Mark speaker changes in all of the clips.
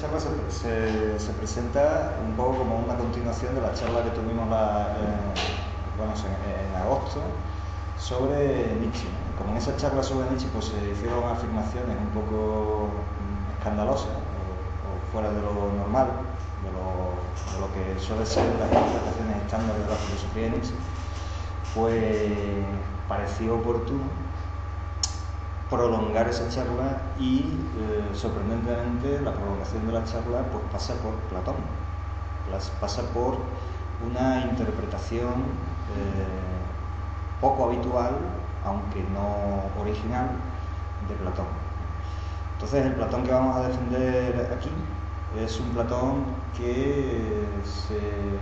Speaker 1: charla se, presenta un poco como una continuación de la charla que tuvimos en, agosto sobre Nietzsche. Como en esa charla sobre Nietzsche pues, se hicieron afirmaciones un poco mm, escandalosas o, fuera de lo normal, de lo, que suele ser las interpretaciones estándares de la filosofía de Nietzsche, pues pareció oportuno prolongar esa charla y eh, sorprendentemente la prolongación de la charla pues pasa por Platón, pasa por una interpretación eh, poco habitual, aunque no original, de Platón. Entonces el Platón que vamos a defender aquí es un Platón que se eh,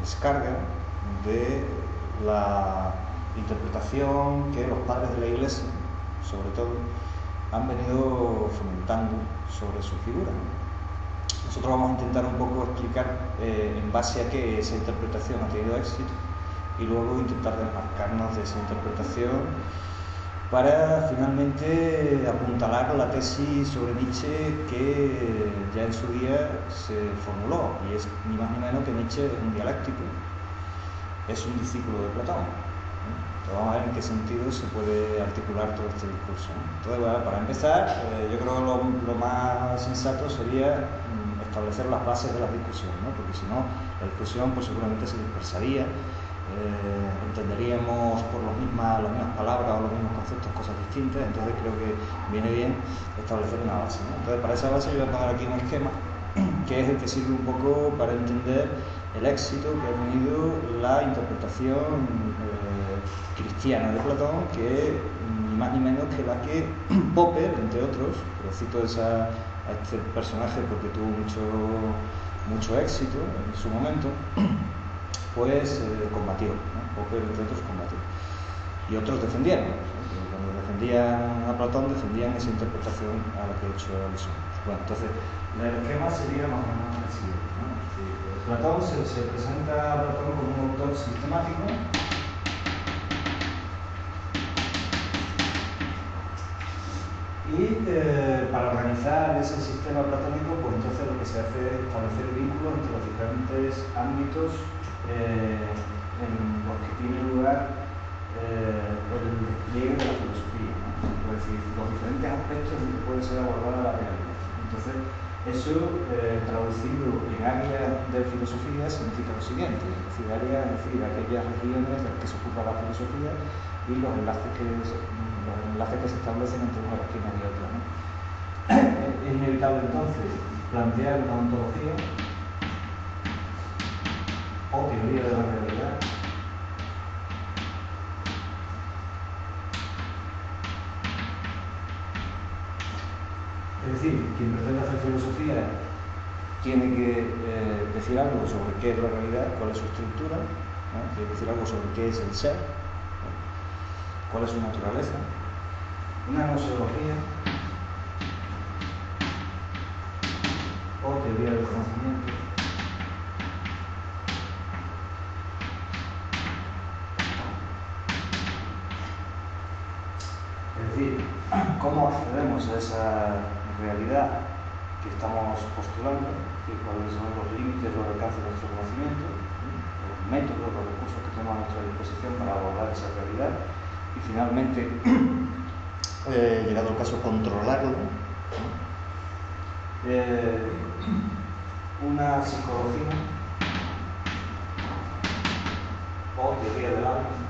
Speaker 1: descarga de la interpretación que los padres de la Iglesia, sobre todo, han venido fomentando sobre su figura. Nosotros vamos a intentar un poco explicar eh, en base a qué esa interpretación ha tenido éxito y luego intentar desmarcarnos de esa interpretación para finalmente apuntalar la tesis sobre Nietzsche que ya en su día se formuló, y es ni más ni menos que Nietzsche es un dialéctico, es un discípulo de Platón vamos a ver en qué sentido se puede articular todo este discurso. Entonces, bueno, para empezar, eh, yo creo que lo, más sensato sería mm, establecer las bases de la discusión, ¿no? porque si no, la discusión pues, seguramente se dispersaría, eh, entenderíamos por los mismas, las mismas palabras o los mismos conceptos cosas distintas, entonces creo que viene bien establecer una base. Entonces, para esa base yo voy a poner aquí un esquema que es el que sirve un poco para entender el éxito que ha tenido la interpretación cristiana de Platón, que ni más ni menos que la que Popper, entre otros, pero cito a este personaje porque tuvo mucho, mucho éxito en su momento, pues eh, combatió, Popper, entre otros, combatió. Y otros defendieron, cuando defendían a Platón, defendían esa interpretación a la que he hecho alusión. Bueno, entonces, el esquema sería más o menos el siguiente. Platón se, presenta a Platón como un autor sistemático y eh, para organizar ese sistema platónico pues entonces lo que se hace es establecer vínculos entre los diferentes ámbitos eh, en los que tiene lugar eh, el despliegue de la filosofía, es decir, los diferentes aspectos en que puede ser abordada la realidad. Entonces, eso, traducido en área de filosofía, significa lo siguiente, es decir, decir, aquellas regiones en las que se ocupa la filosofía y los enlaces que, enlaces que se establecen entre una región y otra. Es inevitable entonces plantear una ontología o teoría de la realidad. Es decir, quien pretende hacer filosofía tiene que eh, decir algo sobre qué es la realidad, cuál es su estructura, tiene que decir algo sobre qué es el ser, cuál es su naturaleza, una noseología o teoría del conocimiento. Es decir, ¿cómo accedemos a esa realidad que estamos postulando, que cuáles son los límites, los alcances de nuestro conocimiento, los métodos, los recursos que tenemos a nuestra disposición para abordar esa realidad y finalmente, eh, llegado el caso, controlarlo. Eh, una psicología. O teoría del alma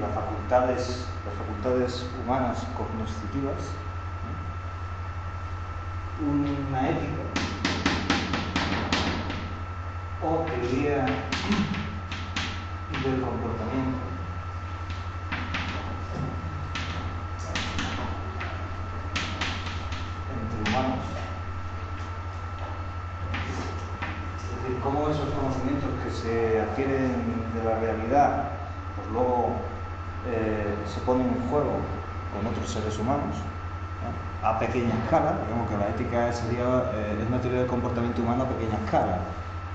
Speaker 1: las facultades las facultades humanas cognoscitivas, una ética. O teoría del comportamiento. entre humanos. Es decir, cómo esos conocimientos que se adquieren de la realidad, pues luego eh, se ponen en juego con otros seres humanos a pequeña escala, digamos que la ética sería, eh, es una teoría del comportamiento humano a pequeña escala.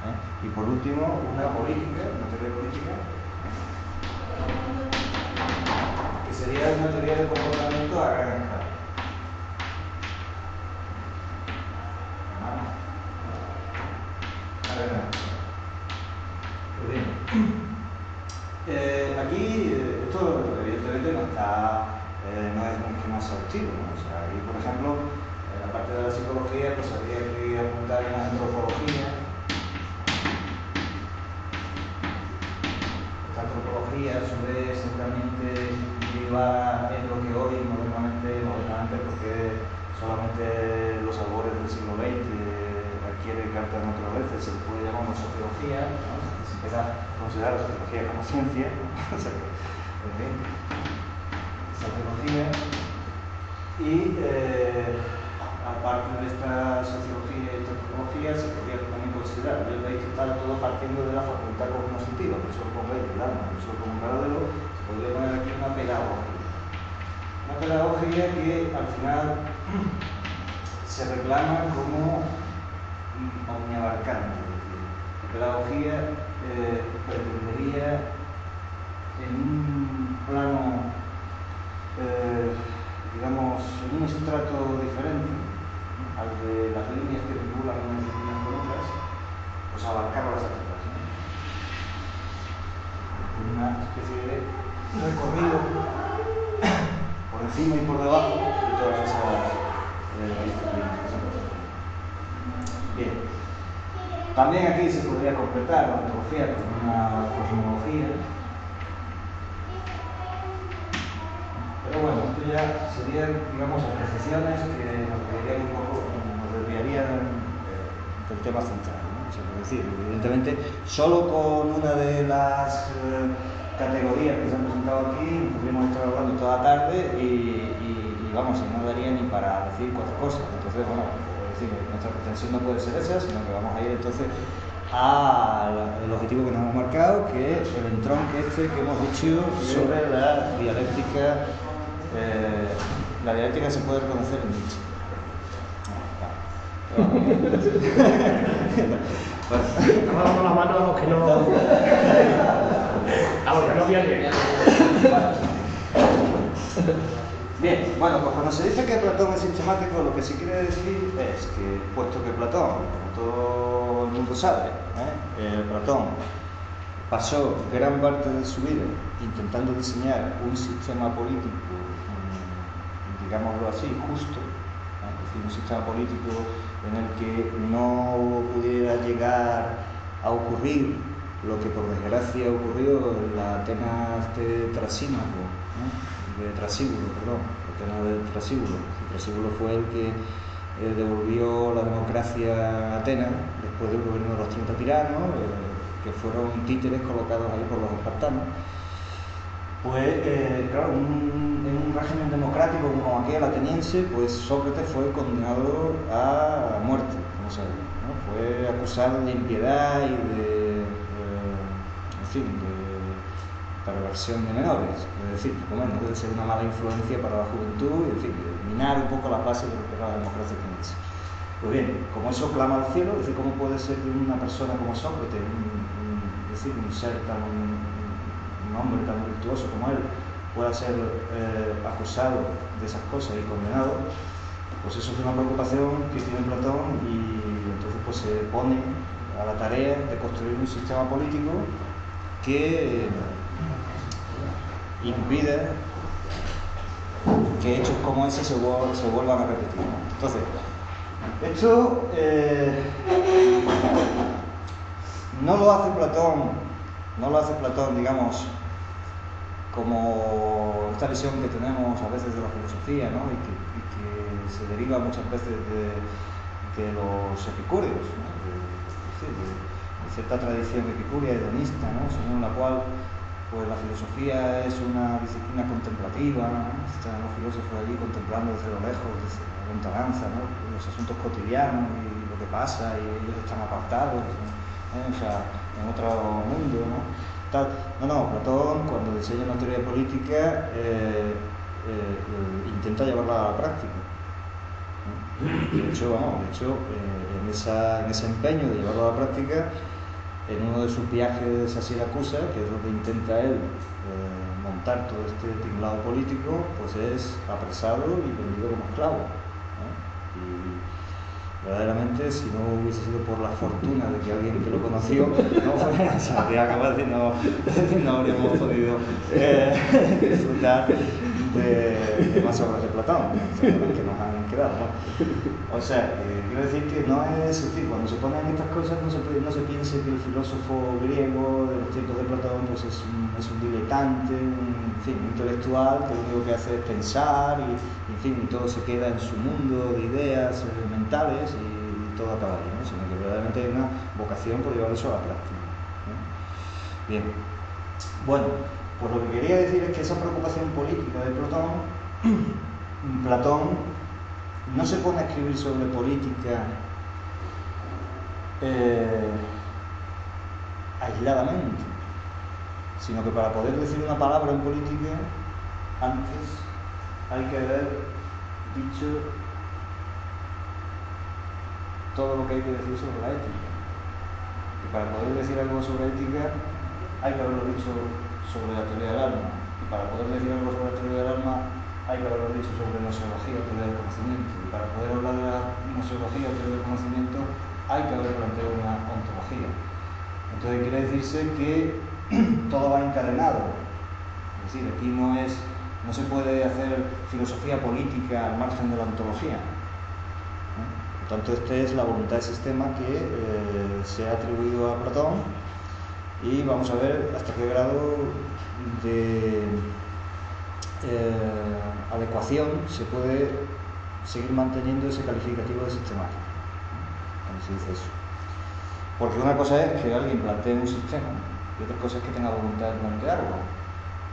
Speaker 1: ¿eh? Y por último, una política, una teoría política que sería una teoría de comportamiento a gran escala. Bien. Eh, aquí, eh, esto evidentemente no está, eh, es un esquema exhaustivo, ¿no? O sea, ahí, por ejemplo, en la parte de la psicología, pues habría que apuntar en la antropología. Antropología suele seguramente derivada en lo que hoy modernamente, modernamente porque solamente los albores del siglo XX adquiere carta de naturaleza, se le puede llamar una sociología, ¿no? se empieza a considerar la sociología como ciencia, o en fin, sociología, y eh, aparte de esta sociología y antropología, se podría yo veis que está todo partiendo de la facultad cognoscitiva, por eso ahí, el alma, por eso un paralelo, se podría poner aquí una pedagogía. Una pedagogía que al final se reclama como omniabarcante. La pedagogía eh, pretendería en un plano, eh, digamos, en un estrato diferente al de las líneas que vinculan unas disciplinas con otras, pues abarcar las actividades. Una especie de recorrido por encima y por debajo de todas esas eh. Bien. También aquí se podría completar la antropología con una cosmología. Pero bueno, esto ya serían, digamos, apreciaciones que nos desviarían un poco, nos desviarían eh, del tema central. ¿no? Evidentemente, solo con una de las eh, categorías que se han presentado aquí podríamos estar hablando toda la tarde y, y, y vamos, no daría ni para decir cuatro cosas. Entonces, bueno, nuestra pretensión no puede ser esa, sino que vamos a ir entonces al objetivo que nos hemos marcado, que es el entronque este que hemos dicho sobre la dialéctica. Eh, la dialéctica se puede reconocer en Nietzsche.
Speaker 2: Vamos con las manos a los que no. A los que no vienen.
Speaker 1: Bien, bueno, pues cuando se dice que Platón es sistemático, lo que se quiere decir es que, puesto que Platón, como todo el mundo sabe, ¿eh? eh, Platón pasó gran parte de su vida intentando diseñar un sistema político, mm, digámoslo así, justo, ¿eh? es decir, un sistema político en el que no pudiera llegar a ocurrir lo que por desgracia ocurrió en la Atenas de Trasímaco, ¿eh? de Trasíbulo, perdón, tema del Trasíbulo. Trasíbulo fue el que eh, devolvió la democracia a Atenas después del gobierno de los 30 tiranos, eh, que fueron títeres colocados ahí por los espartanos. Pues, eh, claro, un, en un régimen democrático como aquel ateniense, pues Sócrates fue condenado a muerte, como sabéis. ¿no? Fue acusado de impiedad y de, en fin, de perversión de menores, es decir, como no debe ser una mala influencia para la juventud, y, en fin, minar un poco la base de lo que es la democracia ateniense. Pues bien, como eso clama al cielo, es decir, ¿cómo puede ser que una persona como Sócrates, un, decir, un ser tan, hombre tan virtuoso como él, pueda ser eh, acusado de esas cosas y condenado? Pues eso es una preocupación que tiene Platón y entonces pues se pone a la tarea de construir un sistema político que impide que hechos como ese se, vuelvan a repetir. Entonces, esto eh, no lo hace Platón, no lo hace Platón, digamos, como esta visión que tenemos a veces de la filosofía, ¿no? y, que, se deriva muchas veces de, los epicúreos, de, cierta tradición epicúrea hedonista, ¿no? según la cual pues la filosofía es una disciplina contemplativa, están los filósofos allí contemplando desde lo lejos, desde la lontananza, los asuntos cotidianos y lo que pasa, y ellos están apartados, ¿eh? o sea, en otro mundo. ¿no? No, no, Platón cuando diseña una teoría política eh, eh, intenta llevarla a la práctica. De hecho, vamos, de hecho en, esa, en ese empeño de llevarlo a la práctica, en uno de sus viajes a Siracusa, que es donde intenta él eh, montar todo este tinglado político, pues es apresado y vendido como esclavo. Verdaderamente, si no hubiese sido por la fortuna de que alguien que lo conoció no capaz de no, no habríamos podido eh, disfrutar de, más obras de Platón, que nos han quedado. O sea, quiero decir que no es, decir, cuando se ponen estas cosas no se, no se piense que el filósofo griego de los tiempos de Platón pues es, un, es un diletante, un, intelectual que lo único que hace es pensar y, en fin, todo se queda en su mundo de ideas mentales y, todo acaba ahí, ¿no? sino que verdaderamente hay una vocación por llevar eso a la práctica. Bien, bueno. Pues lo que quería decir es que esa preocupación política de Platón, Platón no se pone a escribir sobre política eh, aisladamente, sino que para poder decir una palabra en política, antes hay que haber dicho todo lo que hay que decir sobre la ética. Y para poder decir algo sobre ética, hay que haberlo dicho sobre la teoría del alma. Y para poder decir algo sobre la teoría del alma hay que haberlo dicho sobre la nosología o teoría del conocimiento. Y para poder hablar de la nosología o teoría del conocimiento hay que haber planteado una ontología. Entonces quiere decirse que todo va encadenado. Es decir, aquí no es, no se puede hacer filosofía política al margen de la ontología. Tanto, esta es la voluntad de sistema que eh, se ha atribuido a Platón y vamos a ver hasta qué grado de eh, adecuación se puede seguir manteniendo ese calificativo de sistemático. ¿Cómo se dice eso? Porque una cosa es que alguien plantee un sistema y otra cosa es que tenga voluntad de plantearlo,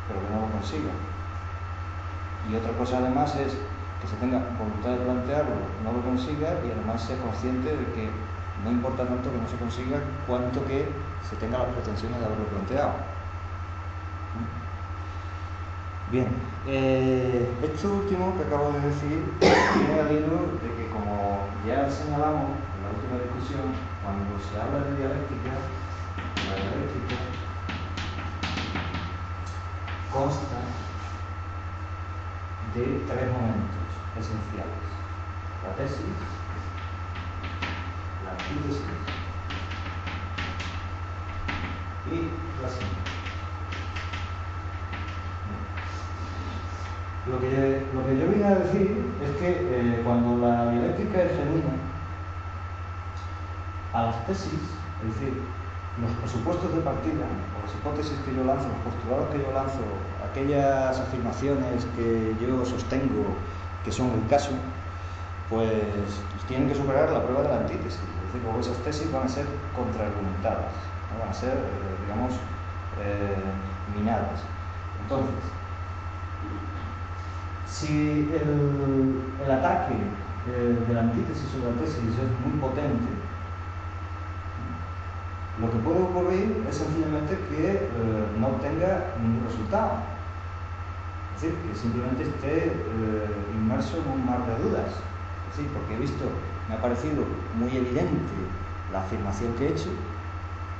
Speaker 1: pero que no lo consiga. Y otra cosa además es que se tenga voluntad de plantearlo, no lo consiga y además sea consciente de que no importa tanto que no se consiga cuanto que se tenga las pretensiones de haberlo planteado. Bien, eh, esto último que acabo de decir tiene al hilo de que como ya señalamos en la última discusión, cuando se habla de dialéctica, la dialéctica consta de tres momentos esenciales. La tesis, la antítesis y la siguiente. Lo que, lo que yo vine a decir es que eh, cuando la dialéctica es genuina, a las tesis, es decir, los presupuestos de partida, o las hipótesis que yo lanzo, los postulados que yo lanzo, aquellas afirmaciones que yo sostengo que son el caso, pues tienen que superar la prueba de la antítesis. Es decir, luego esas tesis van a ser contraargumentadas van a ser, eh, digamos, eh, minadas. Entonces, si el, ataque eh, de la antítesis de la tesis es muy potente, lo que puede ocurrir es sencillamente que no obtenga ningún resultado. Decir, que simplemente esté inmerso en un mar de dudas. Es decir, porque he visto, me ha parecido muy evidente la afirmación que he hecho,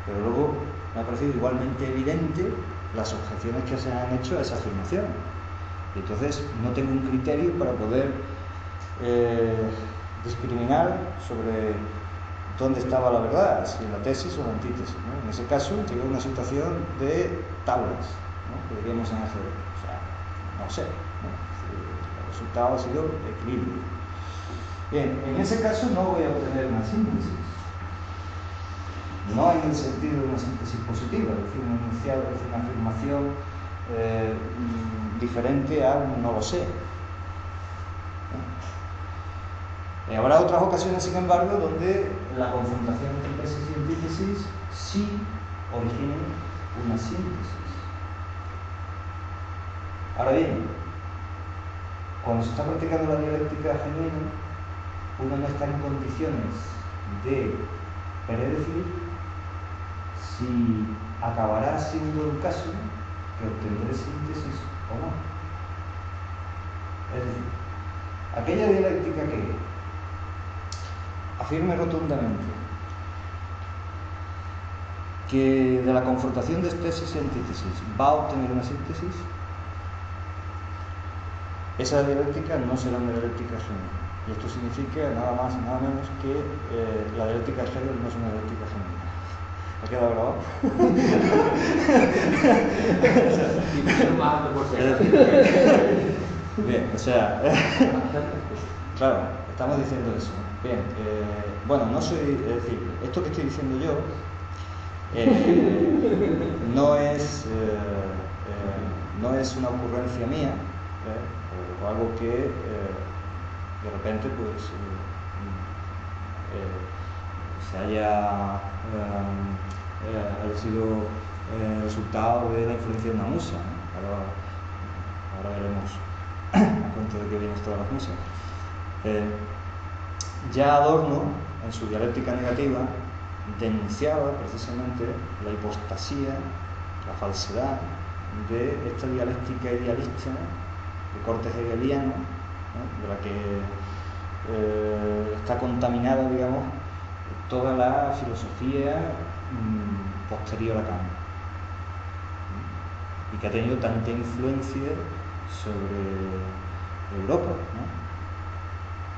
Speaker 1: pero luego me ha parecido igualmente evidente las objeciones que se han hecho a esa afirmación. Y entonces no tengo un criterio para poder eh, discriminar sobre dónde estaba la verdad, si en la tesis o en la antítesis. En ese caso, llegué a una situación de tablas, ¿no? que en. O sea, no sé. El resultado ha sido equilibrio. Bien, en ese caso no voy a obtener una síntesis no en el sentido de una síntesis positiva, es decir, un enunciado, es una afirmación eh, diferente a no lo sé. Y habrá otras ocasiones, sin embargo, donde la confrontación entre tesis y antítesis sí origine una síntesis. Ahora bien, cuando se está practicando la dialéctica genuina, uno no está en condiciones de predecir si acabará siendo el caso que obtendré síntesis o no. Es decir, aquella dialéctica que afirme rotundamente que de la confrontación de tesis y antítesis va a obtener una síntesis, esa dialéctica no será una dialéctica genuina. Y esto significa nada más y nada menos que eh, la dialéctica de Hegel no es una dialéctica genuina. ¿Ha quedado grabado? Bien, o sea, claro, estamos diciendo eso. Bien, eh, bueno, no soy, es decir, esto que estoy diciendo yo eh, no, es, no es una ocurrencia mía, algo que de repente pues se haya, sido resultado de la influencia de una musa. Ahora, ahora veremos a cuento de que vienen todas las musas. Ya Adorno, en su dialéctica negativa, denunciaba precisamente la hipostasía, la falsedad de esta dialéctica idealista de corte hegeliano, de la que eh, está contaminada, digamos, toda la filosofía mm, posterior a Kant. Y que ha tenido tanta influencia sobre Europa.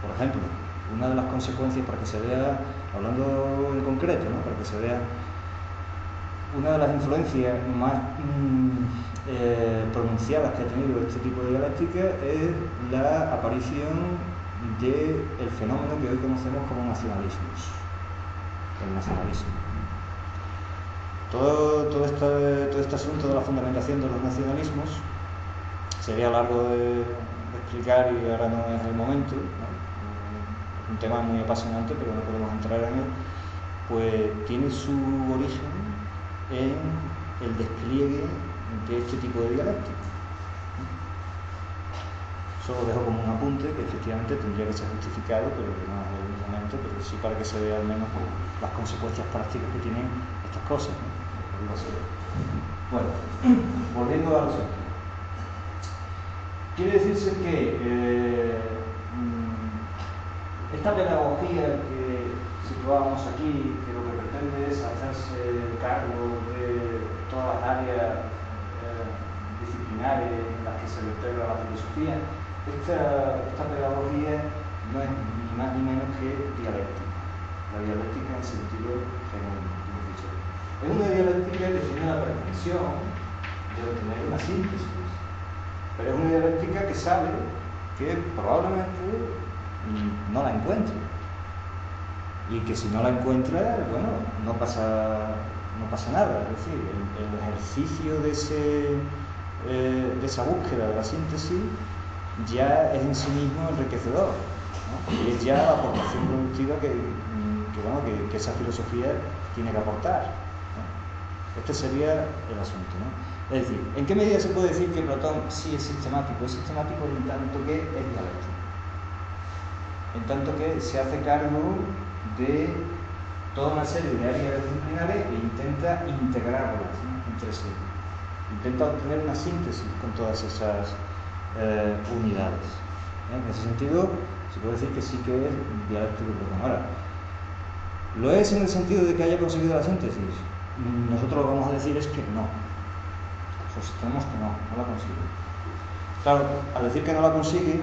Speaker 1: Por ejemplo, una de las consecuencias para que se vea, hablando en concreto, para que se vea una de las influencias más mm, eh, pronunciadas que ha tenido este tipo de dialéctica es la aparición del fenómeno que hoy conocemos como nacionalismos, el nacionalismo. Todo, todo, este, todo este asunto de la fundamentación de los nacionalismos sería largo de, explicar y ahora no es el momento un tema muy apasionante, pero no podemos entrar en él, pues tiene su origen en el despliegue de este tipo de dialéctica. Solo dejo como un apunte que efectivamente tendría que ser justificado, pero que no es el momento, pero sí para que se vea al menos las consecuencias prácticas que tienen estas cosas. Bueno, volviendo a los Quiere decirse que eh, esta pedagogía que situábamos aquí, que lo hacerse cargo de todas las áreas eh, disciplinares en las que se integra la filosofía, esta, esta pedagogía no es ni más ni menos que dialéctica. La dialéctica en sentido genuino. Es una dialéctica que tiene la pretensión de obtener una síntesis, pero es una dialéctica que sabe que probablemente no la encuentre. Y que si no la encuentra, bueno, no pasa, no pasa nada. Es decir, el, ejercicio de, ese, eh, de esa búsqueda de la síntesis ya es en sí mismo enriquecedor. Y es ya la aportación productiva que, bueno, que, esa filosofía tiene que aportar. Este sería el asunto. Es decir, ¿en qué medida se puede decir que Platón sí es sistemático? Es sistemático en tanto que es dialéctico en tanto que se hace cargo de toda una serie de áreas disciplinares e intenta integrarlas entre sí. Intenta obtener una síntesis con todas esas eh, unidades. En ese sentido, se puede decir que sí que es dialéctico Ahora, ¿lo es en el sentido de que haya conseguido la síntesis? Nosotros lo vamos a decir es que no. Sostenemos que no, no la consigue. Claro, al decir que no la consigue,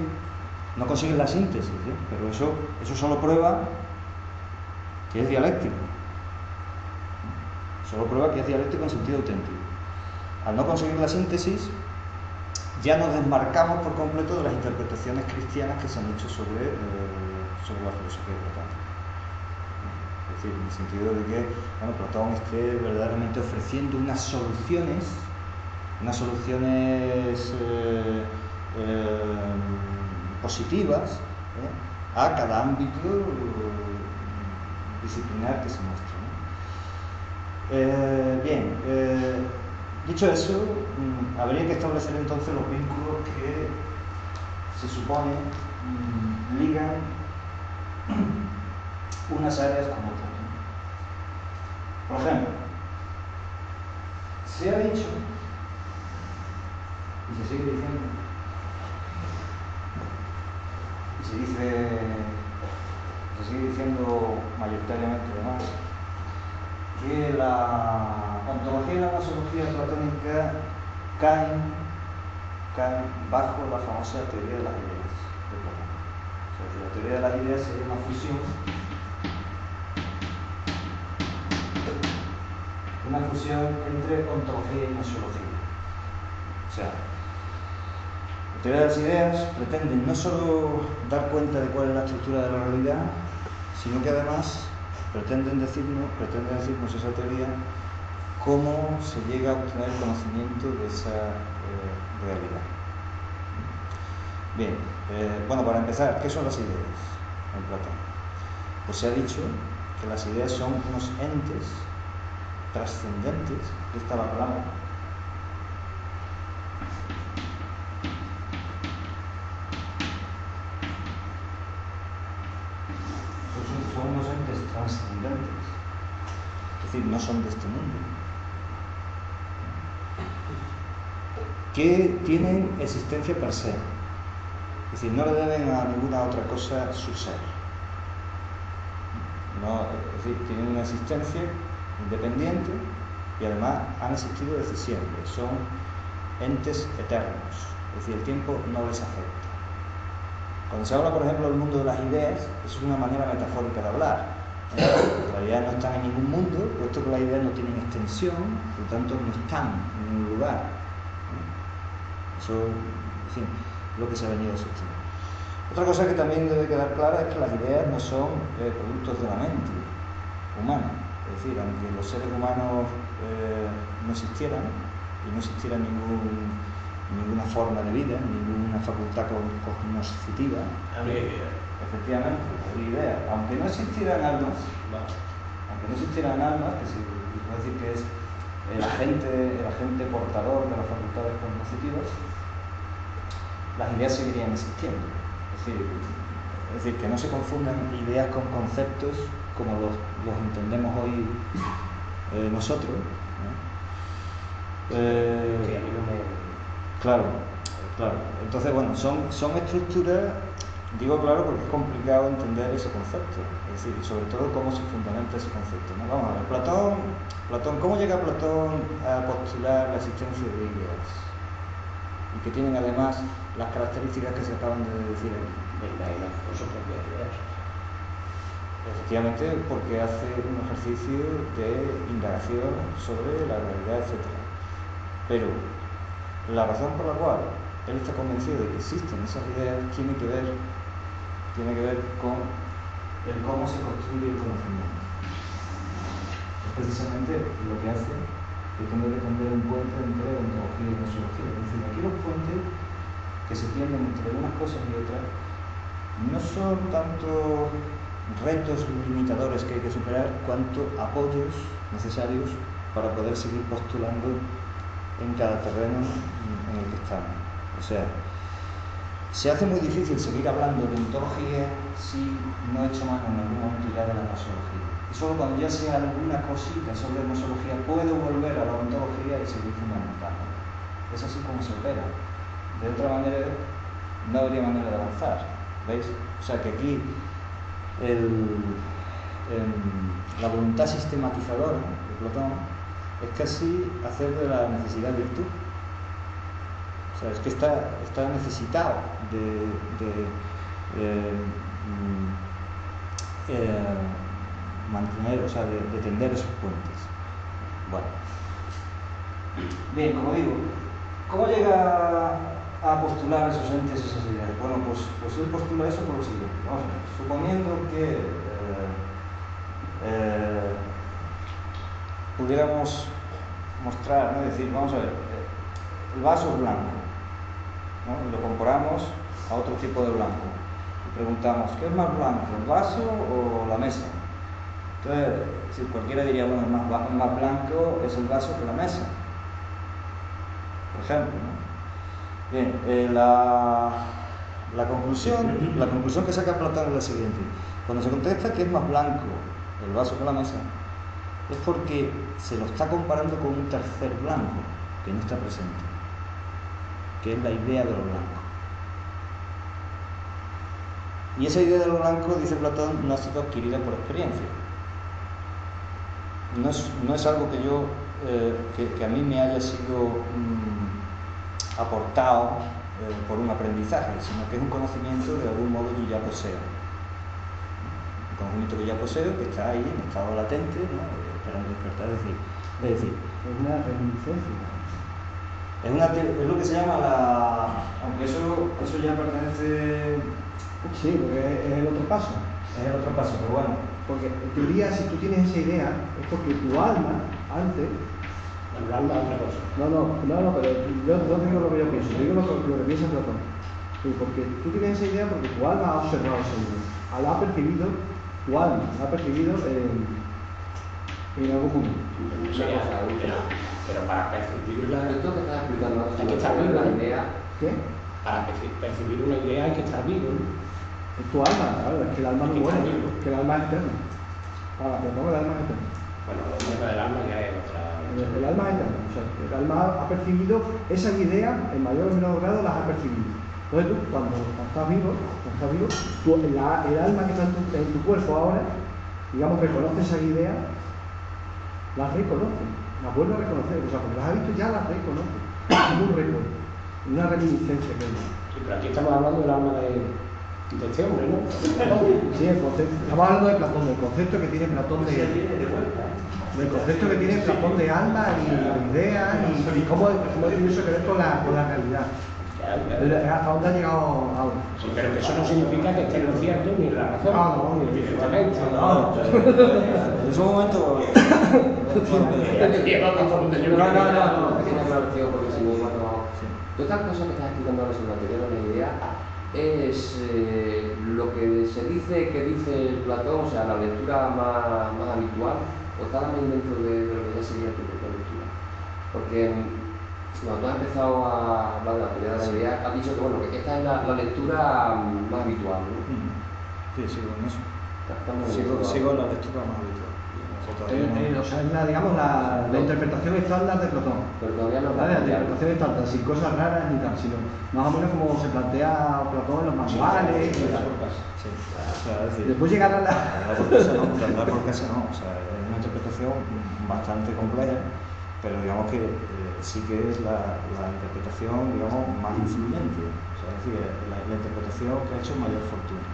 Speaker 1: no consiguen la síntesis, ¿eh? pero eso, eso solo prueba es dialéctico. Solo prueba que es dialéctico en sentido auténtico. Al no conseguir la síntesis, ya nos desmarcamos por completo de las interpretaciones cristianas que se han hecho sobre, eh, sobre la filosofía de Platón. Es decir, en el sentido de que bueno, Platón esté verdaderamente ofreciendo unas soluciones, unas soluciones eh, positivas ¿eh? a cada ámbito disciplinar que se muestra. Eh, bien, eh, dicho eso, mm, habría que establecer entonces los vínculos que se supone mm, ligan unas áreas con otras. Por ejemplo, se ha dicho, y se sigue diciendo, se dice, se sigue diciendo mayoritariamente además, que la, ontología y la nosología platónica caen, caen bajo la famosa teoría de las ideas de. O sea, la teoría de las ideas sería una fusión una fusión entre ontología y nosología. O sea, teoría de las ideas pretende no solo dar cuenta de cuál es la estructura de la realidad, sino que además pretenden decirnos, decirnos esa teoría cómo se llega a obtener el conocimiento de esa eh, realidad. Bien, eh, bueno, para empezar, ¿qué son las ideas en Platón? Pues se ha dicho que las ideas son unos entes trascendentes de esta palabra son unos entes trascendentes, es no son de este mundo, que tienen existencia per se, es decir, no le deben a ninguna otra cosa su ser. No, es decir, tienen una existencia independiente y además han existido desde siempre, son entes eternos, es decir, el tiempo no les afecta. Cuando se habla, por ejemplo, del mundo de las ideas, es una manera metafórica de hablar. En realidad no están en ningún mundo, puesto que las ideas no tienen extensión, por tanto no están en ningún lugar. Eso, en fin, es lo que se ha venido a sostener. Otra cosa que también debe quedar clara es que las ideas no son eh, productos de la mente humana. Es decir, aunque los seres humanos eh, no existieran y no existiera ningún, ninguna forma de vida, ninguna facultad cognoscitiva, efectivamente, habría idea. Aunque no existieran almas, aunque no existieran almas, que puede decir que es el agente, el agente portador de las facultades cognoscitivas, las ideas seguirían existiendo. Es decir, es decir, que no se confundan ideas con conceptos como los, entendemos hoy eh, nosotros. Eh, claro, claro. Entonces, bueno, son, son estructuras, digo claro porque es complicado entender ese concepto, es decir, sobre todo cómo se fundamenta ese concepto. Vamos a ver, Platón, Platón, ¿cómo llega Platón a postular la existencia de ideas? Y que tienen además las características que se acaban de decir aquí. Efectivamente, porque hace un ejercicio de indagación sobre la realidad, etc. Pero la razón por la cual él está convencido de que existen esas ideas tiene que ver, tiene que ver con el cómo se construye el conocimiento. Es precisamente lo que hace que tenga que tender un puente entre ontología y nosología. Es decir, aquí los puentes que se tienden entre unas cosas y otras no son tanto retos limitadores que hay que superar, cuanto apoyos necesarios para poder seguir postulando en cada terreno en el que estamos. O sea, se hace muy difícil seguir hablando de ontología si no he hecho mano en algún momento ya de la nosología. Y solo cuando ya sea alguna cosita sobre nosología puedo volver a la ontología y seguir fundamentando. Es así como se opera. De otra manera, no habría manera de avanzar. ¿Veis? O sea que aquí la voluntad sistematizadora de Platón es casi hacer de la necesidad virtud. O sea, es que está, está necesitado de, eh, mm, eh, mantener, o sea, de, tender esos puentes. Bueno. Bien, como digo, ¿cómo llega a postular esos entes, esas ideas? Bueno, pues, pues él postula eso por lo siguiente. Vamos a ver, suponiendo que eh, pudiéramos mostrar, ¿no? decir, vamos a ver, el vaso es blanco, y lo comparamos a otro tipo de blanco. Y preguntamos, ¿qué es más blanco, el vaso o la mesa? Entonces, si cualquiera diría, bueno, más, más blanco es el vaso que la mesa, por ejemplo. ¿no? Bien, eh, la, conclusión, la conclusión que saca Platón es la siguiente. Cuando se contesta que es más blanco el vaso que la mesa, es porque se lo está comparando con un tercer blanco que no está presente, que es la idea de lo blanco. Y esa idea de lo blanco, dice Platón, no ha sido adquirida por experiencia. no es, no es algo que yo, eh, que, a mí me haya sido mm, aportado eh, por un aprendizaje, sino que es un conocimiento de algún modo yo ya poseo. Un conocimiento que ya poseo, que está ahí en estado latente, ¿no? esperando despertar. Es decir, es decir,
Speaker 3: Es una reminiscencia.
Speaker 1: Es, una es lo que se llama la. Aunque eso, eso ya pertenece.
Speaker 3: Sí, porque es el otro paso.
Speaker 1: Es el otro paso, pero bueno.
Speaker 3: Porque en teoría, si tú tienes esa idea, es porque tu alma, antes,
Speaker 2: El alma es otra cosa.
Speaker 3: no, no, no, no, pero yo no digo lo que yo pienso, yo digo lo que, lo que piensa Platón. Porque tú tienes esa idea porque tu alma ha observado esa idea. La ha percibido, tu alma la ha percibido en, en algún momento.
Speaker 2: Una cosa, pero, pero para
Speaker 4: que estás explicando ahora,
Speaker 2: Hay que estar vivo,
Speaker 4: la
Speaker 2: ¿no?
Speaker 4: idea,
Speaker 3: ¿Qué?
Speaker 2: para perci- percibir una idea hay que estar vivo. ¿no?
Speaker 3: Es tu alma, claro, es que el alma no
Speaker 2: que
Speaker 3: muere,
Speaker 2: vivo.
Speaker 3: que el alma es eterna. Para Platón el alma es eterna.
Speaker 2: Bueno, lo mismo del alma ya es otra.
Speaker 3: El, el alma es eterna, o sea, el alma ha percibido esas ideas, en mayor o menor grado las ha percibido. Entonces tú, cuando, cuando estás vivo, cuando estás vivo, tú- la- el alma que está en tu, en tu cuerpo ahora, digamos, reconoce esas ideas, las reconoce, las vuelve a reconocer, o sea, porque las ha visto ya las reconoce, como un recuerdo, una reminiscencia que hay.
Speaker 2: Sí, pero aquí estamos hablando del alma de, de este hombre, ¿no?
Speaker 3: Sí, el concepto, estamos hablando de Platón, del concepto que tiene Platón de, del concepto que tiene Platón de alma y de ideas y, y cómo, cómo tiene eso que ver con la, con la realidad. ¿Hasta dónde ha llegado ahora?
Speaker 2: Sí, pero que eso no significa que esté en lo cierto ni la razón.
Speaker 3: Ah, no,
Speaker 2: ni perfectamente.
Speaker 3: no.
Speaker 1: En ese momento.
Speaker 2: De yo.
Speaker 3: No, no, no, no.
Speaker 4: porque si no igual no... Todas estas cosas que estás explicando ahora sobre la teoría de la idea es eh, lo que se dice que dice Platón, o sea, la lectura más, más habitual, o está también dentro de, de lo que ya sería tu propia lectura. Porque cuando has empezado a hablar de la teoría de la idea, has dicho que, bueno, que esta es la, la lectura mm, más habitual, ¿no?
Speaker 1: Sí, sigo en eso. Sigo, sigo la lectura más habitual. O sea,
Speaker 3: Eh, eh, o es la, digamos, la, la interpretación estándar de Platón.
Speaker 4: Pero todavía no
Speaker 3: ¿Vale? La interpretación estándar, sin cosas raras ni tal, sino más o menos como se plantea Platón en los manuales y tal.
Speaker 1: Sí, o sea, es decir,
Speaker 3: Después llegar a la...
Speaker 1: la por casa no, por casa no, o sea, es una interpretación bastante compleja, pero digamos que sí que es la, la interpretación, digamos, más influyente, o sea, es decir, la, interpretación que ha hecho mayor fortuna,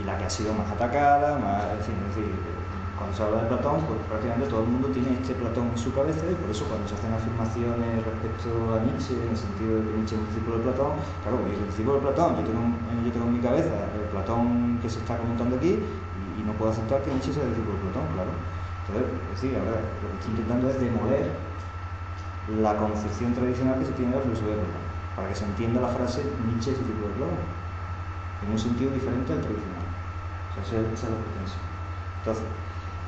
Speaker 1: y la que ha sido más atacada, más, es decir, cuando se habla de Platón, pues prácticamente todo el mundo tiene este Platón en su cabeza y por eso cuando se hacen afirmaciones respecto a Nietzsche, en el sentido de que Nietzsche es un discípulo de Platón, claro, porque yo soy discípulo de Platón, yo tengo, en- yo tengo en mi cabeza el Platón que se está comentando aquí y, no puedo aceptar que Nietzsche sea discípulo de Platón, claro. Entonces, es decir, ahora lo que estoy intentando es demoler la concepción tradicional que se tiene de la filosofía de Platón, para que se entienda la frase Nietzsche es discípulo de Platón, en un sentido diferente al tradicional. O sea, esa es- la pretensión. Entonces,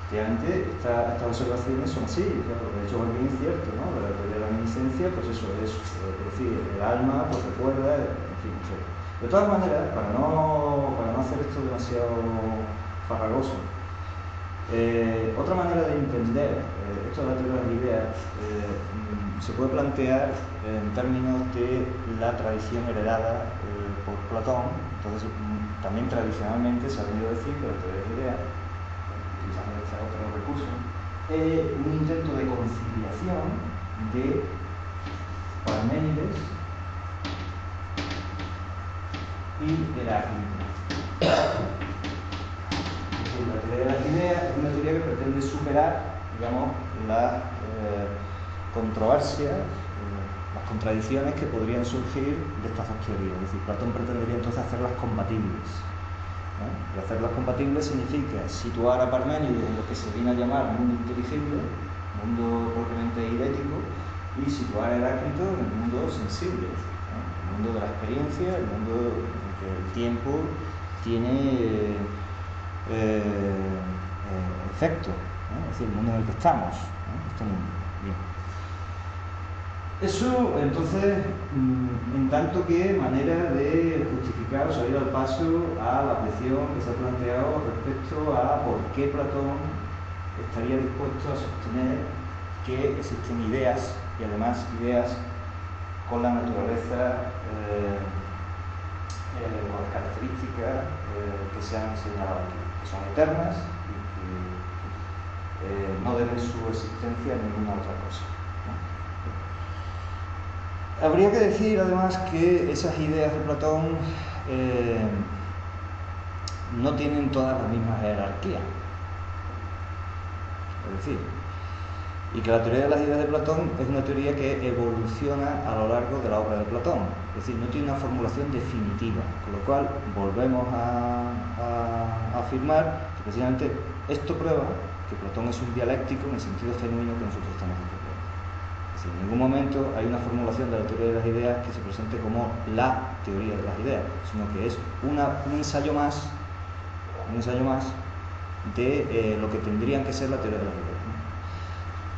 Speaker 1: efectivamente, esta- estas observaciones son así, o sea, porque de hecho Martín es cierto, ¿no? La teoría de la reminiscencia, pues eso es, es decir, el alma pues recuerda, en fin, etc. De todas maneras, para no, para no hacer esto demasiado farragoso, eh, otra manera de entender eh, esto de la teoría de ideas eh, se puede plantear en términos de la tradición heredada eh, por Platón. Entonces, mm, también tradicionalmente se ha venido a decir que la teoría de ideas, utilizando quizá otro recurso, es un intento de conciliación de Parménides y Heráclito. Es la teoría de las ideas es una teoría que pretende superar, digamos, las eh, eh, las contradicciones que podrían surgir de estas dos teorías. Es decir, Platón pretendería entonces hacerlas compatibles. Y hacerlas compatibles significa situar a Parménides en lo que se viene a llamar mundo inteligible, mundo propiamente idético, y situar a Heráclito en el mundo sensible, ¿no? el mundo de la experiencia, el mundo en que el tiempo tiene eh, eh, efecto, es decir, el mundo en el que estamos. Bien. Eso, entonces, mm, en tanto que manera de justificar o salir al paso a la objeción que se ha planteado respecto a por qué Platón estaría dispuesto a sostener que existen ideas y además ideas con la naturaleza, eh, eh, con las características eh, que se han señalado aquí, son eternas y que, eh, no deben su existencia a ninguna otra cosa. Habría que decir además que esas ideas de Platón eh, no tienen todas la misma jerarquía. Es decir, y que la teoría de las ideas de Platón es una teoría que evoluciona a lo largo de la obra de Platón, es decir, no tiene una formulación definitiva, con lo cual volvemos a, afirmar que precisamente esto prueba que Platón es un dialéctico en el sentido genuino que nosotros estamos entendiendo. Es decir, en ningún momento hay una formulación de la teoría de las ideas que se presente como la teoría de las ideas, sino que es un ensayo más, un ensayo más de eh, lo que tendrían que ser la teoría de las ideas.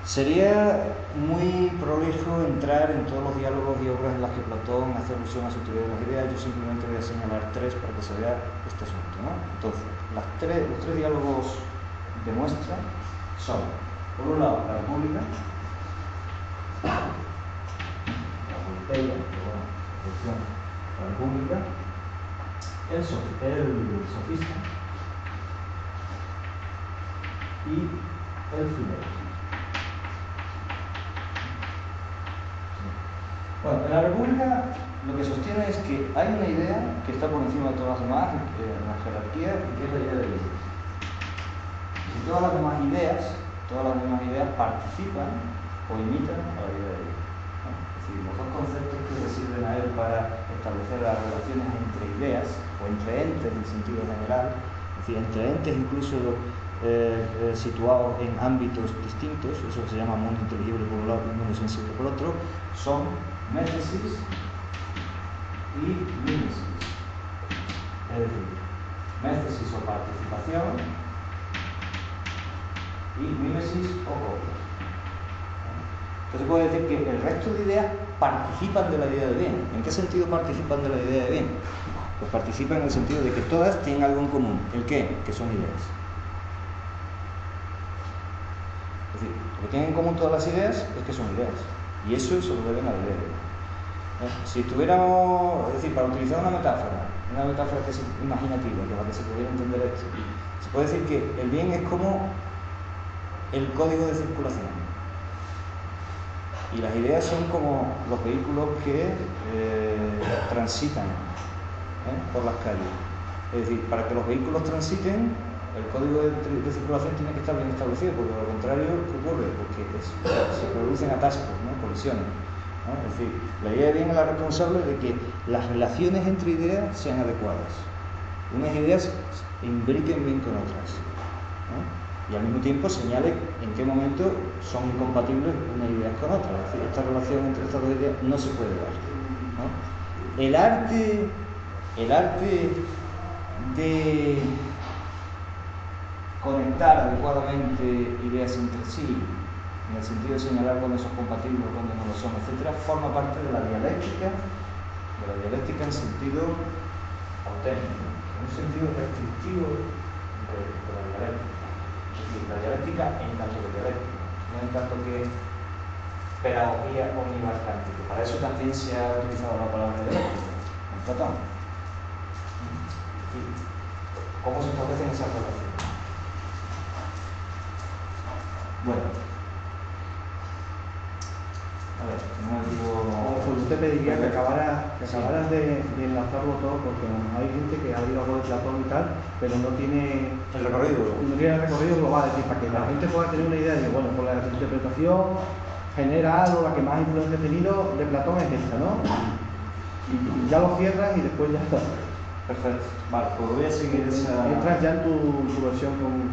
Speaker 1: Sería muy prolijo entrar en todos los diálogos y obras en las que Platón hace alusión a su teoría de las ideas. Yo simplemente voy a señalar tres para que se vea este asunto. Entonces, las tres, los tres diálogos de muestra son, por un lado, la República, la Volteia, la República, el, el sofista y el filero. Bueno, en la República lo que sostiene es que hay una idea que está por encima de todas las demás, en la jerarquía, que es la idea de Dios. Y todas las demás ideas, todas las demás ideas participan o imitan a la idea de Dios. Es decir, los dos conceptos que le sirven a él para establecer las relaciones entre ideas o entre entes en sentido general, es decir, entre entes incluso eh, eh, situados en ámbitos distintos, eso se llama mundo inteligible por un lado y mundo sensible por otro, son métesis y mímesis. Es decir, métesis o participación y mímesis o copia. Entonces puede decir que el resto de ideas participan de la idea de bien. ¿En qué sentido participan de la idea de bien? Pues participan en el sentido de que todas tienen algo en común. ¿El qué? Que son ideas. Es decir, lo que tienen en común todas las ideas es que son ideas. Y eso se lo deben a la idea. ¿Eh? Si estuviéramos, es decir, para utilizar una metáfora, una metáfora que es imaginativa, que para que se pudiera entender esto, se puede decir que el bien es como el código de circulación. Y las ideas son como los vehículos que eh, transitan ¿eh? por las calles. Es decir, para que los vehículos transiten, el código de, circulación tiene que estar bien establecido, porque lo contrario, ¿qué ocurre? Porque se producen atascos, ¿no? colisiones. Es decir, la idea bien es la responsable de que las relaciones entre ideas sean adecuadas. Unas ideas imbriquen bien con otras. Y al mismo tiempo señale en qué momento son incompatibles unas ideas con otras. Es decir, esta relación entre estas dos ideas no se puede dar. El arte, el arte de conectar adecuadamente ideas entre sí, en el sentido de señalar cuándo son compatibles cuándo no lo son, etc., forma parte de la dialéctica, de la dialéctica en sentido auténtico, en un sentido restrictivo de, la dialéctica. Es decir, la dialéctica en tanto que dialéctica, no en tanto que pedagogía omnibarcante. Para eso también se ha utilizado la palabra dialéctica, en Platón. ¿Cómo se establecen esas relaciones? Bueno,
Speaker 3: pues yo te pediría que acabaras, que acabaras de, enlazarlo todo, porque hay gente que ha oído algo de Platón y tal, pero no tiene
Speaker 1: el recorrido,
Speaker 3: no tiene el recorrido global, es decir, para que la gente pueda tener una idea de, bueno, pues la interpretación general o la que más influencia ha tenido de Platón es esta, ¿no? Y, ya lo cierras y después ya está.
Speaker 1: Perfecto. Vale, pues voy a seguir esa.
Speaker 3: Entras ya en tu, versión con.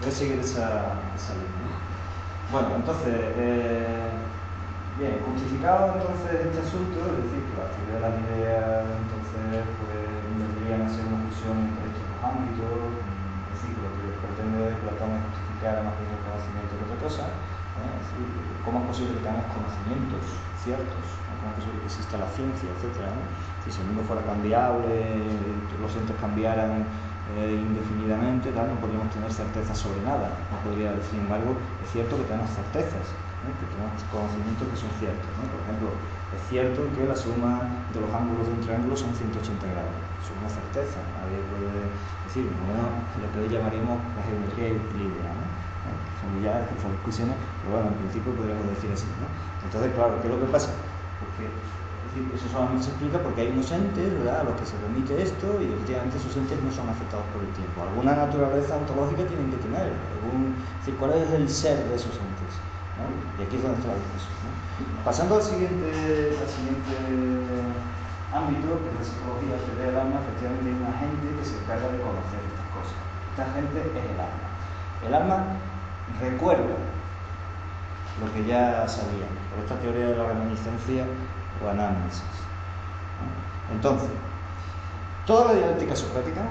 Speaker 1: Voy a seguir esa, esa línea. Bueno, entonces. Eh Bien, justificado entonces este asunto, es decir, que la actividad de las ideas entonces pues, vendrían a ser una fusión entre estos dos ámbitos, es decir, lo que pretende Platón es justificar más bien el conocimiento que otra cosa, es decir, cómo es posible que tengamos conocimientos ciertos, cómo es posible que exista la ciencia, etc. Si el mundo fuera cambiable, los entes cambiaran eh, indefinidamente, tal, no podríamos tener certeza sobre nada, no podría, sin embargo, es cierto que tenemos certezas que tenemos conocimientos que son ciertos. Por ejemplo, es cierto que la suma de los ángulos de un triángulo son 180 grados. es una certeza. Nadie puede decir, bueno, lo que hoy llamaríamos la geometría euclídea. ¿no? Son ya son discusiones, pero bueno, en principio podríamos decir así. ¿no? Entonces, claro, ¿qué es lo que pasa? Porque eso solamente se explica porque hay unos entes ¿verdad? a los que se remite esto y efectivamente esos entes no son afectados por el tiempo. Alguna naturaleza ontológica tienen que tener. Algún, es decir, ¿cuál es el ser de esos entes? Y aquí es donde está la discusión. Pasando al siguiente, al siguiente ámbito, que es la psicología, la teoría del alma, efectivamente hay una gente que se encarga de conocer estas cosas. Esta gente es el alma. El alma recuerda lo que ya sabía. Por esta teoría de la reminiscencia o análisis. Entonces, toda la dialéctica socrática,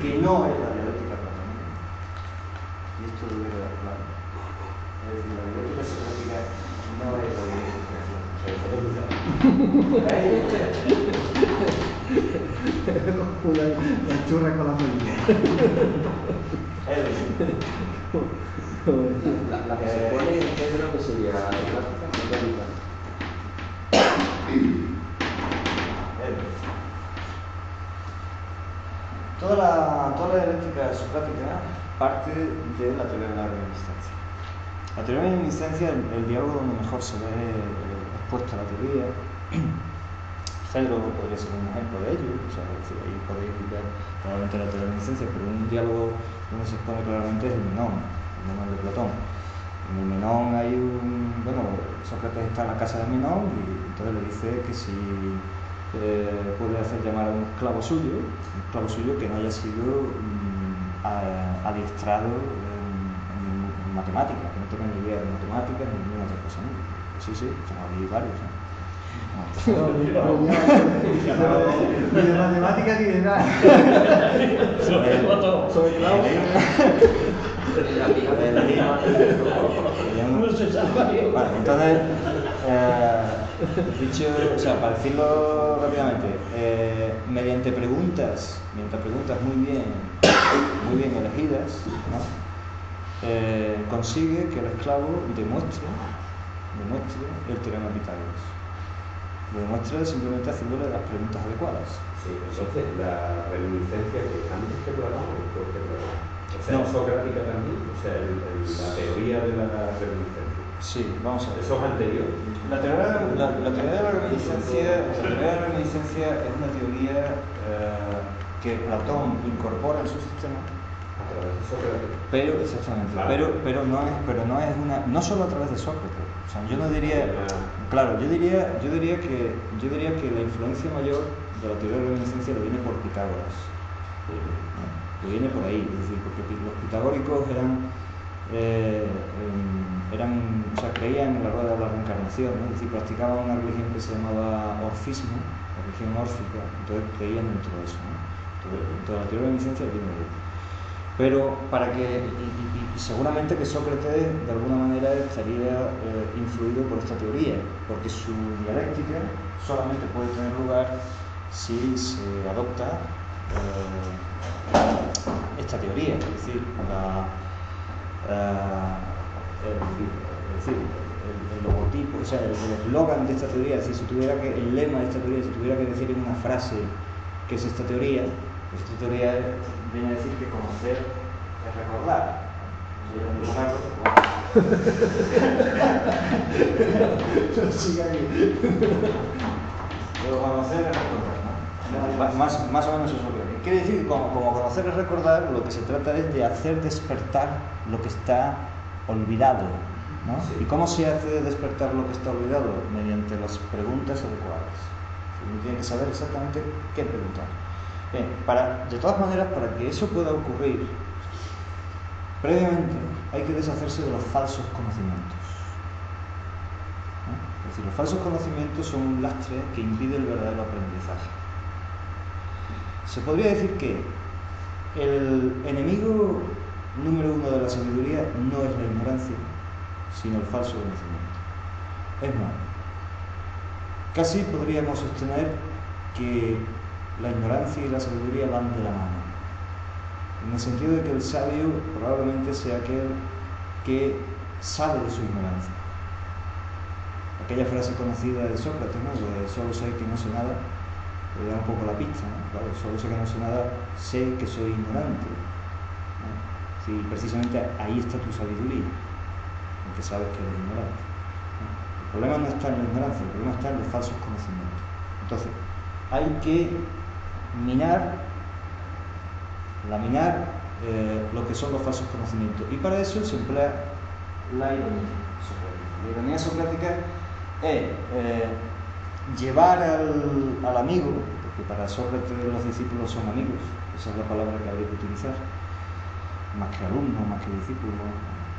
Speaker 1: que no es la dialéctica platónica, y esto lo debe quedar claro, es decir, la dialéctica socrática no es la dialéctica
Speaker 3: una, una churra con la familia.
Speaker 1: Es decir,
Speaker 4: La, la que se pone en centro que sería la clásica mecánica.
Speaker 1: Toda la, toda la dialéctica socrática parte de la teoría de la reminiscencia. La teoría de la reminiscencia, el, el diálogo donde mejor se ve eh, expuesta la teoría, Cedro podría ser un ejemplo de ello, o sea, es ahí podéis ver claramente la teoría de la reminiscencia, pero un diálogo donde se expone claramente es el Menón, el Menón de Platón. En el Menón hay un. Bueno, Sócrates está en la casa de Menón y entonces le dice que si eh, puede hacer llamar a un esclavo suyo, un esclavo suyo que no haya sido mm, a- adiestrado en, en- en matemáticas, que no tenga ni idea de matemáticas ni ninguna otra cosa. ¿no? Sí, sí, tengo ahí varios. ¿no?
Speaker 3: Ni de matemáticas ni de nada.
Speaker 1: Sobre
Speaker 2: Sobre clavos.
Speaker 1: Entonces, eh, dicho, o sea, para decirlo rápidamente, eh, mediante preguntas, mediante preguntas muy bien, muy bien elegidas. Eh, consigue que el esclavo demuestre, demuestre el teorema de Pitágoras. Lo demuestra simplemente haciéndole las preguntas adecuadas.
Speaker 5: Sí, entonces la reminiscencia que antes que Platón o después que Platón. O sea,
Speaker 1: No.
Speaker 5: socrática también, o sea, el- el- la teoría de la reminiscencia.
Speaker 1: Sí, vamos a ver.
Speaker 5: Eso es anterior.
Speaker 1: La teoría, la, la teoría de la reminiscencia, la teoría de la reminiscencia es una teoría eh, que Platón incorpora en su sistema,
Speaker 5: A través de Sócrates.
Speaker 1: pero exactamente, pero, pero no es, pero no es una, no solo a través de Sócrates. O sea, yo no diría,
Speaker 5: Ah.
Speaker 1: claro, yo diría, yo diría que, yo diría que la influencia mayor de la teoría de la reminiscencia lo viene por Pitágoras. ¿no? Viene por ahí, es decir, porque los pitagóricos eran, eh, eran o creían en la rueda de la reencarnación, es decir, practicaban una religión que se llamaba orfismo, la religión órfica, entonces creían en todo eso. ¿no? Entonces, la teoría de la inicencia viene de ahí. Pero para que, y seguramente que Sócrates de alguna manera estaría eh, influido por esta teoría, porque su dialéctica solamente puede tener lugar si se adopta eh, esta teoría, es decir, la, eh, el, logotipo, o sea, el eslogan de esta teoría, si tuviera que, el lema de esta teoría, si tuviera que decir en una frase qué es esta teoría, esta teoría viene a decir que conocer es recordar. Pero conocer es recordar, Más, más o menos eso que quiere decir que como, como conocer es recordar, lo que se trata es de hacer despertar lo que está olvidado. ¿no?
Speaker 5: Sí.
Speaker 1: ¿Y cómo se hace despertar lo que está olvidado? Mediante las preguntas adecuadas. Uno tiene que saber exactamente qué preguntar. Bien, para, de todas maneras, para que eso pueda ocurrir, previamente hay que deshacerse de los falsos conocimientos. ¿no? Es decir, los falsos conocimientos son un lastre que impide el verdadero aprendizaje. Se podría decir que el enemigo número uno de la sabiduría no es la ignorancia, sino el falso conocimiento. Es más, casi podríamos sostener que la ignorancia y la sabiduría van de la mano, en el sentido de que el sabio probablemente sea aquel que sabe de su ignorancia. Aquella frase conocida de Sócrates, ¿no? de solo sé que no sé nada, le da un poco la pista, ¿no? Claro, solo sé que no sé nada, sé que soy ignorante. ¿no? Sí, precisamente ahí está tu sabiduría, en que sabes que eres ignorante. El problema no está en la ignorancia, el problema está en los falsos conocimientos. Entonces, hay que minar, laminar eh, lo que son los falsos conocimientos. Y para eso se emplea la ironía socrática. La ironía socrática es eh, llevar al, al amigo, porque para Sócrates los discípulos son amigos, esa es la palabra que habría que utilizar, más que alumno, más que discípulo.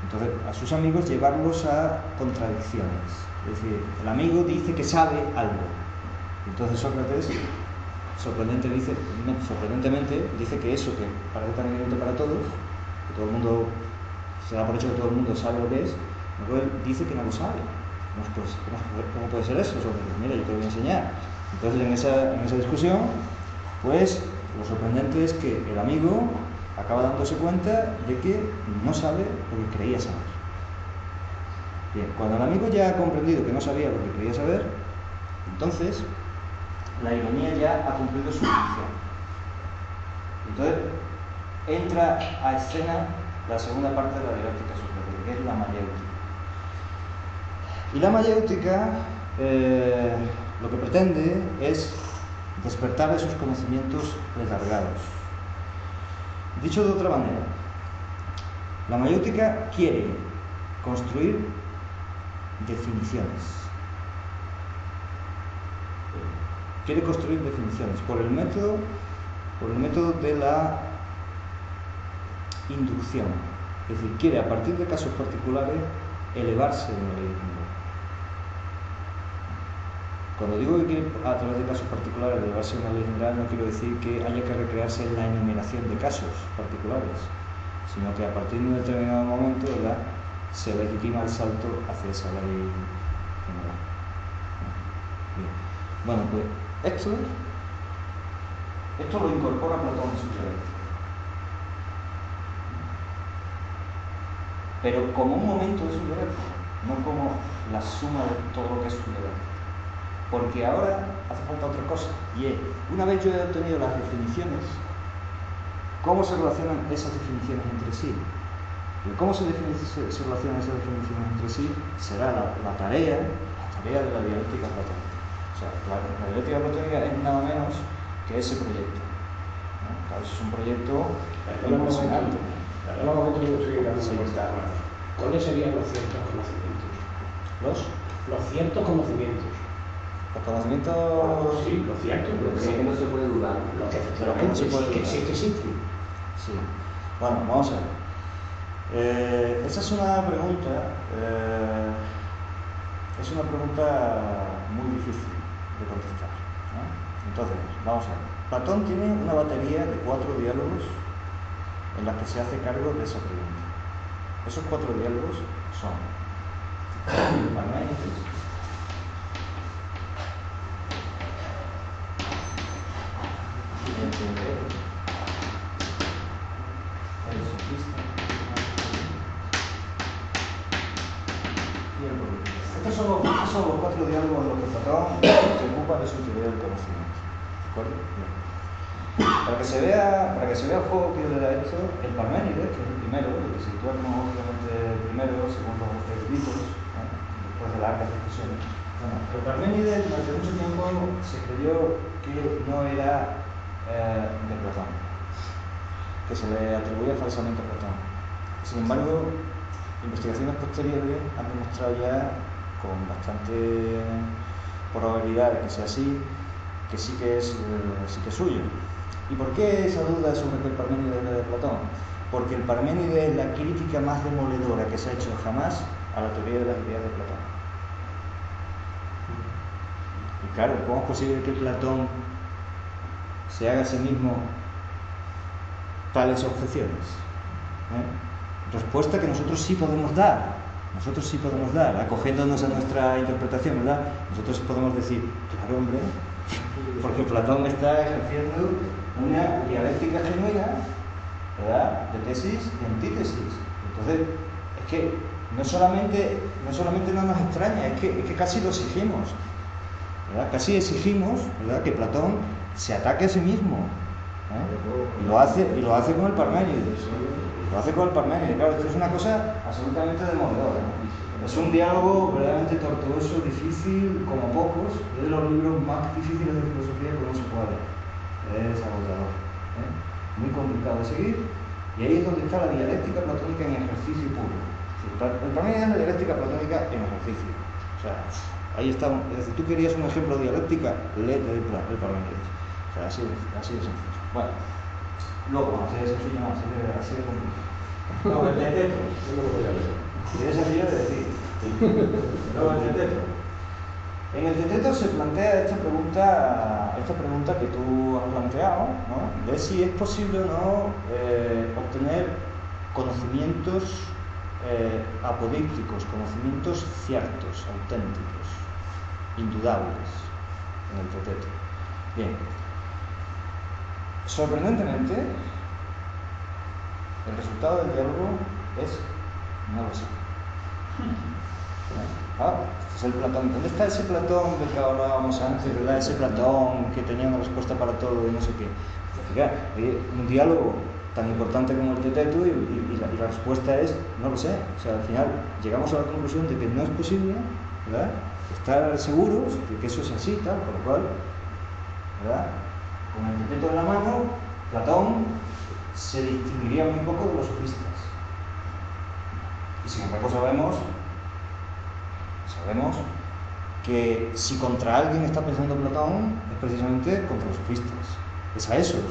Speaker 1: Entonces, a sus amigos llevarlos a contradicciones. Es decir, el amigo dice que sabe algo. Entonces Sócrates sorprendente dice, sorprendentemente dice que eso que parece tan evidente para todos, que todo el mundo se da por hecho que todo el mundo sabe lo que es, luego dice que no lo sabe. ¿Cómo, puede ser eso? Mira, yo te voy a enseñar. Entonces en esa, en esa discusión, pues lo sorprendente es que el amigo acaba dándose cuenta de que no sabe lo que creía saber. Bien, cuando el amigo ya ha comprendido que no sabía lo que creía saber, entonces la ironía ya ha cumplido su función. Entonces entra a escena la segunda parte de la dialéctica socrática, que es la mayéutica. Y la mayéutica eh, lo que pretende es despertar esos conocimientos retardados. Dicho de otra manera, la mayéutica quiere construir definiciones. Quiere construir definiciones por el método, por el método de la inducción. Es decir, quiere a partir de casos particulares elevarse en general. Cuando digo que quiere a través de casos particulares elevarse en la ley general, no quiero decir que haya que recrearse en la enumeración de casos particulares, sino que a partir de un determinado momento se legitima el salto hacia esa ley general. Bueno, pues esto, esto lo incorpora Platón en su teoría. Pero como un momento de su dialéctica, no como la suma de todo lo que es su dialéctica. Porque ahora hace falta otra cosa, y es, una vez yo he obtenido las definiciones, ¿cómo se relacionan esas definiciones entre sí? Y cómo se, se, relacionan esas definiciones entre sí será la, la tarea, la tarea de la dialéctica platónica. O sea, la, la dialéctica platónica es nada menos que ese proyecto. ¿no? Claro, es un proyecto impresionante.
Speaker 2: Seguir dando sí. ¿Cuáles serían los ciertos conocimientos?
Speaker 1: ¿Los?
Speaker 2: Los ciertos conocimientos.
Speaker 1: Los conocimientos.
Speaker 2: Sí, los ciertos.
Speaker 4: Lo que, que no se puede dudar.
Speaker 2: Lo que,
Speaker 1: Pero que no se puede
Speaker 2: que existe, existe.
Speaker 1: Sí. Bueno, vamos a ver. Eh, esa es una pregunta. Eh, es una pregunta muy difícil de contestar. ¿no? Entonces, vamos a ver. Platón tiene una batería de cuatro diálogos en las que se hace cargo de esa pregunta. Esos cuatro diálogos son Parménides, el Teodoro, el Sofista y el Político. Estos son, los, estos son los cuatro diálogos en los que Platón se ocupa de su teoría del conocimiento. ¿De acuerdo? Para que se vea, para que se vea el juego que yo le da esto, el Parménides, que es el primero, el que se sitúa cronológicamente primero, según los eruditos, ¿eh? después de largas discusiones. Bueno, el Parménides durante mucho tiempo se creyó que no era eh, de Platón, que se le atribuía falsamente a Platón. Sin embargo, investigaciones posteriores han demostrado ya con bastante probabilidad de que sea así, que sí que es, eh, sí que suyo. ¿Y por qué esa duda sobre que el Parménides de Platón? Porque el Parménides es la crítica más demoledora que se ha hecho jamás a la teoría de las ideas de Platón. Y claro, ¿cómo es posible que Platón se haga a sí mismo tales objeciones? ¿Eh? Respuesta que nosotros sí podemos dar, nosotros sí podemos dar, acogiéndonos a nuestra interpretación, ¿verdad? Nosotros podemos decir, claro, hombre, porque Platón está ejerciendo una dialéctica genuina, ¿verdad? De tesis y antítesis. Entonces, es que no solamente no, solamente no nos extraña, es que, casi lo exigimos. ¿verdad? Casi exigimos ¿verdad? que Platón se ataque a sí mismo. ¿eh? Y lo hace, y lo hace con el Parménides. Lo hace con el Parménides. Claro, esto es una cosa absolutamente demoledora. Es un diálogo verdaderamente tortuoso, difícil, como pocos. Es de los libros más difíciles de filosofía que uno se puede. Es agotador. ¿eh? Muy complicado de seguir. Y ahí es donde está la dialéctica platónica en ejercicio puro. El Parménides es la dialéctica platónica en ejercicio. O sea, ahí está. Si tú querías un ejemplo de dialéctica, el, el Parménides. Sea, así, así de sencillo. Bueno, luego, así de sencillo, así de, así de complicado. No, el teteto.
Speaker 5: Yo no lo voy a leer.
Speaker 1: Y es sencillo de decir. Luego el teteto. En el teteto se plantea esta pregunta, esta pregunta que tú has planteado, ¿no? de si es posible o no eh, obtener conocimientos eh, apodícticos, conocimientos ciertos, auténticos, indudables en el teteto. Bien, sorprendentemente, el resultado del diálogo es no lo sé. Ah, este es el Platón. ¿Dónde está ese Platón del que hablábamos antes, verdad? Ese Platón que tenía una respuesta para todo y no sé qué. Fíjate, un diálogo tan importante como el Teteto y, y, y, la, y, la, respuesta es no lo sé. O sea, al final llegamos a la conclusión de que no es posible, ¿verdad? Estar seguros de que eso es así, tal, con lo cual, ¿verdad? Con el Teteto en la mano, Platón se distinguiría muy poco de los sofistas. Y sin embargo sabemos, sabemos que si contra alguien está pensando Platón es precisamente contra los sofistas. Es a esos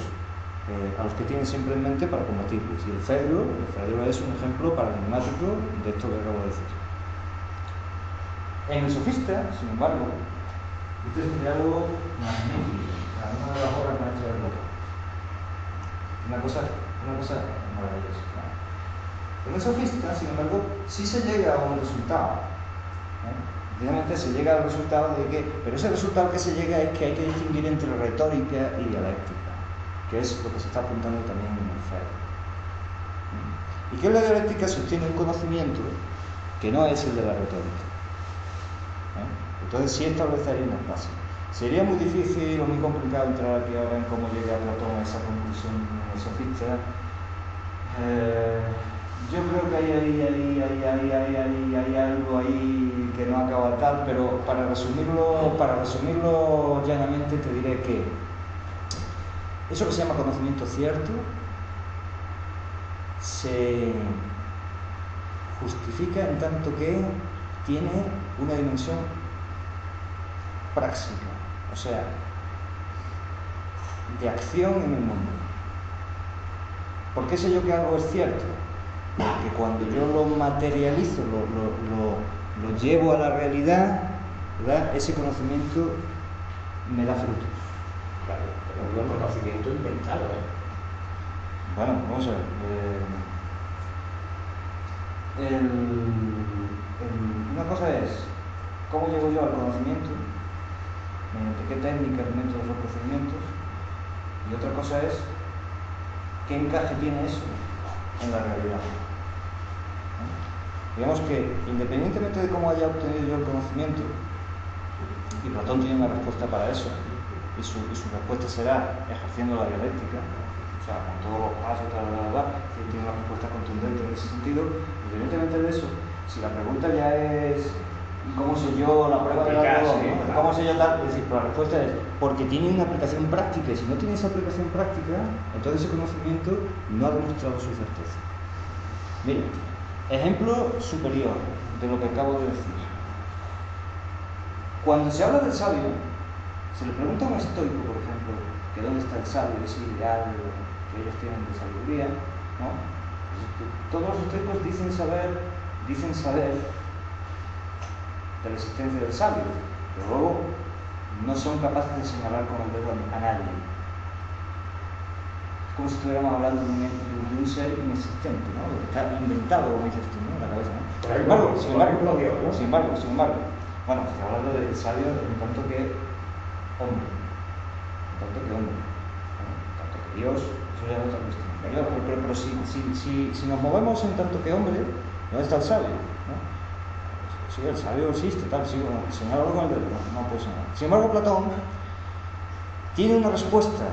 Speaker 1: eh, a los que tienen siempre en mente para combatirlos. Y el Fedro, el Fedro es un ejemplo paradigmático de esto que acabo de decir. En el sofista, sin embargo, este es un diálogo magnífico, una de las obras maestras de Platón. Una cosa, una cosa maravillosa. En el sofista, sin embargo, sí se llega a un resultado. ¿eh? Precisamente se llega al resultado de que, pero ese resultado que se llega es que hay que distinguir entre retórica y dialéctica, que es lo que se está apuntando también en el FED. Y que la dialéctica sostiene un conocimiento que no es el de la retórica. Entonces sí establecería unas bases. Sería muy difícil o muy complicado entrar aquí ahora en cómo llega Platón a esa conclusión sofista. Eh, yo creo que hay, hay, hay, hay, algo ahí que no acaba tal, pero para resumirlo, para resumirlo llanamente te diré que eso que se llama conocimiento cierto se justifica en tanto que tiene una dimensión práctica, o sea, de acción en el mundo. ¿Por qué sé yo que algo es cierto? Porque cuando yo lo materializo, lo, lo, lo, lo llevo a la realidad, ¿verdad? ese conocimiento me da frutos.
Speaker 2: Claro, pero un conocimiento inventado. ¿eh?
Speaker 1: Bueno, vamos a ver. Eh, el, el, una cosa es cómo llego yo al conocimiento, mediante qué técnicas, métodos o procedimientos, y otra cosa es qué encaje tiene eso en la realidad. Digamos que independientemente de cómo haya obtenido yo el conocimiento, y Platón tiene una respuesta para eso, y su, y su respuesta será ejerciendo la dialéctica, o sea, con todos los pasos, tal, tal, tal, tiene una respuesta contundente en ese sentido, independientemente de eso, si la pregunta ya es ¿cómo sé yo la prueba de la ¿no? ¿Cómo sé yo tal? Es decir, la respuesta es porque tiene una aplicación práctica, y si no tiene esa aplicación práctica, entonces ese conocimiento no ha demostrado su certeza. Mira, ejemplo superior de lo que acabo de decir. Cuando se habla del sabio, se le pregunta a un estoico, por ejemplo, que dónde está el sabio, ese ideal que ellos tienen de sabiduría, ¿no? Todos los estoicos dicen saber, dicen saber de la existencia del sabio, pero luego no son capaces de señalar con el dedo a nadie. Es como si estuviéramos hablando de un, de un ser inexistente, ¿no? que está inventado, como dices tú, ¿no? En la cabeza, ¿no? Sin embargo, sin embargo, sin embargo, sin embargo, bueno, estoy hablando del sabio en tanto que hombre, en tanto que hombre, en tanto que Dios, eso ya es otra cuestión. Pero, pero, pero si, si, si, si, nos movemos en tanto que hombre, ¿dónde está el sabio? Sí, el sabio existe, tal, sí, bueno, señalarlo con el dedo, no, no puede señalar. Sin embargo, Platón tiene una respuesta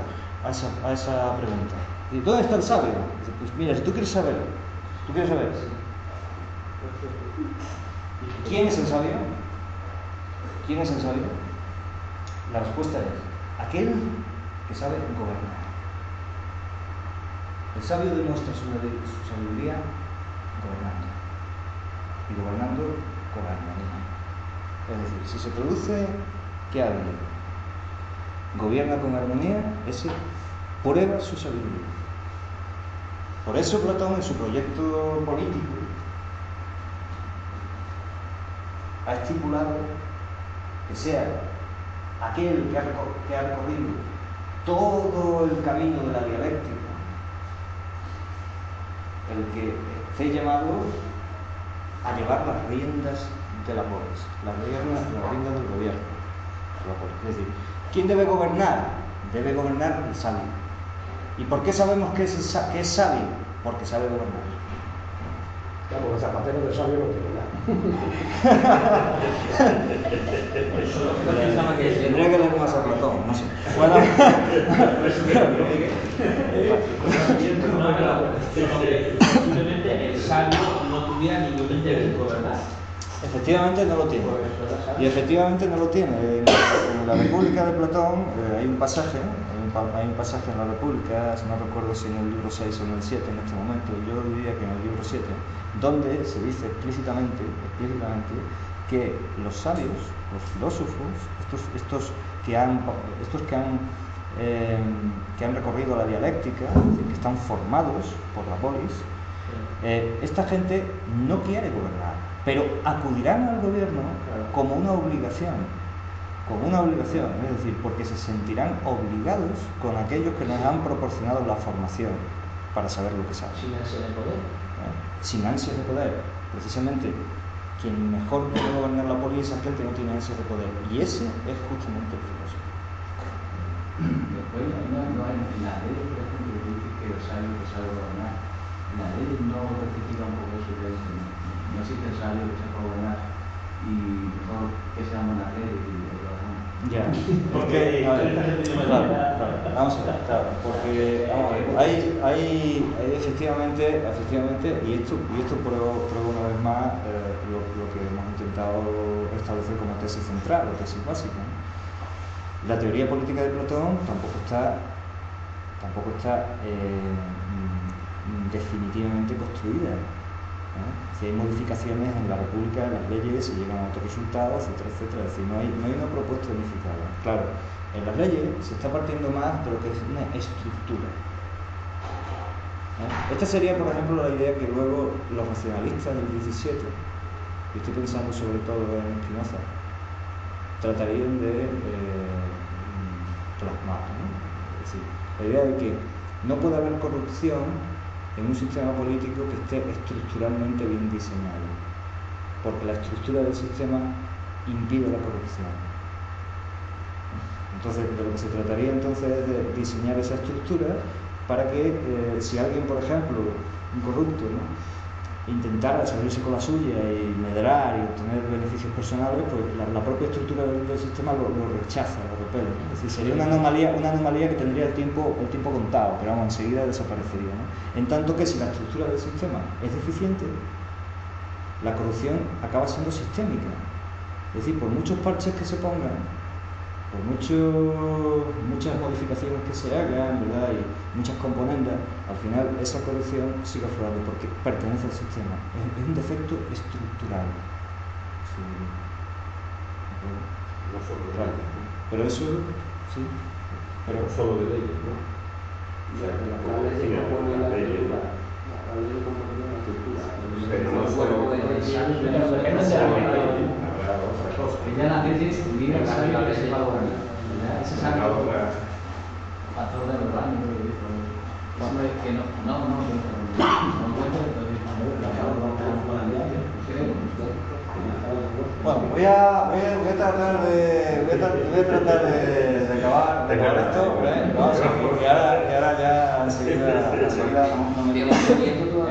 Speaker 1: a esa, a esa pregunta. ¿Y dónde está el sabio? Dice, pues mira, si tú quieres saber, tú quieres saber, ¿quién es el sabio? ¿Quién es el sabio? La respuesta es, aquel que sabe gobernar. El sabio demuestra su sabiduría gobernando. Y gobernando con armonía. Es decir, si se produce que alguien gobierna con armonía, ese prueba su sabiduría. Por eso Platón en su proyecto político ha estipulado que sea aquel que ha, recorrido todo el camino de la dialéctica, el que esté llamado a llevar las riendas de la polis, las riendas, las riendas del gobierno. de la polis. Es decir, ¿quién debe gobernar? Debe gobernar el sabio. ¿Y por qué sabemos que es, que es sabio? Porque sabe gobernar.
Speaker 2: Claro, porque Zapatero de sabio no tiene nada.
Speaker 1: Tendría que leer más a Platón, no sé. Bueno,
Speaker 6: Simplemente el sabio ningún gobernar.
Speaker 1: efectivamente no lo tiene. Y efectivamente no lo tiene. En, la República de Platón eh, hay un pasaje, hay un, pa- hay un pasaje en la República, no recuerdo si en el libro 6 o en el 7 en este momento, yo diría que en el libro 7, donde se dice explícitamente, explícitamente que los sabios, los filósofos, estos, estos que han, estos que han, eh, que han recorrido la dialéctica, es decir, que están formados por la polis, eh, esta gente no quiere gobernar, pero acudirán al gobierno como una obligación, como una obligación, es decir, porque se sentirán obligados con aquellos que les han proporcionado la formación para saber lo que saben.
Speaker 6: Sin ansia de poder.
Speaker 1: ¿eh? sin ansias de poder. Precisamente, quien mejor puede gobernar la polis es aquel que no tiene ansias de poder. Y ese es justamente el filósofo.
Speaker 7: Después, no, no hay, por ejemplo, que dice que gobernar, en las leyes no rectifica un poco eso que no existe el que sepa gobernar y mejor que sean buenas leyes y lo.
Speaker 1: Ya, porque, claro, vamos a ver, claro, porque vamos a ver, hay, hay, hay efectivamente, efectivamente, y esto, y esto prueba, prueba una vez más eh, lo, lo que hemos intentado establecer como tesis central o tesis básica. ¿no? La teoría política de Platón tampoco está, tampoco está eh, definitivamente construida. Si hay modificaciones en la República, en las leyes, se llegan a otros resultados, etcétera, etcétera. Es decir, no hay, no hay una propuesta unificada. Claro, en las leyes se está partiendo más de lo que es una estructura. Esta sería, por ejemplo, la idea que luego los nacionalistas del 17, y estoy pensando sobre todo en Spinoza, tratarían de eh, plasmar. ¿no? Es decir, la idea de que no puede haber corrupción en un sistema político que esté estructuralmente bien diseñado, porque la estructura del sistema impide la corrupción. Entonces, de lo que se trataría entonces es de diseñar esa estructura para que eh, si alguien, por ejemplo, un corrupto, ¿no? Intentara salirse con la suya y medrar y obtener beneficios personales, pues la, propia estructura del, sistema lo, rechaza, lo repele. Es decir, sería una anomalía, una anomalía que tendría el tiempo, el tiempo contado, pero vamos, enseguida desaparecería. En tanto que si la estructura del sistema es deficiente, la corrupción acaba siendo sistémica. Es decir, por muchos parches que se pongan, por mucho- muchas modificaciones que se hagan, ¿verdad? Y muchas componendas, al final esa corrupción sigue aflorando porque pertenece al sistema. Es, es un defecto estructural. Sí.
Speaker 5: No solo de
Speaker 1: Claro.
Speaker 5: leyes,
Speaker 1: Pero eso, sí. Pero
Speaker 5: no solo de leyes, ¿no? Sea,
Speaker 4: La
Speaker 5: como
Speaker 4: ley
Speaker 5: decía,
Speaker 4: compone la estructura. La ley compone la estructura.
Speaker 5: Pero no solo
Speaker 4: de leyes.
Speaker 5: Habrá otra cosa.
Speaker 7: Que
Speaker 4: es-
Speaker 7: gobernar. ¿verdad? Ese sabio,
Speaker 5: otra.
Speaker 7: pastor de que dijo. Es que no, no, no, no a.
Speaker 1: Bueno, voy a, voy a, voy a tratar de, voy a, tra- voy a tratar de, de acabar, de acabar esto, ¿eh? Vamos a seguir, que ahora, que ahora ya enseguida, enseguida nos, metemos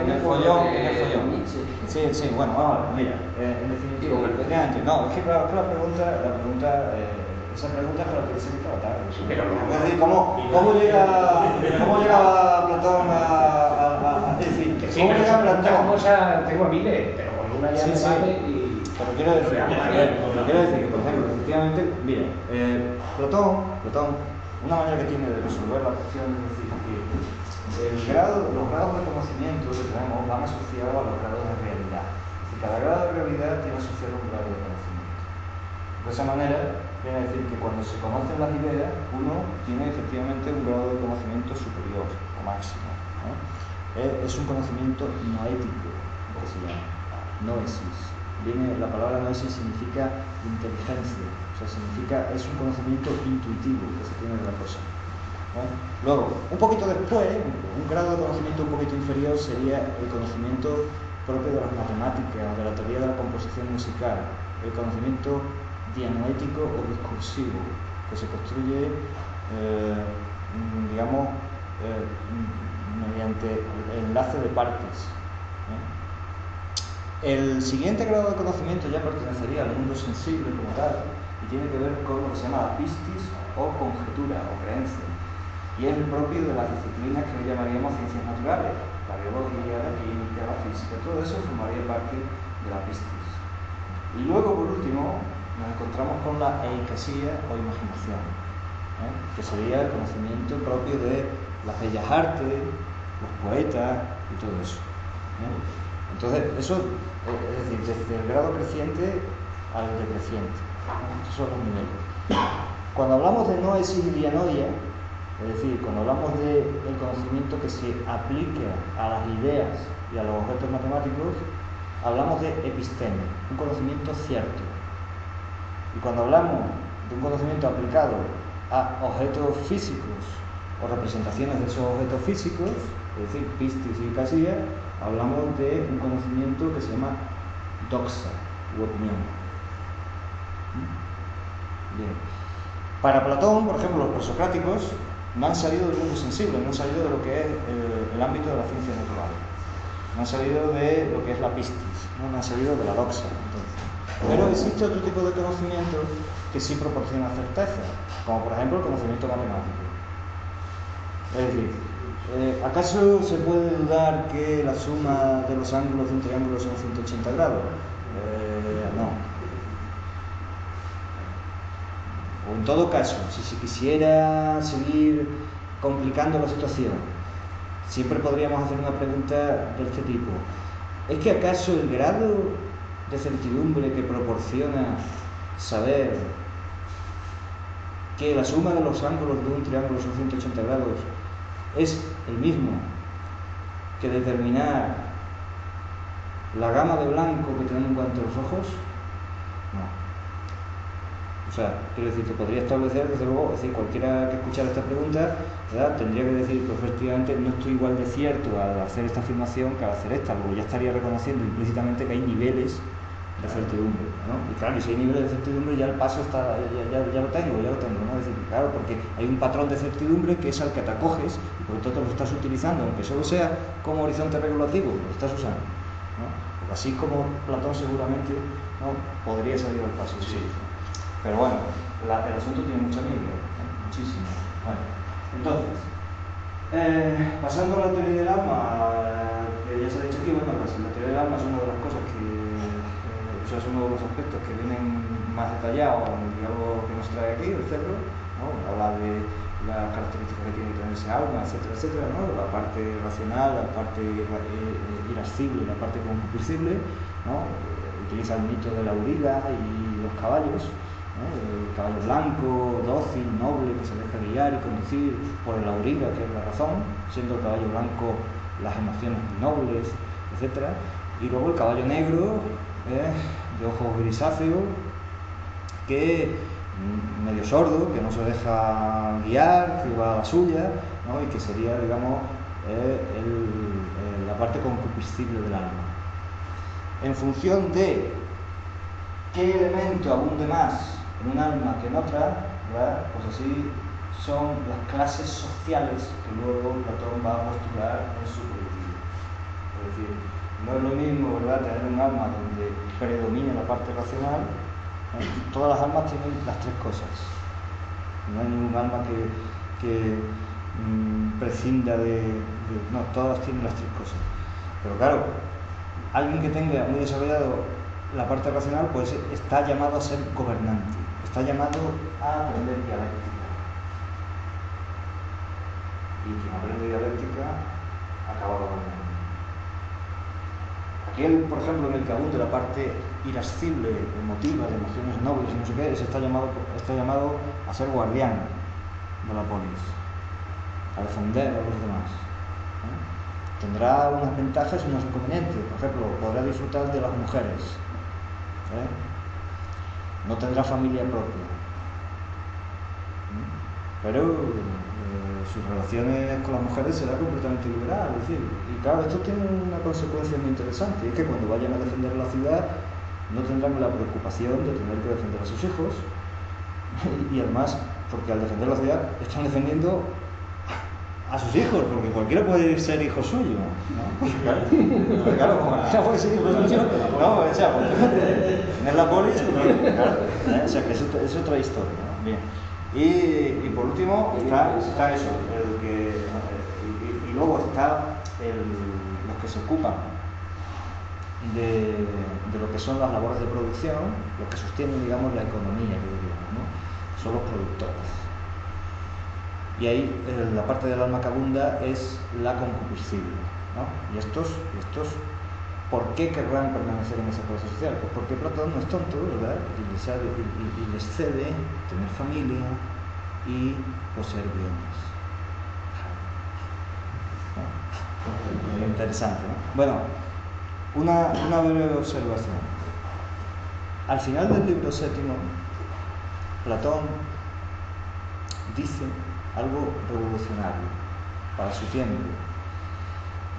Speaker 1: en el follón, en el follón. Sí, sí, bueno, vamos a ver, mira, eh, en definitiva, efectivamente, no, es que claro, es que la pregunta, la pregunta eh, esa pregunta es para la que se la tarde.
Speaker 2: no-
Speaker 1: Es decir, ¿cómo, cómo llega, cómo llega Platón a, a, a- decir, cómo
Speaker 2: pero
Speaker 1: llega Platón?
Speaker 2: tengo a miles, pero con una ya me vale y...
Speaker 1: Pero quiero decir, pero quiero decir que, por ejemplo, efectivamente, mira, eh, Platón, Platón, una manera que tiene de resolver la cuestión es decir que el grado, los grados de conocimiento que tenemos van asociados a los grados de realidad. Decir, cada grado de realidad tiene asociado un grado de conocimiento. De esa manera, viene a decir que cuando se conocen las ideas, uno tiene efectivamente un grado de conocimiento superior o máximo. ¿no? Eh, Es un conocimiento noético, que se llama, noesis. Viene, la palabra noesis significa inteligencia, o sea, significa, es un conocimiento intuitivo que se tiene de la cosa. ¿no? Luego, un poquito después, un grado de conocimiento un poquito inferior sería el conocimiento propio de las matemáticas, de la teoría de la composición musical, el conocimiento dianoético o discursivo, que se construye, eh, digamos, eh, mediante el enlace de partes. El siguiente grado de conocimiento ya pertenecería al mundo sensible como tal y tiene que ver con lo que se llama la pistis o conjetura o creencia. Y es el propio de las disciplinas que hoy llamaríamos ciencias naturales, la biología, la química, la física, todo eso formaría parte de la pistis. Y luego, por último, nos encontramos con la eikasía o imaginación, ¿eh? que sería el conocimiento propio de las bellas artes, los poetas y todo eso. ¿eh? Entonces, eso, eh, es decir, desde el grado creciente al decreciente. ¿no? Estos son los niveles. Cuando hablamos de noesis y dianoia, es decir, cuando hablamos del conocimiento que se aplica a las ideas y a los objetos matemáticos, hablamos de episteme, un conocimiento cierto. Y cuando hablamos de un conocimiento aplicado a objetos físicos o representaciones de esos objetos físicos, es decir, pistis y casilla, hablamos de un conocimiento que se llama doxa u opinión. ¿Mm? Bien. Para Platón, por ejemplo, los presocráticos no han salido del mundo sensible, no han salido de lo que es eh, el ámbito de la ciencia natural, no han salido de lo que es la pistis, no, no han salido de la doxa. Entonces. Pero existe otro tipo de conocimiento que sí proporciona certeza, como por ejemplo el conocimiento matemático. Es decir, eh, ¿acaso se puede dudar que la suma de los ángulos de un triángulo son 180 grados? Eh, no. O en todo caso, si se quisiera seguir complicando la situación, siempre podríamos hacer una pregunta de este tipo. ¿Es que acaso el grado de certidumbre que proporciona saber que la suma de los ángulos de un triángulo son 180 grados es el mismo que determinar la gama de blanco que tenemos en cuanto a los ojos? No. O sea, quiero decir, que podría establecer, desde luego, es decir, cualquiera que escuchara esta pregunta, ¿verdad? tendría que decir, pues efectivamente no estoy igual de cierto al hacer esta afirmación que al hacer esta, luego ya estaría reconociendo implícitamente que hay niveles de certidumbre, ¿no? Y claro, y si hay niveles de certidumbre ya el paso está, ya, ya, ya lo tengo, ya lo tengo, ¿no? Es decir, claro, porque hay un patrón de certidumbre que es al que te acoges y por lo tanto lo estás utilizando, aunque solo sea como horizonte regulativo, lo estás usando, ¿no? Porque así como Platón seguramente, ¿no? Podría salir al paso, sí. Pero bueno, la- el asunto tiene mucha ¿eh? muchísimo. Bueno, entonces, eh, pasando a la teoría del alma, que ya se ha dicho aquí, bueno, pues la teoría del alma es una de las cosas que, eh, o sea, es uno de los aspectos que vienen más detallados en el diálogo que nos trae aquí, el cerebro, ¿no? habla de las características que tiene que tener ese alma, etcétera, etcétera, ¿no? la parte racional, la parte irra- eh, irascible, la parte concupiscible, ¿no? Eh, utiliza el mito de la auriga y los caballos, el caballo blanco, dócil, noble, que se deja guiar y conducir por el auriga, que es la razón, siendo el caballo blanco las emociones nobles, etc. Y luego el caballo negro, ¿eh? de ojos grisáceos, que mm, medio sordo, que no se deja guiar, que va a la suya, ¿no? y que sería, digamos, eh, el- la parte concupiscible del alma. En función de qué elemento abunde más en un alma que en otra, pues así son las clases sociales que luego Platón va a postular en su colectivo. No es lo mismo ¿verdad? tener un alma donde predomina la parte racional ¿eh? Todas las almas tienen las tres cosas. No hay ningún alma que, que mm, prescinda de, de- No, todas tienen las tres cosas. Pero claro, alguien que tenga muy desarrollado la parte racional, pues está llamado a ser gobernante, está llamado a aprender dialéctica. Y quien aprende dialéctica acaba gobernando. Aquel, por ejemplo, en el abunde la parte irascible, emotiva, de emociones nobles no sé qué, está llamado, está llamado a ser guardián de la polis, a defender a los demás. ¿eh? Tendrá unas ventajas y unos inconvenientes. Por ejemplo, podrá disfrutar de las mujeres. ¿eh? No tendrá familia propia. ¿eh? Pero sus relaciones con las mujeres será completamente liberal. Es decir, y claro, esto tiene una consecuencia muy interesante. y es que cuando vayan a defender la ciudad no tendrán la preocupación de tener que defender a sus hijos. Y además, porque al defender la ciudad están defendiendo a sus hijos, porque cualquiera puede ser hijo suyo, ¿no? Claro, claro, cualquiera puede ser hijo suyo, no, o sea, tener la polis, claro, ¿eh? o sea, que es otra, es otra historia, ¿no? Bien. Y, por último está, eso, el que, y, luego está los que se ocupan de, de lo que son las labores de producción, los que sostienen, digamos, la economía, yo diría, ¿no? son los productores. Y ahí eh, la parte del alma que abunda es la concupiscible. ¿no? Y estos, estos, ¿por qué querrán permanecer en esa clase social? Pues porque Platón no es tonto, ¿verdad? Y les, ha- y- les cede tener familia y poseer bienes. Interesante, ¿no? Bueno, una, una breve observación. Al final del libro séptimo, Platón dice algo revolucionario para su tiempo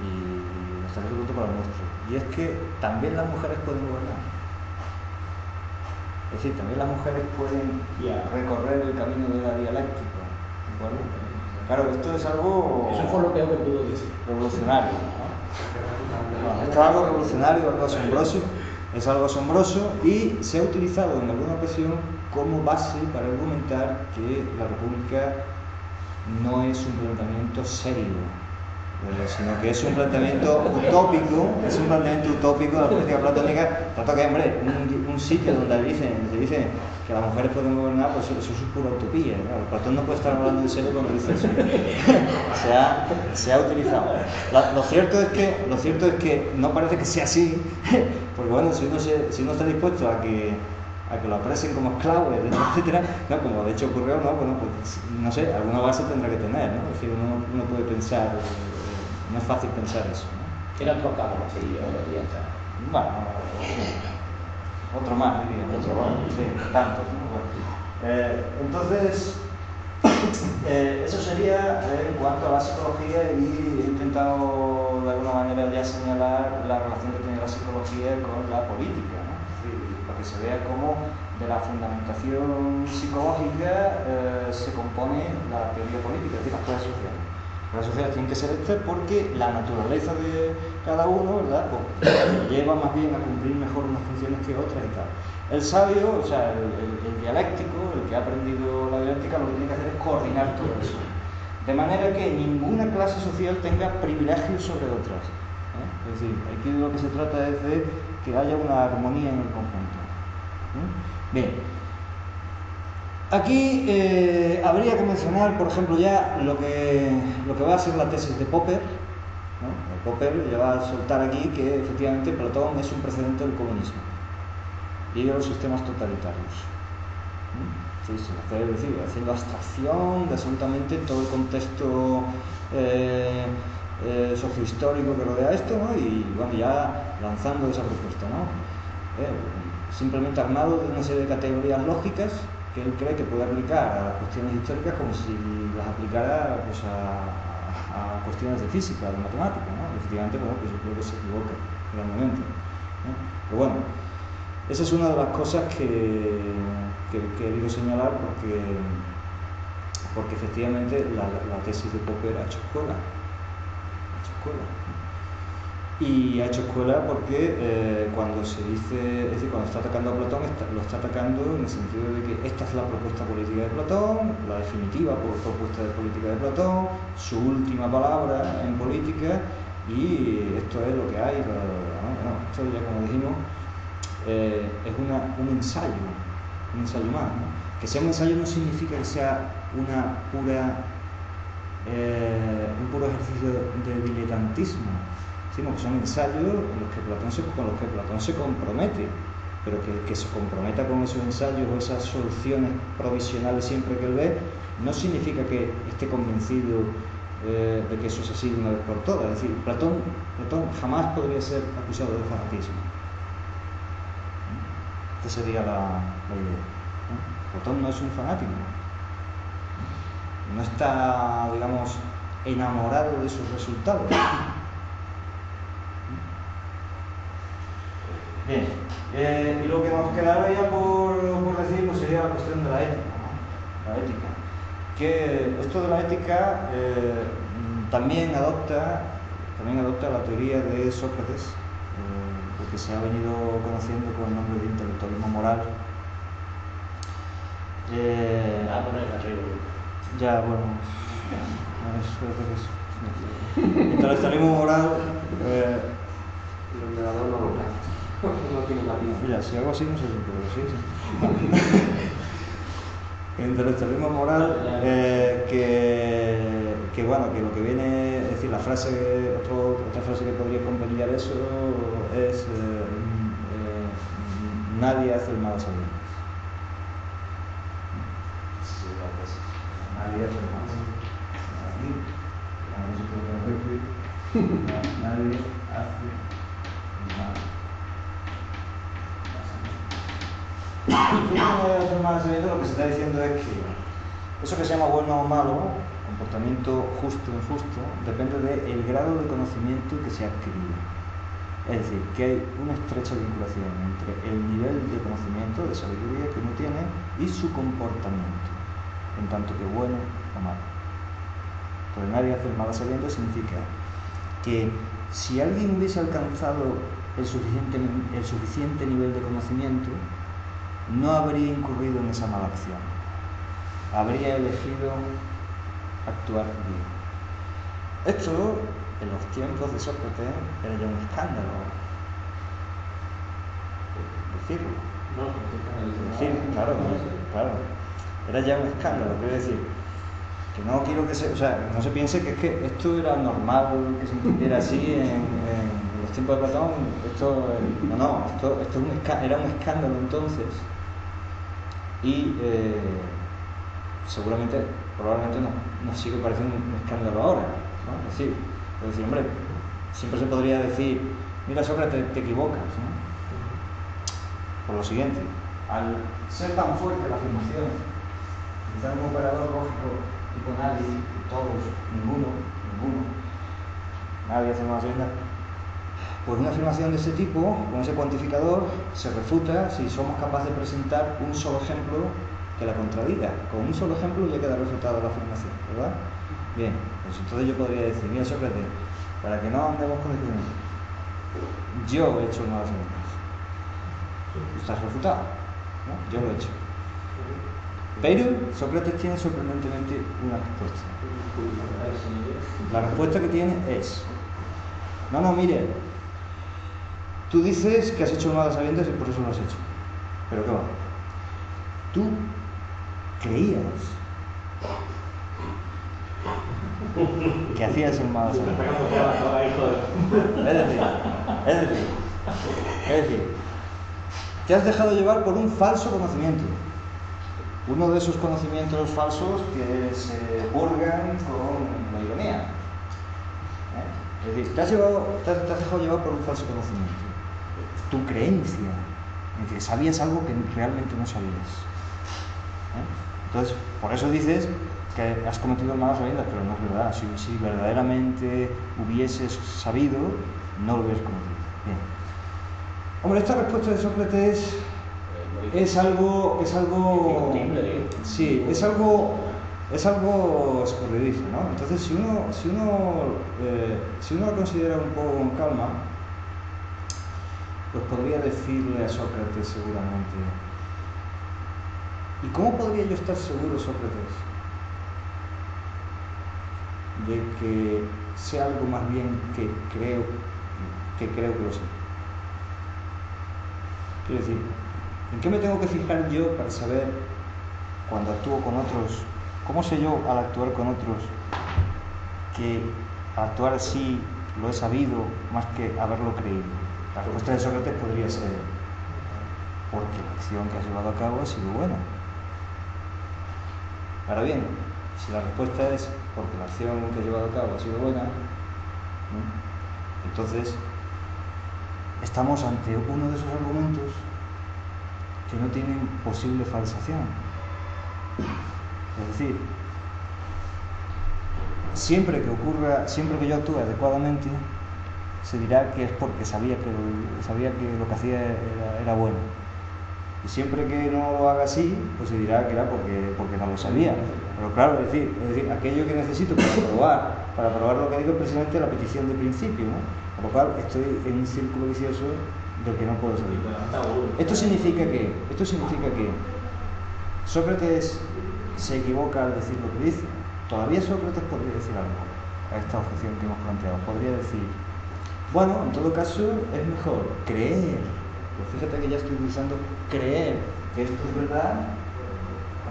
Speaker 1: y hasta cierto punto para el nuestro. Y es que también las mujeres pueden gobernar. Es decir, también las mujeres pueden recorrer el camino de la dialéctica. Claro, esto es algo
Speaker 2: Eso fue lo peor que pudo decir.
Speaker 1: revolucionario. ¿no? Bueno, esto es algo revolucionario, algo asombroso. Es algo asombroso y se ha utilizado en alguna ocasión como base para argumentar que la República no es un planteamiento serio, sino que es un planteamiento utópico, es un planteamiento utópico de la política platónica, tanto que, hombre, un, sitio donde dicen, se dice que las mujeres pueden gobernar, pues eso, es pura utopía. Claro, Platón no puede estar hablando en serio cuando dice eso. se, ha, se ha utilizado. Lo, cierto es que, lo cierto es que no parece que sea así, porque bueno, si uno, se- si uno está dispuesto a que a que lo apresen como esclavo, etcétera, no, como de hecho ocurrió, no, bueno, pues no sé, alguna base tendrá que tener, ¿no? Es decir, uno, uno puede pensar, no es fácil pensar eso, ¿no?
Speaker 2: Era otro cabo, sí, yo ya está.
Speaker 1: Bueno, otro más, diría. Otro más. Sí. Bueno, eh, entonces, eh, eso sería eh, en cuanto a la psicología y he intentado de alguna manera ya señalar la relación que tiene la psicología con la política, ¿no? Para que se vea cómo de la fundamentación psicológica eh, se compone la teoría política, es decir, las clases sociales. Las sociedades tienen que ser estas porque la naturaleza de cada uno, lleva más bien a cumplir mejor unas funciones que otras y tal. El sabio, o sea, el dialéctico, el que ha aprendido la dialéctica, lo que tiene que hacer es coordinar todo eso. De manera que ninguna clase social tenga privilegios sobre otras. ¿eh? Es decir, aquí de lo que se trata es de que haya una armonía en el conjunto. ¿eh? Bien, Aquí eh, habría que mencionar, por ejemplo, ya lo que, lo que va a ser la tesis de Popper. Popper ya va a soltar aquí que efectivamente Platón es un precedente del comunismo y de los sistemas totalitarios. Sí, decir, haciendo abstracción de absolutamente todo el contexto eh, eh, sociohistórico que rodea esto, y bueno, ya lanzando esa propuesta. ¿no? Simplemente armado de una serie de categorías lógicas que él cree que puede aplicar a cuestiones históricas como si las aplicara pues, a, cuestiones de física, de matemática. ¿no? Efectivamente, bueno, pues yo creo que se equivoca. ¿no? Pero bueno, esa es una de las cosas que, que, que he querido señalar porque, porque efectivamente la, la tesis de Popper ha hecho escuela. Ha hecho escuela. Y ha hecho escuela porque eh, cuando se dice, es decir, cuando está atacando a Platón, está- lo está atacando en el sentido de que esta es la propuesta política de Platón, la definitiva propuesta de política de Platón, su última palabra en política, y esto es lo que hay, ¿no? Bueno, esto ya como dijimos, eh, es una- un ensayo, un ensayo más. ¿no? Que sea un ensayo no significa que sea una pura, eh, un puro ejercicio de diletantismo, sino que son ensayos con los que Platón se compromete, pero que, que se comprometa con esos ensayos o esas soluciones provisionales siempre que él ve, no significa que esté convencido eh, de que eso es así de una vez por todas. Es decir, Platón, Platón jamás podría ser acusado de fanatismo. Esta sería la, idea. Platón no es un fanático. No está, digamos, enamorado de sus resultados. Bien, eh, y lo que nos quedaría ya por, por decir pues sería la cuestión de la ética. ¿no? La ética. Que esto de la ética eh, mm, también adopta también adopta la teoría de Sócrates, eh, porque se ha venido conociendo con el nombre de intelectualismo moral. Eh,
Speaker 2: Ah, poner arriba.
Speaker 1: ya, bueno, no, es- es- es- intelectualismo moral. eh,
Speaker 4: El ordenador no lo. No tiene matiz.
Speaker 1: Mira, si hago así no sé si pero sí. sí. Intelectualismo moral, eh, que, que bueno, que lo que viene, es decir, la frase, otro- otra frase que podría acompañar eso es eh, eh, nadie hace el mal a sabiendas. Nadie hace el mal a repetir. Nadie hace el mal Y lo que se está diciendo es que eso que se llama bueno o malo, comportamiento justo o injusto, depende del grado de conocimiento que se ha adquirido. Es decir, que hay una estrecha vinculación entre el nivel de conocimiento, de sabiduría que uno tiene y su comportamiento, en tanto que bueno o malo. Porque nadie hace sabiendas significa que si alguien hubiese alcanzado el suficiente nivel de conocimiento, no habría incurrido en esa mala acción. Habría elegido actuar bien. Esto, en los tiempos de Sócrates, era ya un escándalo. Decirlo.
Speaker 2: No.
Speaker 1: Decir, claro, claro. Era ya un escándalo, quiero decir. Que no quiero que se, o sea, no se piense que es que esto era normal que se entendiera así en, en los tiempos de Platón. Esto, eh, no, no, esto, esto era un escándalo entonces y eh, seguramente, probablemente nos, nos sigue pareciendo un escándalo ahora. ¿no? Es decir, decir, hombre, siempre se podría decir, mira Sócrates, te equivocas. ¿no? Por lo siguiente, al ser tan fuerte la afirmación, utilizar un operador lógico tipo nadie, todos, ninguno, ninguno, nadie hace más pues una afirmación de ese tipo, con ese cuantificador, se refuta si somos capaces de presentar un solo ejemplo que la contradiga. Con un solo ejemplo ya queda refutada la afirmación, ¿verdad? Bien, pues entonces yo podría decir, mira Sócrates, para que no andemos con discusiones, yo he hecho una afirmación. Estás refutado, ¿no? Yo lo he hecho. Pero Sócrates tiene sorprendentemente una respuesta. La respuesta que tiene es, no, no, mire, tú dices que has hecho malas sabiendas y por eso lo has hecho. Pero qué va. Tú creías que hacías el mal. Es decir, te has dejado llevar por un falso conocimiento. Uno de esos conocimientos falsos que se purgan con la ironía. ¿eh? Es decir, te has, llevado, te has dejado llevar por un falso conocimiento. Tu creencia, es decir, sabías algo que realmente no sabías. ¿eh? Entonces, por eso dices que has cometido malas sabiendas, pero no es verdad. Si, si verdaderamente hubieses sabido, no lo hubieses cometido. Bien. Hombre, esta respuesta de Sócrates es algo, es algo,
Speaker 2: Discutible.
Speaker 1: sí, es algo, es algo escurridizo, ¿no? Entonces, si uno, si uno, eh, si uno lo considera un poco con calma, pues podría decirle a Sócrates seguramente, ¿y cómo podría yo estar seguro, Sócrates, de que sea algo más bien que creo que creo que lo sé? Quiero decir, ¿en qué me tengo que fijar yo para saber cuando actúo con otros, cómo sé yo al actuar con otros que actuar así lo he sabido más que haberlo creído? La respuesta de Sócrates podría ser, porque la acción que has llevado a cabo ha sido buena. Ahora bien, si la respuesta es porque la acción que he llevado a cabo ha sido buena, entonces estamos ante uno de esos argumentos que no tienen posible falsación. Es decir, siempre que ocurra, siempre que yo actúe adecuadamente, se dirá que es porque sabía que lo, sabía que, lo que hacía era, era, bueno. Y siempre que no lo haga así, pues se dirá que era porque, porque no lo sabía. Pero claro, es decir, es decir, aquello que necesito para probar, para probar lo que digo es precisamente la petición de principio, ¿no? Por lo cual estoy en un círculo vicioso del que no puedo salir. Esto significa que, esto significa que Sócrates se equivoca al decir lo que dice. Todavía Sócrates podría decir algo a esta objeción que hemos planteado. Podría decir, bueno, en todo caso es mejor creer. Pues fíjate que ya estoy utilizando creer que esto es verdad,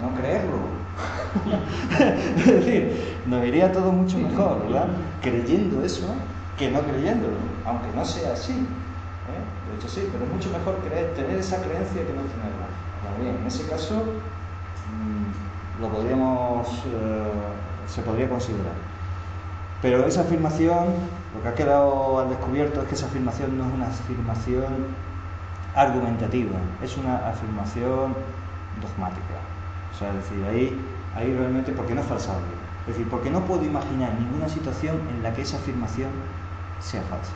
Speaker 1: no creerlo. es decir, nos iría todo mucho mejor, ¿verdad? Creyendo eso que no creyéndolo, aunque no sea así. ¿eh? De hecho sí, pero es mucho mejor creer, tener esa creencia que no tenerla. Ahora bien, en ese caso mmm, lo podríamos, eh, se podría considerar. Pero esa afirmación, lo que ha quedado al descubierto es que esa afirmación no es una afirmación argumentativa, es una afirmación dogmática. O sea, es decir, ahí, ahí realmente, porque no es falsable. Es decir, porque no puedo imaginar ninguna situación en la que esa afirmación sea falsa.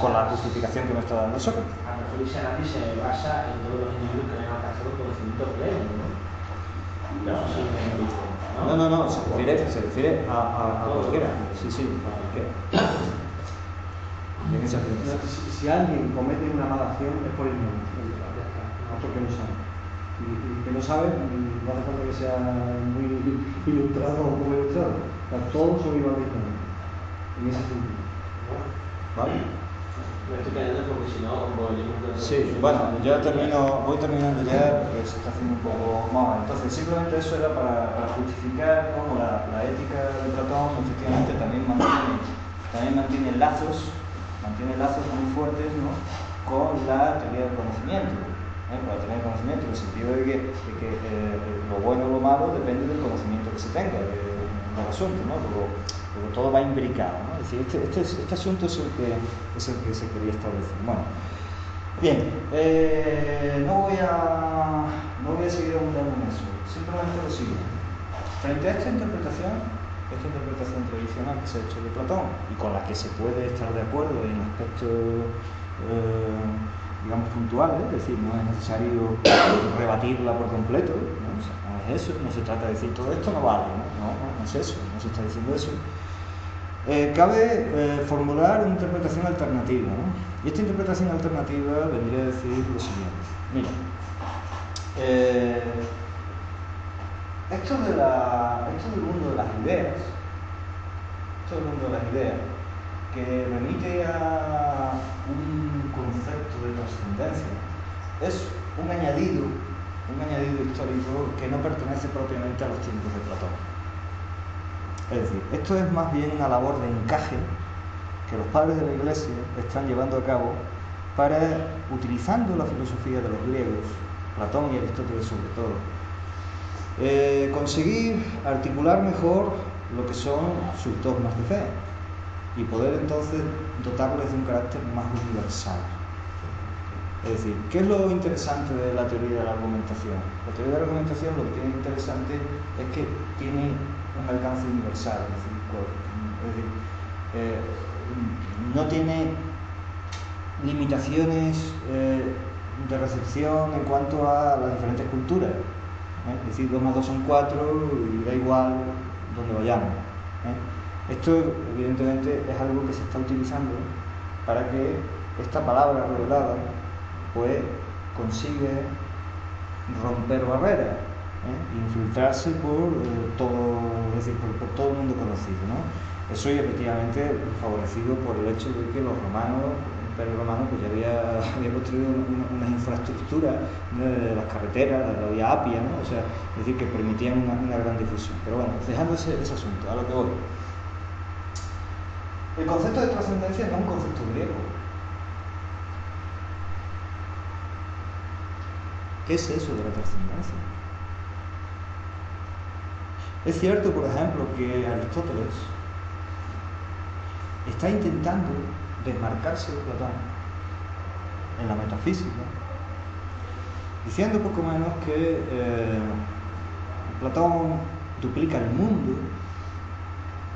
Speaker 1: Con la justificación que me está dando Sócrates.
Speaker 2: A se basa en todos los individuos que han alcanzado conocimiento pleno, ¿no? No,
Speaker 1: no, no, se refiere, se refiere a, a, a cualquiera. Sí, sí, a cualquiera. En
Speaker 3: si, si, alguien comete una mala acción es por ignorancia, no porque no sabe. Y, y, que no sabe, no hace falta que sea muy ilustrado o muy ilustrado. O sea, todos son iguales en ese sentido.
Speaker 1: ¿Vale?
Speaker 2: Me estoy callando porque si no, volvemos
Speaker 1: Sí, bueno, yo termino, voy terminando ya porque se está haciendo un poco más. Entonces, simplemente eso era para, para justificar cómo la, la, ética de Platón efectivamente también mantiene, también mantiene lazos, mantiene lazos muy fuertes ¿no? con la teoría del conocimiento. ¿eh? Con la teoría del conocimiento, en el sentido de que, de que eh, lo bueno o lo malo depende del conocimiento que se tenga de, del asunto, ¿no? Luego, luego todo va imbricado, ¿no? Es decir, este, este, este, asunto es el, que, es el que se quería establecer. Bueno, bien, eh, no, voy a, no voy a seguir abundando en eso, simplemente lo siguiente. Frente a esta interpretación, esta interpretación tradicional que se ha hecho de Platón y con la que se puede estar de acuerdo en aspectos, eh, digamos, puntuales, es decir, no es necesario rebatirla por completo. Eso, no se trata de decir todo esto no vale, ¿no? No, es eso, no se está diciendo eso. Eh, cabe eh, formular una interpretación alternativa. Y esta interpretación alternativa vendría a decir lo siguiente. Mira, eh, esto, de la, esto del mundo de las ideas, esto del mundo de las ideas, que remite a un concepto de trascendencia, es un añadido, un añadido histórico que no pertenece propiamente a los tiempos de Platón. Es decir, esto es más bien una labor de encaje que los padres de la Iglesia están llevando a cabo para, utilizando la filosofía de los griegos, Platón y Aristóteles sobre todo, eh, conseguir articular mejor lo que son sus dogmas de fe y poder entonces dotarles de un carácter más universal. Es decir, ¿qué es lo interesante de la teoría de la argumentación? La teoría de la argumentación lo que tiene interesante es que tiene un alcance universal, es decir, eh, no tiene limitaciones eh, de recepción en cuanto a las diferentes culturas. ¿eh? Es decir, 2 más 2 son 4 y da igual donde vayamos. Esto, evidentemente, es algo que se está utilizando para que esta palabra revelada pues consigue romper barreras, ¿eh? infiltrarse por, eh, todo, es decir, por, todo el mundo conocido. ¿no? Eso y efectivamente favorecido por el hecho de que los romanos, el imperio romano, pues ya había, había construido una, una- unas infraestructuras de las carreteras, la vía apia, ¿no? o sea, es decir, que permitían una, gran difusión. Pero bueno, dejando ese asunto, a lo que voy. El concepto de trascendencia no es un concepto griego. ¿Qué es eso de la trascendencia? Es cierto, por ejemplo, que Aristóteles está intentando desmarcarse de Platón en la metafísica, diciendo poco menos que eh, Platón duplica el mundo,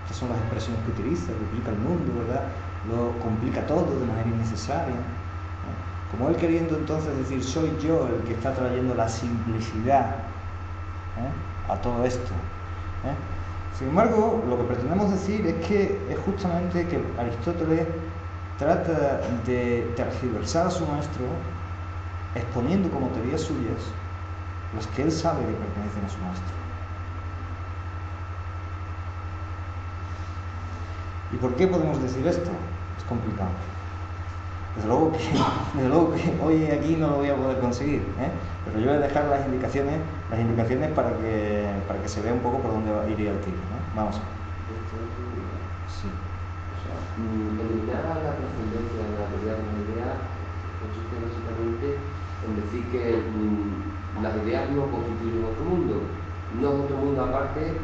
Speaker 1: estas son las expresiones que utiliza, duplica el mundo, ¿verdad? Lo complica todo de manera innecesaria. Como él queriendo entonces decir, soy yo el que está trayendo la simplicidad ¿eh? a todo esto. ¿eh? Sin embargo, lo que pretendemos decir es que es justamente que Aristóteles trata de tergiversar a su maestro exponiendo como teorías suyas las que él sabe que pertenecen a su maestro. ¿Y por qué podemos decir esto? Es complicado. Desde luego que, desde luego que hoy aquí no lo voy a poder conseguir, ¿eh? pero yo voy a dejar las indicaciones, las indicaciones para que, para que se vea un poco por dónde iría el tiro. ¿no? Vamos. Sí.
Speaker 4: O sea, mm, eliminar la trascendencia de la teoría de la idea consiste básicamente en decir que mm, las ideas no constituyen otro mundo, no otro mundo aparte,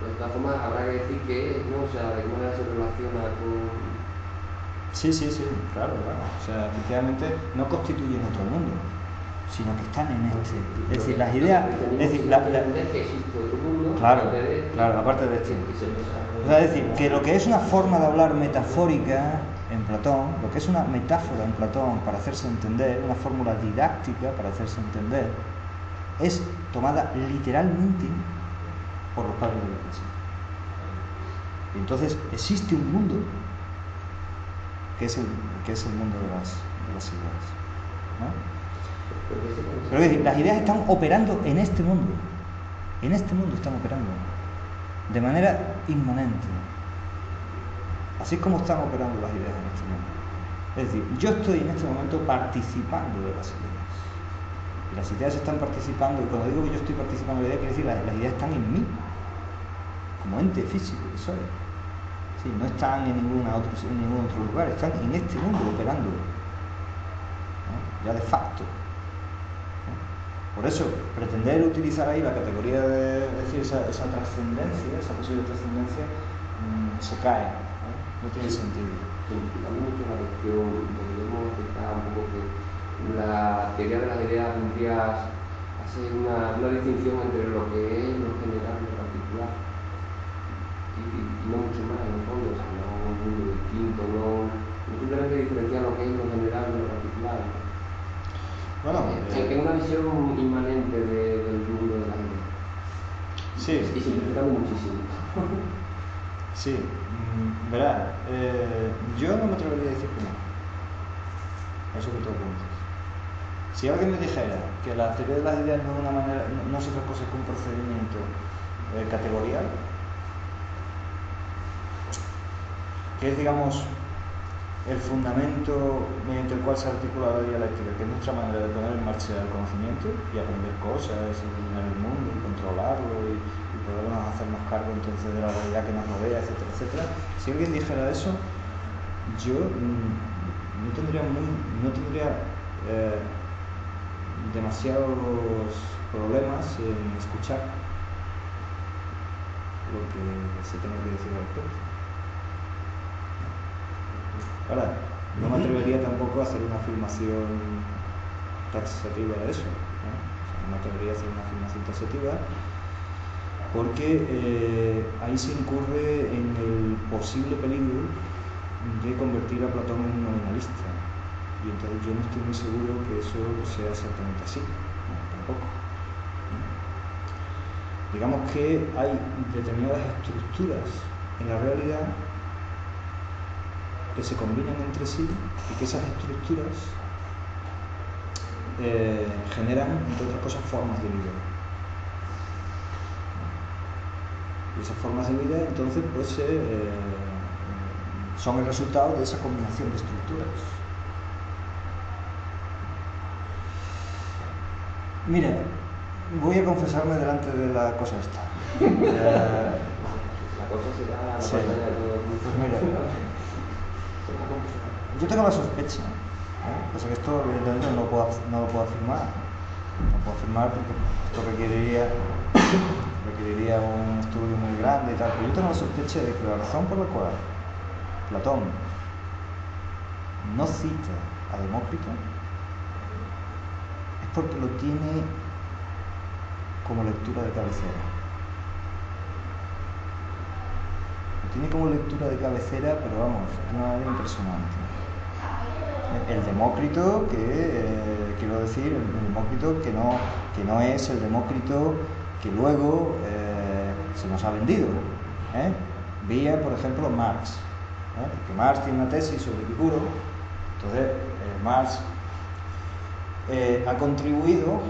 Speaker 4: pues de todas formas habrá que decir que es, ¿no? O sea, de manera se relaciona con...
Speaker 1: Sí, sí, sí, claro, claro. O sea, efectivamente no constituyen otro mundo, sino que están en este. Es decir, las ideas, es decir, la- la-
Speaker 4: entender que existe otro mundo,
Speaker 1: Claro,
Speaker 4: este,
Speaker 1: claro, aparte de este.
Speaker 4: desarrolla.
Speaker 1: O sea, es decir, que lo que es una forma de hablar metafórica en Platón, lo que es una metáfora en Platón para hacerse entender, una fórmula didáctica para hacerse entender, es tomada literalmente por los padres de la Iglesia. Y entonces existe un mundo que es el, que es el mundo de las, de las ideas. ¿no? Pero es decir, las ideas están operando en este mundo. En este mundo están operando. De manera inmanente. Así es como están operando las ideas en este mundo. Es decir, yo estoy en este momento participando de las ideas. Y las ideas están participando, y cuando digo que yo estoy participando de las ideas, quiere decir que las, las ideas están en mí, como ente físico que soy. Sí, no están en, ninguna otro, en ningún otro lugar, están en este mundo operando. ¿no? Ya de facto. Por eso, pretender utilizar ahí la categoría de decir, esa, esa trascendencia, esa posible trascendencia, mm, se cae, ¿no? no tiene sentido.
Speaker 4: simplificando mucho la cuestión, podríamos aceptar un poco que la teoría de las ideas vendría a ser una, una distinción entre lo que es lo general y lo particular. Y, no mucho más, en el fondo, o sea, no un mundo distinto, no, no simplemente diferenciar lo que es lo general y lo particular.
Speaker 1: Bueno,
Speaker 4: es,
Speaker 1: eh,
Speaker 4: es una visión inmanente de- del mundo de las ideas.
Speaker 1: sí,
Speaker 4: Y simplificando muchísimo.
Speaker 1: sí, mm, verá, eh, yo no me atrevería a decir que no. Eso que tú apuntas. Si alguien me dijera que la teoría de las ideas no es, una manera, no, no es otra cosa que un procedimiento eh, categorial, que es, digamos, el fundamento mediante el cual se articula la dialéctica, que es nuestra manera de poner en marcha el conocimiento y aprender cosas, y dominar el mundo, y controlarlo, y, y podernos hacernos cargo entonces de la realidad que nos rodea, etcétera, etcétera. Si alguien dijera eso, yo mm, no tendría, muy- no tendría eh, demasiados problemas en escuchar lo que se tenga que decir al respecto. Ahora, no me atrevería tampoco a hacer una afirmación taxativa de eso. ¿no? O sea, no me atrevería a hacer una afirmación taxativa porque eh, ahí se incurre en el posible peligro de convertir a Platón en un nominalista. Y entonces yo no estoy muy seguro que eso sea exactamente así. ¿no? Tampoco. ¿no? Digamos que hay determinadas estructuras en la realidad que se combinan entre sí y que esas estructuras eh, generan, entre otras cosas, formas de vida. Y esas formas de vida, entonces, pues eh, son el resultado de esa combinación de estructuras. Mira, voy a confesarme delante de la cosa esta. Eh,
Speaker 4: La cosa será la
Speaker 1: Sí.
Speaker 4: de
Speaker 1: Pues mira, yo tengo la sospecha, ¿eh? Que esto evidentemente no lo, puedo, no lo puedo afirmar. No puedo afirmar porque esto requeriría, requeriría un estudio muy grande y tal. Pero yo tengo la sospecha de que la razón por la cual Platón no cita a Demócrito es porque lo tiene como lectura de cabecera. Lo tiene como lectura de cabecera, pero vamos, de una manera impresionante. El Demócrito, que eh, quiero decir, el Demócrito que no, que no es el Demócrito que luego eh, se nos ha vendido. ¿eh? Vía, por ejemplo, Marx. ¿eh? Porque Marx tiene una tesis sobre Epicuro, entonces Marx ha contribuido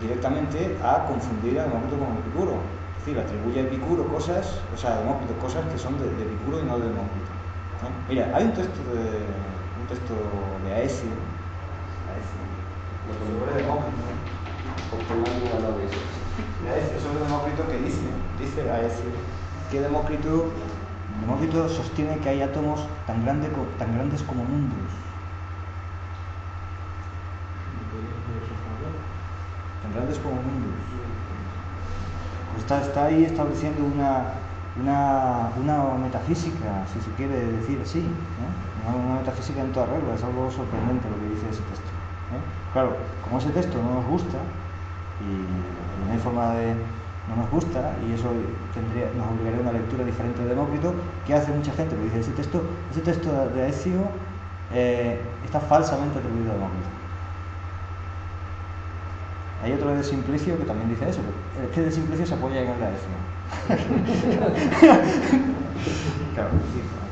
Speaker 1: directamente a confundir a Demócrito con Epicuro. Es decir, atribuye a Epicuro cosas, o sea, a Demócrito cosas que son de, de Epicuro y no de Demócrito. ¿no? Mira, hay un texto de, un texto de Aecio, Aecio, sobre Demócrito,
Speaker 4: Porque nadie ha hablado de eso.
Speaker 1: de Aecio, sobre Demócrito que dice, dice Aecio, que Demócrito, Demócrito sostiene que hay átomos tan, grande tan grandes como mundos. tan grandes como mundos. Está, está ahí estableciendo una, una, una metafísica, si se quiere decir así, una, metafísica en toda regla, es algo sorprendente lo que dice ese texto. Claro, como ese texto no nos gusta, y no hay forma de... no nos gusta, y eso tendría, nos obligaría a una lectura diferente de Demócrito, ¿qué hace mucha gente? Porque dice, ese texto, ese texto de Aecio eh, está falsamente atribuido a Demócrito. Hay otro de Simplicio que también dice eso, pero es que de Simplicio se apoya en el claro,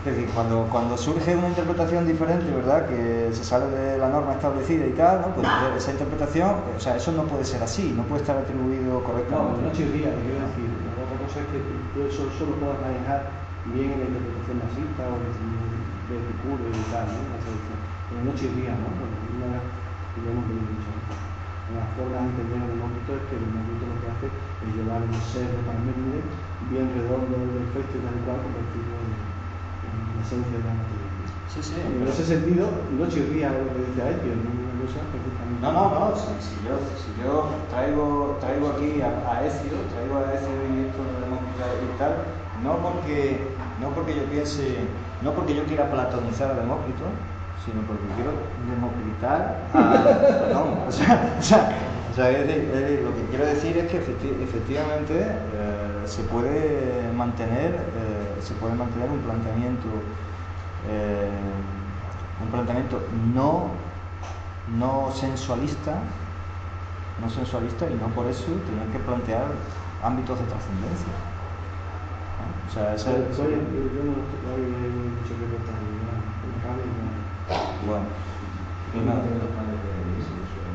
Speaker 1: es decir, cuando, surge una interpretación diferente, ¿verdad? Que se sale de la norma establecida y tal, ¿no? Pues esa interpretación, o sea, eso no puede ser así, no puede estar atribuido
Speaker 3: No,
Speaker 1: correctamente.
Speaker 3: no chirría, te quiero decir. Otra cosa es que tú eso solo puedas manejar bien en la interpretación marxista o de, Epicuro y tal, ¿no? Pero no chirría, ¿no? Porque dicho, ¿no? Una forma de entender el Demócrito es que el Demócrito lo que hace es llevar un ser de Parménides bien redondo, perfecto y tal y cual, convertirlo en, en la esencia de la materia.
Speaker 1: Sí, sí.
Speaker 3: En
Speaker 1: pero-
Speaker 3: ese sentido, no chirría lo que dice Aetio, ¿no? Una cosa perfectamente...
Speaker 1: No, no, no, si, si yo, si yo traigo, traigo aquí a, a Ezio, traigo a Ezio y esto de Demócrito y tal, no porque, no porque yo piense, no porque yo quiera platonizar a Demócrito, sino porque quiero democritar a. O sea, o sea, o sea, es es lo que quiero decir es que efecti- efectivamente eh, se puede mantener, eh, se puede mantener un planteamiento, eh, un planteamiento no no sensualista, no sensualista y no por eso tener que plantear ámbitos de trascendencia. ¿no? O sea, esa
Speaker 3: Soy,
Speaker 1: es-
Speaker 3: soy, yo, yo no.
Speaker 1: Bueno. y
Speaker 7: Y
Speaker 1: nada.
Speaker 7: los padres de la iglesia, eso es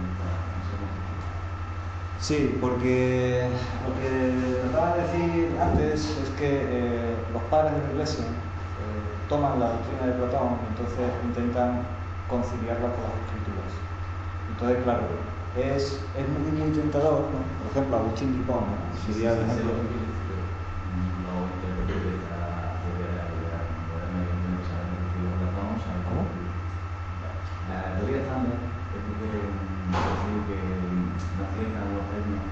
Speaker 1: Sí, porque lo que trataba de decir antes es que eh, los padres de la iglesia eh, toman la doctrina de Platón y entonces intentan conciliarla con las escrituras. Entonces, claro, es, es muy, muy tentador, ¿no? por ejemplo, Agustín de Hipona, ¿no? sería el ejemplo. ¿Cómo?
Speaker 7: La teoría estándar es porque decir que no aceptan los términos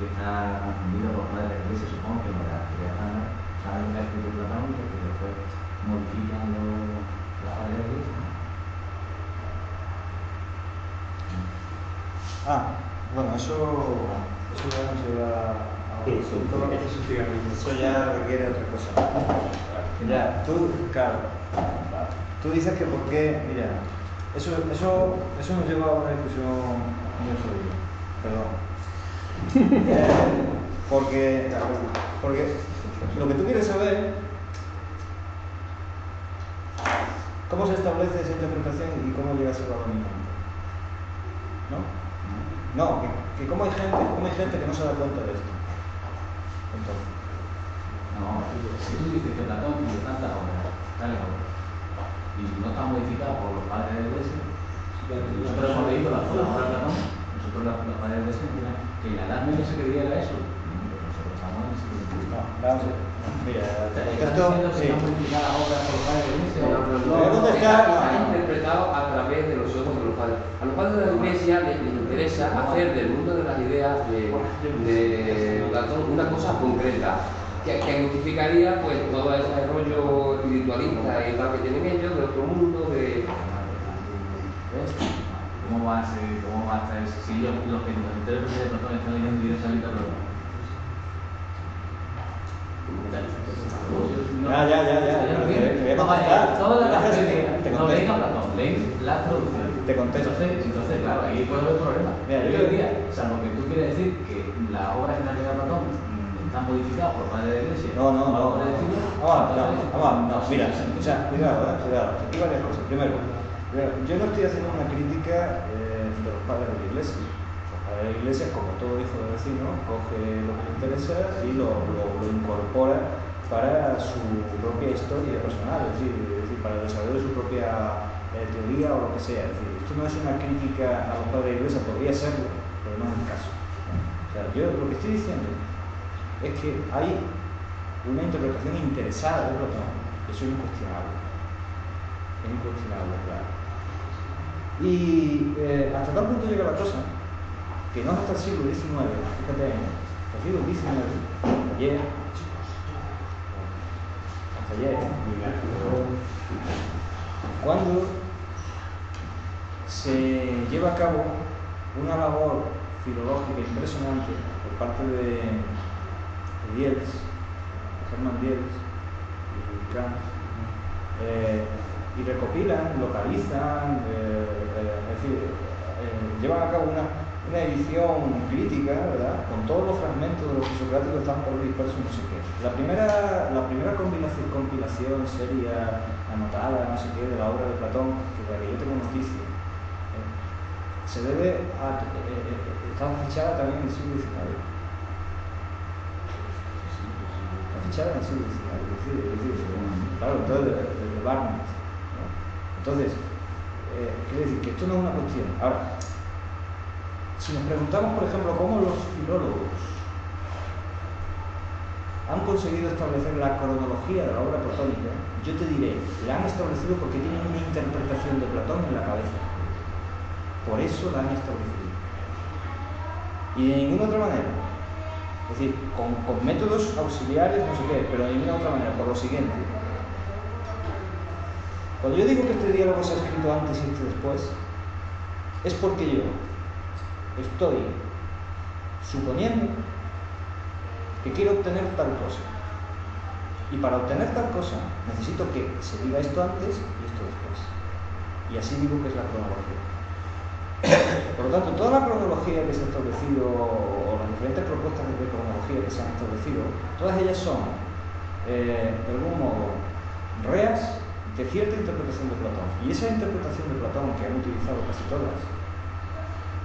Speaker 7: que está confundido por de la iglesia, supongo que la saben que ha escrito Platón y que después modifican los padres de la iglesia.
Speaker 1: Ah, bueno, eso, eso ya nos lleva a otro
Speaker 5: obviamente.
Speaker 1: Eso ya requiere otra cosa. Ya, tú, claro, tú dices que por qué, mira, eso, eso, eso nos lleva a una discusión muy jodida, perdón. Porque, porque lo que tú quieres saber ¿Cómo se establece esa interpretación y cómo llega a ser la dominante? ¿No? No, que, que cómo, hay gente, cómo hay gente que no se da cuenta de esto. Entonces,
Speaker 7: No, si tú dices que Platón tiene tantas obras, tales obras, y no está modificada por los padres de la iglesia, nosotros hemos leído la la obra de Platón, nosotros de que en la Edad Media se creía era eso. Pero nosotros estamos en el siglo XXI.
Speaker 1: no. Mira,
Speaker 7: ¿Estás
Speaker 1: esto, sí.
Speaker 4: no. interpretado a través de los ojos de los padres. A los padres de la iglesia les, les interesa hacer del mundo de las ideas de, una cosa concreta, que, que justificaría pues todo ese rollo espiritualista y tal que tienen ellos, de otro mundo, de...
Speaker 7: ¿Ves? ¿Cómo va a ser, cómo va a ser, si ellos, los que los intérpretes de Platón están leyendo directamente a Platón?
Speaker 1: Ya, ya, ya, ya, pero te- te voy a
Speaker 7: No,
Speaker 1: contestar.
Speaker 7: a Platón, leéis la traducción.
Speaker 1: Te contesto.
Speaker 7: Entonces, entonces, claro, ahí puede haber problemas.
Speaker 1: Mira,
Speaker 7: yo diría, salvo que tú quieres decir que las obras que han llegado a Platón mm, están modificadas por padres de la iglesia.
Speaker 1: No, no, no. Vamos, vamos,
Speaker 7: sí,
Speaker 1: mira, o sea, cuidado, eh, cuidado. Aquí varias cosas. Primero, yo no estoy haciendo una crítica eh, de los padres de la iglesia. Los padres de la iglesia, como todo hijo de vecino, coge lo que le interesa y lo, lo, incorpora para su propia historia personal, es decir, para el desarrollo de su propia eh, teoría o lo que sea. Es decir, esto no es una crítica a los padres de la iglesia, podría serlo, pero no es el caso. O sea, yo lo que estoy diciendo es que hay una interpretación interesada de Platón, eso es incuestionable. Es incuestionable, claro. Y eh, hasta tal punto llega la cosa que no hasta el siglo XIX, fíjate, hasta el siglo XIX, ayer, hasta ayer, cuando se lleva a cabo una labor filológica impresionante por parte de, de Diels, Hermann Diels eh, y recopilan, localizan, eh, eh, es decir, eh, llevan a cabo una, una edición crítica, ¿verdad? Con todos los fragmentos de los socráticos están por dispersos, no sé qué. La primera, la primera compilación, compilación seria, anotada, no sé qué, de la obra de Platón, que la que yo tengo noticia, se debe a, está fichada también en el siglo XIX. Está fichada en el siglo XIX, es decir, es claro, entonces de, de. Entonces, eh, quiere decir que esto no es una cuestión. Ahora, si nos preguntamos, por ejemplo, cómo los filólogos han conseguido establecer la cronología de la obra platónica, yo te diré, la han establecido porque tienen una interpretación de Platón en la cabeza. Por eso la han establecido. Y de ninguna otra manera. Es decir, con, con métodos auxiliares, no sé qué, pero de ninguna otra manera, por lo siguiente. Cuando yo digo que este diálogo se ha escrito antes y este después, es porque yo estoy suponiendo que quiero obtener tal cosa. Y para obtener tal cosa necesito que se diga esto antes y esto después. Y así digo que es la cronología. Por lo tanto, toda la cronología que se ha establecido, o las diferentes propuestas de cronología que se han establecido, todas ellas son, eh, de algún modo, reas de cierta interpretación de Platón. Y esa interpretación de Platón que han utilizado casi todas,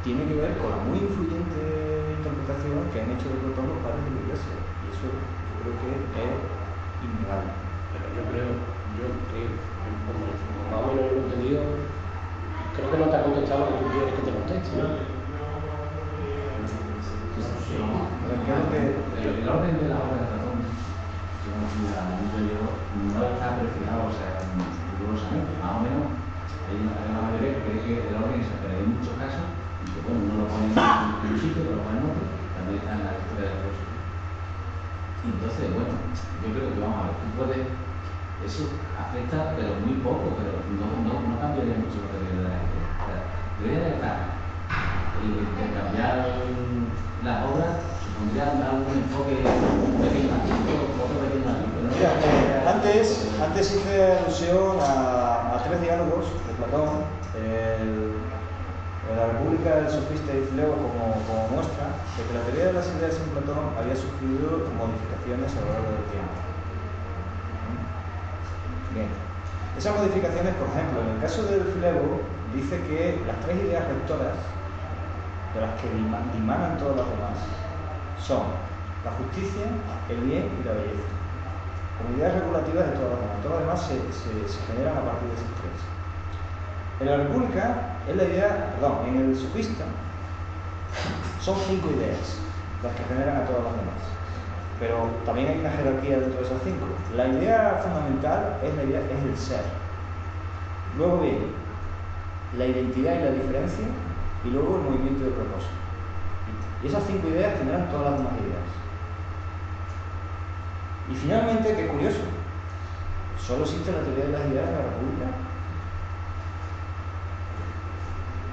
Speaker 1: tiene que ver con la muy influyente interpretación que han hecho de Platón los padres de la Iglesia. Y eso yo creo que es innegable.
Speaker 8: Pero yo creo, yo creo, como más o menos lo he entendido, creo que no te ha contestado lo que tú quieres que te conteste, ¿no?
Speaker 1: Pero creo que
Speaker 7: El, el orden de la obra de Platón, analizo yo, no está perfilado, o sea, rigurosamente. Más o menos, hay una, mayoría que cree que el orden pero hay muchos casos en que, bueno, no lo ponen en un sitio, pero lo ponen en otro, también está en la historia de filosofía. Y entonces, bueno, yo creo que vamos a ver, tú puedes, eso afecta, pero muy poco, pero no, no, no cambiaría mucho lo que de la gente. Debería de estar intercambiar las obras
Speaker 1: antes, antes hice alusión a, tres diálogos de Platón, el, la República del Sofista y Fileo como, como muestra de que la teoría de las ideas en Platón había sufrido modificaciones a lo largo del tiempo. Bien. Esas modificaciones, por ejemplo, en el caso del Filebo, dice que las tres ideas rectoras de las que dima- dimanan todas las demás son la justicia, el bien y la belleza. Como ideas regulativas de todas las demás. Todas las demás se generan a partir de esas tres. En la República es la idea, perdón, en el sofista son cinco ideas las que generan a todas las demás. Pero también hay una jerarquía dentro de esas cinco. La idea fundamental es, la idea, es el ser. Luego viene la identidad y la diferencia y luego el movimiento de propósito. Y esas cinco ideas generan todas las demás ideas. Y finalmente, qué curioso, solo existe la teoría de las ideas de la República.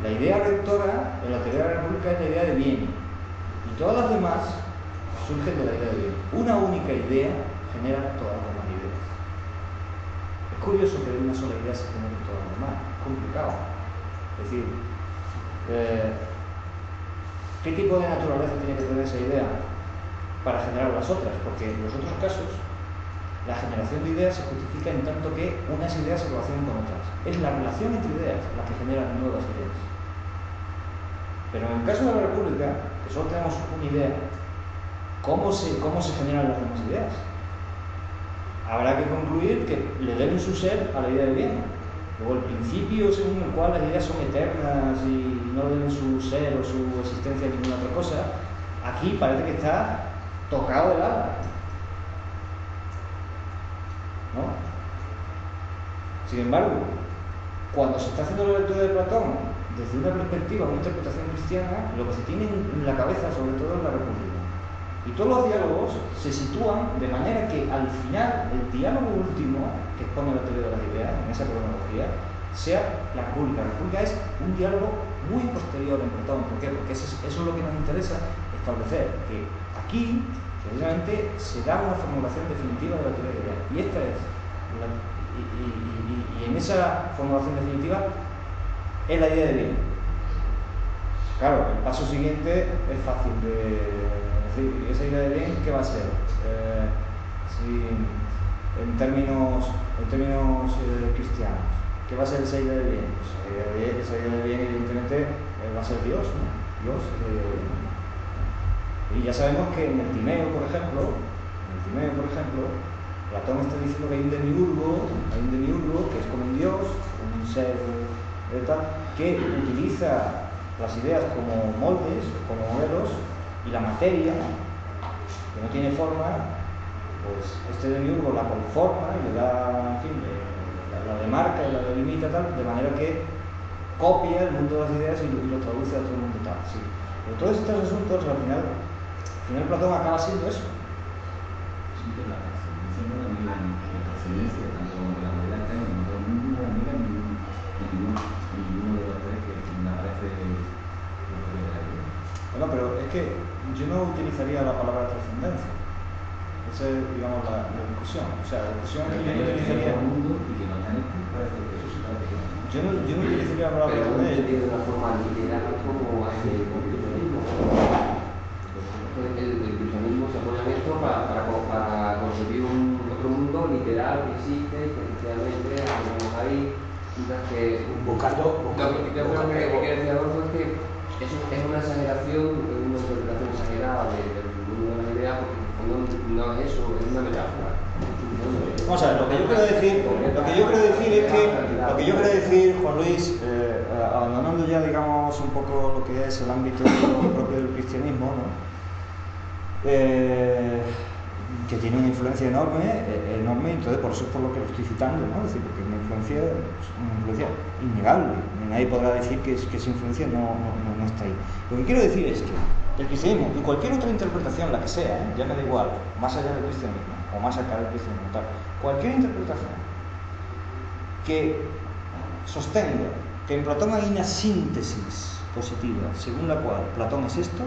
Speaker 1: La idea rectora en la teoría de la República es la idea de bien. Y todas las demás surgen de la idea de bien. Una única idea genera todas las demás ideas. Es curioso que de una sola idea se generen todas las demás. Es complicado. Es decir, eh, ¿qué tipo de naturaleza tiene que tener esa idea para generar las otras? Porque en los otros casos, la generación de ideas se justifica en tanto que unas ideas se relacionan con otras. Es la relación entre ideas la que genera nuevas ideas. Pero en el caso de la República, que solo tenemos una idea, ¿cómo se, cómo se generan las demás ideas? Habrá que concluir que le deben su ser a la idea de bien. Luego el principio según el cual las ideas son eternas y no deben su ser o su existencia a ninguna otra cosa, aquí parece que está tocado del alma. ¿No? Sin embargo, cuando se está haciendo la lectura de Platón desde una perspectiva, una interpretación cristiana, lo que se tiene en la cabeza sobre todo es la República. Y todos los diálogos se sitúan de manera que al final el diálogo último que expone la teoría de las ideas, en esa cronología, sea la República. La República es un diálogo muy posterior en Platón. ¿Por qué? Porque eso es, lo que nos interesa establecer, que aquí precisamente se da una formulación definitiva de la teoría de ideas. Y esta es, y- y en esa formulación definitiva es la idea de bien. Claro, el paso siguiente es fácil de decir, ¿y esa idea de bien qué va a ser? Eh, en términos, en términos eh, cristianos, ¿qué va a ser esa idea de bien? Pues esa idea de bien, esa idea de bien evidentemente eh, va a ser Dios, ¿no? Dios. Y ya sabemos que en el Timeo, por ejemplo, en el Timeo, por ejemplo, Platón está diciendo que hay un demiurgo, hay un demiurgo que es como un dios, un ser eh, que utiliza las ideas como moldes, como modelos, y la materia, que no tiene forma, pues este demiurgo la conforma y le da, en fin, la, demarca y la delimita tal, de manera que copia el mundo de las ideas y lo, traduce a otro mundo tal. Sí. Pero todos estos asuntos, al final, al final Platón acaba siendo eso.
Speaker 7: Siempre la trascendencia no la niega ni la trascendencia, tanto como la moneda está en otro mundo, no la niega en ningún- en ningún- en ninguno de los tres que me aparece lo que era ahí.
Speaker 1: Bueno, pero es que yo no utilizaría la palabra trascendencia. Esa es, digamos, la, la discusión. O sea, la discusión que yo no
Speaker 7: hay
Speaker 1: utilizaría. Yo no, yo no utilizaría la palabra
Speaker 4: Pero
Speaker 1: trascendencia.
Speaker 4: de una forma literal como hace el cristianismo. El, el cristianismo se apoya en esto para, para, para concebir un otro mundo literal que existe, que efectivamente ahí, mientras que
Speaker 8: Buscando,
Speaker 4: Lo que decir Adolfo es que es, una exageración, es una interpretación exagerada de- del mundo de las ideas, porque fondo no es eso, es una metáfora.
Speaker 1: Vamos a ver, lo que yo quiero decir, lo que yo quiero decir es que, lo que yo quiero decir, Juan Luis, eh, abandonando ya, digamos, un poco lo que es el ámbito propio del cristianismo, ¿no? Eh, que tiene una influencia enorme, eh, enorme, entonces por eso es por lo que lo estoy citando, ¿no? Es decir, porque es una influencia, es una influencia innegable, nadie podrá decir que, es- que esa influencia no, no- no está ahí. Lo que quiero decir es que el cristianismo y cualquier otra interpretación, la que sea, ¿eh? ya me da igual, más allá del cristianismo o más acá del cristianismo, tal, cualquier interpretación que sostenga que en Platón hay una síntesis positiva, según la cual Platón es esto,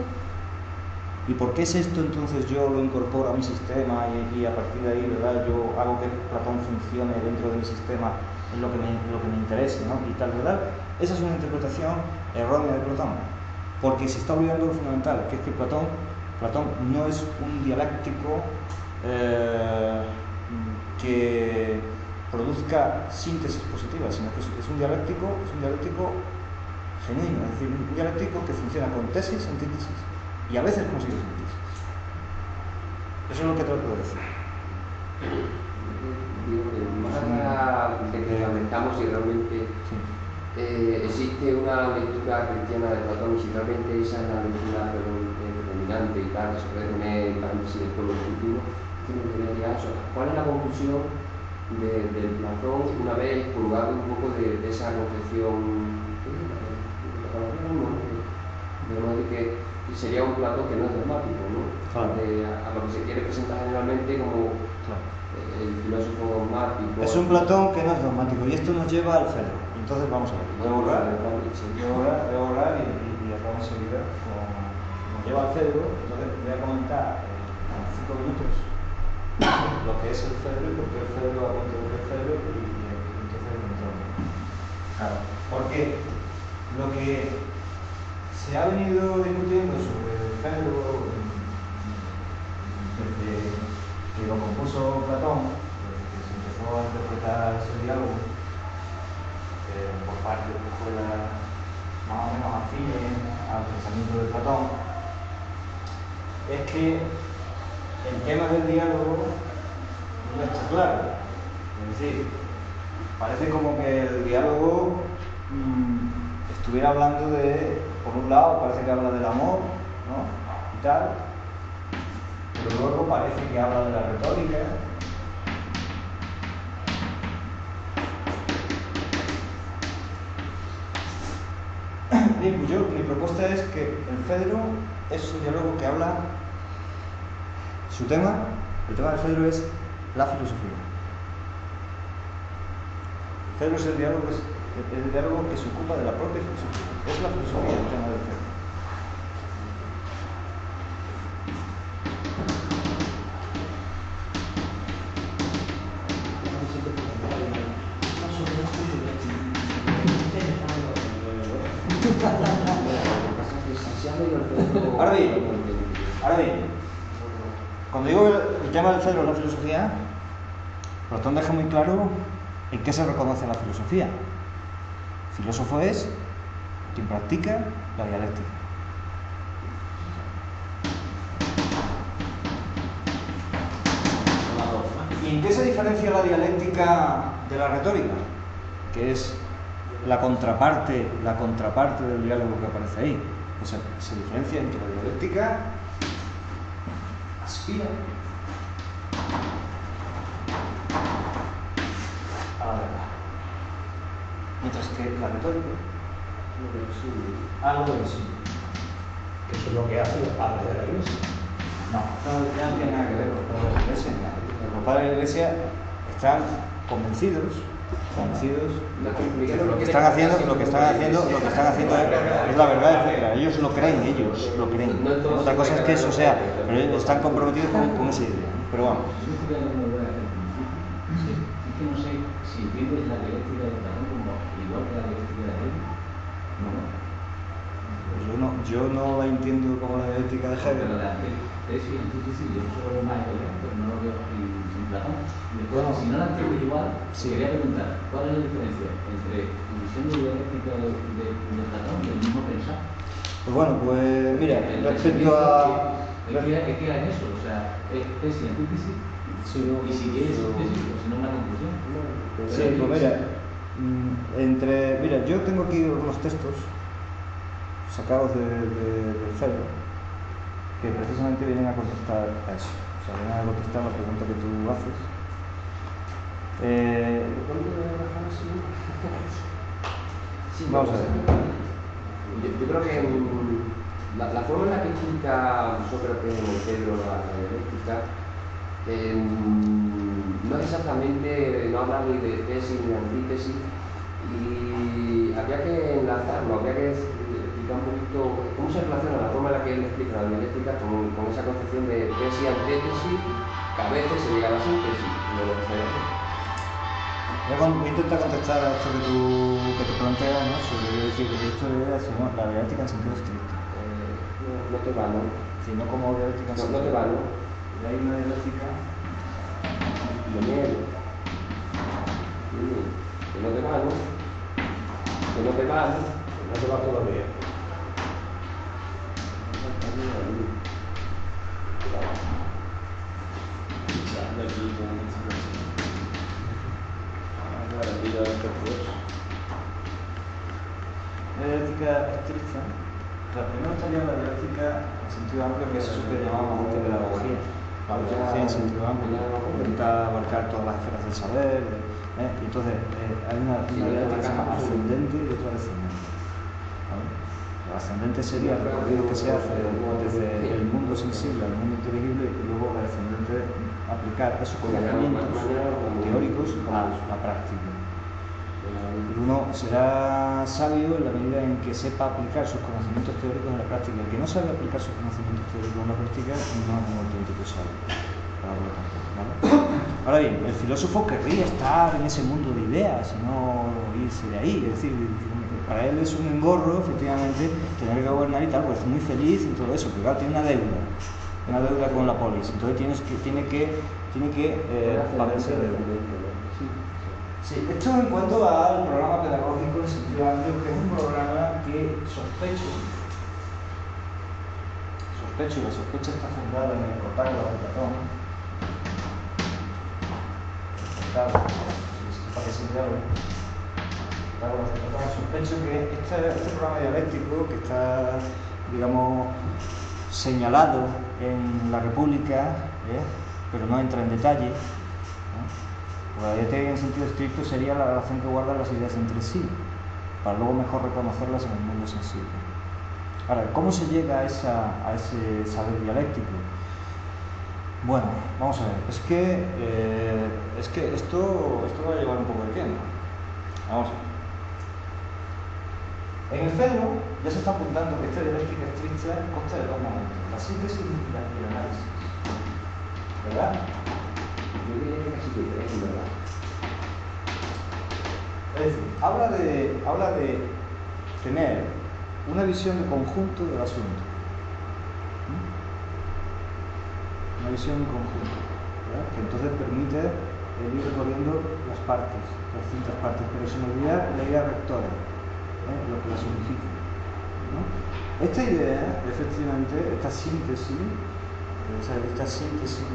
Speaker 1: ¿Y por qué es esto entonces yo lo incorporo a mi sistema y, a partir de ahí ¿verdad? yo hago que Platón funcione dentro de mi sistema en lo que me, lo que me interese ¿no? y tal, ¿verdad? Esa es una interpretación errónea de Platón, porque se está olvidando lo fundamental, que es que Platón, Platón no es un dialéctico eh, que, produzca síntesis positiva, sino que es es un dialéctico, es un dialéctico genuino, es decir, un dialéctico que funciona con tesis, antítesis y a veces con psicosíntesis. Eso es lo que trato de decir.
Speaker 4: Más allá de que lamentamos si realmente
Speaker 1: Sí.
Speaker 4: eh, existe una lectura cristiana de Platón y si realmente esa es la lectura predomin- eh, predominante y tal, que se puede poner en paréntesis del me gustaría eso. ¿Cuál es la conclusión de, del Platón una vez purgado un poco de, de esa concepción modo de que sería un Platón que no es dogmático, ¿no?
Speaker 1: Claro.
Speaker 4: De- a, a lo que se quiere presentar generalmente como
Speaker 1: Claro.
Speaker 4: el filósofo dogmático.
Speaker 1: Es un Platón que no es dogmático y esto nos lleva al Fedro. Entonces vamos a ver. Voy a borrar, voy a borrar, voy a borrar y, y, y acabo enseguida. Nos lleva al Fedro, entonces voy a comentar eh, en cinco minutos lo que es el Fedro y por qué el Fedro a cuento de el y, y, y entonces entramos. Claro, porque lo que se ha venido discutiendo sobre el Fedro desde que lo compuso Platón, que se empezó a interpretar ese diálogo eh, por parte de escuelas más o menos afines al pensamiento de Platón, es que el tema del diálogo no está claro. Es decir, parece como que el diálogo mm, estuviera hablando de, por un lado, parece que habla del amor, ¿no? Y tal, pero luego parece que habla de la retórica. Pues mi propuesta es que el Fedro es un diálogo que habla, su tema, el tema del Fedro es la filosofía. El Fedro es el diálogo, es el diálogo que se ocupa de la propia filosofía. Es la filosofía el tema del Fedro. Ahora bien, ahora bien, cuando digo el, el tema del en la filosofía, Platón deja muy claro en qué se reconoce la filosofía. Filósofo es quien practica la dialéctica. ¿Y en qué se diferencia la dialéctica de la retórica? Que es la contraparte, la contraparte del diálogo que aparece ahí. O sea, se diferencia entre la dialéctica aspira a la verdad. Mientras que la retórica a lo del sí.
Speaker 5: Que eso es lo que hace los padres de la iglesia.
Speaker 1: No, no, tiene nada que ver con los padres de la iglesia. Los padres de la iglesia están convencidos, convencidos de que lo que están haciendo, lo que están haciendo, lo que están haciendo es, es la verdad, etcétera. Ellos lo creen, ellos lo creen. Otra cosa es que eso sea, pero ellos están comprometidos con, con esa idea. Pero vamos.
Speaker 7: Yo estoy de acuerdo con lo que hace al principio. Sí, Es que no sé si entiendes la dialéctica de Platón como igual que la dialéctica de Hegel. No, no.
Speaker 1: Pues yo no, la entiendo como la dialéctica de
Speaker 7: Pero
Speaker 1: Hegel.
Speaker 7: la tesis y antítesis yo más pero no lo veo en, Platón.
Speaker 1: Bueno.
Speaker 7: si no la entiendes igual,
Speaker 1: Sí.
Speaker 7: quería preguntar, ¿cuál es la diferencia entre tu visión de dialéctica de, de, de Platón y el mismo pensar?
Speaker 1: Pues bueno, pues mira, respecto a...
Speaker 7: ¿Qué queda, qué queda en eso? O sea, es tesis y antítesis.
Speaker 1: Sí,
Speaker 7: y si quieres pues si no una conclusión.
Speaker 1: Sí, pues mira, mm, entre, mira, yo tengo aquí algunos textos sacados de, de- del Fedro que precisamente vienen a contestar a eso, o sea, vienen a contestar la pregunta que tú haces. Eh, vamos a ver.
Speaker 4: Yo, yo creo que la, la forma en la que explica Sócrates el Pedro la, dialéctica eh, no es exactamente, no habla ni de tesis ni de antítesis y habría que enlazarlo, habría que un poquito cómo se relaciona la forma en la que él explica la dialéctica con, con esa concepción de tesis y antítesis que a veces se llega a la síntesis, no
Speaker 1: a con- voy a intentar contestar a esto que tú que te planteas, ¿no? Sobre decir que esto es ¿no? la dialéctica en sentido estricto,
Speaker 4: Eh, no, no te va, ¿no?
Speaker 1: sino como dialéctica en
Speaker 4: No, no
Speaker 1: sentido
Speaker 4: te va, ¿no?
Speaker 1: Y hay una dialéctica
Speaker 4: Lo niego. Mm, Que no te va, ¿no? Que no te va, ¿no?
Speaker 5: No te va todavía.
Speaker 1: La dialéctica estricta, la primera estaría la dialéctica en sentido amplio, que es eso que llamábamos antes pedagogía. La pedagogía en sentido amplio, intenta abarcar todas las esferas del saber. ¿eh? Entonces eh, hay una, una ascendente y otra descendente. Ascendente sería el recorrido que se hace desde el mundo sensible al mundo inteligible y luego la descendente aplicar esos conocimientos teóricos a la práctica. Uno será sabio en la medida en que sepa aplicar sus conocimientos teóricos en la práctica. El que no sabe aplicar sus conocimientos teóricos en la práctica no es un auténtico sabio. ¿vale? Ahora bien, el filósofo querría estar en ese mundo de ideas y no irse de ahí. Es decir, para él es un engorro, efectivamente, tener que gobernar y tal, pues es muy feliz y todo eso, pero claro, tiene una deuda. Una deuda con la polis. Entonces tienes que, tiene que, tiene que eh, deuda. Sí, esto en cuanto al programa pedagógico en sentido amplio, que es un programa que sospecho, sospecho, y la sospecha está fundada en el Protágoras de si se llame. Protágoras Platón. Sospecho que este, este programa dialéctico que está, digamos, señalado en la República, ¿eh? pero no entra en detalle. La dialéctica en sentido estricto sería la relación que guardan las ideas entre sí, para luego mejor reconocerlas en el mundo sensible. Ahora, ¿cómo se llega a, esa, a ese saber dialéctico? Bueno, vamos a ver, es que, eh, es que esto, esto va a llevar un poco de tiempo. Vamos a ver. En el Fedro ya se está apuntando que esta dialéctica estricta consta de dos momentos, la síntesis y el análisis. ¿Verdad?
Speaker 4: Yo diría que casi que tres, verdad.
Speaker 1: Es decir, habla de, habla de tener una visión de conjunto del asunto. ¿Mm? Una visión en conjunto, ¿verdad? que entonces permite ir recorriendo las partes, las distintas partes, pero sin olvidar la idea rectora, ¿eh? lo que las unifica. Esta idea, efectivamente, esta síntesis, esta síntesis,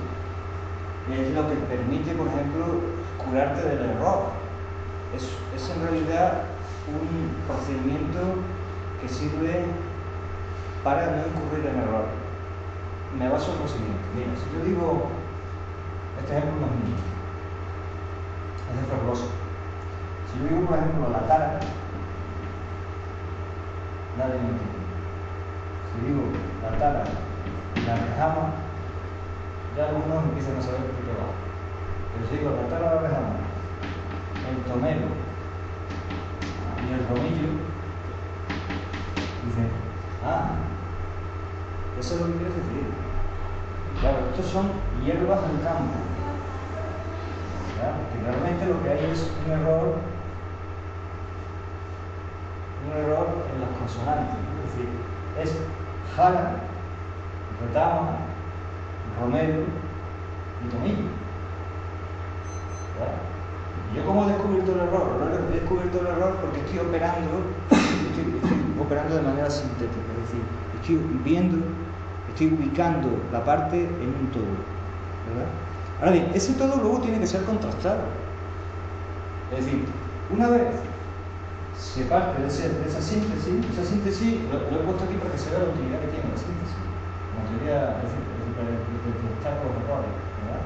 Speaker 1: es lo que permite, por ejemplo, curarte del error. Es, es en realidad un procedimiento que sirve para no incurrir en error. Me baso en lo siguiente. Mira, si yo digo, este ejemplo no es mío, es de. Si yo digo, por ejemplo, la cara, me entiende. Si digo la tara, la rejama, ya algunos empiezan a saber de qué va. Pero si digo la tara, la rejama, el tomero y el romillo, dice, ah, eso es lo que quieres decir. Claro, estos son hierbas del campo. ¿verdad? Porque realmente lo que hay es un error, un error en las consonantes. ¿no? Es decir, es jara, retama, romero y tomillo. ¿Y yo cómo he descubierto el error? Lo he descubierto el error porque estoy operando, estoy operando de manera sintética, es decir, estoy viendo, estoy ubicando la parte en un todo. ¿verdad? Ahora bien, ese todo luego tiene que ser contrastado. Es decir, una vez se parte de, ese- de esa síntesis, esa síntesis, lo, he puesto aquí para que se vea la utilidad que tiene la síntesis. Como teoría, para detectar los errores, ¿verdad?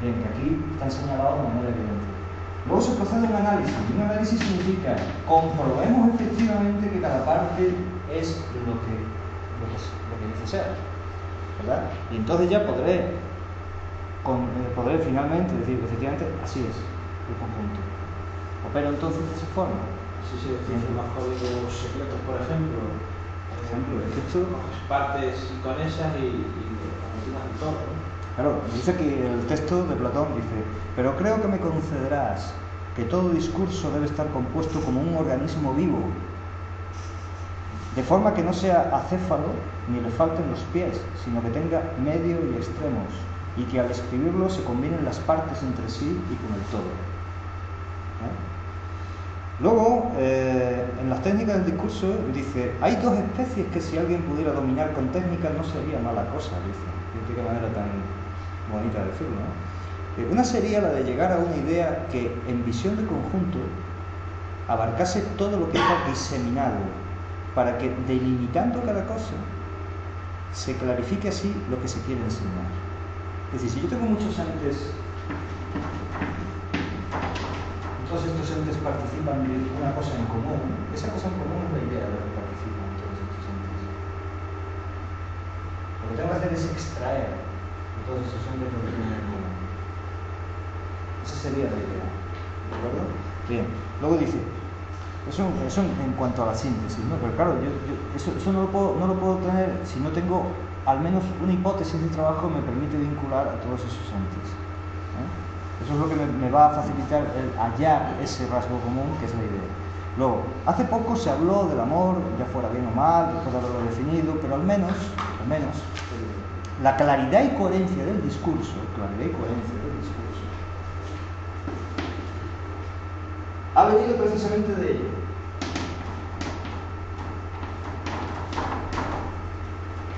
Speaker 1: Bien, que aquí están señalados de manera evidente. Luego se procede a un análisis. Y un análisis significa comprobemos efectivamente que cada parte es lo que, lo que, lo que dice ser. ¿Verdad? Y entonces ya podré, con- eh, podré finalmente decir, efectivamente, así es el conjunto. Opero entonces de esa forma.
Speaker 2: Sí, sí, más códigos secretos, por ejemplo.
Speaker 1: Por ejemplo, es esto
Speaker 2: partes y, y el todo, ¿no?
Speaker 1: Claro, dice que el texto de Platón dice, pero creo que me concederás que todo discurso debe estar compuesto como un organismo vivo, de forma que no sea acéfalo ni le falten los pies, sino que tenga medio y extremos, y que al escribirlo se combinen las partes entre sí y con el todo. Luego, eh, en las técnicas del discurso, dice, hay dos especies que si alguien pudiera dominar con técnicas no sería mala cosa, dice. Fíjate qué manera tan bonita de decirlo, ¿no? Eh, Una sería la de llegar a una idea que en visión de conjunto abarcase todo lo que está diseminado, para que delimitando cada cosa se clarifique así lo que se quiere enseñar. Es decir, si yo tengo muchos entes todos estos entes participan de una cosa en común, esa cosa en común es la idea de lo que participan todos estos entes. Lo que tengo que hacer es extraer de todos esos entes lo que tienen en común. Esa sería la idea. ¿De acuerdo? Bien. Luego dice, eso, eso en cuanto a la síntesis, ¿no? Pero claro, yo- eso, eso no, lo puedo, no lo puedo tener si no tengo al menos una hipótesis de trabajo que me permite vincular a todos esos entes. Eso es lo que me, me va a facilitar el hallar ese rasgo común que es la idea. Luego, hace poco se habló del amor, ya fuera bien o mal, después de haberlo definido, pero al menos, al menos, la claridad y coherencia del discurso, claridad y coherencia del discurso, ha venido precisamente de ello.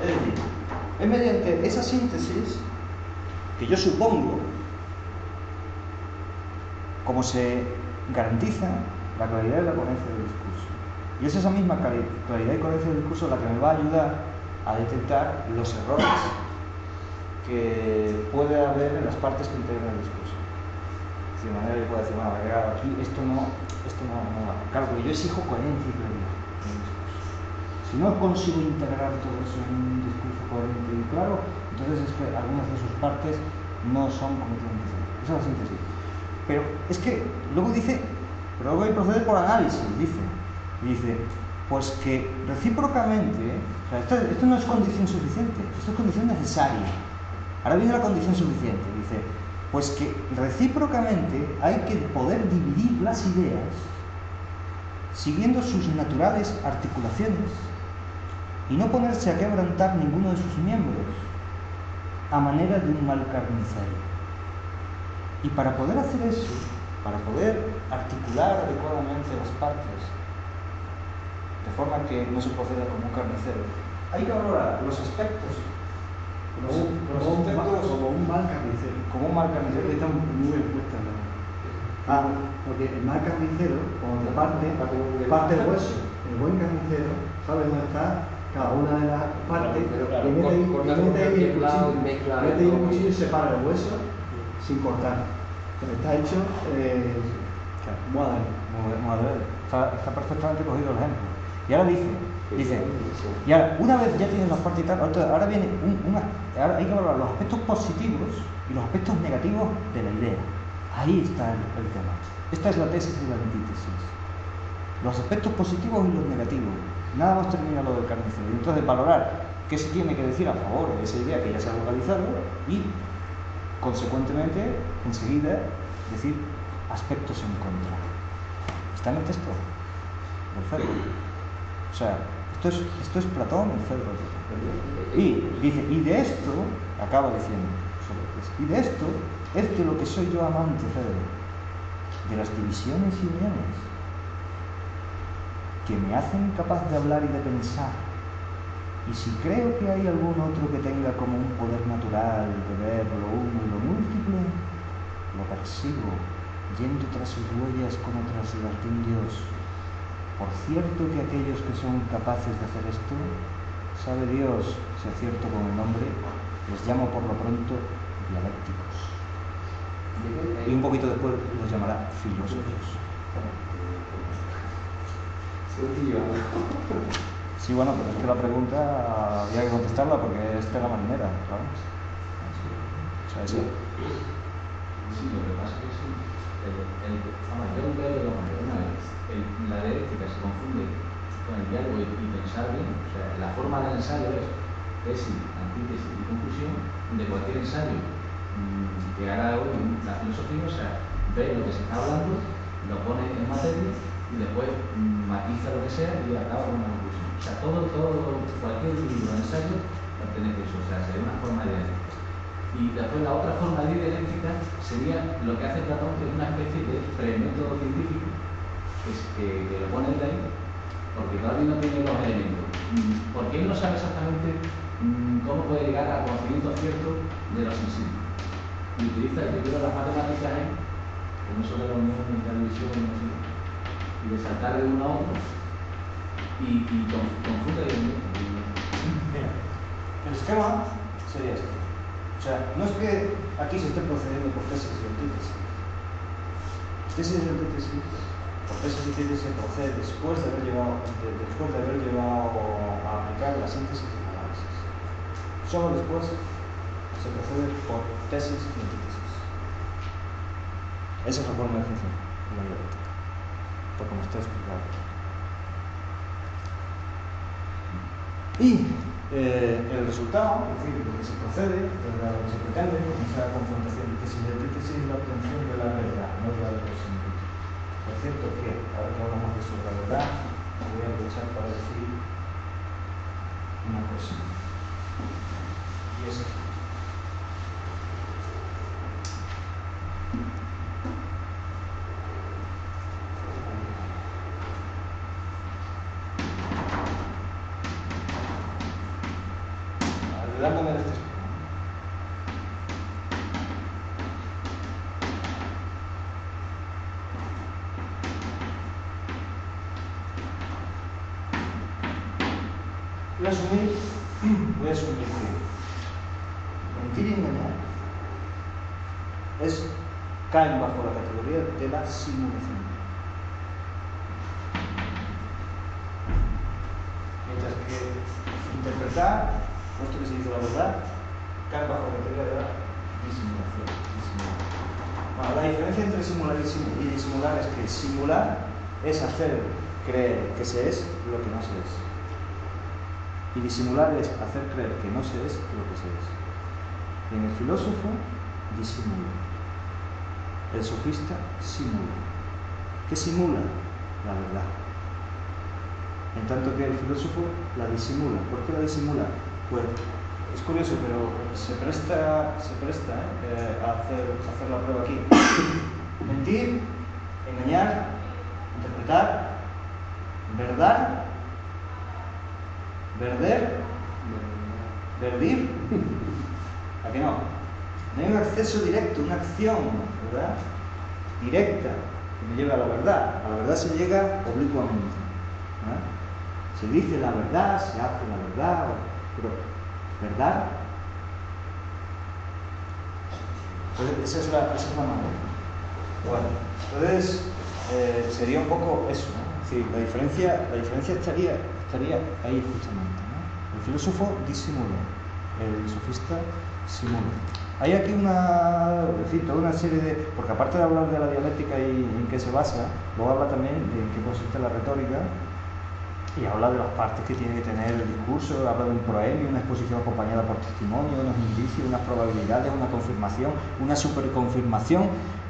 Speaker 1: Es decir, es mediante esa síntesis que yo supongo como se garantiza la claridad y la coherencia del discurso. Y es esa misma clari- claridad y coherencia del discurso la que me va a ayudar a detectar los errores que puede haber en las partes que integran el discurso. De manera que pueda decir, bueno, aquí esto no, esto no, no va. Claro, porque yo exijo coherencia y claridad en el discurso. Si no consigo integrar todo eso en un discurso coherente y claro, entonces es que algunas de sus partes no son ser. Esa es la síntesis. Pero es que luego dice, pero luego hay que proceder por análisis, dice. Dice, pues que recíprocamente, sea, esto, esto no es condición suficiente, esto es condición necesaria. Ahora viene la condición suficiente, dice, pues que recíprocamente hay que poder dividir las ideas siguiendo sus naturales articulaciones y no ponerse a quebrantar ninguno de sus miembros a manera de un mal carnicero. Y para poder hacer eso, para poder articular adecuadamente las partes, de forma que no se proceda como un carnicero, hay que valorar los aspectos, los,
Speaker 3: Como un,
Speaker 1: los
Speaker 3: como un mal-
Speaker 1: aspectos
Speaker 3: como un mal carnicero.
Speaker 1: como un mal carnicero.
Speaker 3: Está muy bien puesta la.
Speaker 1: Ah,
Speaker 3: Porque el mal carnicero, cuando te parte,
Speaker 5: Parte
Speaker 3: el hueso. El buen carnicero sabe dónde está cada una de las partes
Speaker 5: Claro,
Speaker 3: y mete ahí, y
Speaker 4: corta
Speaker 3: mete ahí el cuchillo, mete ahí el cuchillo y separa el hueso sin cortar. Pero está hecho eh.
Speaker 1: Muy- adrede. Está, está perfectamente cogido el ejemplo. Y ahora dice, dice, y ahora, una vez ya tienes las partes y tal, ahora, viene un, una, ahora hay que valorar los aspectos positivos y los aspectos negativos de la idea. Ahí está el, el tema. Esta es la tesis y la antítesis. Los aspectos positivos y los negativos. Nada más termina lo del carnicero. Entonces valorar qué se tiene que decir a favor de esa idea que ya se ha localizado y, consecuentemente, enseguida decir aspectos en contra. Está en el texto del Fedro. O sea, esto es, esto es Platón, el Fedro. Y dice, y de esto, acaba diciendo, y de esto es de lo que soy yo amante, Fedro, de las divisiones y uniones, que me hacen capaz de hablar y de pensar. Y si creo que hay algún otro que tenga como un poder natural de ver lo uno y lo múltiple, lo persigo, yendo tras sus huellas como tras de un dios. Por cierto que aquellos que son capaces de hacer esto, sabe Dios si acierto con el nombre, les llamo por lo pronto dialécticos. Y un poquito después los llamará filósofos. Sí, bueno, pero es que la pregunta había que contestarla porque es la marinera, claro. O sea, sí.
Speaker 7: Sí, lo que pasa es que sí. El, el, vamos, yo he leído con el, el- la dialéctica se confunde con el diálogo y, y pensar bien. O sea, la forma del ensayo es tesis, antítesis y conclusión de cualquier ensayo mm, que haga hoy la filosofía, o sea, ve lo que se está hablando, lo pone en materia y después matiza lo que sea y acaba con una conclusión. O sea, todo, todo, cualquier libro ensayo pertenece a eso, o sea, sería una forma de y después la otra forma de dialéctica sería lo que hace Platón, que es una especie de premétodo científico es que, que lo pone él ahí, porque todavía no tiene los elementos. Mm, Porque él no sabe exactamente mm, cómo puede llegar a conocimiento cierto de lo sensible. Y utiliza, yo creo, las matemáticas ahí, como eso de la unión de televisión, no sé, y de saltar de uno a otro, y, y con- confunde el
Speaker 1: esquema sería este. O sea, no es que aquí se esté procediendo por tesis y antítesis. Tesis y antítesis, por tesis y antítesis se procede después de haber llevado, de- después de haber llevado a aplicar la síntesis y el análisis. Solo después se procede por tesis y antítesis. Esa es la forma de dialéctica, por como está explicado. Y eh, el resultado, es decir, lo que se procede, lo que se pretende con esa confrontación de tesis y antítesis es la obtención de la verdad, no de la verosimilitud. Por cierto que, ahora que hablamos de de la verdad, voy a aprovechar para decir una cosa. Y es que ayudándome de este esquema. Voy a asumir, voy a asumir que mentir y engañar es, caen bajo la categoría de la simulación. Mientras que interpretar, puesto que se dice la verdad, cae bajo la categoría de la disimulación. disimulación. Bueno, la diferencia entre simular y sim- y disimular es que simular es hacer creer que se es lo que no se es. Y disimular es hacer creer que no se es lo que se es. Y en el filósofo disimula. El sofista simula. ¿Qué simula? La verdad. En tanto que el filósofo la disimula. ¿Por qué la disimula? Pues es curioso, pero se presta, se presta ¿eh? Eh, a, hacer, hacer la prueba aquí. Mentir, engañar, interpretar, verdad, verder, verdir. ¿A qué no? No hay un acceso directo, una acción, Directa, que me lleva a la verdad. A la verdad se llega oblicuamente. ¿verdad? Se dice la verdad, se hace la verdad, pero ¿verdad? Entonces, esa es la, esa es la manera. Bueno, entonces eh, sería un poco eso, ¿no? Es decir, la diferencia, la diferencia estaría, estaría ahí justamente. El filósofo disimula, el sofista simula. Hay aquí una, en fin, toda una serie de. Porque aparte de hablar de la dialéctica y en qué se basa, luego habla también de en qué consiste la retórica y habla de las partes que tiene que tener el discurso, habla de un proemio, una exposición acompañada por testimonio, unos indicios, unas probabilidades, una confirmación, una superconfirmación,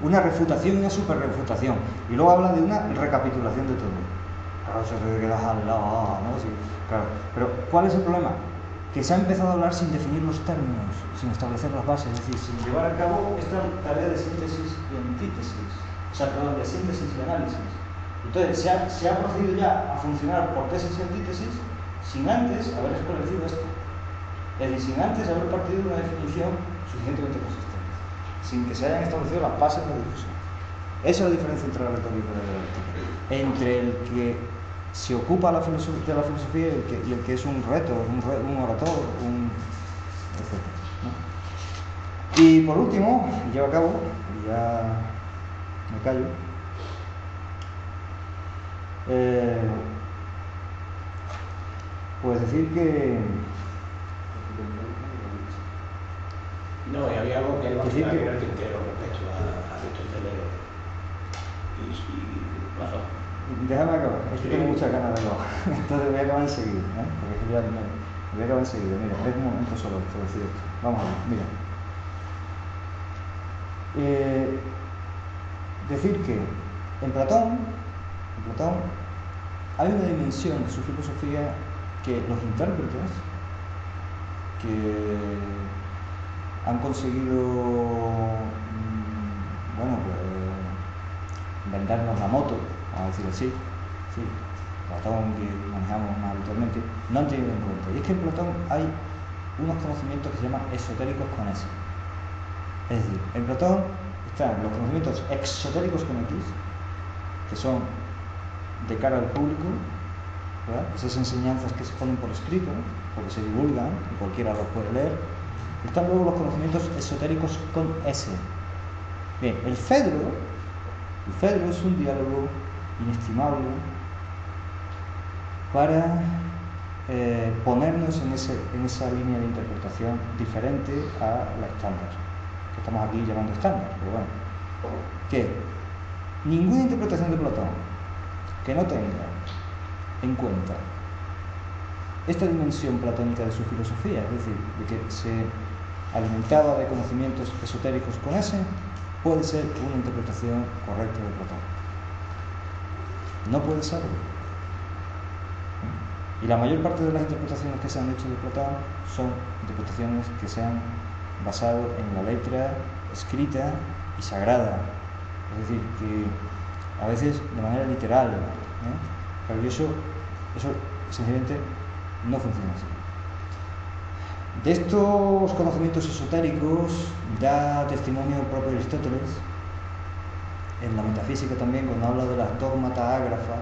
Speaker 1: una refutación y una superrefutación. Y luego habla de una recapitulación de todo. Claro, se te quedas al lado, ¿no? Sí, claro. Pero, ¿cuál es el problema? Que se ha empezado a hablar sin definir los términos, sin establecer las bases, es decir, sin llevar a cabo esta tarea de síntesis y antítesis, o sea, perdón, de síntesis y análisis. Entonces, se ha, procedido ya a funcionar por tesis y antítesis sin antes haber esclarecido esto. Es decir, sin antes haber partido de una definición suficientemente consistente, sin que se hayan establecido las bases de la discusión. Esa es la diferencia entre la retórica y la dialéctica. Entre el que se ocupa la de la filosofía y el que, y el que es un reto, un, re- un orator, un etc. ¿no? Y por último, y llevo a cabo, y ya me callo, eh, pues decir que
Speaker 8: No, y había algo que no
Speaker 1: Decir que-
Speaker 8: tintero respecto a, a Aristóteles y, y Platón.
Speaker 1: Déjame acabar, es que tengo muchas ganas de acabar. Entonces voy a acabar enseguida, ¿eh? porque ya me, voy a acabar enseguida. Mira, es un momento solo esto, decir esto. Vamos a ver, mira. Eh, decir que en Platón, en Platón hay una dimensión de su filosofía que los intérpretes que han conseguido mm, bueno pues vendernos la moto a decirlo así, sí, Platón que manejamos más habitualmente, no han tenido en cuenta. Y es que en Platón hay unos conocimientos que se llaman esotéricos con S. Es decir, en Platón están los conocimientos exotéricos con X, que son de cara al público, esas enseñanzas que se ponen por escrito, porque se divulgan y cualquiera los puede leer. Están luego los conocimientos esotéricos con S. Bien, el Fedro, el Fedro es un diálogo inestimable para eh, ponernos en, ese, en esa línea de interpretación diferente a la estándar, que estamos aquí llamando estándar, pero bueno, que ninguna interpretación de Platón que no tenga en cuenta esta dimensión platónica de su filosofía, es decir, de que se alimentaba de conocimientos esotéricos con ese, puede ser una interpretación correcta de Platón. No puede serlo. Y la mayor parte de las interpretaciones que se han hecho de Platón son interpretaciones que se han basado en la letra escrita y sagrada. Es decir, que a veces de manera literal. ¿eh? Pero eso, eso sencillamente no funciona así. De estos conocimientos esotéricos da testimonio el propio Aristóteles, en la metafísica también, cuando habla de las dogmata ágrafa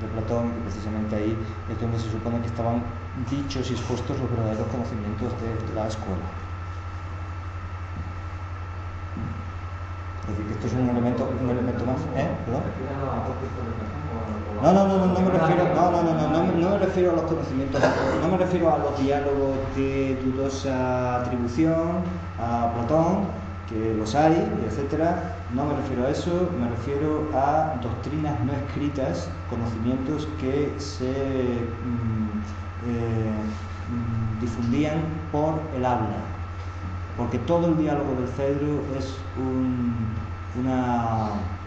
Speaker 1: de Platón, que precisamente ahí es donde se supone que estaban dichos y expuestos los verdaderos conocimientos de la escuela. Es decir, que esto es un elemento, un elemento más. ¿Eh? ¿Perdón? No, no, no, no, no me refiero, no, no, no, no, no me refiero a los conocimientos, no me refiero a los diálogos de dudosa atribución, a Platón, que los hay, etcétera. No me refiero a eso, me refiero a doctrinas no escritas, conocimientos que se mm, eh, mm, difundían por el habla. Porque todo el diálogo del Cedro es un- una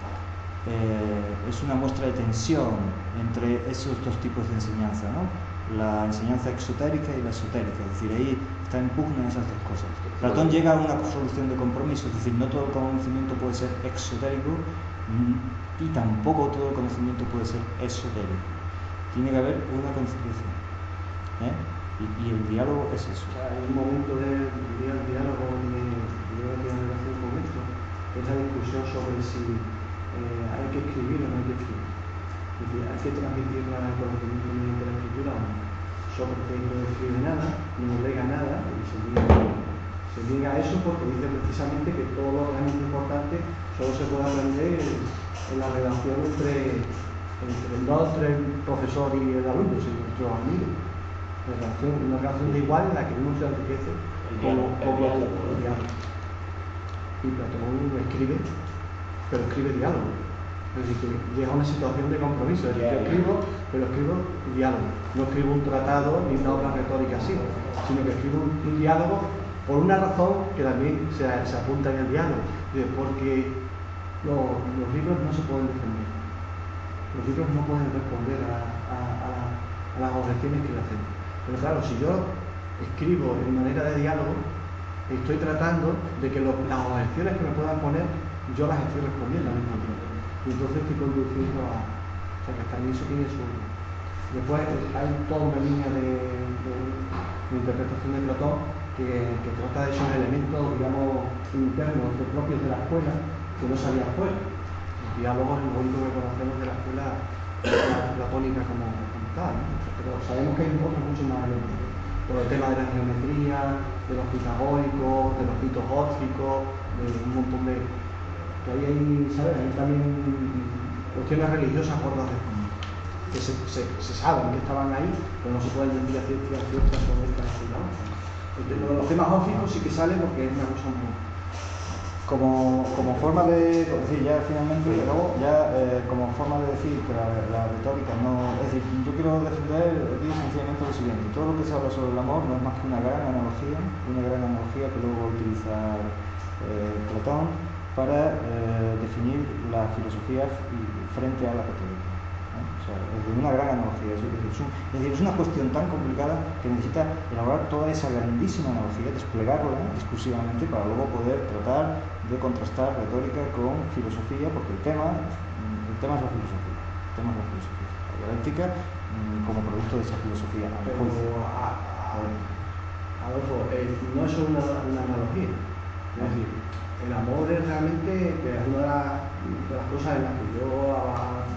Speaker 1: eh, es una muestra de tensión entre esos dos tipos de enseñanza, ¿no? La enseñanza exotérica y la esotérica, es decir, ahí está en pugna esas dos cosas. Platón llega a una solución de compromiso, es decir, no todo el conocimiento puede ser exotérico mm, y tampoco todo el conocimiento puede ser esotérico. Tiene que haber una conciliación. ¿eh? Y, y el diálogo es eso.
Speaker 3: Hay un momento del del diálogo que yo creo que tiene relación con esto, es la discusión sobre si eh, hay que escribir o no hay que escribir. Es decir, hay que transmitir el conocimiento mediante la no. Sócrates no escribe nada, no lega nada, y se niega, se niega a eso porque dice precisamente que todo lo realmente importante solo se puede aprender en, en la relación entre, entre, no entre el profesor y el alumno, sino entre los amigos una relación, una relación de igual en la que uno se enriquece
Speaker 8: El
Speaker 3: como,
Speaker 8: el
Speaker 3: el diálogo. Y Platón escribe, pero escribe diálogo. Es decir, que llega a una situación de compromiso. Es decir, yo escribo, pero escribo diálogo. No escribo un tratado ni una obra retórica así, sino que escribo un, un diálogo por una razón que también se, se apunta en el diálogo. Es porque los, los libros no se pueden defender. Los libros no pueden responder a, a- a la- a las objeciones que le hacemos. Pero claro, si yo escribo en manera de diálogo, estoy tratando de que lo- las objeciones que me puedan poner, yo las estoy respondiendo al mismo tiempo. Y entonces estoy conduciendo a... O sea, que también eso tiene su... Después hay toda una línea de, interpretación de Platón que, trata de esos elementos, digamos, internos, propios de la escuela, que no salían fuera. Los diálogos lo único que conocemos de la escuela la- platónica como, tal, pero sabemos que hay otros muchos más elementos. Por el tema de la geometría, de los pitagóricos, de los mitos ópticos, de un montón de... que ahí hay, ¿sabes? Hay también cuestiones religiosas gordas de que se, se, saben que estaban ahí, pero no se pueden decir a ciencia cierta sobre actividades. Los temas ópticos sí que salen porque es una cosa muy...
Speaker 1: como, como forma de, decir, ya finalmente, luego, ya eh, como forma de decir que la, la retórica no, es decir, yo quiero defender, digo sencillamente lo siguiente, todo lo que se habla sobre el amor no es más que una gran analogía, una gran analogía que luego va a utilizar eh, Platón para eh, definir la filosofía frente a la. ¿no? O sea, es una gran analogía. Es, decir, es es es una cuestión tan complicada que necesita elaborar toda esa grandísima analogía, desplegarla discursivamente para luego poder tratar de contrastar retórica con filosofía, porque el tema, el tema es la filosofía. aceptemos la filosofía. La mm, como producto de esa filosofía.
Speaker 3: Pero, Adolfo, eh, no es una, una analogía. Es decir, el amor es realmente, que es una de las, de las cosas en las que yo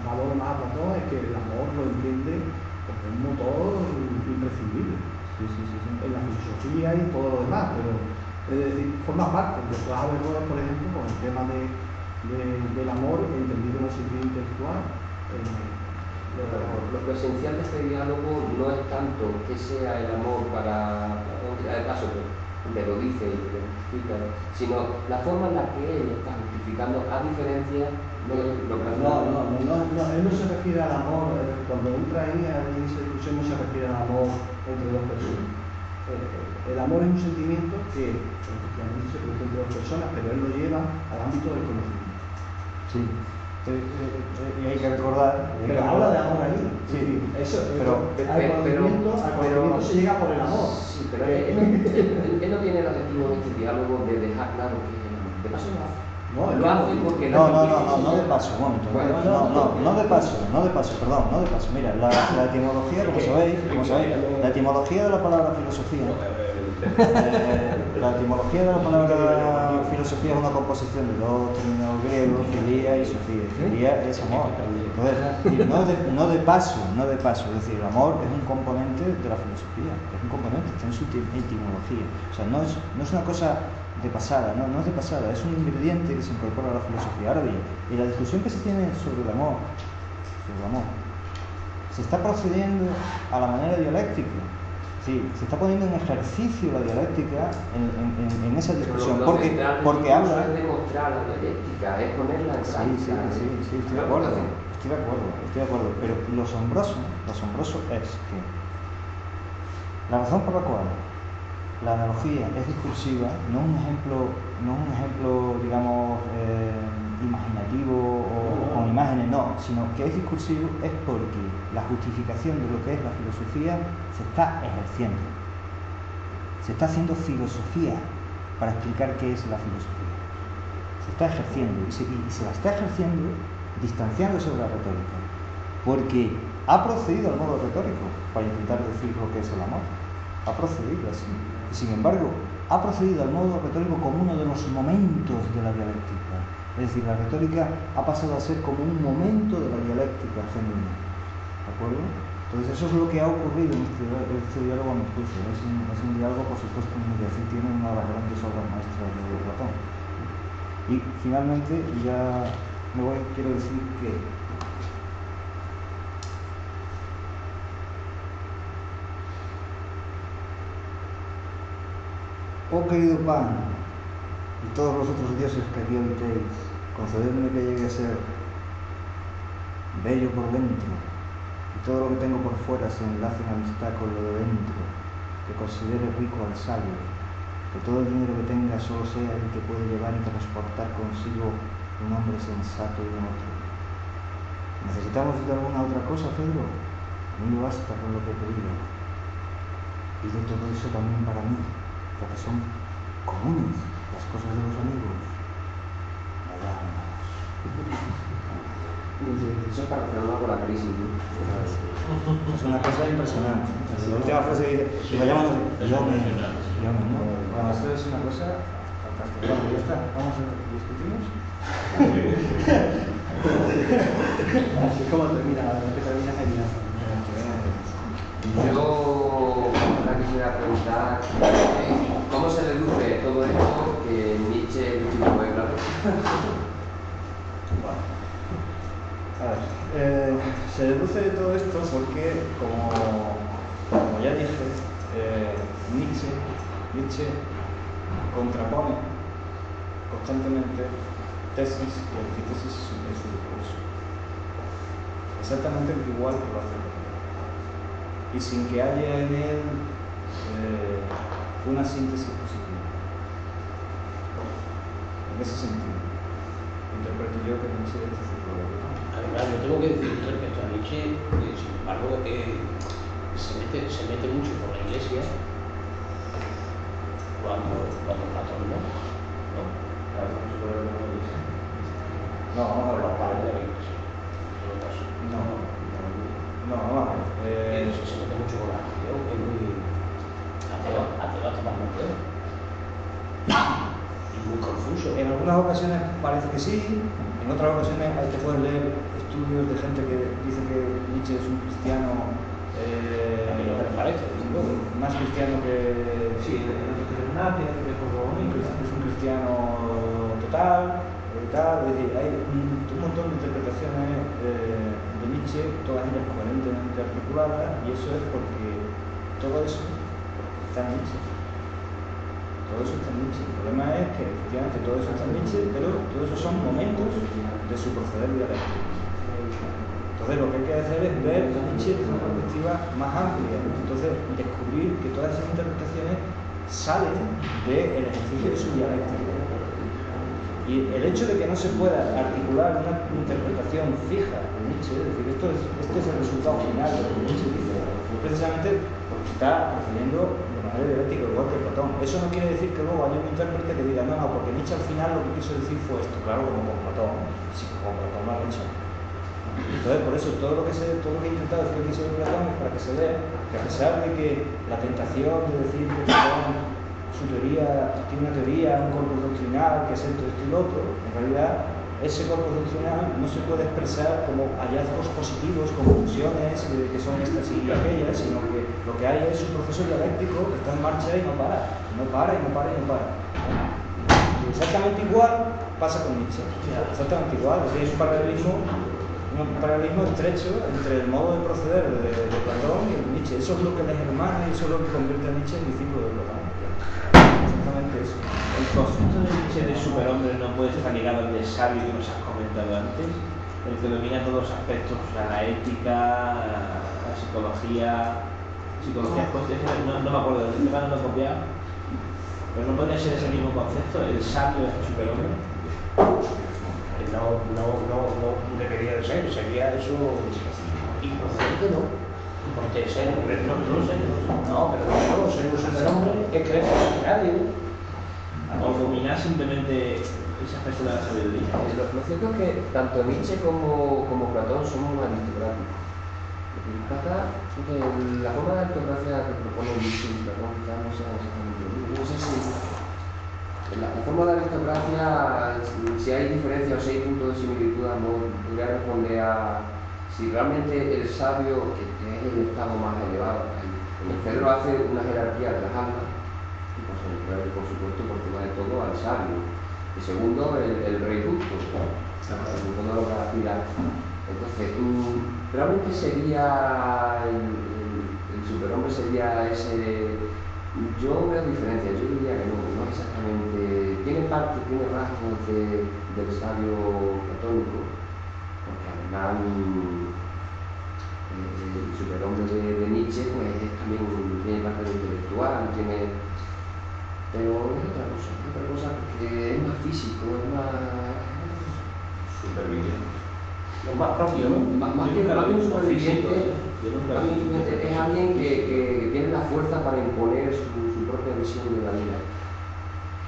Speaker 3: valoro más a Platón, es que el amor lo entiende como un motor imprescindible
Speaker 1: Sí, sí, sí, sí.
Speaker 3: en la filosofía y todo lo demás, pero es decir, forma parte. Yo trabajo Averroes, por ejemplo, con el tema de, de- del amor entendido en el sentido intelectual. eh,
Speaker 4: Lo, lo- lo esencial de este diálogo no es tanto que sea el amor para, para el caso que te lo dice y te lo explica, sino la forma en la que él está justificando, a diferencia de lo que
Speaker 3: No, no, no, no, no, él no se refiere al amor, eh, cuando entra ahí a la discusión no se refiere al amor entre dos personas. Eh, el amor es un sentimiento que efectivamente se produce entre dos personas, pero él lo lleva al ámbito del conocimiento.
Speaker 1: Sí. Eh, eh, eh, y hay que recordar. hay que
Speaker 3: Pero habla de amor ahí.
Speaker 1: Sí,
Speaker 3: eso,
Speaker 1: pero-
Speaker 3: al
Speaker 4: pero-
Speaker 3: conocimiento, al
Speaker 4: pero-
Speaker 3: conocimiento se llega por el amor.
Speaker 4: Sí, pero él, él no- él- no tiene el objetivo en este diálogo de dejar claro que. De paso hace.
Speaker 3: No,
Speaker 4: lo hace porque
Speaker 1: No, no, no, no, no de paso, un momento.
Speaker 4: Bueno,
Speaker 1: no, no, no de paso, no de paso, perdón, no de paso. Mira, la, la etimología, como sabéis, como sabéis, la etimología de la palabra filosofía, la etimología de la palabra filosofía es una composición de dos términos griegos, filía y sofía. Filía es amor. Entonces, no de, no de paso, no de paso. Es decir, el amor es un componente de la filosofía, es un componente, está en su eti- etimología. O sea, no es, no es una cosa de pasada, no, no es de pasada, es un ingrediente que se incorpora a la filosofía. Ahora bien, y la discusión que se tiene sobre el amor, sobre el amor, se está procediendo a la manera dialéctica. Sí, se está poniendo en ejercicio la dialéctica en, en- en- esa discusión, porque, porque habla...
Speaker 4: es demostrar la dialéctica, es ponerla en
Speaker 1: Sí,
Speaker 4: práctica.
Speaker 1: sí, sí, sí, estoy de acuerdo, estoy de acuerdo, estoy de acuerdo. Pero lo asombroso, lo asombroso es que la razón por la cual la analogía es discursiva no es un ejemplo, no es un ejemplo, digamos, eh, imaginativo o con imágenes, no, sino que es discursivo es porque la justificación de lo que es la filosofía se está ejerciendo. Se está haciendo filosofía para explicar qué es la filosofía se está ejerciendo y se, la está ejerciendo distanciándose de la retórica, porque ha procedido al modo retórico para intentar decir lo que es el amor. Ha procedido así. Sin embargo, ha procedido al modo retórico como uno de los momentos de la dialéctica. Es decir, la retórica ha pasado a ser como un momento de la dialéctica femenina. ¿De acuerdo? Entonces eso es lo que ha ocurrido en este, este diálogo a mi juicio. Es un, es un diálogo, por supuesto, que así tiene una de las grandes obras maestras de Platón. Y finalmente, ya me voy, quiero decir que Oh querido pan, y todos los otros dioses que aquí habitéis, concededme que llegue a ser bello por dentro, y todo lo que tengo por fuera se enlace en amistad con lo de dentro, que considere rico al sabio, que todo el dinero que tenga solo sea el que puede llevar y transportar consigo un hombre sensato y un otro. ¿Necesitamos de alguna otra cosa, Pedro? A mí me basta con lo que he pedido. Pide todo eso también para mí, porque son comunes las cosas de los amigos.
Speaker 4: Eso es para frenar con la crisis. ¿no?
Speaker 1: Es una cosa impresionante. La última frase dice, lo llaman yo me, yo me, ¿no? Bueno, esto es una cosa fantástica. Bueno, ya está, vamos a discutimos.
Speaker 3: Así como termina, que termina genial.
Speaker 4: Yo ahora quisiera preguntar cómo se deduce todo esto que Nietzsche tipo de Platón.
Speaker 1: A ver, eh, se deduce de todo esto porque, como, ya dije, eh, Nietzsche, Nietzsche contrapone constantemente tesis y antítesis en su discurso. Exactamente igual que lo hace. Y sin que haya en él eh, una síntesis positiva. En ese sentido, interpreto yo que Nietzsche es este de Platón.
Speaker 8: Además, yo tengo que decir respecto a Nietzsche, que sin embargo, eh, se, mete, se mete mucho por la iglesia cuando, cuando Platón no. ¿no?
Speaker 1: No, vamos a hablar
Speaker 8: Vale,
Speaker 1: de
Speaker 8: de la iglesia. todo caso.
Speaker 1: No, no, vamos a ver. eh,
Speaker 8: Eso se mete mucho con la religión, que es muy. ateo, ateo hasta para ateo. Y muy confuso.
Speaker 1: En algunas ocasiones parece que sí, en otras ocasiones hay que poder leer estudios de gente que dice que Nietzsche es un cristiano eh,
Speaker 8: no me parece,
Speaker 1: más cristiano que
Speaker 2: Sí, que
Speaker 1: cristiano- es un cristiano total, tal, es decir, hay un, un montón de interpretaciones eh, de Nietzsche, todas ellas coherentemente articuladas, y eso es porque todo eso está en Nietzsche. Todo eso está en Nietzsche. El problema es que efectivamente todo eso está en Nietzsche, pero todos esos son momentos de su proceder dialéctico. Entonces lo que hay que hacer es ver a Nietzsche desde una perspectiva más amplia. Entonces descubrir que todas esas interpretaciones salen del ejercicio de su dialéctica. Y el hecho de que no se pueda articular una interpretación fija de Nietzsche, es decir, esto es, este es el resultado final de lo que Nietzsche dice, precisamente porque está procediendo igual que Platón. Eso no quiere decir que luego haya un intérprete que diga, no, no, porque Nietzsche al final lo que quiso decir fue esto, claro, como con Platón, sí, como Platón lo ha hecho. Entonces, por eso, todo lo que, se, todo lo que he intentado decir aquí sobre Platón es para que se vea que a pesar de que la tentación de decir que Platón, su teoría, tiene una teoría, un corpus doctrinal, que es esto, esto y lo otro, en realidad ese corpus doctrinal no se puede expresar como hallazgos positivos, conclusiones eh, que son estas y aquellas, sino que lo que hay es un proceso dialéctico que está en marcha y no para, no para y no para y no para. Exactamente igual pasa con Nietzsche. Exactamente igual, es un paralelismo, un paralelismo estrecho entre el modo de proceder de, de Platón y el Nietzsche. Eso es lo que les hermana y eso es lo que convierte a Nietzsche en discípulo de Platón. Eso.
Speaker 2: El concepto de Nietzsche de superhombre no puede estar ligado al de sabio que nos has comentado antes, el que domina todos los aspectos, o sea, la ética, la psicología, psicología no, no me acuerdo, tema no lo he pero no podría ser ese mismo concepto, el sabio es el superhombre.
Speaker 8: No, no, no, no debería de ser, sería eso improcedente, ¿no? Porque ser, no, no sé, no, pero no, ser un superhombre es creer que nadie, ¿no?
Speaker 2: O dominar simplemente ese aspecto de la sabiduría.
Speaker 4: Eh, Lo, lo cierto es que tanto Nietzsche como, como Platón son aristocráticos. Es que la forma de aristocracia que propone Nietzsche y Platón quizás no sea exactamente. No sé si la, la forma de aristocracia, si, hay diferencia o si hay puntos de similitud, no podría responder a si realmente el sabio, que, que es el estado más elevado, el, el Pedro hace una jerarquía de las almas, el por supuesto, por encima de todo al sabio. Y segundo, el, el rey justo, en todo lo que aspira. Entonces, mm, realmente sería el, el- el superhombre sería ese. Yo veo diferencias, yo diría que no, no exactamente. Tiene parte, tiene rasgos de- del sabio platónico, porque además mm, eh, el superhombre de, de Nietzsche pues es también tiene parte intelectual, tiene pero es otra cosa, es otra cosa porque es más físico, es más.
Speaker 5: Superviviente.
Speaker 8: Lo más propio, ¿no?
Speaker 4: Más, que,
Speaker 2: nunca
Speaker 4: más que un superviviente,
Speaker 2: ¿eh?
Speaker 4: Más que un superviviente, es alguien que, que tiene la fuerza para imponer su, su propia visión de la vida.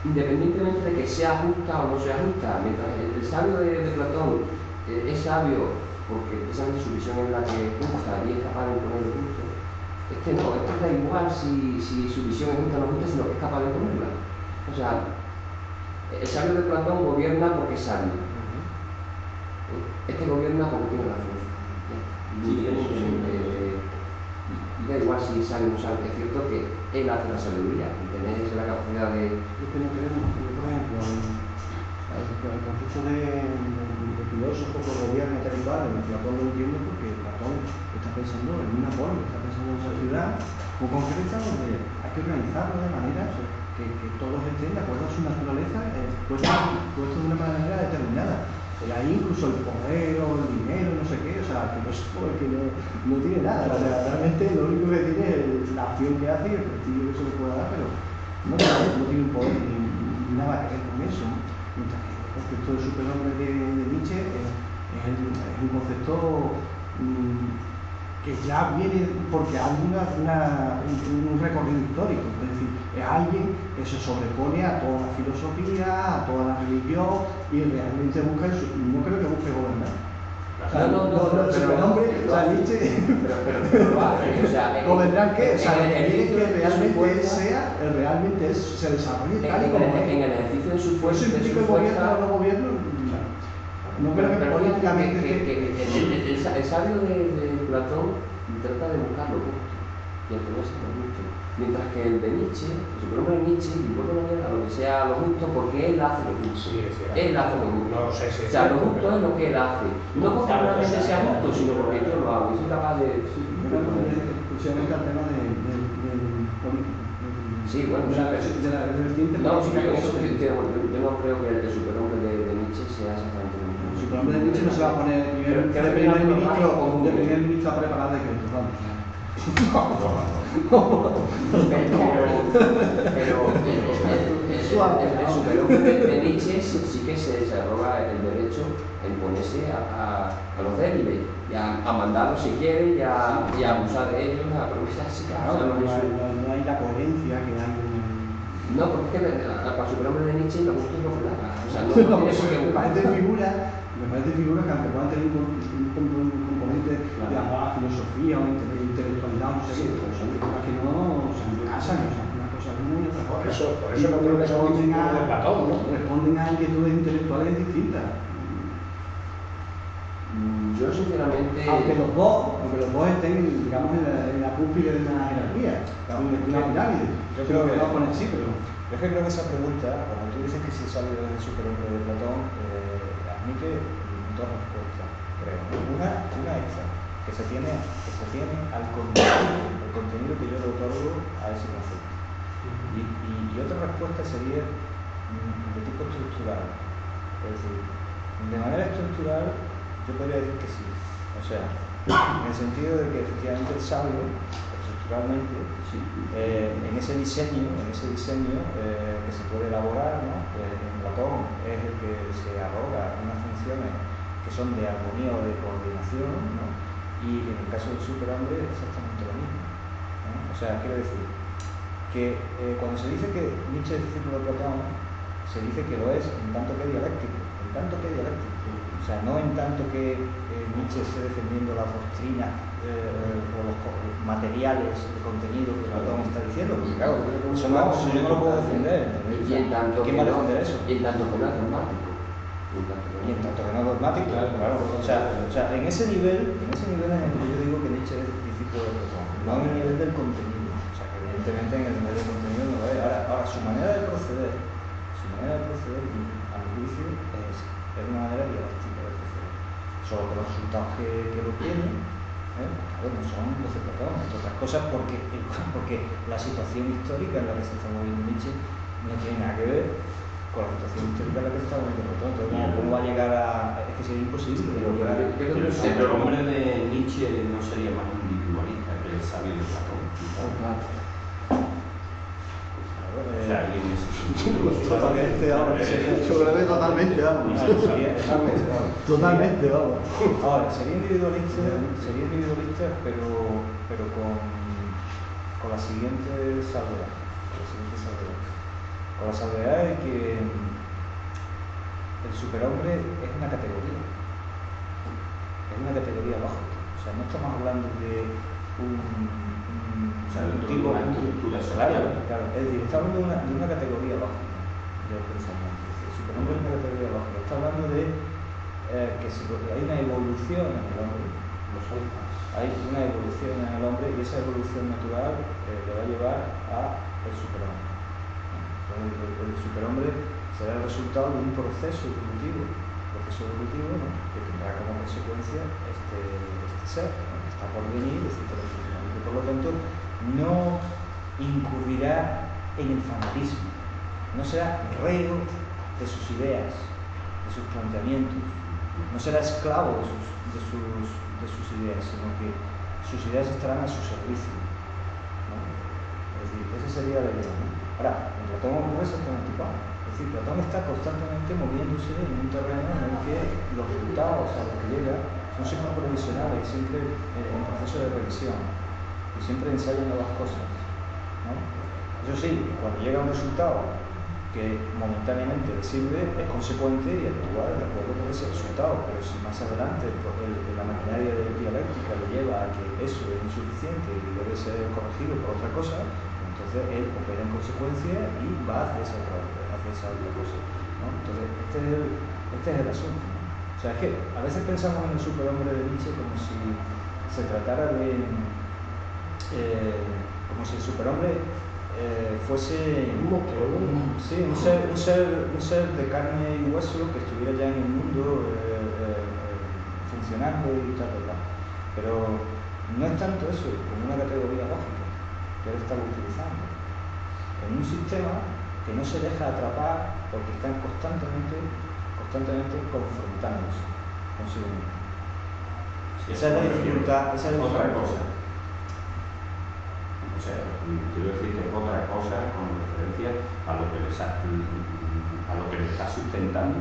Speaker 4: Independientemente de que sea justa o no sea justa, mientras el, el sabio de, de Platón eh, es sabio porque precisamente su visión es la que es justa y es capaz de imponer lo justo, este no, este da igual si, si su visión es justa o no justa, sino que es capaz de imponerla. O sea, el sabio de Platón gobierna porque es sabio. Este gobierna porque tiene la fuerza. Independientemente de- y da igual si es sabio o no sabio, es cierto que él hace la sabiduría y tener la capacidad de.
Speaker 3: Yo creo que, por ejemplo, el, el concepto de, de, de filósofo que gobierna tal y cual, en Platón lo entiendo porque Platón pensando en una forma, está pensando en una ciudad muy concreta donde hay que organizarlo de manera que, todos estén de acuerdo a su naturaleza, eh, puesto, de una manera determinada. Y ahí incluso el poder o el dinero, no sé qué, o sea, que no no, tiene nada. Realmente lo único que tiene es la acción que hace y el prestigio que se le pueda dar, pero no tiene, un poder ni, nada que ver con eso. ¿no? Mientras que el concepto de superhombre de, Nietzsche es un concepto mm, que ya viene porque hay una, una- un, recorrido histórico, es decir, es alguien que se sobrepone a toda la filosofía, a toda la religión y realmente busca, eso. no creo que busque gobernar, sea,
Speaker 4: No, no, no, pero-
Speaker 3: superhombres, o sea, Nietzsche,
Speaker 4: Pero, pero, pero lo hace, o sea, en-
Speaker 3: ¿o vendrán qué? O sea, lo
Speaker 4: el
Speaker 3: que
Speaker 4: ejercicio
Speaker 3: que realmente sea, realmente es, se desarrolle tal y como
Speaker 4: en- en
Speaker 3: es.
Speaker 4: el ejercicio de su fuerza,
Speaker 3: eso implica el gobierno o no gobierno. No creo que políticamente
Speaker 4: que, que- que el, el- el sa- el sabio de, de Platón trata de buscar lo justo y el que no sea lo justo. Mientras que el de Nietzsche, el superhombre de Nietzsche, importa una lo que sea lo justo porque él hace lo justo.
Speaker 8: Sí.
Speaker 4: Él hace lo justo.
Speaker 8: No
Speaker 4: o sea, lo justo
Speaker 8: pero-
Speaker 4: es lo que él hace. No porque
Speaker 8: Claro,
Speaker 4: realmente
Speaker 8: pues,
Speaker 4: sea justo, sino porque yo lo hago. Y soy capaz de.
Speaker 3: Exclusivamente al tema de, de, del político.
Speaker 4: Sí, bueno,
Speaker 3: de la, la
Speaker 4: No, sí, yo, eso,
Speaker 3: que-
Speaker 4: sí, que- yo no creo que el superhombre de, de Nietzsche sea
Speaker 3: El superhombre de Nietzsche no se va a poner primer,
Speaker 4: que
Speaker 3: primer
Speaker 4: no-
Speaker 3: ministro
Speaker 4: no-
Speaker 3: o de primer ministro a preparar decretos, vamos.
Speaker 4: Pero, el, de, Nietzsche sí, sí que se, arroga el derecho a imponerse a, a, a los débiles y a, a mandarlos si quiere y a, y a abusar de ellos, a aprovechar así,
Speaker 3: Claro, no,
Speaker 4: su-
Speaker 3: no- no hay la coherencia que hay en
Speaker 4: No, porque es que la- la- para el superhombre de Nietzsche lo justo es lo que da. O sea, no,
Speaker 3: No,
Speaker 4: no por qué
Speaker 3: me
Speaker 4: buscar.
Speaker 3: parece figura, me parece figura que aunque puedan tener un, componente de la filosofía o inte- intelectualidad, no sé son figuras que no se casan, o sea, una cosa es una y otra
Speaker 8: Por eso, por eso no creo que son
Speaker 3: responden a,
Speaker 8: discípulos de Platón, ¿no?
Speaker 3: responden a inquietudes intelectuales distintas.
Speaker 4: Mm, Yo sinceramente...
Speaker 3: Aunque los dos, aunque los dos estén, digamos, en la, en la cúspide de una jerarquía,
Speaker 1: No,
Speaker 3: de una pirámide.
Speaker 1: yo creo que-
Speaker 3: no ponen sí, pero
Speaker 1: Yo es que creo que esa pregunta, cuando tú dices que si sale del superhombre de Platón, eh, admite dos respuestas, creo. ¿no? Una, una esta, que se tiene, que se tiene al contenido, el contenido que yo le otorgo a ese concepto. Y, y- y otra respuesta sería mm, de tipo estructural. Es decir, de manera estructural yo podría decir que sí. O sea, en el sentido de que efectivamente el sabio, estructuralmente, eh, en ese diseño, en ese diseño eh, que se puede elaborar, ¿no? Eh, en Platón es el que se arroga unas funciones que son de armonía o de coordinación, ¿no? y en el caso del superhombre es exactamente lo mismo. ¿no? O sea, quiero decir que eh, cuando se dice que Nietzsche es discípulo de Platón, se dice que lo es en tanto que dialéctico, en tanto que dialéctico. O sea, no en tanto que eh, Nietzsche esté defendiendo las doctrinas eh, o los materiales de contenido que Platón está diciendo, porque claro, eso no, yo no lo puedo defender. ¿entendés? O
Speaker 4: Y
Speaker 1: sea,
Speaker 4: en tanto
Speaker 1: ¿Quién va a defender eso?
Speaker 4: y en tanto que no es dogmático. Y en tanto que no
Speaker 1: dogmático, claro, claro. O sea, o sea, en ese nivel, en ese nivel en el que yo digo que Nietzsche es discípulo de Platón, no en el nivel del contenido. O sea, que evidentemente en el nivel del contenido no es. Ahora, ahora su manera de proceder, su manera de proceder, a mi juicio, es, es una manera dialéctica de proceder. Solo que los resultados que, que lo tienen, ¿eh? claro, no son los de Platón, entre otras cosas porque, porque la situación histórica en la que se está moviendo Nietzsche no tiene nada que ver con la situación histórica en la que Platón. Entonces, ¿cómo, va a llegar a...? Es que sería imposible.
Speaker 4: Pero,
Speaker 5: el superhombre de Nietzsche no sería más individualista que el sabio de Platón. O sea,
Speaker 1: Eh,
Speaker 5: alguien en ese sentido.
Speaker 3: Totalmente, vamos. Yo creo que totalmente, vamos.
Speaker 1: sería-
Speaker 3: Totalmente, vamos.
Speaker 1: Ahora, sería individualista, sería individualista pero, pero con, con la siguiente salvedad. Con la siguiente salvedad. La salvedad de que el superhombre es una categoría. Es una categoría lógica. O sea, no estamos hablando de un, un-
Speaker 5: O sea,
Speaker 1: un tipo
Speaker 5: una estructura social.
Speaker 1: claro. Es decir, está hablando de una, de una categoría lógica del pensamiento. El superhombre es una categoría lógica. Está hablando de eh, que si hay una evolución en el hombre,
Speaker 5: Los alfas.
Speaker 1: hay una evolución en el hombre y esa evolución natural eh, le va a llevar a el superhombre. El, superhombre será el resultado de un proceso evolutivo, proceso evolutivo que tendrá como consecuencia este, este ser, que está por venir, por lo tanto no incurrirá en el fanatismo, no será reo de sus ideas, de sus planteamientos, no será esclavo de sus, de sus, de sus ideas, sino que sus ideas estarán a su servicio. ¿no? Es decir, esa sería la idea. Ahora, en Platón ocurre exactamente igual. Es decir, Platón está constantemente moviéndose en un terreno en el que los resultados a los que llega son siempre provisionales siempre eh, en proceso de revisión. Y siempre ensaya nuevas cosas. Eso sí, cuando llega un resultado que momentáneamente le sirve es consecuente y actúa de acuerdo con ese resultado, pero si más adelante el- la maquinaria de dialéctica le lleva a que eso es insuficiente y debe ser corregido por otra cosa, entonces él opera en consecuencia y va hacia esa otra, hacia esa otra cosa. ¿no? Entonces, este es, el, este es el asunto. O sea, es que a veces pensamos en el superhombre de Nietzsche como si se tratara de. eh, como si el superhombre eh, fuese.
Speaker 4: Un.
Speaker 1: Sí, un ser, un, ser, un ser de carne y hueso que estuviera ya en el mundo eh, funcionando y tal, tal, tal. Pero no es tanto eso como una categoría lógica que él está utilizando. En un sistema que no se deja atrapar porque están constantemente, constantemente confrontándose consigo mismo.
Speaker 5: Sí,
Speaker 1: Esa es la dificultad, esa es la
Speaker 5: otra cosa. O sea, quiero decir que es otra cosa con referencia a lo que le, sa- a lo que le está sustentando.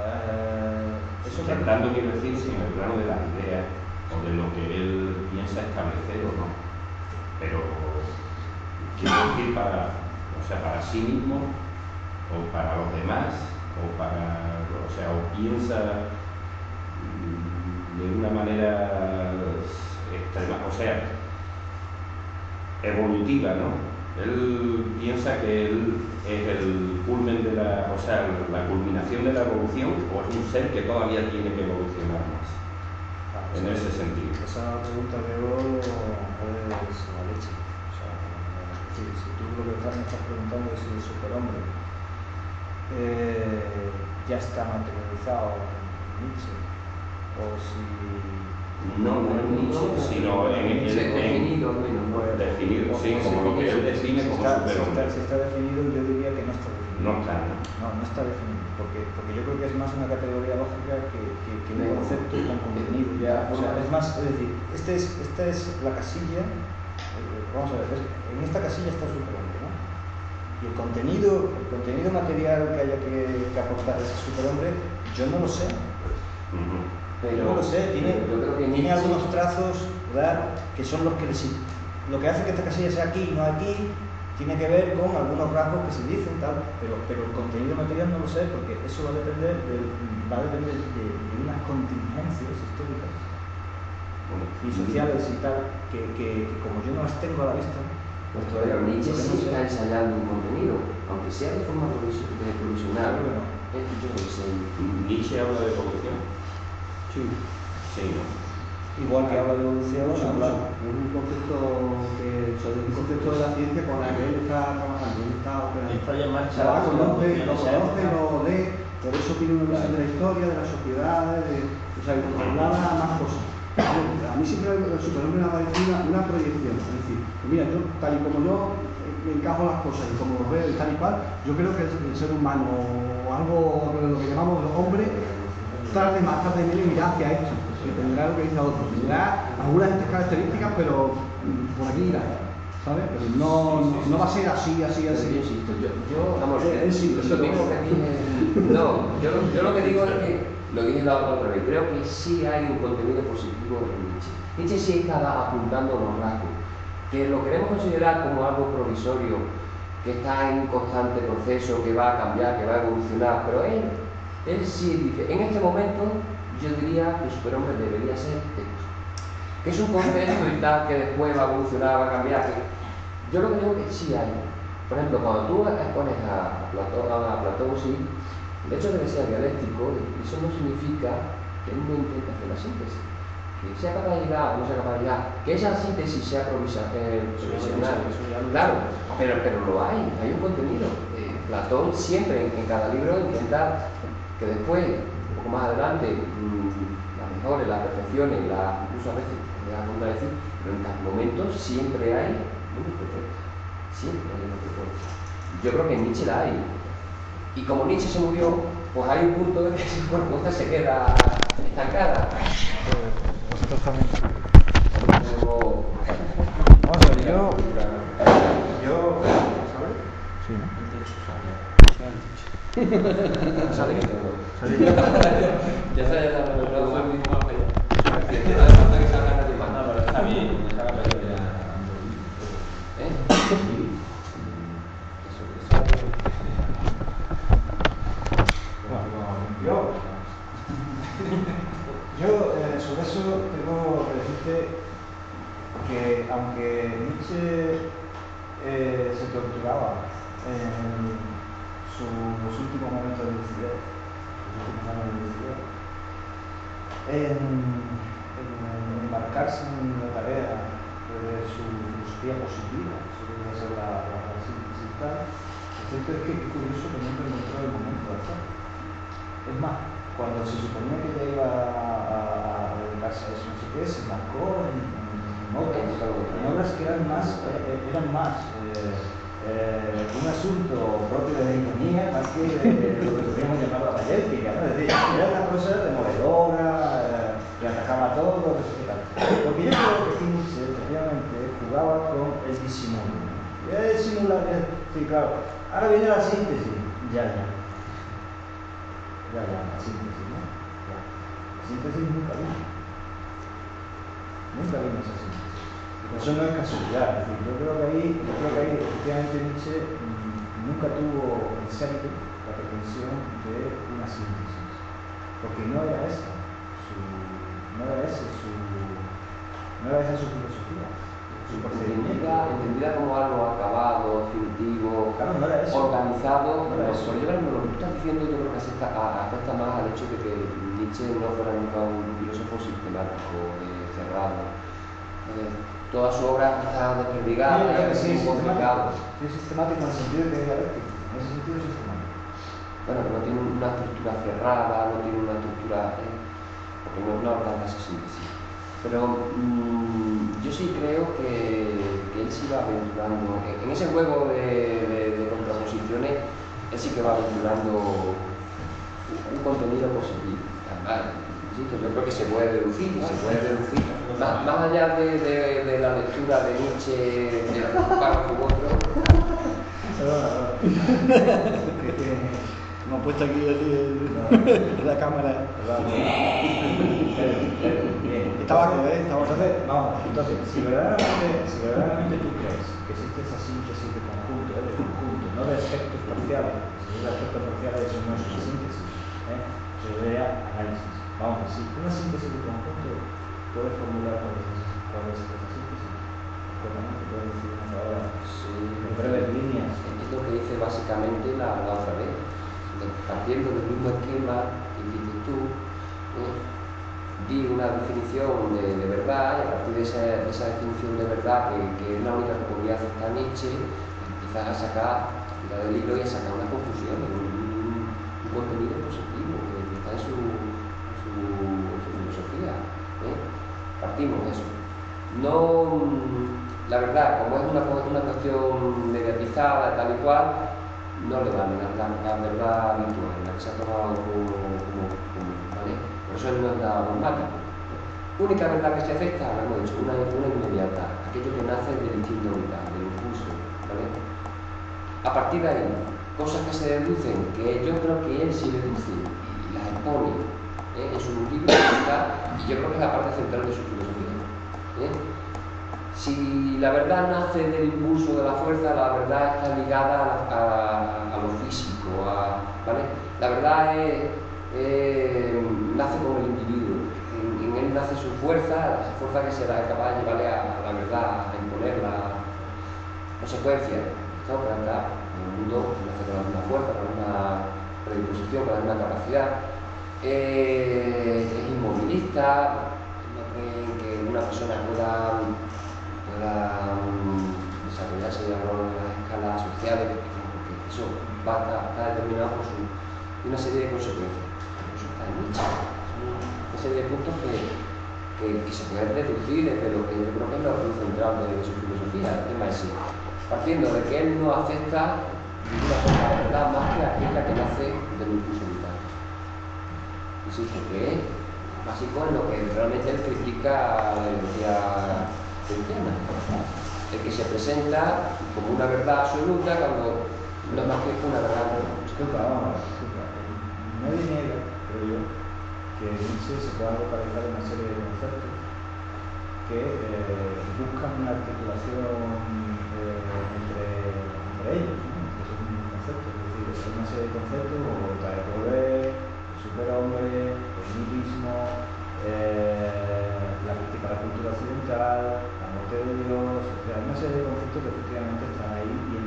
Speaker 1: Eh,
Speaker 5: Sustentando quiero decir si en el plano de las ideas o de lo que él piensa establecer o no. Pero quiero decir para, o sea, para sí mismo o para los demás o para, o sea, o piensa mm, de una manera extrema, o sea, evolutiva, ¿no? Él piensa que él es el culmen de la, o sea, la culminación de la evolución o es un ser que todavía tiene que evolucionar más. En ese sentido.
Speaker 1: Esa pregunta veo es la leche. O sea, si, si tú lo que estás, me estás preguntando es si el superhombre eh, ya está materializado en Nietzsche o si
Speaker 5: No, no en Nietzsche, sino en, en,
Speaker 4: definido
Speaker 5: definido, sí, como lo que él
Speaker 1: si
Speaker 5: define como
Speaker 1: está, si, está,
Speaker 5: superhombre.
Speaker 1: si está definido, yo diría que no está definido.
Speaker 5: No está, ¿no?
Speaker 1: No, no está definido, porque, porque yo creo que es más una categoría lógica que, que, que un concepto con contenido. Ya, o sea, es más, es decir, este es, esta es la casilla, eh, vamos a ver, es- en esta casilla está el superhombre, ¿no? Y el contenido, el contenido material que haya que, que aportar a ese superhombre, yo no lo sé.
Speaker 4: Pero
Speaker 1: yo no lo sé, tiene, tiene algunos trazos, ¿verdad? Que son los que le si- lo que hace que esta casilla sea aquí y no aquí, tiene que ver con algunos rasgos que se dicen, tal, pero, pero el contenido material no lo sé, porque eso va a depender de, va a depender de, de unas contingencias históricas
Speaker 5: Bueno,
Speaker 1: y sociales y tal, que, que- que como yo no las tengo a la vista, pues
Speaker 4: Pero Nietzsche sí está ensayando un contenido, aunque sea de forma provisional. Yo no sé.
Speaker 5: Nietzsche habla de evolución.
Speaker 1: Sí.
Speaker 5: Sí, ¿no?
Speaker 1: Igual que habla de evolución,
Speaker 3: Sí,
Speaker 1: habla
Speaker 3: Es un concepto, que, un concepto de la ciencia con la que él está trabajando, él está operando.
Speaker 2: En marcha
Speaker 3: Se la
Speaker 2: la
Speaker 3: conoce,
Speaker 2: evolución
Speaker 3: lo conoce, lo lee, por eso tiene una visión de la historia, de las sociedades, de, o sea, que traslada a más cosas. A mí siempre el superhombre me ha parecido una, una proyección, es decir, mira, yo, tal y como yo me encajo las cosas y como lo veo y tal y cual, yo creo que el, ser humano o algo de lo que llamamos hombre, tarde más tarde menos irá hacia esto, que tendrá lo que dice otro, tendrá algunas de estas características, pero mm, por aquí irá, ¿sabes? Pero no, no, no va a ser así, así,
Speaker 4: Yo
Speaker 3: así.
Speaker 4: insisto, yo, yo vamos,
Speaker 3: él sí,
Speaker 4: lo mismo que. No, yo, yo lo que digo es que, lo dije la otra vez, creo que sí hay un contenido positivo en Nietzsche. Nietzsche sí está apuntando los rasgos, que lo queremos considerar como algo provisorio, que está en un constante proceso, que va a cambiar, que va a evolucionar, pero él, él sí dice, en este momento yo diría que el superhombre debería ser esto. Que es un concepto y tal, que después va a evolucionar, va a cambiar. Yo lo que digo que sí hay. Por ejemplo, cuando tú pones a Platón, a Platón sí, el hecho de que sea dialéctico, eso no significa que él no intente hacer la síntesis. Que sea capaz de llegar o no sea capaz de llegar, que esa síntesis sea eh, provisional.
Speaker 1: lo-
Speaker 4: Claro, pero, pero lo hay, hay un contenido. Eh, Platón siempre en, en cada libro intenta que después, poco más adelante, mm, las mejores, las perfecciones, las, incluso a veces da contradecir, pero en cada momento siempre hay un. Siempre hay. Yo creo que en Nietzsche la hay. Y como Nietzsche se murió, pues hay un punto en que su propuesta se queda estancada.
Speaker 1: Exactamente.
Speaker 4: Pero,
Speaker 1: Vamos a ver, yo. Yo. Sale.
Speaker 4: Sale que.
Speaker 2: Ya
Speaker 4: se haya dado mismo
Speaker 2: mí
Speaker 4: ya. Yo, eh, sobre eso
Speaker 2: tengo que decirte que aunque Nietzsche
Speaker 4: eh, se
Speaker 1: torturaba en sus últimos momentos de lucidez, sus últimos años de lucidez, en, en, en embarcarse en la tarea de su filosofía positiva, eso debe ser la, la, la tal, lo cierto es que es curioso que nunca encontró el momento de hacerlo. Es más, cuando se suponía que ya iba a, dedicarse a eso, no sé qué, se embarcó en, en otras, en obras que eran más, eh, eran más eh, eh, un asunto propio de la ironía más que de lo que podríamos llamar la mayéutica. Es decir, era una cosa demoledora, eh, que atacaba a todo, no sé qué tal. Porque yo que efectivamente, jugaba con el disimulo. Y el disimular, eh, sí, claro. Ahora viene la síntesis. Ya, ya. Ya, ya, la síntesis, ¿no? La síntesis nunca vino. Nunca vino esa síntesis. Eso no es casualidad, es decir, yo creo que ahí, yo creo que ahí efectivamente Nietzsche mm, nunca tuvo en serio la pretensión de una síntesis, porque no era esa su, no era ese su, no era esa su filosofía, su.
Speaker 4: Entendida, como algo acabado, definitivo,
Speaker 1: Claro, no era eso.
Speaker 4: organizado,
Speaker 1: No era eso.
Speaker 4: yo creo que lo que tú estás diciendo yo creo que se está, a- afecta más al hecho de que Nietzsche no fuera nunca un filósofo sistemático, eh, cerrado. Eh, toda su obra está desperdigada, es
Speaker 1: sí,
Speaker 4: muy complicado.
Speaker 1: Sí, sistemático en el sentido de que es dialéctico, en ese sentido es sistemático.
Speaker 4: Bueno, no tiene una estructura cerrada, no tiene una estructura. eh, porque no, no alcanza esa síntesis. Pero mm, yo sí creo que, que él sí va aventurando. En, en ese juego de, de- de contraposiciones, él sí que va aventurando un, contenido positivo. Además, yo creo que se puede deducir, se puede deducir. Más, más allá de, de- de la lectura de Nietzsche de un párrafo u otro,
Speaker 1: que-
Speaker 3: Hemos puesto aquí la cámara.
Speaker 1: Estaba con él, estamos entonces, vamos, entonces, si verdaderamente, si verdaderamente tú crees que existe esa síntesis de conjunto, ¿eh? de conjunto, no de aspectos parciales, si de aspectos parciales eso no es una síntesis, ¿eh? se debería análisis. Vamos, si una síntesis de conjunto puedes formular cuál es, esa- cuál es esa síntesis, completamente puedes decir una palabra
Speaker 4: sí,
Speaker 1: en breves líneas.
Speaker 4: Es lo que dice básicamente la, la otra vez. De- Partiendo del mismo esquema que dices tú, ¿eh? di una definición de, de verdad y a partir de esa, de esa definición de verdad, que, que es la única que podría aceptar Nietzsche, empiezas a sacar la del libro y a sacar una conclusión, un, un contenido positivo que que está en su, en su, en su filosofía. ¿eh? Eso. No, la verdad, como es una, una cuestión mediatizada, tal y cual, no le vale la, la- la verdad habitual, la que se ha tomado como, ¿vale? Por eso no es nada dogmático. Única verdad que se acepta, lo hemos dicho, una, una inmediata, aquello que nace del instinto vital, del impulso, ¿vale? A partir de ahí, cosas que se deducen, que yo creo que él sí deduce y las expone ¿eh? en su libro, está, y yo creo que es la parte central de su filosofía. ¿eh? Si la verdad nace del impulso de la fuerza, la verdad está ligada a, lo físico, ¿vale? La verdad es- nace con el individuo, en, él nace su fuerza, esa fuerza que será capaz de llevarle a, la verdad, a imponer la consecuencia. Esto que anda en el mundo nace con la misma fuerza, con la misma predisposición, con la misma capacidad. Eh, es inmovilista, no creen que una persona pueda pueda mm, desarrollarse en las escalas sociales, porque eso va a estar, determinado por su, una serie de consecuencias. Eso está en Nietzsche. Una serie de puntos que, que, se pueden deducir desde lo que yo creo que es la cruz central de, de su filosofía. El tema es. Partiendo de que él no acepta ninguna cosa de verdad más que aquella que nace del impulso Insisto, que es básico en lo que realmente él critica la ideología cristiana. El que se presenta como una verdad absoluta cuando no es más que una verdad.
Speaker 1: Disculpa, vamos disculpa. Nadie niega, creo yo, que Nietzsche se pueda localizar en una serie de conceptos que eh, buscan una articulación eh, entre, entre ellos, ¿no? entre esos conceptos. Es decir, hay una serie de conceptos como el poder, superhombre, el nihilismo, eh, la crítica a la cultura occidental, la muerte de Dios, o sea, hay una serie de conceptos que efectivamente están ahí bien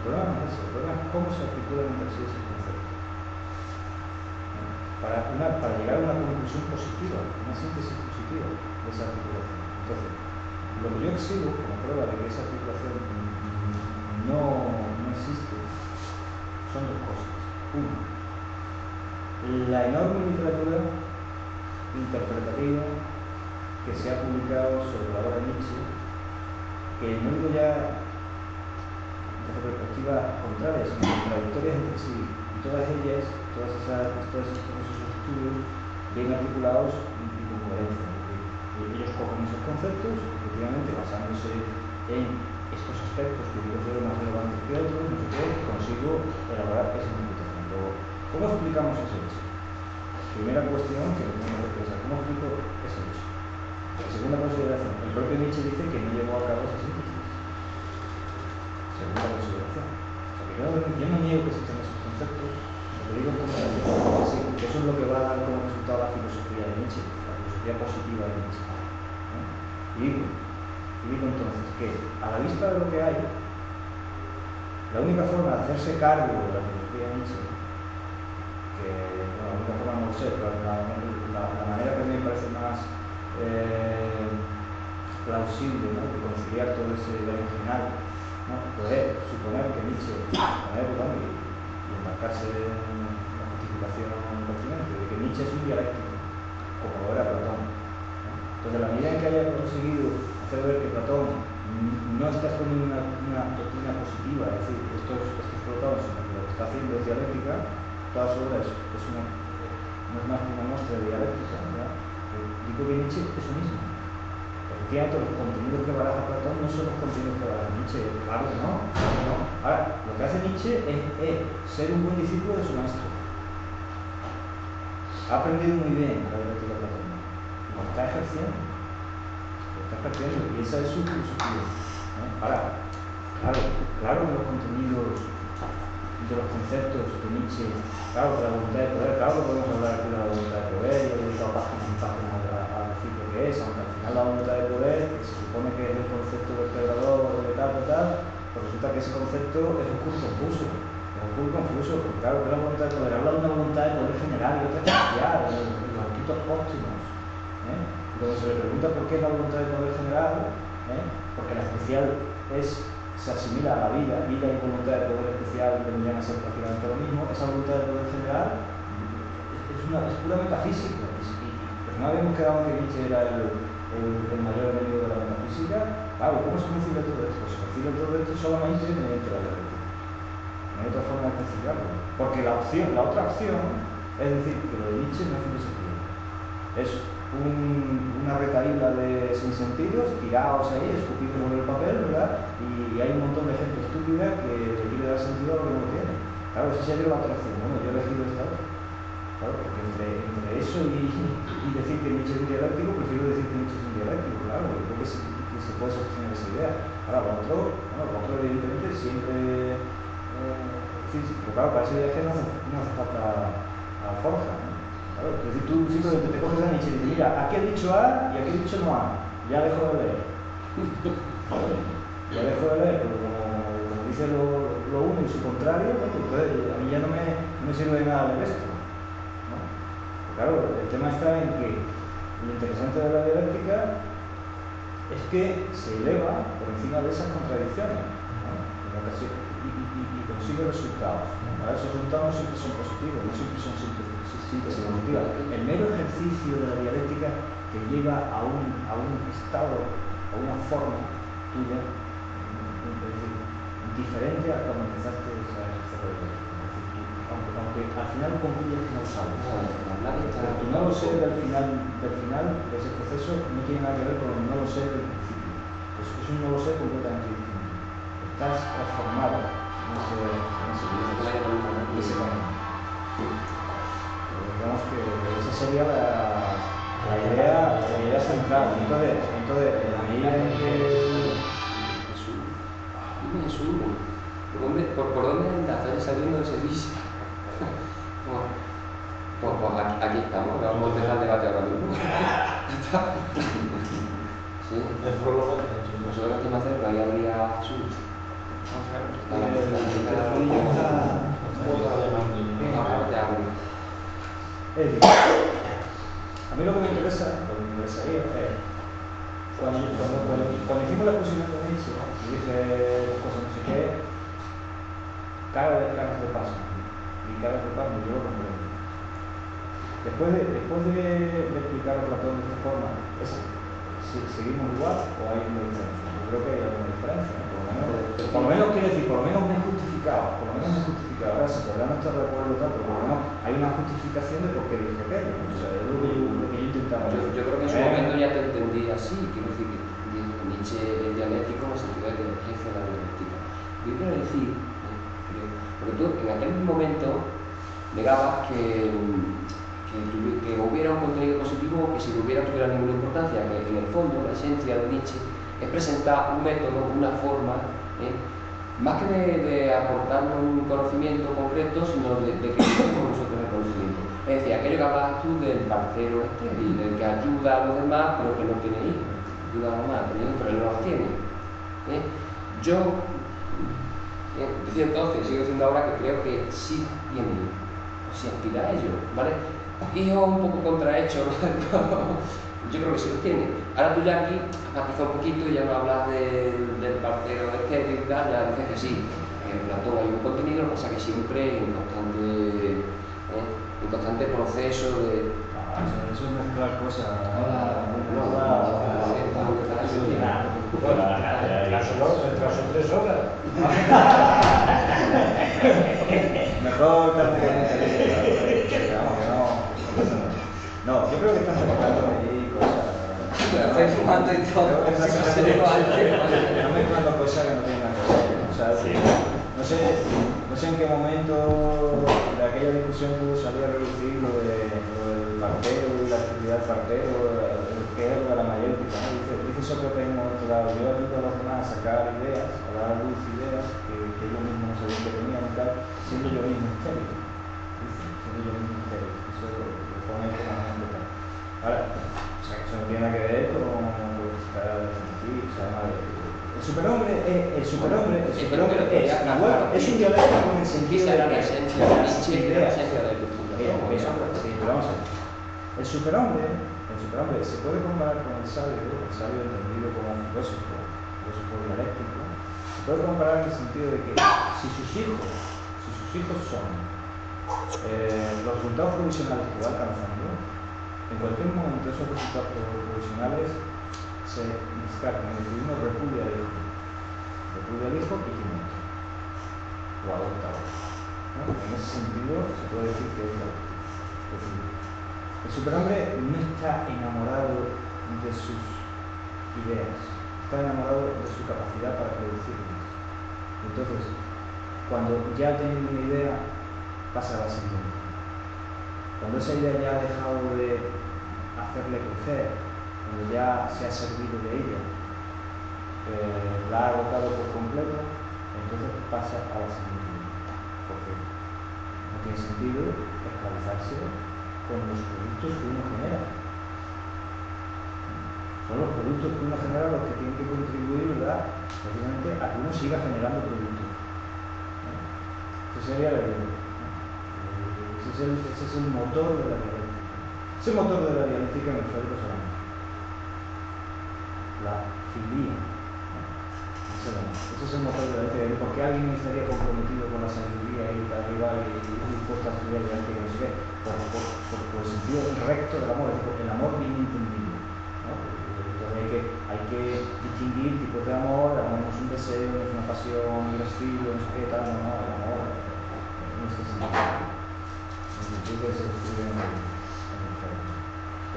Speaker 1: problema no es ese, el problema es cómo se articulan entre sí esos conceptos. Para, llegar a una conclusión positiva, una síntesis positiva de esa articulación. Entonces, lo que yo exhibo como prueba de que esa articulación no, no existe son dos cosas. Uno, la enorme literatura interpretativa que se ha publicado sobre la obra de Nietzsche, que no digo ya desde perspectivas contrarias, sino contradictorias entre sí, y todas ellas, todas esas, todos esos, estudios bien articulados y, con coherencia. Ellos cogen esos conceptos, efectivamente basándose en estos aspectos que yo considero más relevantes que otros, consigo elaborar esa interpretación. Luego, ¿cómo explicamos ese hecho? Primera cuestión que tenemos que pensar, ¿cómo explico ese hecho? Segunda consideración, el propio Nietzsche dice que no llevó a cabo esa síntesis. Segunda consideración. Yo, no- niego que existen esos conceptos, lo digo en que sí, eso es lo que va a dar como resultado la filosofía de Nietzsche, la filosofía positiva de Nietzsche. Y digo, y digo entonces que a la vista de lo que hay, la única forma de hacerse cargo de la filosofía de Nietzsche, la única forma no sé, pero la, la- la manera que a mí me parece más eh, plausible ¿no? de conciliar todo ese berenjenal, ¿no? poder suponer que Nietzsche, poner, bueno, y, y embarcarse la justificación pertinente, de que Nietzsche es un dialéctico, como lo era Platón. Entonces, la medida en que haya conseguido hacer ver que Platón no está exponiendo una, una doctrina positiva, es decir, estos, estos Platón, sino que lo que está haciendo es dialéctica, toda su es, es una, no es más que una muestra dialéctica, ¿verdad? Digo que Nietzsche es eso mismo. Efectivamente, los contenidos que baraja Platón no son los contenidos que baraja Nietzsche, claro no, claro no. Ahora, lo que hace Nietzsche es, ser un buen discípulo de su maestro. Ha aprendido muy bien la dialéctica platónica. Lo está ejerciendo. Lo está ejerciendo y esa es su filosofía. ¿no? Ahora, claro, claro que los contenidos de los conceptos de Nietzsche, claro, de la voluntad de poder, claro podemos hablar aquí de la voluntad de poder, y he dedicado páginas y páginas a, decir lo que es, aunque al final la voluntad de poder, que se supone que es el concepto vertebrador, de tal, de tal, pues resulta que ese concepto es un curso confuso, es un curso confuso, porque claro, que la voluntad de poder, habla de una voluntad de poder general y otra especial, en los aspectos óptimos. ¿eh? Cuando se le pregunta por qué es la voluntad de poder general, ¿eh? porque la especial es se asimila a la vida, vida y voluntad de poder especial vendrían a ser prácticamente lo mismo, esa voluntad de poder general es, es una, es metafísica. Y- pero no habíamos quedado que Nietzsche era el, mayor enemigo de la metafísica. Claro, ¿cómo se concibe todo esto? Pues se concibe todo esto solamente mediante la dialéctica. No hay otra forma de conciliarlo. Porque la opción, la otra opción, es decir, que lo de Nietzsche no es filosofía. Es un- una retaíla de sinsentidos tirados ahí, escupidos sobre el papel, ¿verdad? Y, hay un montón de gente estúpida que le quiere dar sentido a lo que no tiene. Claro, esa sería la otra opción. Bueno, yo he elegido esta otra. Claro, porque entre, eso y, decir que Nietzsche es un dialéctico, prefiero decir que Nietzsche es un dialéctico, claro, yo creo que se, que se puede sostener esa idea. Ahora, otro, bueno, otro evidentemente siempre... eh, pero claro, para viaje no hace, no hace falta a Forja. Decir, tú simplemente te coges a Nietzsche y dices, mira, aquí he dicho A y aquí he dicho no A, ya dejo de leer. ya dejo de leer, porque como, dice lo, lo uno y su contrario, entonces a mí ya no me, no me sirve de nada leer esto. claro, el tema está en que lo interesante de la dialéctica es que se eleva por encima de esas contradicciones y, y- y- y consigue resultados. Ahora, esos resultados no siempre son positivos, no siempre son síntesis síntesis. El mero ejercicio de la dialéctica te lleva a un, a un estado, a una forma tuya, diferente a cuando empezaste a ejercer la dialéctica. Aunque, aunque al final concluyes que no sabes. Pero tu no lo sé del final, del final de ese proceso no tiene nada que ver con el no lo sé del principio. Es, es un no lo sé completamente distinto. Estás transformado en ese, en ese ese digamos que esa sería la, la idea, la idea central. Entonces, entonces la medida en
Speaker 4: ¿Por dónde, por, dónde? Estás saliendo del servicio. pues, aquí, estamos, vamos a empezar el debate ahora mismo. sí.
Speaker 6: Que
Speaker 4: Nosotros aquí en Macedonia ahí habría Jesús. La,
Speaker 1: es decir, a mí lo que me interesa, lo que me interesaría es cuando, cuando, hicimos la exposición de Nietzsche y dije cosas no sé qué, de caras de paso. Y caras de paso yo lo comprendo. Después de, después de, de explicar a Platón de esta forma, es, si seguimos igual o hay una diferencia. Yo creo que hay alguna diferencia, por lo menos, quiero decir, por lo menos me he justificado, por lo menos me he justificado. Ahora se podrá no de acuerdo tal, pero por lo menos hay una justificación de por qué dije aquello. O sea, es lo que yo, lo que yo intentaba.
Speaker 4: Yo, yo creo que en su momento ya te entendí así, quiero decir que Nietzsche es dialéctico en el sentido de que ejerce la dialéctica. Yo quiero decir, porque tú en aquel momento negabas que, que, hubiera un contenido positivo que si no hubiera tuviera ninguna importancia, que en el fondo la esencia de Nietzsche es presentar un método, una forma, eh, más que de, aportarnos un conocimiento concreto, sino de, que tenemos nosotros el conocimiento. Es decir, aquello que hablabas tú del parcero y del que ayuda a los demás, pero que no tiene hijos. Ayuda a los demás, hijos, pero él no los tiene. ¿eh? Yo, eh, decía entonces, sigo diciendo ahora que creo que sí tiene hijos, si aspira a ello, ¿vale? Hijos un poco contrahechos, yo creo que sí los tiene. Ahora tú ya aquí has un poquito y ya no hablas del, del parcero este y tal, ya dices que sí, en Platón hay un contenido, lo que pasa que siempre en constante, ¿eh? en constante proceso de...
Speaker 1: Ah, eso, es mezclar cosas.
Speaker 4: Ah,
Speaker 8: tras o tres horas.
Speaker 1: Mejor tarde que nunca. Vamos, que no. No, yo creo que están mezclando ahí cosas.
Speaker 4: Estoy fumando y todo, no.
Speaker 1: Están mezclando cosas que no tienen nada que ver. O sea, no sé, no sé en qué momento de aquella discusión pudo salir a reducir lo, de, lo del partero y la actividad del partero, el que es lo de la mayéutica. ¿no? Dice, dice Sócrates en un momento dado, yo ayudo a los demás a sacar ideas, a dar a luz ideas que, que ellos mismos no sabían que tenían y tal, siendo yo mismo siendo yo mismo histérico. Eso lo, lo pone como Ahora, o sea, que eso no tiene nada que ver con lo que está aquí, o sea, madre, el superhombre es el superhombre, el superhombre es es un
Speaker 4: sí.
Speaker 1: dialéctico en el sentido de
Speaker 4: la
Speaker 1: que
Speaker 4: esencia de la
Speaker 1: ideas-
Speaker 4: esencia del
Speaker 1: vamos a ver. El superhombre, el superhombre se puede comparar con el sabio, el sabio entendido como un filósofo, filósofo dialéctico, se puede comparar en el sentido de que si sus hijos, si sus hijos son eh, los resultados provisionales que va alcanzando, en cualquier momento esos resultados provisionales se descartan, es decir, uno repudia al hijo, repudia al hijo y otro, o adopta. ¿no? En ese sentido se puede decir que es decir, el superhombre no está enamorado de sus ideas, está enamorado de su capacidad para producirlas. Entonces, cuando ya ha una idea, pasa a la siguiente. Cuando esa idea ya ha dejado de hacerle crecer, cuando ya se ha servido de ella, eh, la ha agotado por completo, entonces pasa a la siguiente idea. Porque no tiene sentido esclavizarse con los productos que uno genera. Son los productos que uno genera los que tienen que contribuir, ¿verdad? Precisamente a que uno siga generando productos. Ese sería la idea. Eh, Ese es, el, ese es el motor de la dialéctica. Ese motor de la dialéctica en el Fedro solamente. La filía. ¿no? Ese, es el- es el motor de la dialéctica. ¿Por qué alguien estaría comprometido con la sabiduría y para arriba y, dispuesto a estudiar dialéctica? No sé qué. Por, el sentido recto del amor, es el amor bien entendido. ¿no? Entonces hay que, hay que distinguir tipos de amor, el amor no es un deseo, no es una pasión, un estilo, no sé qué tal, no, no, el amor este el sentido que se describe en el, el. Pero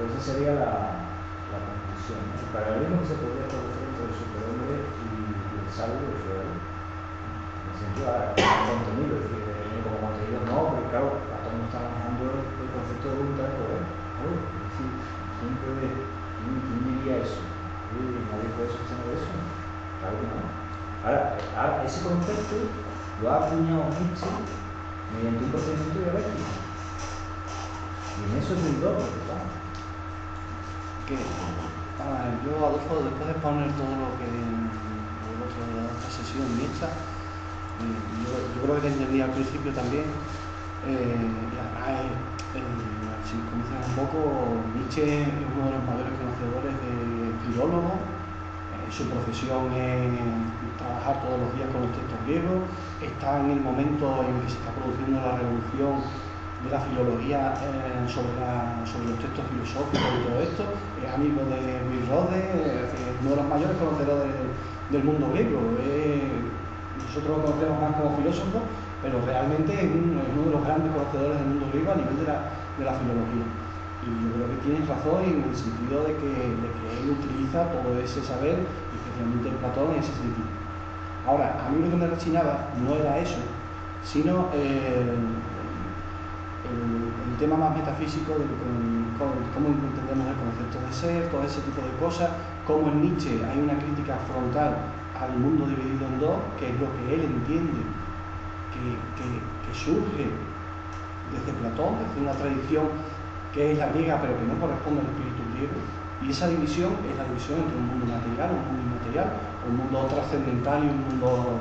Speaker 1: esa sería la, la conclusión. ¿no? El paralelismo que se podría establecer entre el superhombre y, el sabio del feudal. En el sentido como contenido, es decir, como contenido no, porque claro, Platón no está manejando el, concepto de voluntad de poder. ¿no? Es decir, ¿quién puede, quién, quién diría eso? Nadie puede sostener eso. Claro que no. Ahora, ahora, ese concepto lo ha acuñado Nietzsche mediante un procedimiento dialéctico. Y en eso es el doble, claro.
Speaker 3: Que, a ver, yo Adolfo, después de poner todo lo que el de esta sesión mixta, eh, yo, yo creo que entendí al principio también, eh, ah, eh, si conoces un poco, Nietzsche es uno de los mayores conocedores de filólogos. Eh, su profesión es trabajar todos los días con los textos griegos. Está en el momento en que se está produciendo la revolución de la filología eh, sobre, los textos filosóficos y todo esto. Es amigo de Luis Rode, es decir, uno de los mayores conocedores del, mundo griego. Nosotros lo conocemos más como filósofo, pero realmente es, un- es uno de los grandes conocedores del mundo griego a nivel de la, filología. Y yo creo que tienes razón en el sentido de que, de que él utiliza todo ese saber, especialmente el Platón, en ese sentido. Ahora, a mí lo que me rechinaba no era eso, sino eh, el, el tema más metafísico de cómo entendemos el concepto de ser, todo ese tipo de cosas, cómo en Nietzsche hay una crítica frontal al mundo dividido en dos, que es lo que él entiende que, que- que surge desde Platón, desde una tradición que es la griega pero que no corresponde al espíritu griego, y esa división es la división entre un mundo material, un mundo inmaterial, un mundo trascendental y un mundo,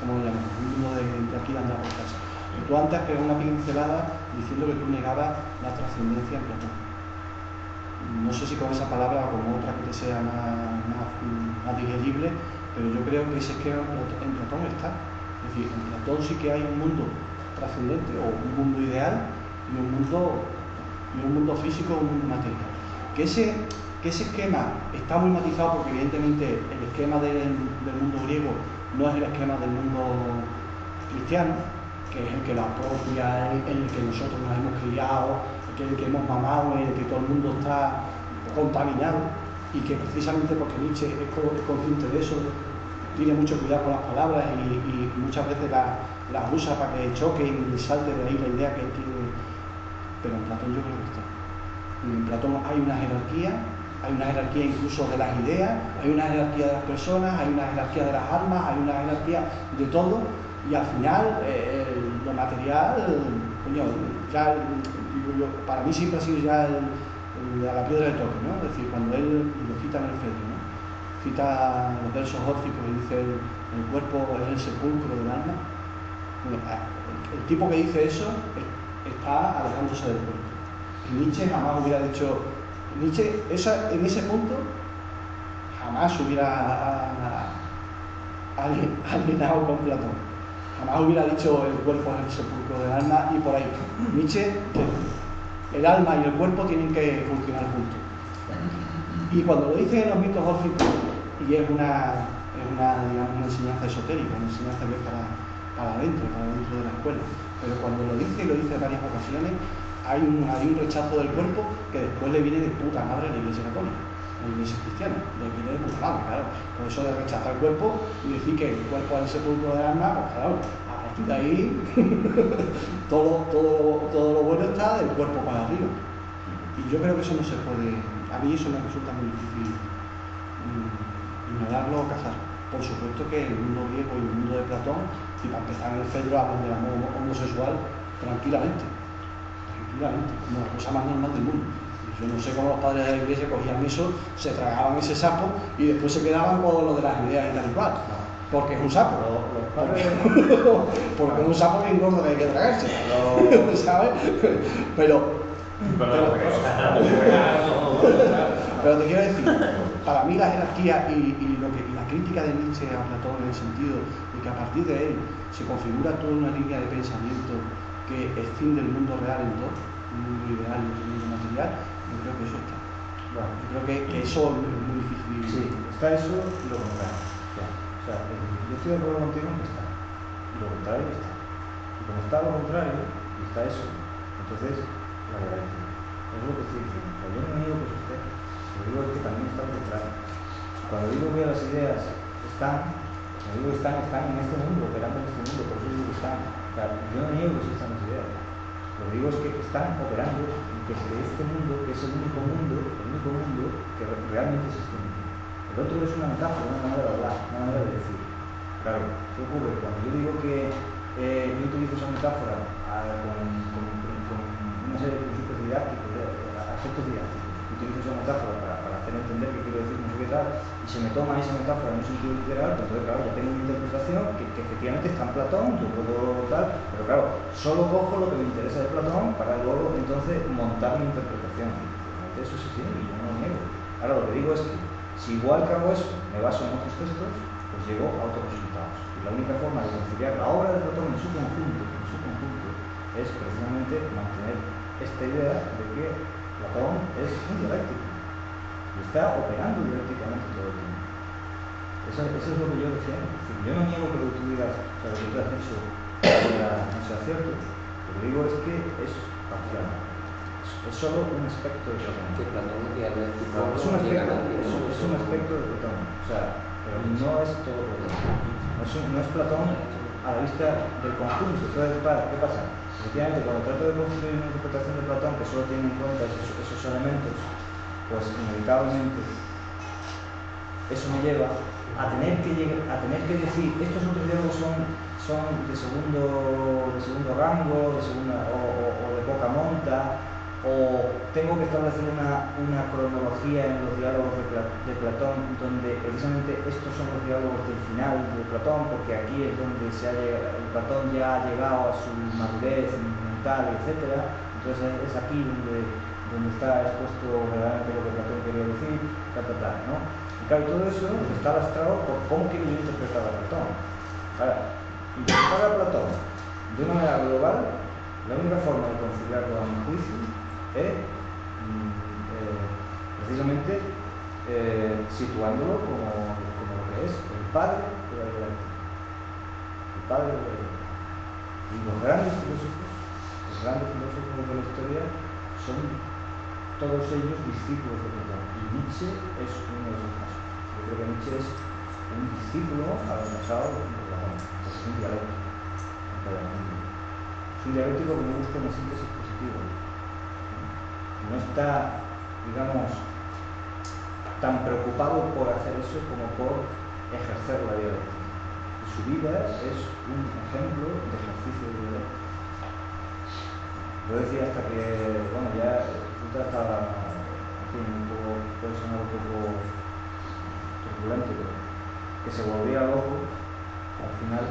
Speaker 3: ¿cómo lo llamamos? Un mundo de, de aquí de andar por casa. Y tú antes pegas una pincelada diciendo que tú negabas la trascendencia en Platón. No sé si con esa palabra o con otra que te sea más, digerible, pero yo creo que ese esquema en Platón- está. Es decir, en Platón sí que hay un mundo trascendente o un mundo ideal y un mundo, y un mundo físico un mundo material. Que ese, que ese esquema está muy matizado porque evidentemente el esquema del mundo griego no es el esquema del mundo cristiano, que es el que lo apropia, en en el que nosotros nos hemos criado, que el que hemos mamado, el que todo el mundo está contaminado y que precisamente porque Nietzsche es, co- es consciente de eso, tiene mucho cuidado con las palabras y, muchas veces la- las usa para que choquen y salte de ahí la idea que tiene. Pero en Platón yo creo que está. En Platón hay una jerarquía, hay una jerarquía incluso de las ideas, hay una jerarquía de las personas, hay una jerarquía de las almas, hay una jerarquía de todo, y al final eh, lo material, coño, ya yo, para mí siempre ha sido ya la piedra de toque, ¿no? Es decir, cuando él lo cita en el Fedro, ¿no? Cita los versos órficos y dice el, cuerpo es el sepulcro del alma. El, tipo que dice eso es- está alejándose del cuerpo. Y Nietzsche jamás hubiera dicho, Nietzsche esa, en ese punto jamás hubiera alienado con Platón. Jamás hubiera dicho el cuerpo es el sepulcro del alma y por ahí. Nietzsche, el alma y el cuerpo tienen que funcionar juntos. Y cuando lo dice en los mitos órficos, y es una, es una, digamos, una enseñanza esotérica, una enseñanza que es para, para adentro, para dentro de la escuela, pero cuando lo dice y lo dice en varias ocasiones, hay un, hay un rechazo del cuerpo que después le viene de puta madre a la iglesia católica, la iglesia cristiana, le de puta madre, claro. Por eso de rechazar el cuerpo y decir que el cuerpo es el sepulcro del alma, pues claro, a partir de ahí todo, todo, todo lo bueno está del cuerpo para arriba. Y yo creo que eso no se puede, a mí eso me resulta muy difícil mm, ignorarlo o cazar. Por supuesto que el mundo griego y el mundo de Platón, y para empezar en el Fedro hablan del amor homosexual tranquilamente, tranquilamente, como la cosa más normal del mundo. Yo no sé cómo los padres de la iglesia cogían eso, se tragaban ese sapo y después se quedaban con lo de las ideas y tal y cual. Porque es un sapo. Porque, porque es un sapo bien gordo que hay que tragarse. ¿Sabes? Pero pero, pero te quiero decir, para mí la jerarquía y, y lo que, y la crítica de Nietzsche a Platón en el sentido de que a partir de él se configura toda una línea de pensamiento que escinde el mundo real en dos, un mundo ideal y otro mundo material, está.
Speaker 1: Bueno,
Speaker 3: Yo creo que, que eso es muy difícil.
Speaker 1: Sí, está eso y lo contrario. O sea, yo estoy de acuerdo contigo en que está. Y lo contrario está. Y como está lo contrario, y está eso, entonces la realidad. Es lo que estoy diciendo. O sea, yo no niego que eso esté. Lo digo es que también está lo contrario. Cuando digo que las ideas están, cuando digo que están, están en este mundo, operando en este mundo, por eso digo que están. O sea, yo no niego que existan las ideas. Lo que digo es que están operando desde este mundo, que es el único mundo, el único mundo que re- realmente existe. en el otro es una metáfora, una manera de hablar, una manera de decir. Claro, ¿qué ocurre? Cuando yo digo que eh, yo utilizo esa metáfora ah, con, con, con- una serie de principios didácticos, aspectos didácticos, utilizo esa metáfora para, hacer entender qué quiero decir, no sé qué tal, y se me toma esa metáfora en un sentido literal, pues entonces, claro, ya tengo una interpretación que, efectivamente está en Platón, yo puedo tal, pero claro, solo cojo lo que me interesa de Platón para luego entonces montar mi interpretación. Eso sí, sí, y yo no lo niego. Ahora lo que digo es que si igual que hago eso, me baso en otros textos, pues llego a otros resultados. Y la única forma de conciliar la obra de Platón en su conjunto, en su conjunto, es precisamente mantener esta idea de que Platón es un dialéctico y está operando dialécticamente todo el tiempo. Eso, eso es lo que yo decir, yo no niego que lo que tú digas, o sea, lo que tú has dicho no sea cierto. Lo que digo es que es parcial. Es, solo un aspecto de Platón.
Speaker 4: Que Platón es dialéctico,
Speaker 1: No, es un aspecto, es, un- es un aspecto de Platón. O sea, pero no es todo Platón. No es, un- no es Platón a la vista del conjunto. Entonces, ¿qué pasa? Efectivamente, cuando trato de construir una interpretación de Platón que solo tiene en cuenta esos, elementos, pues inevitablemente eso me lleva a tener que a tener que decir estos otros diálogos son, son de segundo de segundo rango, de segunda o de poca monta, o tengo que establecer una, una cronología en los diálogos de, Pla- de Platón donde precisamente estos son los diálogos del final de Platón, porque aquí es donde se ha el Platón ya ha llegado a su madurez mental, etcétera. Entonces es aquí donde, donde está expuesto verdaderamente lo que Platón quería decir, ta, ta, ta, ¿no? Y claro, todo eso está lastrado por cómo quiero interpretar a Platón. Ahora, interpretar a Platón de una manera global, la única forma de conciliarlo a mi juicio eh, precisamente eh, situándolo como, como lo que es el padre de la dialéctica. El padre de la dialéctica. Y los grandes filósofos, los grandes filósofos de la historia son todos ellos discípulos de Platón. Y Nietzsche es uno de esos casos. Yo creo que Nietzsche es un discípulo avanzado de Platón, es un dialéctico. Es un dialéctico que no busca una síntesis. No está, digamos, tan preocupado por hacer eso como por ejercer la dialéctica. Y su vida es un ejemplo de ejercicio de dialéctica. Yo decía hasta que, bueno, ya resulta hasta, en un poco, puede sonar un poco turbulento, pero que se volvía loco, al final,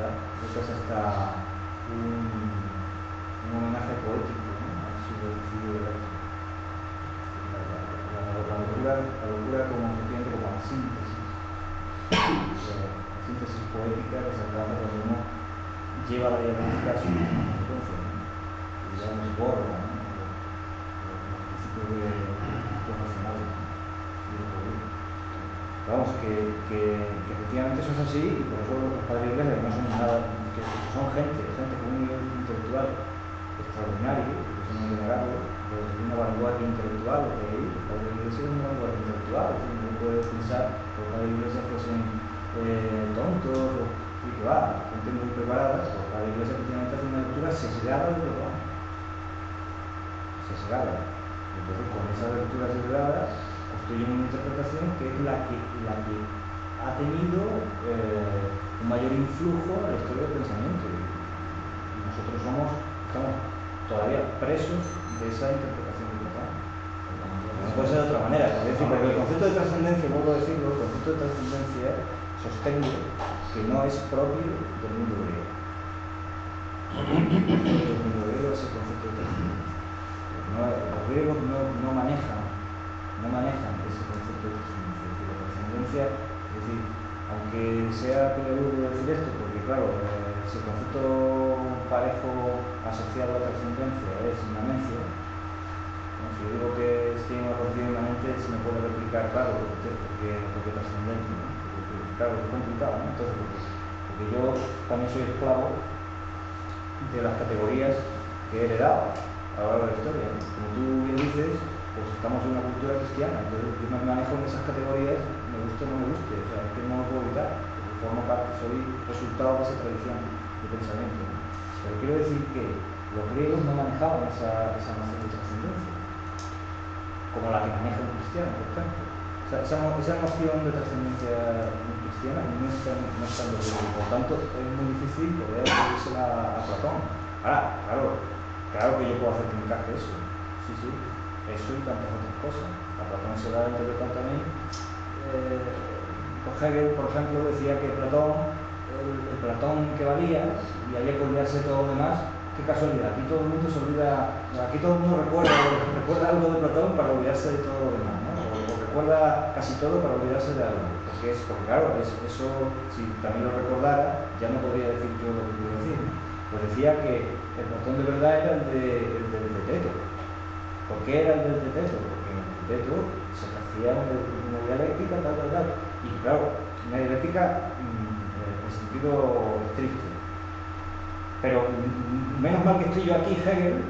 Speaker 1: ya, creo es hasta un, un homenaje poético La, locura, la locura como, efectivamente, como la síntesis, la síntesis poética que se alcanza cuando uno lleva la dialéctica a su y digamos borra ¿no? los, principios de, los y. Vamos, que, que, que efectivamente eso es así y por eso los padres no son nada, que son gente, gente un nivel intelectual extraordinario, que hay que negarlo, de una vanguardia intelectual, que los padres de la iglesia es una vanguardia intelectual, es no puede pensar que los padres de la iglesia fuesen eh, tontos y que va, gente muy preparada, de la iglesia efectivamente hacen una lectura sesgada de Platón, sesgada. Entonces con esa lectura sesgada construyen una interpretación que es la que, la que ha tenido eh, un mayor influjo en la historia del pensamiento. Nosotros somos, estamos todavía presos de esa interpretación de Platón. No puede ser de otra manera. Decir, porque el concepto de trascendencia, vuelvo a decirlo, el concepto de trascendencia sostengo que no es propio del mundo griego. El mundo griego es el concepto de trascendencia. No, los griegos no, no manejan no manejan ese concepto de trascendencia. Es decir, la trascendencia, es decir, aunque sea peligroso decir esto, porque claro, eh, si el concepto parejo asociado a trascendencia es inmanencia, si yo digo que tiene una condición inmanente, se me puede replicar, claro, porque, porque, trascendente, ¿no? porque, claro, es complicado, ¿no? Entonces, porque, yo también soy esclavo de las categorías que he heredado a lo largo de la historia. Como tú bien dices, pues estamos en una cultura cristiana, entonces yo me manejo en esas categorías, me guste o no me guste, o sea, es que no lo puedo evitar, porque formo parte, soy resultado de esa tradición de pensamiento. Pero quiero decir que los griegos no manejaban esa, esa noción de trascendencia, como la que maneja un cristiano, por ejemplo. O sea, esa, esa noción de trascendencia cristiana no está, no está en los por tanto es muy difícil poder atribuírsela a Platón. Ahora, claro, claro que yo puedo hacer que eso, sí, sí, eso y tantas otras cosas. A Platón se le ha interpretado también eh, Hegel, por ejemplo, decía que Platón, el, Platón que valía, y olvidarse de todo lo demás, qué casualidad, aquí todo el mundo se olvida, aquí todo el mundo recuerda, recuerda algo de Platón para olvidarse de todo lo demás, ¿no? o, recuerda casi todo para olvidarse de algo, porque es, claro, es- eso, si también lo recordara, ya no podría decir yo lo que quiero decir, pues decía que el Platón de verdad era el, de, el del teteto, ¿por qué era el del teteto? Porque en el teteto se hacía una, una dialéctica, tal, tal, tal, y claro, una dialéctica sentido estricto, pero menos mal que estoy yo aquí, Hegel,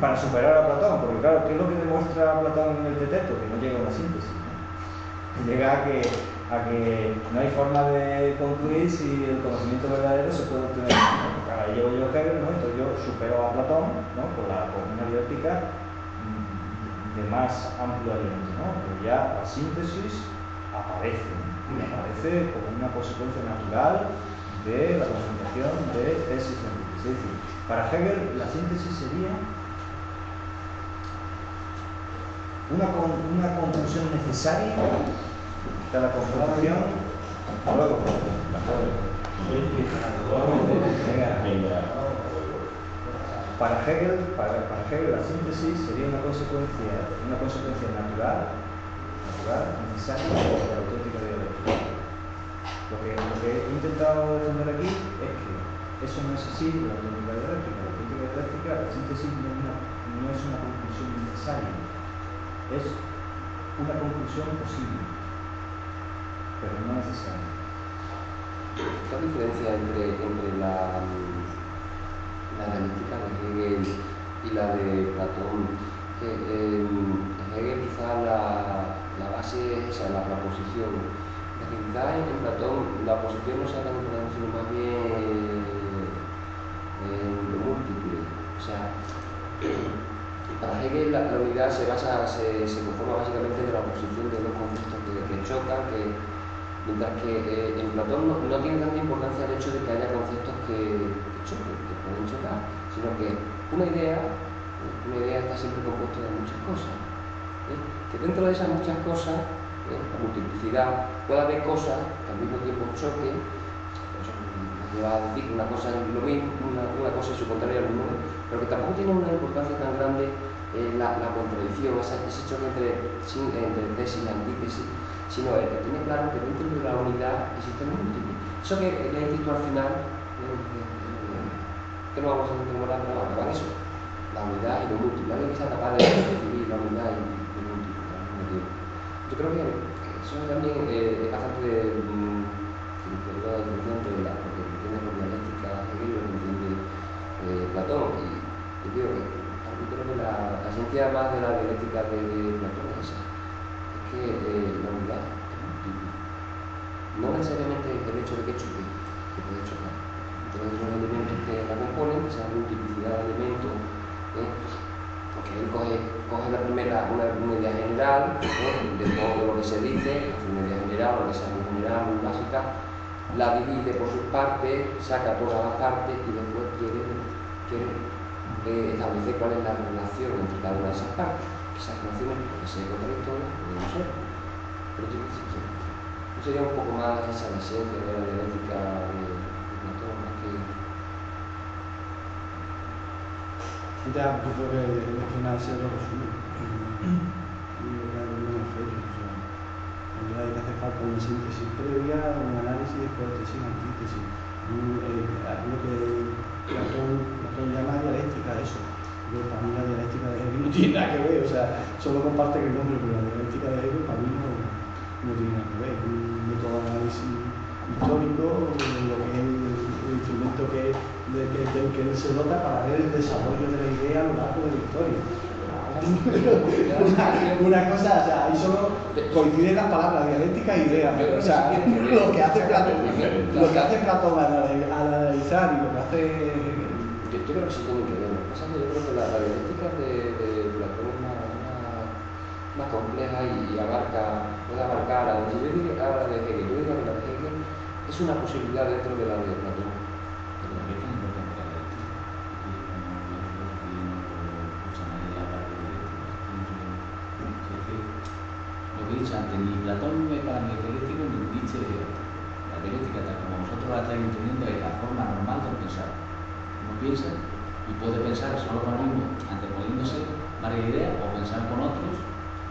Speaker 1: para superar a Platón, porque claro, ¿qué es lo que demuestra Platón en el teteto? Que no llega a una síntesis. ¿no? Llega a que, a que no hay forma de concluir si el conocimiento verdadero se puede obtener. ¿no? Ahora llego yo Hegel, ¿no? entonces yo supero a Platón ¿no? con, la, una dialéctica mm, de más amplio aliento, ¿no? pero ya la síntesis aparece, ¿no? y aparece como una consecuencia natural de la confrontación de tesis antítesis. Es decir, para Hegel la síntesis sería una, una conclusión necesaria de la confrontación. Luego. Para Hegel, para, para Hegel la síntesis sería una consecuencia, una consecuencia natural, necesaria de la auténtica dialéctica. Lo que, he intentado defender aquí es que eso no es así la auténtica dialéctica. La auténtica dialéctica, la síntesis no es una, no es una conclusión necesaria, es una conclusión posible, pero no necesaria.
Speaker 4: ¿Qué diferencia entre, entre la, la dialéctica de Hegel y la de Platón? Que en Hegel quizá la, la base es esa, la, la posición. Quizá en Platón la posición no sea tan importante, sino más bien en lo múltiple. O sea, para Hegel la, la unidad se basa, se, se conforma básicamente de la oposición de dos conceptos que, que chocan, que, mientras que eh, en Platón no, no tiene tanta importancia el hecho de que haya conceptos que, que choquen, que pueden chocar, sino que una idea, una idea está siempre compuesta de muchas cosas. ¿Eh? Que dentro de esas muchas cosas, ¿eh? la multiplicidad, puede haber cosas que al mismo tiempo choquen, nos lleva a decir una cosa es lo mismo, una, cosa es su contrario al mismo, pero que tampoco tiene una importancia tan grande eh, la, contradicción, esa- ese choque entre, entre tesis y antítesis, sino el que tiene claro que dentro de la unidad existen múltiples. Eso que le he dicho al final, que no vamos a demorar, pero acabar eso, la unidad y lo múltiple, alguien que sea capaz de describir la unidad y Yo creo que eso también eh, bastante mm, a la definición de la lo que entiende por dialéctica Hegel y lo que entiende eh, Platón. Y, y digo que yo creo que la, la esencia más de la dialéctica de, de Platón es esa, es que eh, la unidad es múltiple. No necesariamente el hecho de que choque, que puede chocar. Entonces los elementos que la componen, esa multiplicidad de elementos, ¿eh? Él coge, coge la primera, una, idea general ¿eh? de todo lo que se dice, hace una idea general, una idea muy general, muy básica, la divide por sus partes, saca todas las partes y después quiere, quiere eh, establecer cuál es la relación entre cada una de esas partes. Esas relaciones, que sean contradictorias, pueden ser. Pero yo sí. Yo sería un poco más esa la de la dialéctica de, de Platón, más que
Speaker 3: Ya, yo creo que al final se lo resume. Y creo que no es fecha, o sea, en realidad que hacer falta una síntesis previa, un análisis de hipótesis, antítesis. Un, eh, lo que Platón, llama dialéctica, eso. Yo, para mí la dialéctica de Hegel no tiene nada que ver, o sea, solo comparte el nombre, pero la dialéctica de Hegel para mí no, no tiene nada que ver. Es un método de análisis histórico, lo que es el, el instrumento que, de, que, del que él se dota para ver el desarrollo de la idea a lo largo de la historia. una, cosa, o sea, ahí solo coinciden las palabras dialéctica e idea, o sea, lo que hace Platón, lo que hace Platón al, al analizar y lo que hace
Speaker 4: Yo, yo creo que sí tienen que ver. Yo creo que la, la dialéctica de, de Platón es más, más, más compleja y, abarca, puede abarcar a yo diría a la de Hegel. Yo diría que la de Hegel es una posibilidad dentro de la de Platón.
Speaker 7: Pero ¿por qué es tan importante la dialéctica? Y cuando yo estoy leyendo mucha manera hablar de dialéctica, es decir, lo que he dicho antes, ni Platón es para mí es dialéctico, ni vosotros la estáis entendiendo es la forma normal de pensar. Uno piensa y puede pensar solo con mismo, anteponiéndose varias ideas, o pensar con otros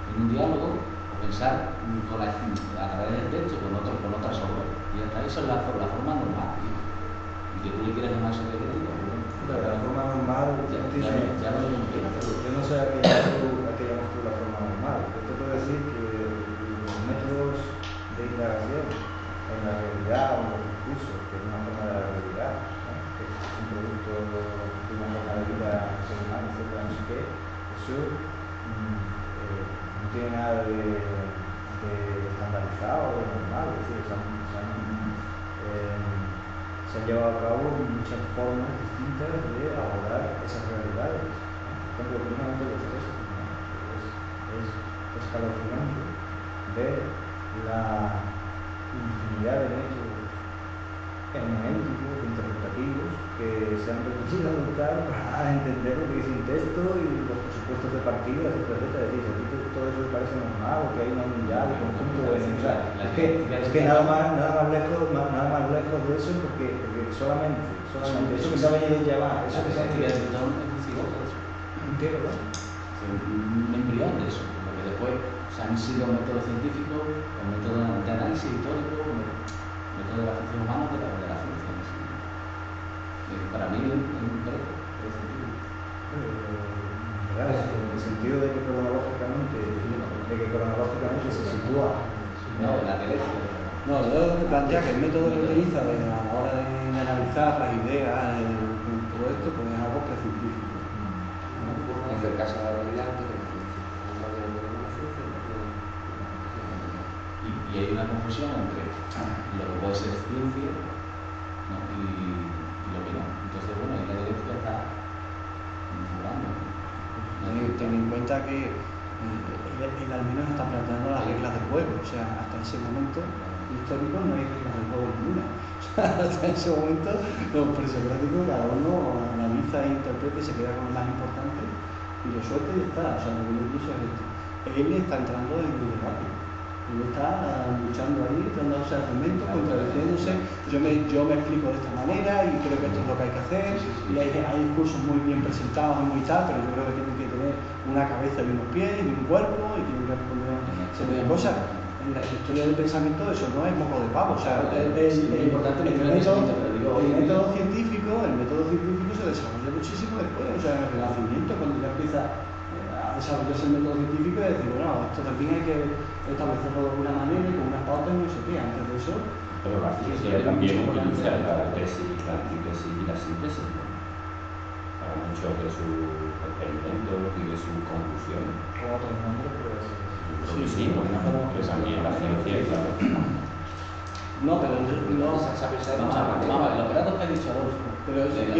Speaker 7: en un diálogo, o pensar con la- a través del texto con otros, con otras obras. Y hasta esa es la, la forma normal. Y, que tú le quieras llamar
Speaker 1: Pero la forma normal,
Speaker 7: ya,
Speaker 1: no
Speaker 7: ya, ya
Speaker 1: Yo no sé a qué llamas tú, a qué llamas tú la forma normal. Yo te puedo decir que los de indagación en la realidad o en los discursos, que es una forma de la realidad, que es un producto de una forma de vida humano, etcétera, no sé qué, eso mm, eh, no tiene nada de, de estandarizado o de normal. Es decir, eh, se han llevado a cabo muchas formas distintas de abordar esas realidades. Por ejemplo, precisamente los textos, ¿no? es, es escalofriante ver la infinidad de métodos hermenéuticos, interpretativos, que se han permitido adoptar para entender lo que dice un texto y los presupuestos de partida, etcétera, etcétera. Es decir, todo eso parece normal, o que hay una unidad de conjunto, en- sea, es que, es que nada, más, nada, más lejos, nada más lejos de eso, porque, porque solamente, solamente eso que se ha venido llamar, eso que se ha venido
Speaker 7: de de eso.
Speaker 1: ¿Qué, verdad?
Speaker 7: un embrión de eso, porque después se han sido métodos científicos, o métodos de análisis histórico, mé- métodos de la función humana de la, de la en. Eh, Para mí es un es
Speaker 1: ¿verdad? En el sentido de que cronológicamente, de que cronológicamente se sitúa.
Speaker 7: No, la teoría.
Speaker 3: No, yo te plantea que el método que utiliza a la hora de, analizar las ideas, el- todo esto, pues es algo precientífico.
Speaker 4: a la realidad antes de la ciencia. No había ninguna la ciencia, no había-
Speaker 7: Y, hay una confusión entre lo que puede ser ciencia ¿no? y, lo que no. Entonces, bueno, ahí la dialéctica está jugando.
Speaker 3: Ten, ten en cuenta que él, al menos está planteando las reglas del juego, o sea, hasta ese momento histórico no hay reglas del juego ninguna. Hasta ese momento los presocráticos cada uno analiza e interpreta y se queda con lo más importante y lo suelta y está. O sea, lo que yo pienso es esto. Él está entrando en el debate. Él está luchando ahí, dándose argumentos, contradiciéndose. Yo me, yo me explico de esta manera y creo que esto es lo que hay que hacer. Y hay, hay discursos muy bien presentados y muy tal, pero yo creo que tienen que tener una cabeza y unos pies y un cuerpo y tienen que responder a una serie de cosas. En la historia del pensamiento eso no es moco de pavo. O sea, el, el- el- método, el método científico, el método científico se desarrolla muchísimo después, o sea, en el Renacimiento, cuando ya empieza a desarrollarse el método científico y decir, bueno, esto también hay que establecerlo de alguna manera y con unas pautas y no sé qué. Antes de eso,
Speaker 5: Pero la ciencia también utiliza la tesis, la antítesis y la síntesis ¿no? para muchos de sus experimentos y de sus conclusiones.
Speaker 1: Con otros nombres, pero
Speaker 5: que sí, ¿no? que también la ciencia, claro.
Speaker 3: No, pero no.
Speaker 7: Los datos que ha dicho Adolfo.
Speaker 3: Pero
Speaker 7: de-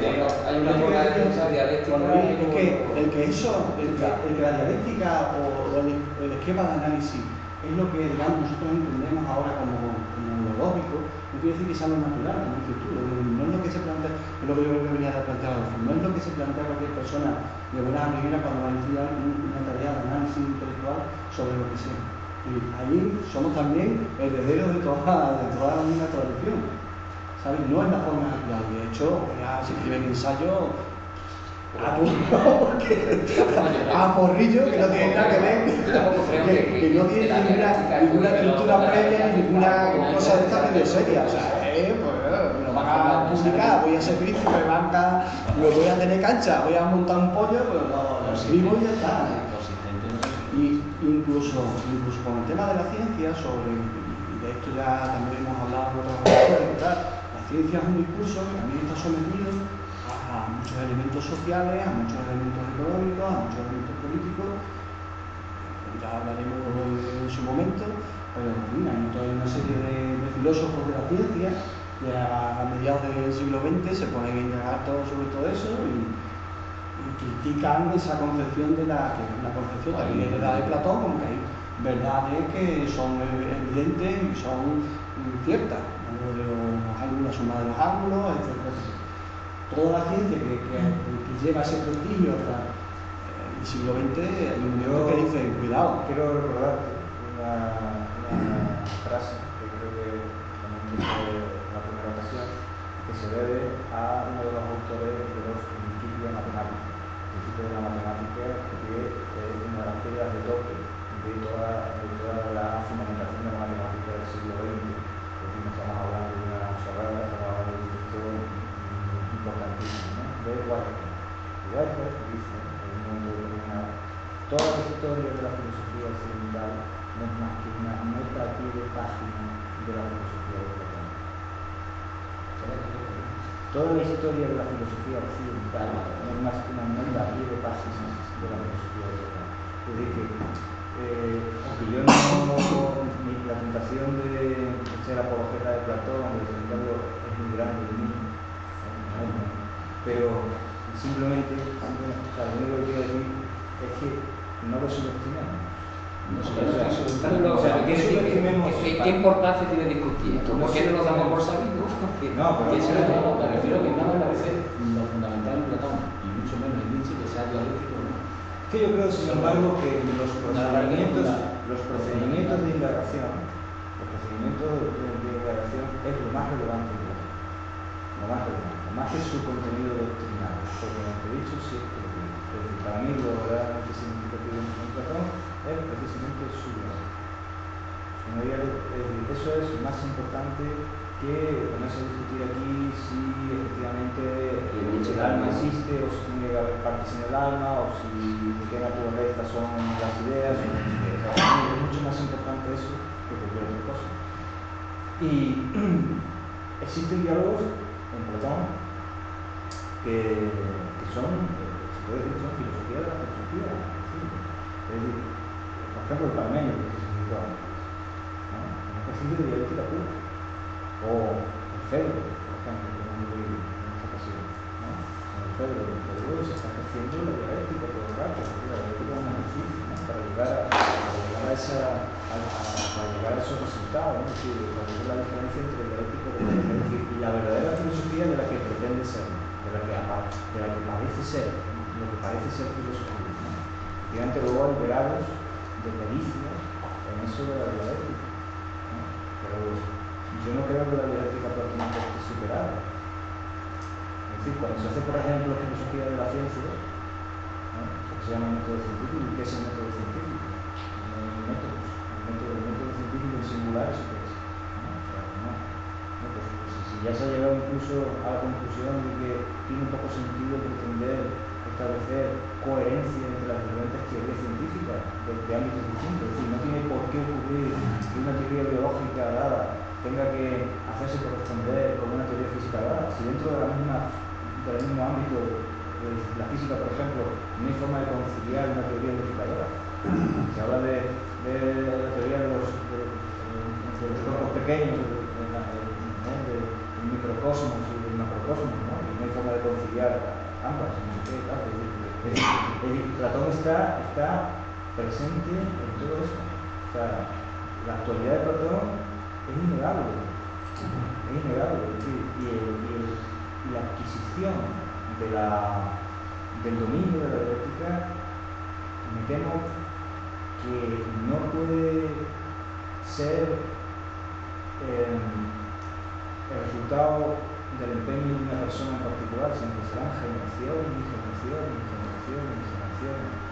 Speaker 7: de-
Speaker 4: Hay una forma de pensar dialéctica.
Speaker 3: Es que el que eso, el que, la dialéctica o, el, esquema de análisis es lo que digamos nosotros entendemos ahora como, como lo lógico, no quiere decir que sea lo natural, tú, no es lo que se plantea, es lo que yo creo que venía a plantear no es lo que se plantea cualquier persona de buena primera cuando va a una tarea de análisis intelectual sobre lo que sea. Y ahí somos también herederos de toda, de toda una tradición. ¿sabes? No es la forma natural. De hecho, ya se escriben ensayos a porrillo, porque- a porrillo, que no tiene nada que ver, que, no tiene ninguna, ninguna
Speaker 4: es
Speaker 3: estructura previa, ninguna cosa de esta medio seria. O sea, eh, pues me lo van a publicar, voy a ser príncipe, banca, me voy a tener cancha, voy a montar un pollo, pues lo escribo y ya está.
Speaker 7: Consistente no sé.
Speaker 3: Y incluso, incluso con el tema de la ciencia, sobre, de esto ya también hemos hablado en otras ocasiones la ciencia es un discurso que también está sometido a, muchos elementos sociales, a muchos elementos económicos, a muchos elementos políticos, ya hablaremos en su momento, pero mira, hay una serie de, de filósofos de la ciencia que a, mediados del siglo XX se ponen a indagar todo sobre todo eso y critican esa concepción de la, que la concepción también es la de Platón, como que hay verdades que son evidentes y son mm, ciertas, ¿no? de los ángulos, la suma de los ángulos, etcétera. Toda la ciencia que, que, que lleva ese prestigio hasta eh, el siglo XX, hay un libro que dice, cuidado,
Speaker 1: Quiero recordar una, una frase que creo que también dice que se debe a uno de los autores de los de la matemática que es una de las piedras de toque de toda, de toda la fundamentación de la matemática del siglo XX. Decir, no estamos hablando de una chorrada, estamos hablando de un texto importantísimo, ¿no? De Whitehead. Whitehead dice, un mundo de una, toda la historia de la filosofía occidental no es más que una nota a pie de página de la filosofía de Platón. Toda la historia de la filosofía occidental es más que una nota a pie de página de la filosofía Platón. Es decir, que aunque yo no, mi, la tentación de ser apologeta de Platón, de defenderlo, es muy grande de mí, pero simplemente, simplemente o sea, lo único que quiero decir es que no lo subestimemos.
Speaker 4: No sé,
Speaker 1: O sea, que
Speaker 4: que-
Speaker 1: subestimemos-
Speaker 4: que- ¿Qué importancia tiene discutir? ¿Por qué no lo damos por sabido?
Speaker 1: No, pero
Speaker 7: Que me refiero que no me parece lo fundamental en Platón, y mucho menos en Nietzsche, que sea dialéctico, ¿no?
Speaker 1: Es que yo creo, sin embargo, que los procedimientos, los procedimientos de indagación, los procedimientos de, indagación es lo más relevante de Platón. Lo más relevante, más que su contenido doctrinal. Porque lo que he dicho sí es que lo que es decir, para mí lo verdaderamente significativo en Platón es precisamente su es decir, eso es más importante que ponerse a discutir aquí si efectivamente el alma existe o si tiene que haber partes en el alma o si de qué naturaleza son las ideas. o es mucho más importante eso que cualquier otra cosa. Y existen diálogos en Platón que, que son, eh, se puede decir, que son filosofía de la filosofía. Es decir, por ejemplo, el Parmenio, que se citó antes, ¿no? un ejercicio de dialéctica pura. O el Fedro, por ejemplo, que hemos leído en esta ocasión. ¿no? El Fedro, el Fedro se está ejerciendo la dialéctica todo el rato, porque la dialéctica es un ejercicio ¿no? para llegar a, para llegar a, esa, a, a- para llegar a esos resultados, ¿no? es decir, para ver la diferencia entre y dialéctica y la verdadera filosofía de la que pretende ser, de la que, de la que parece ser, lo que parece ser filosofía. ¿no? Efectivamente, luego hay grados de pericia en eso de la dialéctica. Pero yo no creo que la dialéctica platónica esté superada. Es decir, cuando se hace, por ejemplo, filosofía de la ciencia, ¿no? Eso se llama método científico, ¿y qué es el método científico? No hay métodos. El método, el método científico en singular es que es. ¿no? O sea. No, pues, pues, si ya se ha llegado incluso a la conclusión de que tiene poco sentido pretender establecer coherencia entre las diferentes teorías científicas de, ámbitos distintos. Decir, no tiene por qué ocurrir que una teoría biológica dada tenga que hacerse corresponder con una teoría física dada. Si dentro de la misma, del mismo ámbito, eh, la física, por ejemplo, no hay forma de conciliar una teoría unificadora. Se habla de, la teoría de los, de, de- los cuerpos pequeños, del microcosmos y del macrocosmos, ¿no? y no hay forma de conciliar ambas. es decir, Platón está, está presente en todo esto. O sea, la actualidad de Platón es innegable. Es innegable. Y, el- y el- y la adquisición de la, del dominio de la dialéctica, me temo que no puede ser eh, el resultado del empeño de una persona en particular, sino que serán generaciones y generaciones y generaciones y generaciones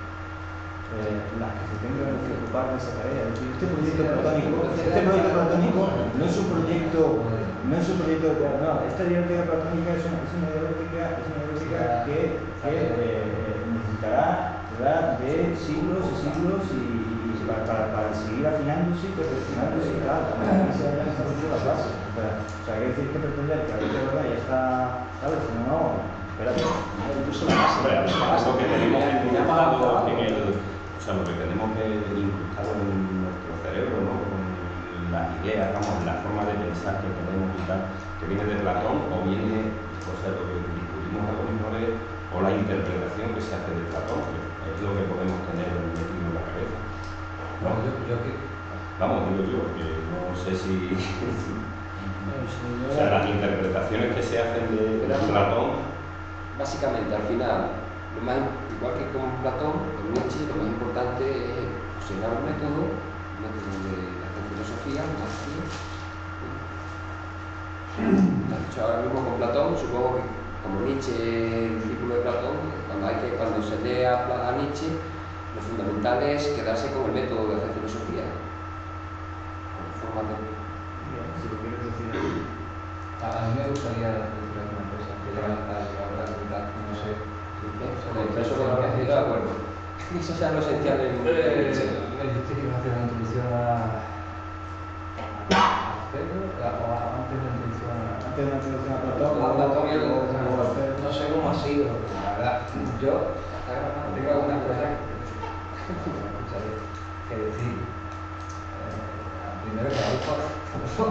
Speaker 1: eh, las que se tengan que ocupar de esa tarea. Es decir, este proyecto platónico, este proyecto platónico no es un proyecto, no es un proyecto de no, esta dialéctica platónica es una, es una dialéctica, es una dialéctica que, que eh, necesitará ¿verdad? de siglos y siglos y, para, para, para seguir afinándose y perfeccionándose y tal, para que se hayan establecido las bases. O sea, o sea, hay que decir que pretender que ahorita verdad ya está, ¿sabes? No, no, espérate.
Speaker 7: Incluso base,
Speaker 5: lo que tenemos en el, o sea, lo que tenemos que- incrustado en nuestro cerebro, ¿no? Con las ideas, vamos, la forma de pensar que tenemos y tal, que viene de Platón o viene, o sea, lo que discutimos ahora mismo es o la interpretación que se hace de Platón, que es lo que podemos tener en cabeza. ¿No?
Speaker 4: No, yo, yo que
Speaker 5: Vamos, digo yo, que no sé si... O sea, las interpretaciones que se hacen de, de Platón,
Speaker 4: básicamente al final, lo más, igual que con Platón, con Nietzsche, lo más importante es fusionar un método, un método de hacer filosofía, más que ahora mismo con Platón, supongo que como Nietzsche, el discípulo de Platón, cuando, hay que, cuando se lee a Nietzsche, lo fundamental es quedarse con el método de hacer filosofía. Con formas de-
Speaker 1: Si lo quieres decir.
Speaker 9: A mí me gustaría decir una cosa que ya de verdad, no sé.
Speaker 4: Eso con la estoy de acuerdo. Eso es lo esencial en
Speaker 9: Eh,
Speaker 4: en-
Speaker 9: Me dijiste que iba a hacer una introducción a. a Pedro, antes de la introducción a.
Speaker 3: Antes de una introducción a Platón,
Speaker 9: A y
Speaker 3: a.
Speaker 9: No sé cómo ha sido, la verdad, yo tengo algunas cosas que- decir. Eh, primero que Adolfo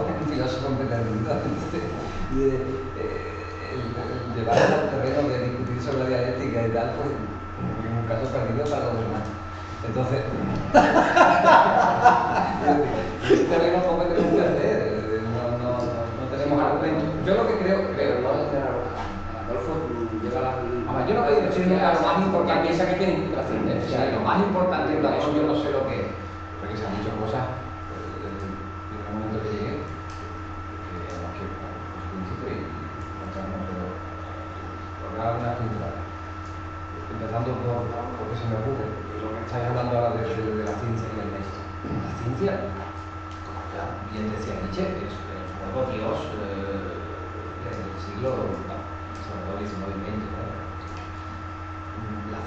Speaker 9: es un filósofo y de, eh, el, el llevar al terreno de discutir sobre la dialéctica y tal, pues en un caso perdido para los demás. Entonces, ese terreno poco que hacer, eh, no, no, no, no tenemos argumentos. Yo lo que creo, creo,
Speaker 4: Pero no,
Speaker 9: ¿no?
Speaker 4: Adolfo lleva
Speaker 9: Ahora, yo no estoy diciendo que lo más importante
Speaker 4: piensa que tiene la ciencia.
Speaker 9: o sea, lo más importante en Platón yo no sé lo que es, porque se han dicho cosas eh, desde el momento que llegué, que las que coincido y, no, pero dar algunas pinceladas. Empezando por, por qué se me ocurre, lo que estáis hablando ahora de, de- la ciencia y el maestro. La ciencia, como ya bien decía Nietzsche, es el nuevo Dios eh, desde el siglo, sobre todo XIX y XX,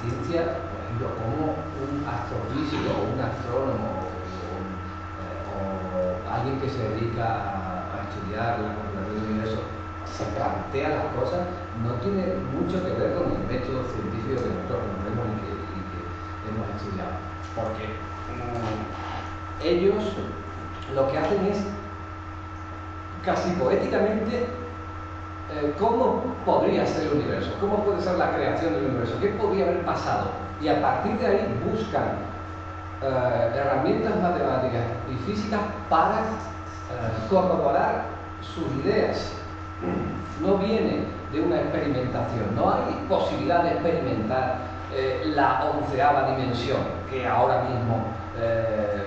Speaker 9: ciencia, por ejemplo, como un astrofísico o un astrónomo o, alguien que se dedica a, estudiar la complejidad del universo se plantea las cosas, no tiene mucho que ver con el método científico que nosotros conocemos y que, y que hemos estudiado. Porque mm, ellos lo que hacen es casi poéticamente cómo podría ser el universo, cómo puede ser la creación del universo, qué podría haber pasado. Y a partir de ahí buscan eh, herramientas matemáticas y físicas para eh, corroborar sus ideas. No viene de una experimentación, no hay posibilidad de experimentar eh, la onceava dimensión, que ahora mismo, eh,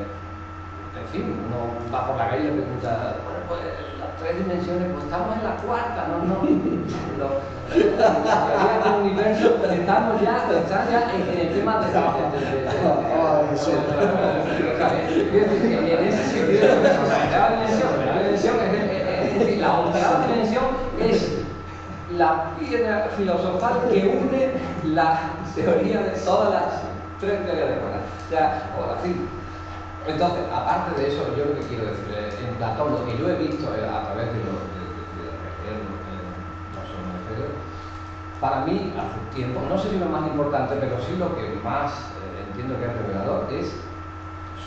Speaker 9: en fin, uno va por la calle y pregunta, bueno, pues tres dimensiones, pues estamos en la cuarta, no, no, no. El universo estamos ya, están ya en, el tema de... en ese sentido, la dimensión, la dimensión la onceava dimensión es la piedra filosofal que une la teoría de todas las tres teorías de cuerdas. O sea, o así. Entonces, aparte de eso, yo lo que quiero decir, en Platón, lo que yo he visto a través de los para mí, hace tiempo, no sé si lo más importante, pero sí lo que más eh, entiendo que es revelador es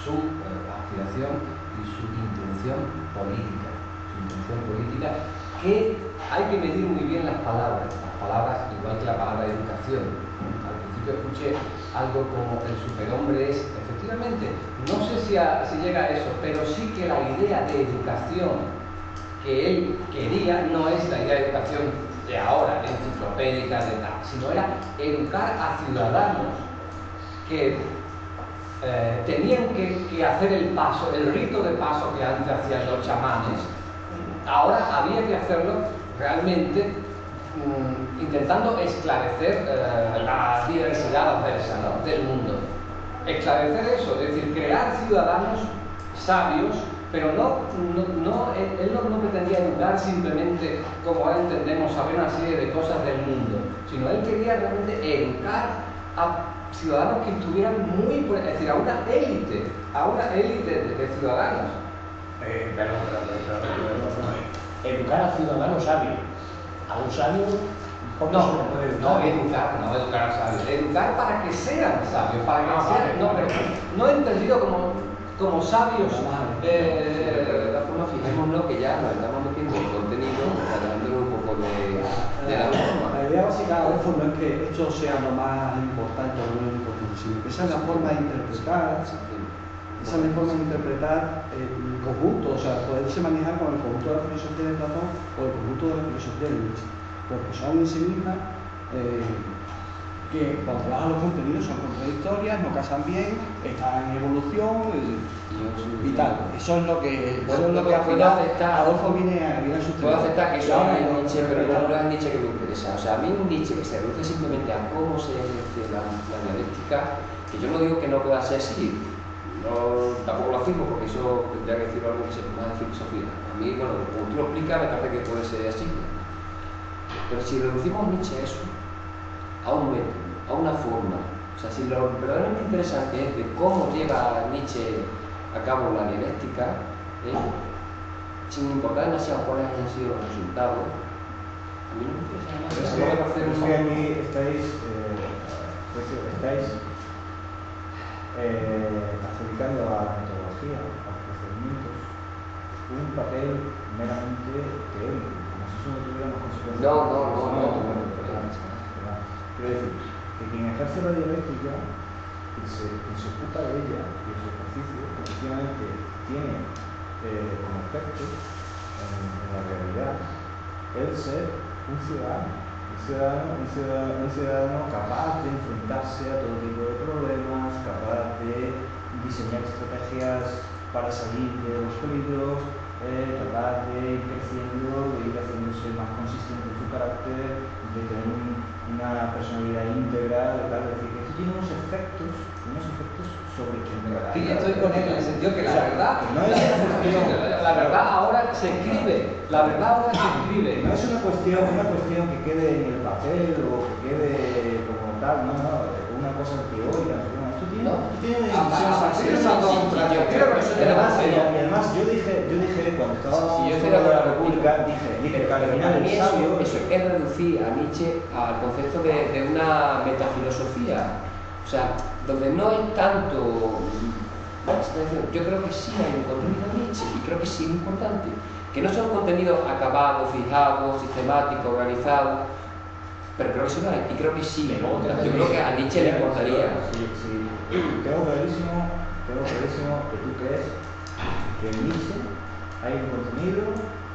Speaker 9: su eh, aspiración y su intención política. Su intención política, que hay que medir muy bien las palabras. Las palabras, igual que la palabra educación. Al principio escuché algo como el superhombre es, no sé si, llega a eso, pero sí que la idea de educación que él quería no es la idea de educación de ahora, enciclopédica, de tal, sino era educar a ciudadanos que eh, tenían que, hacer el paso, el rito de paso que antes hacían los chamanes, ahora había que hacerlo realmente mm, intentando esclarecer eh, la diversidad adversa del mundo. Esclarecer eso, es decir, crear ciudadanos sabios, pero no, no, no- él, no, pretendía educar simplemente como ahora entendemos, saber una serie de cosas del mundo, sino él quería realmente educar a ciudadanos que estuvieran muy, es decir, a una élite, a una élite de, ciudadanos.
Speaker 2: Eh. Educar a ciudadanos sabios. A un sabio, ¿cómo
Speaker 9: No, no
Speaker 2: educar?
Speaker 9: no educar a sabios, educar para que sean sabios, para que
Speaker 2: Ah,
Speaker 9: sean, no, pero no entendido como, como sabios. eh,
Speaker 4: De la forma, fijémonos que ya nos estamos metiendo en contenido, tratando un poco de, de la forma.
Speaker 3: La idea básica, Adolfo, no es que esto sea lo más importante o lo único, sino que esa es la forma de interpretar, esa es la forma de interpretar el conjunto, o sea, poderse manejar con el conjunto de la filosofía de Platón o el conjunto de la filosofía de Nietzsche, porque son en sí mismas eh, que por otro lado los contenidos son contradictorias, no casan bien, están en evolución y, y tal. Eso es lo que, eso es lo que al final
Speaker 4: aceptar-
Speaker 3: Adolfo viene a, viene a sustentar.
Speaker 4: Puedo aceptar que eso es
Speaker 3: no,
Speaker 4: Nietzsche, pero
Speaker 3: no,
Speaker 4: es Nietzsche que me interesa. O sea, a mí un Nietzsche que se reduce simplemente a cómo se ejerce la, la dialéctica, que yo no digo que no pueda ser así, no, tampoco lo afirmo porque eso tendría que decirlo algo que sepa más de filosofía. A mí, bueno, como tú lo explicas, me parece que puede ser así. Pero si reducimos Nietzsche a eso, a un método, a una forma, o sea, si lo verdaderamente interesante es de cómo lleva Nietzsche a cabo la dialéctica, ¿eh? sin importar demasiado cuáles hayan sido los resultados, a mí no me interesa nada.
Speaker 1: Pero es que,
Speaker 4: no
Speaker 1: es que aquí estáis, eh, pues, estáis eh, adjudicando a la metodología, a los procedimientos, un papel meramente teórico, no.
Speaker 4: No, no, no.
Speaker 1: Quiero decir, que quien ejerce la dialéctica, quien se, ocupa de ella y de su ejercicio, efectivamente tiene eh, como efecto en, en la realidad el ser un ciudadano, un ciudadano, un ciudadano, un ciudadano capaz de enfrentarse a todo tipo de problemas, capaz de diseñar estrategias para salir de los peligros, eh, de ir creciendo, de ir haciéndose más consistente en su carácter, de tener un- una personalidad íntegra, de tal, es decir, que esto tiene unos efectos, unos efectos sobre quien de verdad.
Speaker 4: Sí, estoy con él en el sentido que la verdad,
Speaker 1: no es una cuestión,
Speaker 4: la verdad ahora se escribe, la verdad ahora se escribe.
Speaker 1: no es una cuestión, una cuestión que quede en el papel o que quede como tal, no, no, una cosa teórica, no, tiene,
Speaker 4: A- de yo creo que eso
Speaker 1: Y además,
Speaker 4: razón.
Speaker 1: y además yo dije, yo dije cuando estábamos
Speaker 4: Si yo estoy de
Speaker 1: sobre la República, dije, dije que al final el
Speaker 4: eso,
Speaker 1: sabio,
Speaker 4: eso es reducir a Nietzsche al concepto de, de una metafilosofía. O sea, donde no es tanto. Yo creo que sí hay un contenido en Nietzsche y creo que sí es importante. Que no son contenidos acabados, fijados, sistemáticos, organizados, pero creo que sí lo hay y creo que sí. Yo creo que a Nietzsche le importaría.
Speaker 1: Sí, sí. Tengo clarísimo, tengo clarísimo que tú crees que en Nietzsche hay un contenido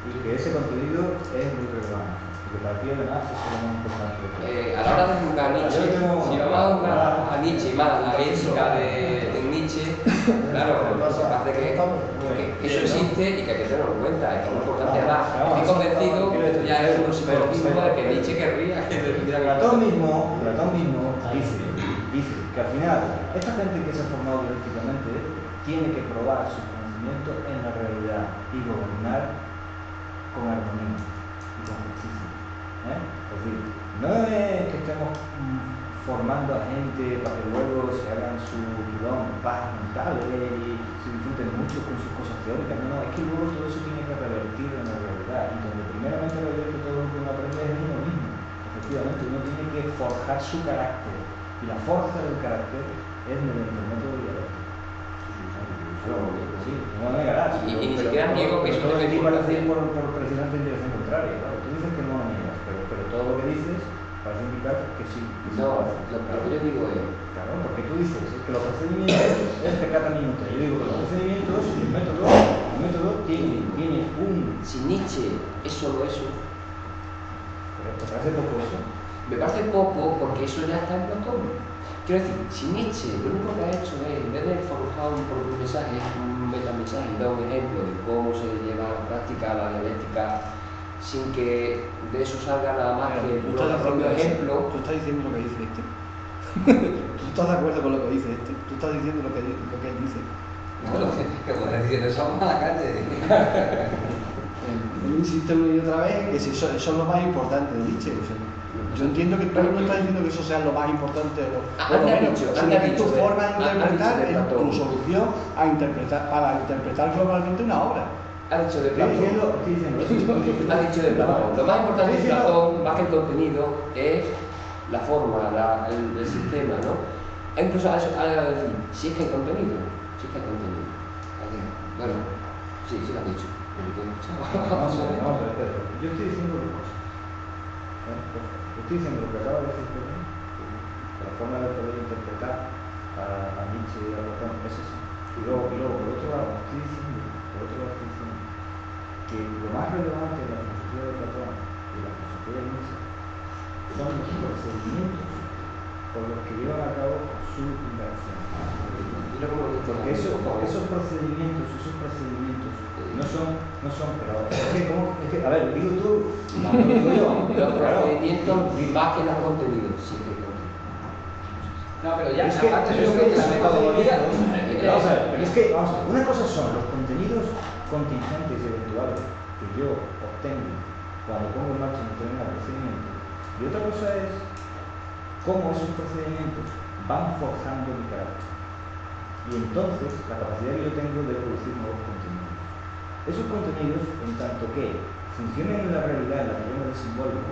Speaker 1: y que ese contenido es muy relevante. Porque para ti además es lo más importante.
Speaker 4: Eh, a la hora de juzgar a Nietzsche,
Speaker 1: tengo-
Speaker 4: si vamos a juzgar a Nietzsche y más la ética de, de Nietzsche, claro, parece que, que- que eso existe y que hay que tenerlo en cuenta, es muy importante. Además, estoy convencido, ya es un psicologismo de que Nietzsche querría que que
Speaker 1: Platón mismo, Platón mismo dice, dice que al final esta gente que se ha formado dialécticamente tiene que probar su conocimiento en la realidad y gobernar con armonía y con justicia. ¿eh? Es decir, no es que estemos mm, formando a gente para que luego se hagan su guion, paz mental y se disfruten mucho con sus cosas teóricas. No, no, es que luego todo eso tiene que revertir en la realidad. Y donde primeramente revierte todo lo que uno aprende es uno mismo. Efectivamente, uno tiene que forjar su carácter. Y la forja del carácter es mediante el. Sí, no lo negarás.
Speaker 4: Y- ni siquiera niego que eso
Speaker 1: ir
Speaker 4: importancia.
Speaker 1: por, por precisamente en dirección contraria. Claro, tú dices que no lo niegas, pero, pero todo lo que dices parece indicar que sí. que
Speaker 4: No,
Speaker 1: lo
Speaker 4: que yo digo es,
Speaker 1: Claro, porque tú dices es que los procedimientos es pecata minuta. Yo digo que los procedimientos y el método, el método tiene, tiene un.
Speaker 4: si Nietzsche es solo eso,
Speaker 1: Pero ¿te parece poco eso?
Speaker 4: Me parece poco porque eso ya está en Platón. Quiero decir, si Nietzsche lo único que ha hecho es, en vez de forjar un, un mensaje, un metamensaje, y dar un ejemplo de cómo se lleva a la práctica la dialéctica sin que de eso salga nada más que
Speaker 3: acuerdo
Speaker 4: propio ejemplo.
Speaker 3: Tú estás diciendo lo que dice este. Tú estás de acuerdo con lo que dice este. Tú estás diciendo lo que, lo que él dice.
Speaker 4: Bueno, como estás diciendo, eso a la calle.
Speaker 3: Él insiste una y otra vez que eso, eso es lo más importante de Nietzsche. o sea, yo entiendo que tú no estás diciendo que eso sea lo más importante o, lo menos, sino que tu
Speaker 4: de-
Speaker 3: forma de interpretar tu solución a interpretar, para interpretar globalmente una obra.
Speaker 4: Ha dicho de Platón. Ha dicho de Platón. Lo más importante de Platón, más que el contenido, es la forma, la- el, el sistema, ¿no? E incluso decir, si es que hay contenido, si es que hay contenido. Bueno, sí, sí lo has dicho.
Speaker 1: Yo estoy diciendo una cosa. Estoy diciendo lo que acaba de decir que la forma de poder interpretar a, a Nietzsche y a Platón es esa. Y luego, y luego, por otro lado, estoy diciendo, por otro lado, estoy diciendo que lo más relevante de la filosofía de Platón y la filosofía de Nietzsche son los procedimientos que llevan a cabo su
Speaker 4: dice
Speaker 1: Porque, eso-
Speaker 4: por
Speaker 1: esos
Speaker 4: favor.
Speaker 1: procedimientos, esos procedimientos no son, no son, pero es que, ¿cómo? Es que, a ver, digo tú, no, lo digo yo,
Speaker 4: Los procedimientos más que los contenidos, contenido.
Speaker 8: No, pero ya,
Speaker 1: Es que,
Speaker 8: aparte
Speaker 1: pero
Speaker 8: yo
Speaker 1: es
Speaker 8: creo
Speaker 1: que
Speaker 8: que la
Speaker 1: esos
Speaker 8: metodología...
Speaker 1: procedimientos- Vamos a ver, pero es que, vamos a ver, una cosa son los contenidos contingentes y eventuales que yo obtengo cuando pongo en marcha un determinado procedimiento, y otra cosa es cómo esos procedimientos van forjando mi carácter. Y entonces, la capacidad que yo tengo de producir nuevos contenidos. Esos contenidos, en tanto que funcionen en la realidad en la que yo me desenvuelvo,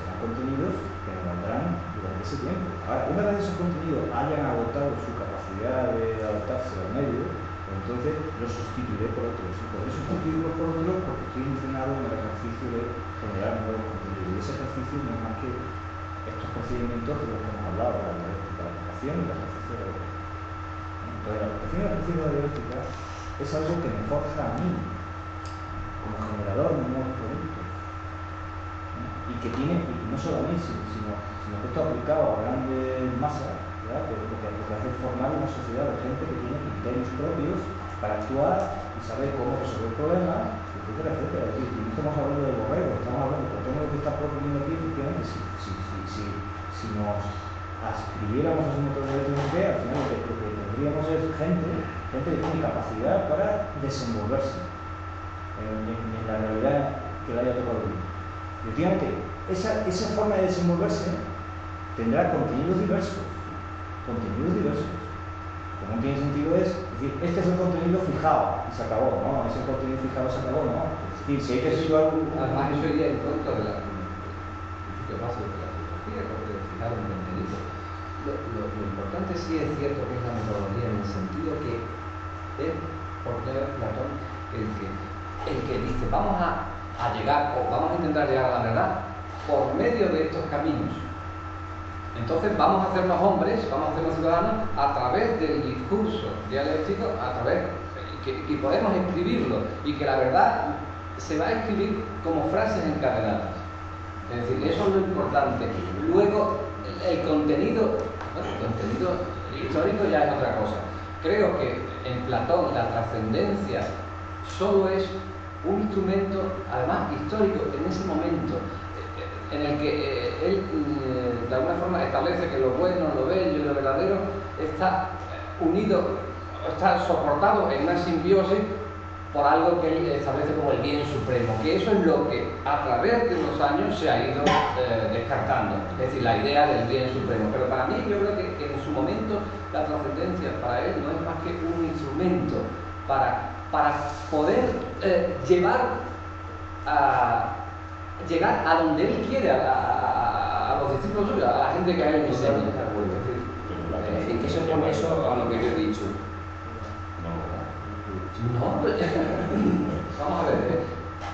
Speaker 1: serán contenidos que me valdrán durante ese tiempo. Ahora, una vez esos contenidos hayan agotado su capacidad de adaptarse al medio, entonces los sustituiré por otros. Y podré sustituirlos por otros porque estoy entrenado en el ejercicio de generar nuevos contenidos. Y ese ejercicio no es más que estos procedimientos de los que hemos hablado, la dialéctica, la aplicación y la ejercicio de la. Entonces, la y el ejercicio de la dialéctica es algo que me forja a mí generador de nuevos productos. ¿no? Y que tiene, y no solo a mí, sino, sino, que esto aplicado a grandes masas, ¿verdad? que lo que, lo formar una sociedad de gente que tiene criterios propios para actuar y saber cómo resolver problemas, etcétera, etcétera. Es decir, no estamos hablando de borrego, estamos hablando de todo lo que está proponiendo aquí, efectivamente, si, si, si, si, nos ascribiéramos a su metodología europea, al final lo que, lo que tendríamos es gente, gente que tiene capacidad para desenvolverse en, la realidad que le haya tocado vivir. Efectivamente, esa, esa forma de desenvolverse tendrá contenidos diversos, contenidos diversos. Lo no tiene sentido es decir, este es el contenido fijado y se acabó, no, ese contenido fijado se acabó, no. Es decir, si hay que decir algo...
Speaker 9: Además, eso iría en contra de la principio básico de la filosofía, porque de fijar un contenido. Lo, lo- lo importante sí es cierto que es la metodología, en el sentido que es, por Platón, el que, el que dice, vamos a, a llegar, o vamos a intentar llegar a la verdad por medio de estos caminos. Entonces vamos a hacernos hombres, vamos a hacernos ciudadanos a través del discurso dialéctico, a través, y, podemos escribirlo, y que la verdad se va a escribir como frases encadenadas. Es decir, eso es lo importante. Luego, el contenido, bueno, el contenido histórico ya es otra cosa. Creo que en Platón la trascendencia solo es un instrumento, además histórico, en ese momento, eh, en el que eh, él eh, de alguna forma establece que lo bueno, lo bello y lo verdadero está unido, está soportado en una simbiosis por algo que él establece como el bien supremo, que eso es lo que a través de los años se ha ido descartando, es decir, la idea del bien supremo. Pero para mí yo creo que, que en su momento la trascendencia para él no es más que un instrumento para, para poder eh, llevar a llegar a donde él quiere, a, a- a los discípulos suyos, a la gente que a él enseña. Es decir,
Speaker 4: ¿En qué se opone eso a lo que yo he dicho?
Speaker 9: No, pues, vamos a ver, ¿eh?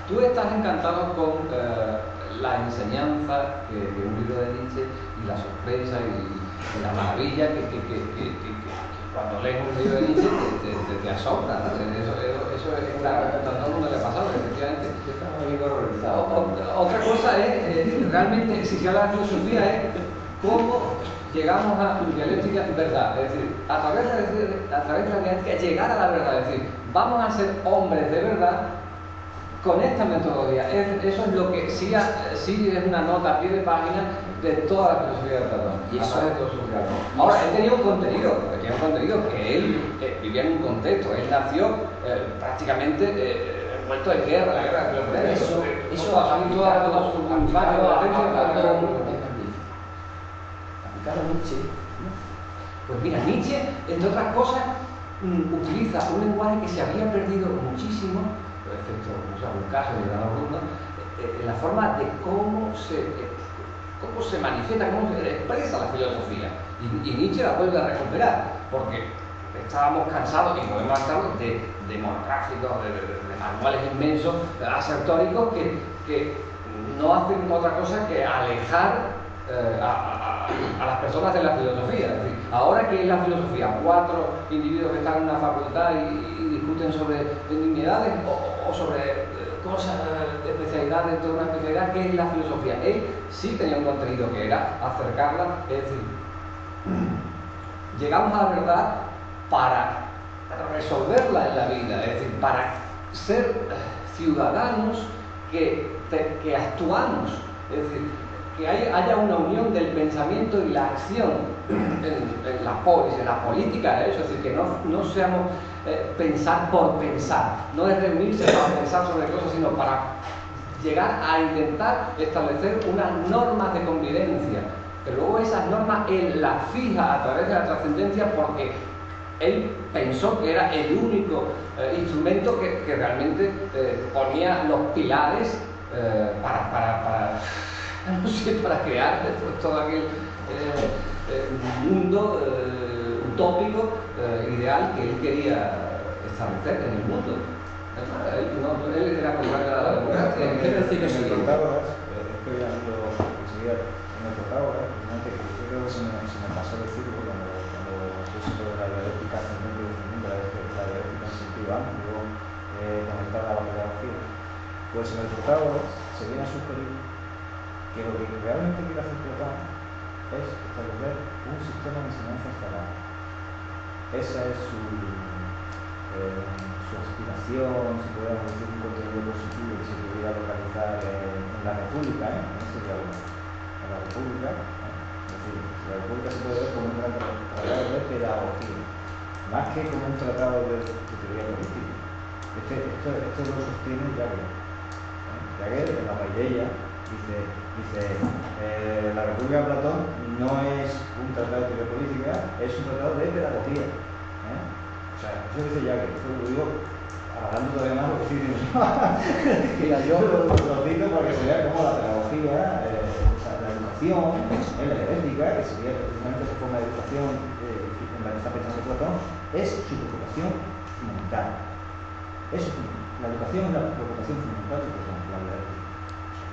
Speaker 9: tú estás encantado con eh, la enseñanza que, de un libro de Nietzsche y la sorpresa y, y la maravilla que, que- que- que- que- que cuando lees un libro de Nietzsche te, te- te- te asombra. ¿no? Eso, eso, eso es claro, a todo el mundo le ha pasado, efectivamente.
Speaker 4: Yo estaba bien horrorizado.
Speaker 9: O- o- Otra cosa es, eh, realmente, si se habla de filosofía, es cómo llegamos a la dialéctica verdad. Es decir, a través de, la- a través de la dialéctica llegar a la verdad. Es decir, vamos a ser hombres de verdad con esta metodología. Es- eso es lo que sí, ha- sí es una nota a pie de página de toda la filosofía de Platón.
Speaker 4: Y eso-
Speaker 9: todos sus diálogos. Ahora, él tenía un contenido, tenía un contenido que él eh, vivía en un contexto. Él nació eh, prácticamente eh, envuelto en guerra, la guerra de los reyes.
Speaker 4: Eso,
Speaker 9: Eh,
Speaker 4: eso
Speaker 9: toda su- toda- toda su
Speaker 4: aplicado
Speaker 9: todo-
Speaker 4: aplicado Nietzsche,
Speaker 9: Pues mira, Nietzsche, entre otras cosas, mm, utiliza un lenguaje que se había perdido muchísimo, excepto o sea, un caso de Dano Bruno, eh, en la forma de cómo se, eh, cómo se manifiesta, cómo se expresa la filosofía. Y, y Nietzsche la vuelve a recuperar, porque estábamos cansados, y podemos estarlo, de, de monográficos, de, de- de manuales inmensos, asertóricos, que, que no hacen otra cosa que alejar eh, a, a- a las personas de la filosofía. Es decir, ahora que es la filosofía, cuatro individuos que están en una facultad y sobre nimiedades o, sobre eh, cosas, eh, especialidades de una especialidad, ¿qué es la filosofía? Él sí tenía un contenido que era acercarla, es decir, llegamos a la verdad para resolverla en la vida, es decir, para ser ciudadanos que, que actuamos, es decir, que hay- haya una unión del pensamiento y la acción en, en la en la política, de hecho, decir, que no, no seamos eh, pensar por pensar, no es reunirse para pensar sobre cosas, sino para llegar a intentar establecer unas normas de convivencia, pero luego esas normas él las fija a través de la trascendencia porque él pensó que era el único eh, instrumento que, que realmente eh, ponía los pilares para, para, para, no sé, para crear todo aquel eh, eh, mundo eh, utópico, eh, ideal que él quería establecer en el mundo. Él, no, él era contrario a la democracia.
Speaker 1: En el Protágoras, eh, es que ya lo conseguía en el Protágoras, que yo creo que se me, se me pasó decirlo cuando, cuando puse sobre la dialéctica ascendente y descendente, la la dialéctica en sentido amplio, eh, conectada a la pedagogía. Pues en el Protágoras se viene a sugerir que lo que realmente quiere hacer Platón es establecer un sistema de enseñanza estatal. Esa es su, eh, su aspiración, si podemos decir un contenido positivo que se pudiera localizar en, en la República, ¿eh? en ese diálogo. En la República, ¿eh? es decir, la República se puede ver como un tratado de pedagogía, más que como un tratado de, de teoría política. Este, esto, esto lo sostiene Jagger. ¿eh? Jagger, en la Paideia, dice, dice eh, la República de Platón no es un tratado de teoría política, es un tratado de pedagogía. ¿eh? O sea, eso dice Jagger, esto lo digo hablando todavía más lo que estoy diciendo.
Speaker 3: Mira, yo-
Speaker 1: lo, lo cito para que se vea cómo la pedagogía, eh, o sea, la educación, en la herética, que sería precisamente esa forma de educación eh, en la que está pensando Platón, es su preocupación fundamental. Eso, la educación es la preocupación fundamental de Platón, la dialéctica.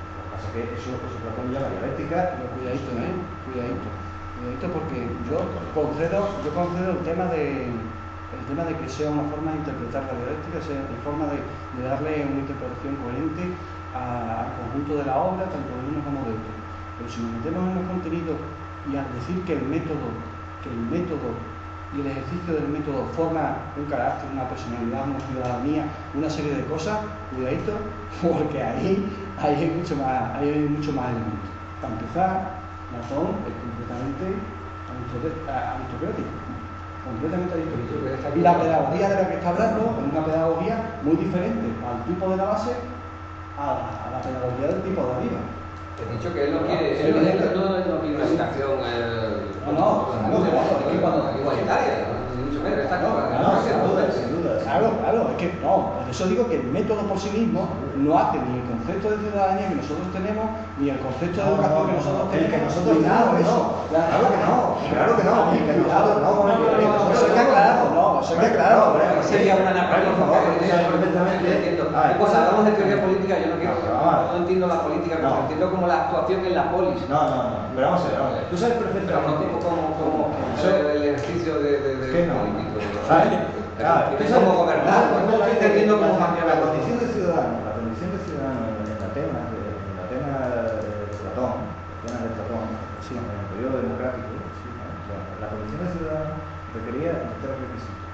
Speaker 1: Lo que pasa es que eso, Platón lo llama dialéctica.
Speaker 3: Pero cuidadito, ¿eh? Cuidadito. Cuidadito porque yo concedo, yo concedo el tema de el tema de que sea una forma de interpretar la dialéctica, sea una forma de, de darle una interpretación coherente al conjunto de la obra, tanto de uno como de otro. Pero si nos metemos en los contenidos y al decir que el método, que el método y el ejercicio del método forma un carácter, una personalidad, una ciudadanía, una serie de cosas, cuidadito, porque ahí, ahí hay mucho más, ahí hay mucho más elementos. Para empezar, Platón es completamente aristocrático, completamente aristotélico. Y la pedagogía de la que está hablando es una pedagogía muy diferente al tipo de la base a la, a la pedagogía del tipo de arriba.
Speaker 9: He dicho que él no quiere, él, él no, él no quiere una eh,
Speaker 3: No, no, claro, claro, es que cuando-
Speaker 9: igualitaria, ni mucho menos, está
Speaker 3: No,
Speaker 9: claro.
Speaker 1: No, sin duda, sin duda.
Speaker 3: Claro, claro, es que no, por eso digo que el método por sí mismo no hace ni el concepto de ciudadanía que nosotros tenemos, ni el concepto de
Speaker 1: No,
Speaker 3: educación
Speaker 1: no,
Speaker 3: que nosotros
Speaker 1: no,
Speaker 3: tenemos,
Speaker 1: el que nosotros
Speaker 3: ni nada de
Speaker 1: tenemos,
Speaker 3: eso.
Speaker 1: no. Claro que no, claro que no, que nosotros no,
Speaker 3: eso hay que aclararlo, no, eso hay que aclararlo.
Speaker 1: No,
Speaker 9: Sería un anacronismo
Speaker 1: perfectamente. Ah,
Speaker 9: cuando hablamos de teoría política, yo no quiero,
Speaker 1: No,
Speaker 9: entiendo la política, pero
Speaker 1: No.
Speaker 9: entiendo como la actuación en la polis.
Speaker 1: No, no, no, pero vamos a ver, vamos a ver. Tú sabes
Speaker 9: Pero no
Speaker 1: perfectamente.
Speaker 9: como, como, como el ejercicio de, de, de
Speaker 1: ¿Qué no?
Speaker 9: político.
Speaker 1: ¿Sabes?
Speaker 9: Es
Speaker 1: Claro,
Speaker 9: cómo gobernar, no estoy entendiendo
Speaker 1: que
Speaker 9: cómo
Speaker 1: la-
Speaker 9: cambiar
Speaker 1: La
Speaker 9: la
Speaker 1: condición de ciudadano, la condición de ciudadano en, en Atenas, en Atenas de Platón, Atenas de Platón, sí, en el periodo democrático, sí. O sea, la condición de ciudadano requería tres requisitos.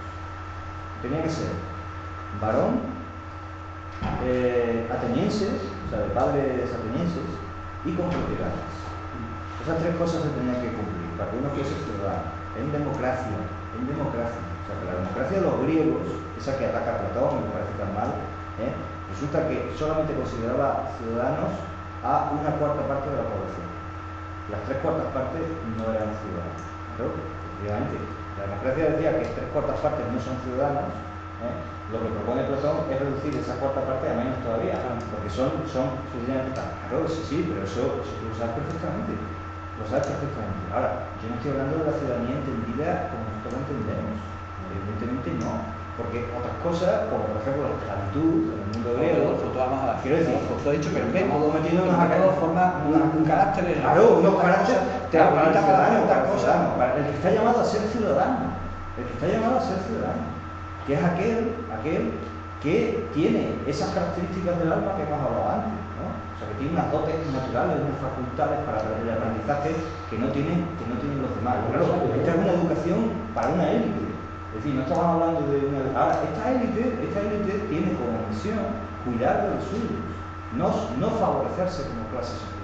Speaker 1: Tenía que ser varón, eh, atenienses, o sea, de padres atenienses, y con propiedades. Esas tres cosas se tenían que cumplir para que uno fuese ciudadano. En democracia, en democracia. O sea, que la democracia de los griegos, esa que ataca a Platón me parece tan mal, ¿eh? resulta que solamente consideraba ciudadanos a una cuarta parte de la población. Las tres cuartas partes no eran ciudadanos. Pero, efectivamente, la democracia decía que tres cuartas partes no son ciudadanos. ¿Eh? Lo que propone Platón es reducir esa cuarta parte a menos todavía, porque son, son suficientemente. Claro, sí, sí, pero eso, eso lo sabes perfectamente. Lo sabes perfectamente. Ahora, yo no estoy hablando de la ciudadanía entendida como nosotros la entendemos. Evidentemente no. Porque otras cosas, como por ejemplo la esclavitud en el mundo griego,
Speaker 3: Rodolfo, tú además,
Speaker 1: quiero decir,
Speaker 3: tú has dicho que
Speaker 1: estamos metiéndonos
Speaker 3: el
Speaker 1: acá.
Speaker 3: método forma un, carácter
Speaker 1: Claro, unos caracteres
Speaker 3: te
Speaker 1: para el ciudadano, ciudadano, para el que está llamado a ser ciudadano, el que está llamado a ser ciudadano, que es aquel, aquel que tiene esas características del alma que hemos hablado antes, ¿no? O sea, que tiene unas dotes naturales, unas facultades para el aprendizaje que no tienen, que no tienen los demás. Claro, esta es una educación para una élite. Es decir, no estamos hablando de una... Ahora, esta élite, esta élite tiene como misión cuidar de los suyos, no, no favorecerse como clase social.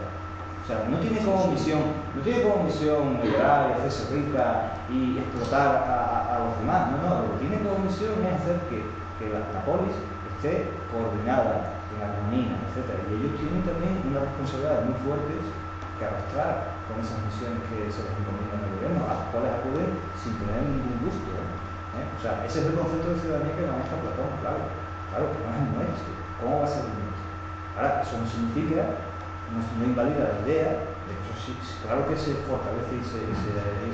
Speaker 1: O sea, no tiene como misión, no tiene como misión liberar, hacerse rica y explotar a, los demás. No, no, lo que tiene como misión es hacer que, que la, polis esté coordinada, en armonía, etc. Y ellos tienen también unas responsabilidades muy fuertes que arrastrar con esas misiones que se les encomiendan al gobierno, a las cuales acuden sin tener ningún gusto. ¿eh? O sea, ese es el concepto de ciudadanía que maneja Platón, claro, claro, que no es nuestro. ¿Cómo va a ser nuestro? Ahora, eso no significa, no, invalida la idea de eso sí, claro que se fortalece y se, y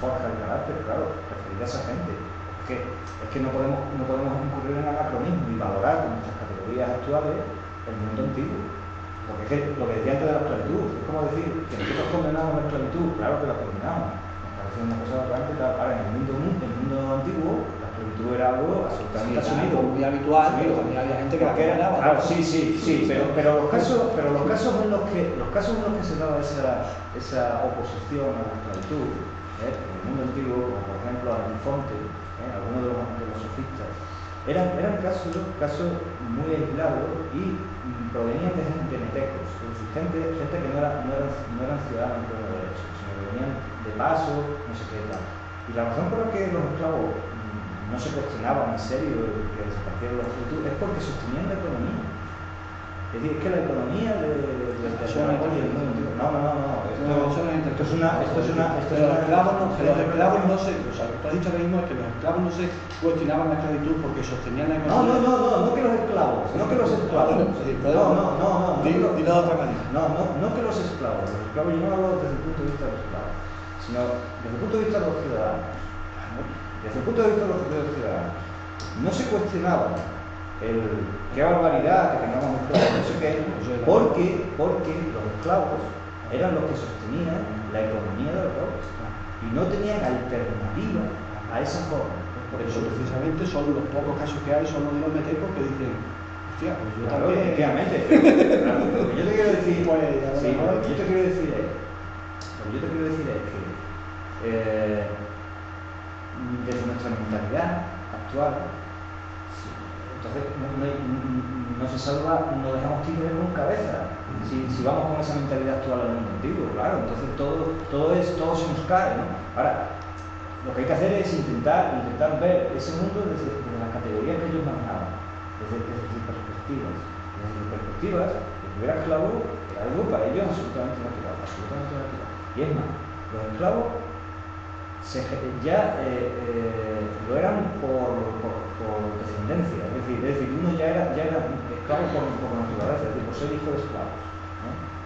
Speaker 1: forja el carácter, claro, referir a esa gente. Es que, es que no, podemos, no podemos incurrir en anacronismo y valorar con nuestras categorías actuales el mundo antiguo. Porque es que lo que decía antes de la esclavitud, es como decir que nosotros condenamos la esclavitud, claro que la condenamos, nos parece una cosa aberrante, tal. Ahora, en el mundo, en el mundo antiguo, la esclavitud era algo absolutamente
Speaker 3: Era
Speaker 1: asumido.
Speaker 3: muy habitual,
Speaker 1: Asumido.
Speaker 3: pero también había gente que la
Speaker 1: Porque era-
Speaker 3: condenaba.
Speaker 1: Claro, sí, sí, sí, pero, pero los casos, pero los casos en los que los casos en los que se daba esa, esa oposición a la esclavitud, ¿eh? en el mundo antiguo, como por ejemplo Arifonte, ¿eh? algunos de los, de los sofistas, eran, eran casos, casos muy aislados y provenían de gente de decir, gente, gente que no, era, no, eran, no eran ciudadanos de derecho, sino que venían de paso, no sé qué tal. Y la razón por la que los esclavos no se cuestionaban en serio que desapareciera la esclavitud es porque sostenían la economía. Es decir, es que la economía de,
Speaker 3: no
Speaker 1: la
Speaker 3: es
Speaker 1: no, no, no, no, esto,
Speaker 3: No, no es
Speaker 1: esto es una, esto es una, esto es
Speaker 3: Pero los esclavos no, los esclavos no se, o sea, lo que tú has dicho ahora mismo es que los esclavos no se cuestionaban la esclavitud porque sostenían la
Speaker 1: No,
Speaker 3: economía.
Speaker 1: no, no, no, no que los esclavos, no que los esclavos. No, no, no, no. no los-
Speaker 3: dilo de otra manera.
Speaker 1: No, no, no que los esclavos. Los esclavos, yo no hablo desde el punto de vista de los esclavos, sino desde el punto de vista de los ciudadanos. Desde el punto de vista de los ciudadanos, no se cuestionaba el qué barbaridad que tengamos esclavos, no sé qué, porque, porque los esclavos eran los que sostenían la economía de los pueblos y no tenían alternativa a esa forma.
Speaker 3: Por eso precisamente son los pocos casos que hay, son los de los metecos que dicen, hostia, pues yo
Speaker 1: Claro,
Speaker 3: también.
Speaker 1: efectivamente. Lo que yo te quiero decir,
Speaker 3: Pues,
Speaker 1: sí, lo que yo te quiero decir es, lo que yo te quiero decir es que eh, desde nuestra mentalidad actual, entonces no, no hay- no se salva, no dejamos títeres con cabeza. Si, si vamos con esa mentalidad actual al mundo antiguo, claro, entonces todo, todo es, todo se nos cae, ¿no? Ahora, lo que hay que hacer es intentar, intentar ver ese mundo desde, desde las categorías que ellos manejaban, desde, desde sus perspectivas. Desde sus perspectivas, el era esclavo era algo para ellos absolutamente natural, absolutamente natural. Y es más, los esclavos ya eh, eh, lo eran por, por, descendencia, es decir, es decir, uno ya era, ya era esclavo por, por naturaleza, es decir, por ser hijo de esclavos.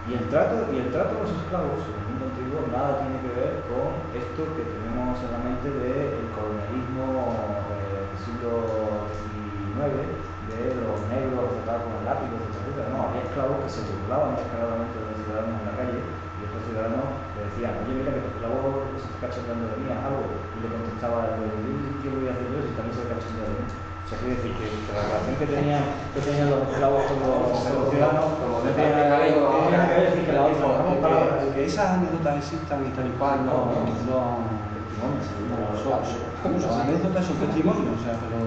Speaker 1: Y el trato, y el trato de los esclavos en el mundo antiguo nada tiene que ver con esto que tenemos en la mente del colonialismo eh, del siglo XIX, de los negros tratados con el lápiz, etcétera. No, había esclavos que se burlaban descaradamente de los ciudadanos en la calle y estos ciudadanos le decían, oye, mira que tu esclavo se está cachondeando de mí, algo. Y le contestaba, "¿Y ¿qué voy a hacer yo si también se cachondea de mí? O sea, quiere decir que, la relación que tenían, que tenían los esclavos con los, ciudadanos
Speaker 4: Como de
Speaker 1: tenía que ver, tenía que la formamos
Speaker 3: que- esas anécdotas existan y tal y cual, no, no, no,
Speaker 1: son-
Speaker 3: anécdotas, son testimonios, o sea, pero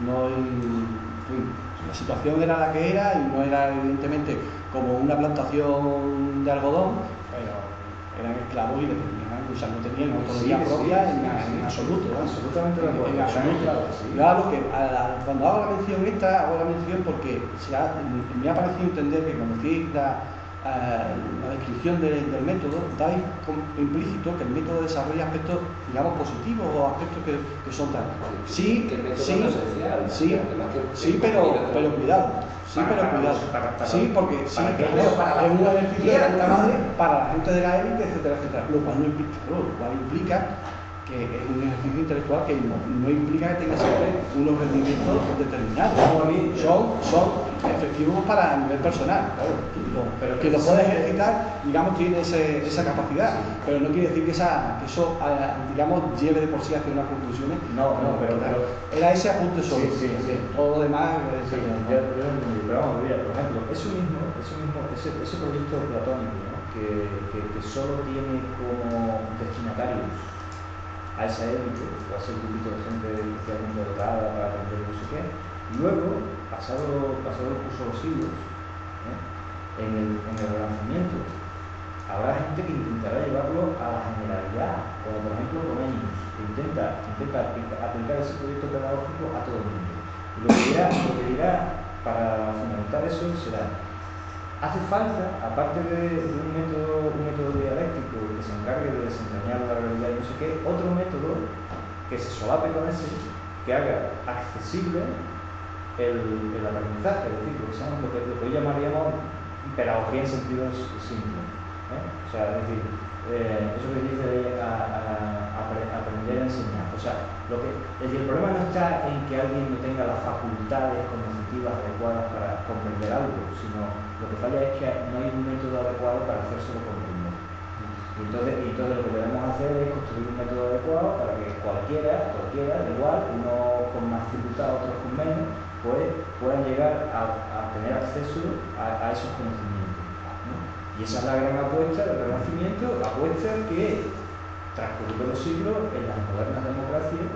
Speaker 3: no hay, la situación era la que era y no era evidentemente como una plantación de algodón, pero eran esclavos y le tenían, o sea, no tenían autonomía
Speaker 1: Sí,
Speaker 3: propia
Speaker 1: sí,
Speaker 3: en,
Speaker 1: sí,
Speaker 3: en absoluto, ¿no?
Speaker 1: Absolutamente de acuerdo. Claro,
Speaker 3: que a- a- cuando hago la mención esta, hago la mención porque se ha- me ha parecido entender que cuando la, la descripción de- del método, dais como implícito que el método desarrolla aspectos, digamos, positivos o aspectos que, que son tan. Sí, sí,
Speaker 4: no
Speaker 3: sí, sí, pero, pero cuidado. Sí,
Speaker 1: Para-
Speaker 3: pero cuidado.
Speaker 1: los- para- para-
Speaker 3: sí, porque sí, claro, es un ejercicio de
Speaker 1: Mierda.
Speaker 3: puta madre para la gente de la élite, etcétera, etcétera. Lo cual, no implica, lo cual implica que es un ejercicio intelectual que no, no implica que tenga siempre unos rendimientos determinados. Son, son efectivos para a nivel personal, claro.
Speaker 1: Pero
Speaker 3: que lo puedes ejercitar, digamos, tiene ese- esa capacidad, pero no quiere decir que, esa, que eso, ah, digamos, lleve de por sí hacia unas conclusiones.
Speaker 1: No, no, pero-
Speaker 3: Era-
Speaker 1: pero-
Speaker 3: Era ese apunte solo.
Speaker 1: Sí, sí, sí.
Speaker 3: Todo lo demás. eh,
Speaker 1: Sí,
Speaker 3: no-
Speaker 1: yo, yo lo entendí, pero vamos, mira, por ejemplo, eso mismo, eso mismo, ese, ese proyecto platónico, ¿no? que, que, que solo tiene como destinatarios a esa élite, o a ese grupito de gente especialmente dotada para aprender no sé qué, luego, pasado, pasado el curso de los siglos, ¿eh? en, el, en el relanzamiento, habrá gente que intentará llevarlo a la generalidad, como por ejemplo Comenius, que intenta, intenta aplica- aplicar ese proyecto pedagógico a todo el mundo. Lo que dirá, lo que dirá para fundamentar eso será, hace falta, aparte de, un, método, un método dialéctico que se encargue de desentrañar la realidad y no sé qué, otro método que se solape con ese, que haga accesible el, aprendizaje, es decir, lo que, que, lo que hoy llamaríamos pedagogía en sentido simple. ¿eh? Es decir, eh, eso que dice a- a- apre- aprender a enseñar. O sea, lo que, es decir, el problema no está en que alguien no tenga las facultades cognitivas adecuadas para comprender algo, sino lo que falla es que no hay un método adecuado para hacérselo comprender. Y entonces, y entonces lo que debemos hacer es construir un método adecuado para que cualquiera, cualquiera, igual, uno con más dificultad, otros con menos, pues puedan llegar a, tener acceso a esos conocimientos. Esa es la gran apuesta del Renacimiento, apuesta que transcurridos los siglos en las modernas democracias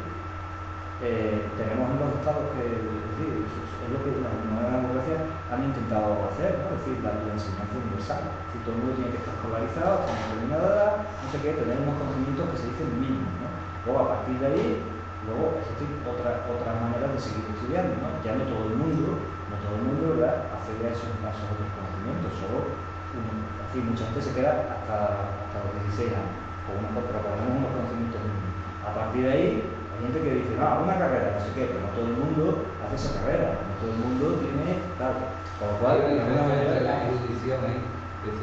Speaker 1: eh, tenemos en los estados que, es lo que las modernas democracias han intentado hacer, es decir, la, enseñanza universal. Es decir, todo el mundo tiene que estar escolarizado, con una determinada edad, no sé qué, tener unos conocimientos que se dicen mínimos. ¿no? Luego, a partir de ahí, luego existen otras maneras de seguir estudiando. ¿no? Ya no todo el mundo, no todo el mundo ¿verdad? accede a esos, esos otros conocimientos, solo fin, mucha gente se queda hasta, hasta los 16 años, con unos, pero por lo menos unos conocimientos mínimos. A partir de ahí, hay gente que dice, no, una carrera, no sé qué, pero no todo el mundo hace esa carrera, no todo el mundo tiene tal. Con lo cual, de
Speaker 9: una
Speaker 1: alguna
Speaker 9: la erudición ¿eh? es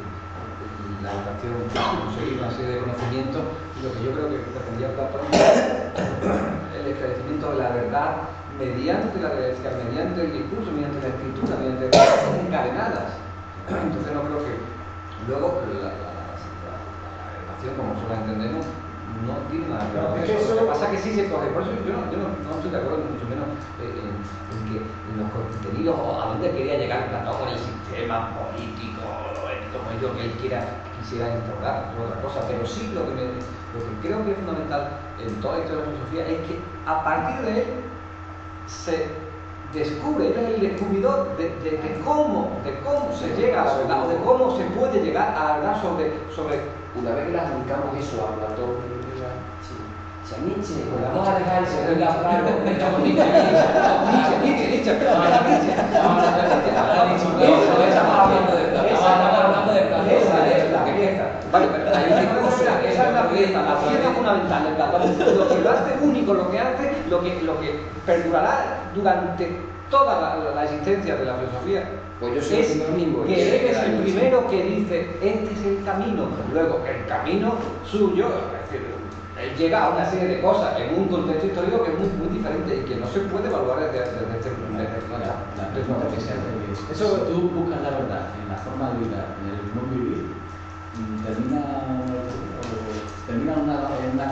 Speaker 9: la educación, conseguir una serie de conocimientos, y lo que yo creo que pretendía Platón el esclarecimiento de la verdad mediante la creencia, mediante el discurso, mediante la escritura, mediante cosas encadenadas. Entonces no creo que luego la, la, la, la- la educación, como la entendemos, no tiene nada que ver eso. Lo que pasa es que sí se coge. Por eso yo no, yo no, no estoy de acuerdo, ni mucho menos eh, en, en que en los contenidos o a dónde quería llegar Platón con el sistema político, ético, lo que él quiera, quisiera instaurar, es otra cosa. Pero sí lo que, me, lo que creo que es fundamental en toda la historia de la filosofía es que a partir de él se descubre, él es el descubridor de, cómo, de cómo se llega a la verdad, o de cómo se puede llegar a la verdad sobre, sobre
Speaker 4: Una vez que le adjudicamos eso a Platón, Nietzsche,
Speaker 9: Pues
Speaker 4: vamos a dejar el segundo claro,
Speaker 9: Nietzsche, Nietzsche,
Speaker 4: estamos hablando de Platón, de
Speaker 9: Esa es la
Speaker 4: de
Speaker 9: discurso, esa es la pieza, la pieza fundamental del Platón. Lo que lo hace único, lo que hace, lo que, perdurará durante toda la, la- la existencia de la filosofía.
Speaker 4: Pues yo sigo
Speaker 9: es
Speaker 4: lo mismo.
Speaker 9: que él es el primero que dice, este es el camino. Luego, el camino suyo, es decir, él llega a una serie de cosas en un contexto histórico que es muy, muy diferente y que no se puede evaluar desde, desde este desde
Speaker 7: La,
Speaker 9: nuestra-
Speaker 7: la
Speaker 9: desde
Speaker 7: pregunta
Speaker 9: nuestra
Speaker 7: que se hace
Speaker 9: visión.
Speaker 7: es,
Speaker 1: Eso-
Speaker 7: tú buscas la verdad en la forma de vida, en el no vivir, termina, termina una, una,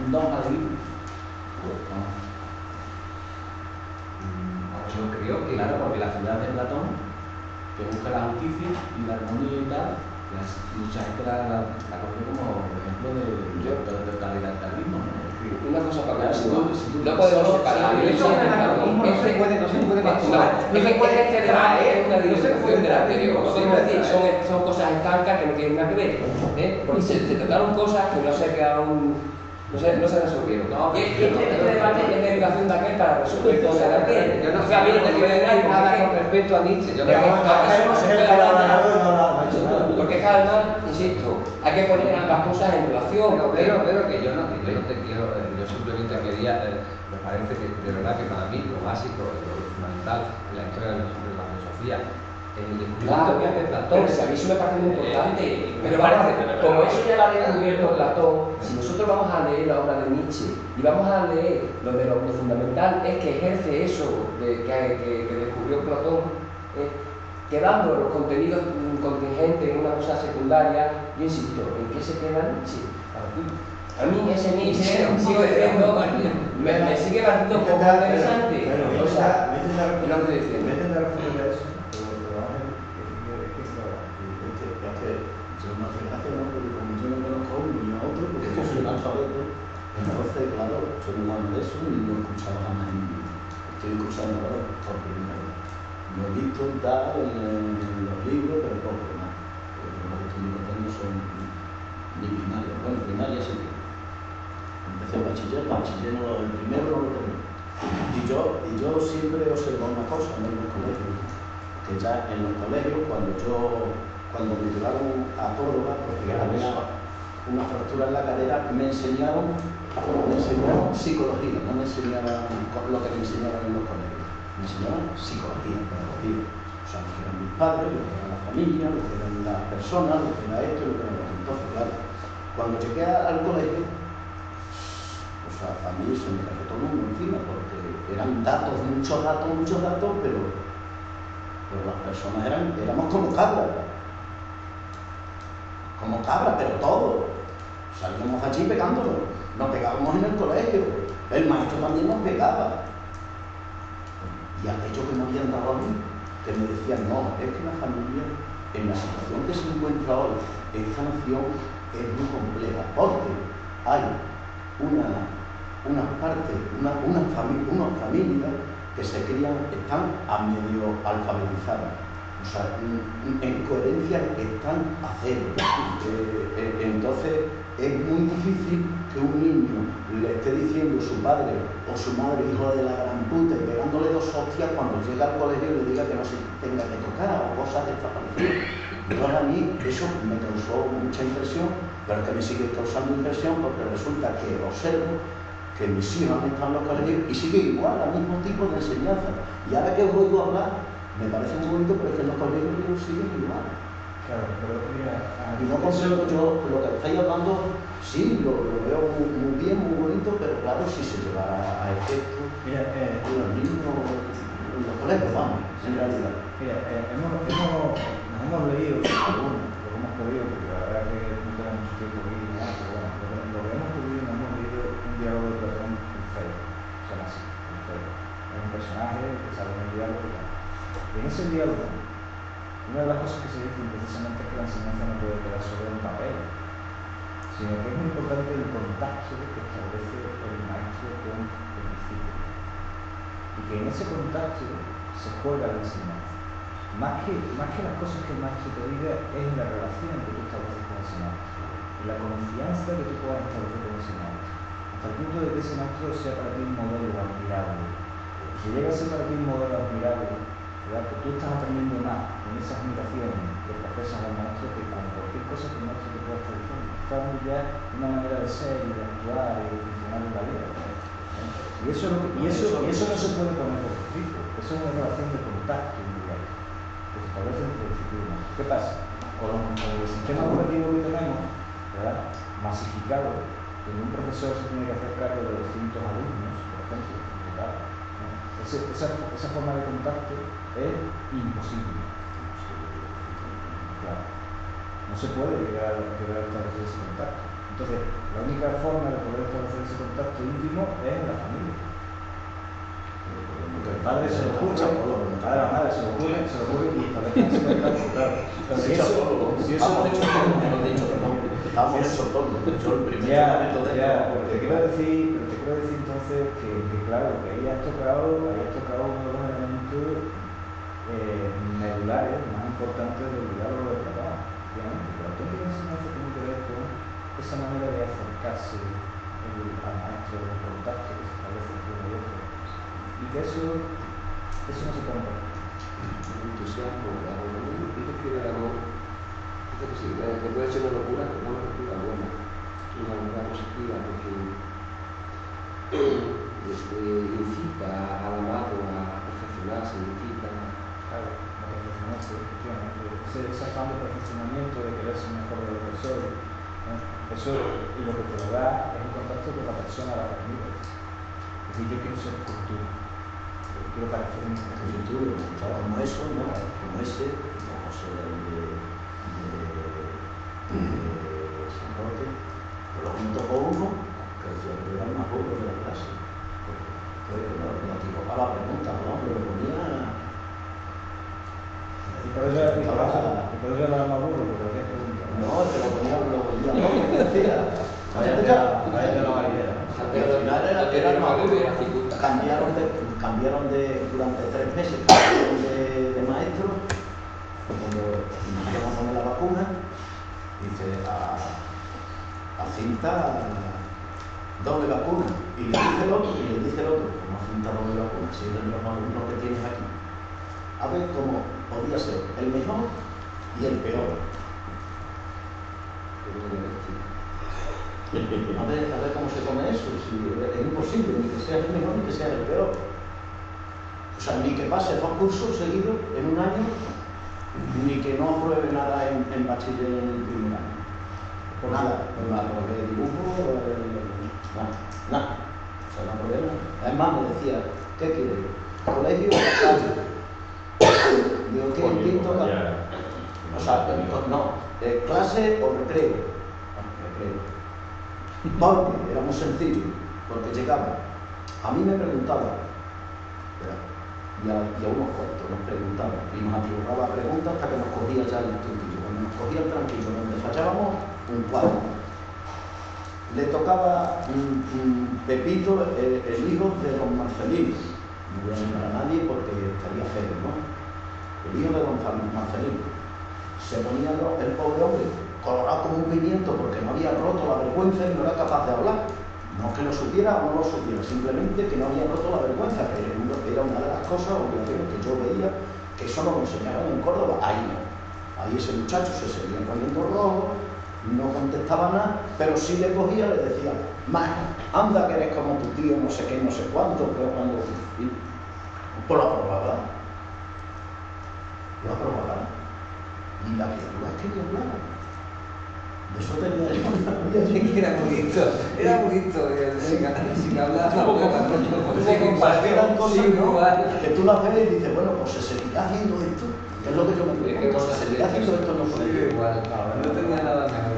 Speaker 7: un dogma de vida. Pues, no.
Speaker 9: Yo creo que
Speaker 7: Claro, porque la ciudad de Platón, que busca la justicia y la armonía y tal, las- mucha gente la, la, la coge como ejemplo de, de, de, de totalitarismo, ¿no? Es decir,
Speaker 4: Una cosa para
Speaker 7: Claro, si tú- si tú-
Speaker 4: No podemos separar.
Speaker 9: no se puede, no se puede mezclar.
Speaker 4: No se puede traer una
Speaker 9: puede
Speaker 4: de la anterior. son, son cosas estancas que no tienen nada que ver. ¿eh? Porque se, se trataron cosas que no se quedaron. No se, no se resolvieron.
Speaker 9: No, pero-
Speaker 4: este, este debate es la educación de aquel para resolver de aquel.
Speaker 9: Yo no
Speaker 4: sea, a mí no me
Speaker 9: nada con respecto a Nietzsche. Yo
Speaker 4: Pero
Speaker 9: no-
Speaker 4: de insisto, hay que poner ambas cosas en relación.
Speaker 9: Pero,
Speaker 4: porque-
Speaker 9: pero, que yo no, yo no te quiero, eh, yo simplemente quería, eh, me parece que de verdad que para mí lo básico, lo fundamental en la historia de de la filosofía el descubrimiento
Speaker 4: Claro,
Speaker 9: que hace Platón.
Speaker 4: pero si a mí eso me parece muy importante. Pero vamos,
Speaker 9: parece, pero-
Speaker 4: como eso ya lo ha descubierto Platón, si nosotros vamos a leer la obra de Nietzsche y vamos a leer lo de lo, lo fundamental es que ejerce eso de, que, que- que descubrió Platón, eh, quedando los contenidos contingentes en una cosa secundaria, yo insisto, ¿en qué se queda Nietzsche? A mí ese Nietzsche, sigo diciendo, me, me sigue pareciendo poco interesante. O sea, lo que estoy diciendo.
Speaker 10: Vete a responder a eso, pero pero vamos a ver, es que es claro, es que- es que yo no hace gracia, ¿no? Porque como yo no conozco a uno ni a otro, porque yo soy analfabeto, entonces, claro, yo no hablo de eso ni lo he escuchado jamás mi. Estoy escuchando ahora por primera vez. Lo he visto y tal en, los libros, pero poco más. Porque los que estoy contando son ni primarios. Bueno, primaria sí que. Empecé el bachiller, bachiller no el primero no lo terminé. Y yo, y yo siempre observo una cosa ¿no? en los colegios, que ya en los colegios, cuando yo, cuando me llevaron a Córdoba, porque había una fractura en la cadera, me enseñaron, me enseñaron psicología, no me enseñaban lo que me enseñaban en los colegios, me enseñaban psicología, pedagogía. O sea, lo que eran mis padres, lo que era la familia, lo que eran las personas, lo que era esto lo que era lo. Entonces, claro, cuando llegué al colegio, o sea, a mí se me cayó todo el mundo encima, porque eran datos, muchos datos, muchos datos, pero, pero las personas eran, éramos como. Como cabras, pero todos. Salíamos allí pegándonos, nos pegábamos en el colegio, el maestro también nos pegaba. Y aquello que me habían dado a mí, que me decían, no, es que la familia, en la situación que se encuentra hoy, esta nación es muy compleja, porque hay una, una parte, una, una fami- unas familias que se crían, están a medio alfabetizadas. O sea, en- en coherencia están a cero. Eh, eh, entonces, es muy difícil que un niño le esté diciendo su padre o su madre, hijo de la gran puta, y pegándole dos hostias cuando llega al colegio y le diga que no se tenga que tocar o cosas de esta parecida. Entonces a mí eso me causó mucha impresión, pero que me sigue causando impresión porque resulta que observo que mis hijos han estado en los colegios y sigue igual, al mismo tipo de enseñanza. Y ahora que os oigo hablar, me parece muy bonito, pero es que en los colegios siguen igual.
Speaker 1: Claro, pero mira,
Speaker 10: Y no considero yo lo que estáis hablando, sí, lo, lo veo muy, muy bien, muy bonito, pero claro, si se llevara a efecto
Speaker 1: mira, eh,
Speaker 10: en los niños, en los colegios, vamos, en realidad.
Speaker 1: Mira, eh, hemos, hemos, nos hemos leído, algunos, lo hemos podido, porque la verdad es que no tenemos mucho tiempo aquí, ni nada, pero bueno, lo que, hemos podido, nos hemos leído un diálogo de Platón con Feo, se llama así, con Feo. Es un personaje que sale en el diálogo en ese diálogo, una de las cosas que se dicen precisamente es que la enseñanza no puede quedar solo en papel, sino que es muy importante el contacto que establece el maestro con el discípulo. Y que en ese contacto se juega la enseñanza. Más que, más que las cosas que el maestro te diga, es la relación que tú estableces con ese maestro. Y la confianza que tú puedas establecer con ese maestro. Hasta el punto de que ese maestro sea para ti un modelo admirable. Si llega a ser para ti un modelo admirable, ¿verdad? que tú estás aprendiendo más en esa admiración que profesas al maestro que con cualquier cosa que el maestro te pueda estar diciendo. Está dando ya una manera de ser y de actuar y de funcionar en la vida. Y eso, y eso, y eso no se puede poner por escrito. Eso es una relación de contacto indirecto que se establece entre disciplinas. ¿Qué pasa? Con, los- el sistema educativo que tenemos, ¿verdad? masificado, donde un profesor se tiene que hacer cargo de 200 alumnos, por ejemplo. Ese- esa, esa forma de contacto es imposible. Claro. No se puede llegar, llegar a establecer ese contacto. Entonces, la única forma de poder establecer ese contacto íntimo es en la familia. Porque el padre se lo jure, el padre la madre se lo jure, se lo jure y establece ese contacto, claro. Si eso, si eso
Speaker 10: Vamos hecho todo, no. Estamos hechos todos. Yo el primer
Speaker 1: ya,
Speaker 10: momento de
Speaker 1: ya, pero te quiero decir, pero te quiero decir entonces que, que claro, que ahí has tocado, ahí has tocado uno de los elementos eh, medulares más importantes del diálogo de Platón. Obviamente, Platón tiene enseñanza tiene que ver con esa manera de acercarse al maestro, el contacto que se establece entre uno y otro. Y que eso, eso no se perder.
Speaker 4: El entusiasmo, la armonía, dice que el amor, sí, eh, que puede ser una locura, pero una locura buena, una locura positiva, porque este, incita al amado a perfeccionarse, incita
Speaker 1: la perfección en ese afán de perfeccionamiento, de querer ser mejor del profesor, ¿no? eso lo que te lo da es el contacto con la persona a la que admiras. Es decir, yo quiero ser tú, yo quiero Como tú.
Speaker 10: tú, como eso, ¿no? Como ese, como ese de, de, de San Roque, pero junto con uno, que yo que era el más burro de la clase. Porque no, no equivocaba la pregunta, ¿no? Pero le.
Speaker 1: Y por eso, y por eso, y por eso era más burro, porque hacías preguntas.
Speaker 10: No, te lo ponía, lo ponía loco, me decía.
Speaker 2: Vaya
Speaker 10: "Vaya,
Speaker 2: tela, vaya tela marinera.
Speaker 10: Y al final era, era el más burro. Cambiaron de, cambiaron de, durante tres meses, cambiaron de, de maestro, cuando íbamos a poner la vacuna, dice, a, a cinta doble vacuna. Y le dice el otro, y le dice el otro, como cinta doble vacuna, si es de los alumnos que tienes aquí. A ver cómo podía ser el mejor y el peor. A ver, a ver cómo se come eso, es imposible, ni que sea el mejor ni que sea el peor. O sea, ni que pase dos cursos seguidos en un año, ni que no apruebe nada en, en bachiller en el primer año. Por nada, nada, porque dibujo, eh, nada, nada. O sea, no aprobé nada. Además me decía, ¿qué quiere? ¿Colegio o? Digo, ¿qué
Speaker 5: ya-
Speaker 10: O sea, eh, no, eh, clase o recreo. Recreo. Porque era muy sencillo, porque llegaba, a mí me preguntaba, era, y, a, y a unos cuantos nos preguntaba, y nos atiborraba preguntas hasta que nos cogía ya el tranquillo. Cuando nos cogía el tranquillo, donde fallábamos, un cuadro. Le tocaba Pepito, el, el hijo de don Marcelino. No voy a nombrar a nadie porque estaría feo, ¿no? El hijo de don Marcelino se ponía el pobre hombre colorado como un pimiento porque no había roto la vergüenza y no era capaz de hablar. No que lo supiera o no lo supiera, simplemente que no había roto la vergüenza, que era una de las cosas obviamente, que yo veía que eso no lo enseñaron en Córdoba. Ahí no. Ahí ese muchacho se seguía poniendo rojo, no contestaba nada, pero sí le cogía, le decía, más, anda que eres como tu tío, no sé qué, no sé cuánto, pero cuando... y- Por la probaba. La probaba. Y la criatura es que ni hablaba. De eso tenía yo una
Speaker 9: Era bonito, era bonito, eh, sin, hablar no, no,
Speaker 10: que ¿no? tú las ves y dices, bueno, pues se seguirá haciendo esto. Es lo que yo me
Speaker 9: ¿Qué
Speaker 10: pregunto,
Speaker 9: cosa
Speaker 10: ¿se seguirá haciendo esto
Speaker 9: Sí,
Speaker 10: colegios?
Speaker 9: igual, no tenía nada mejor.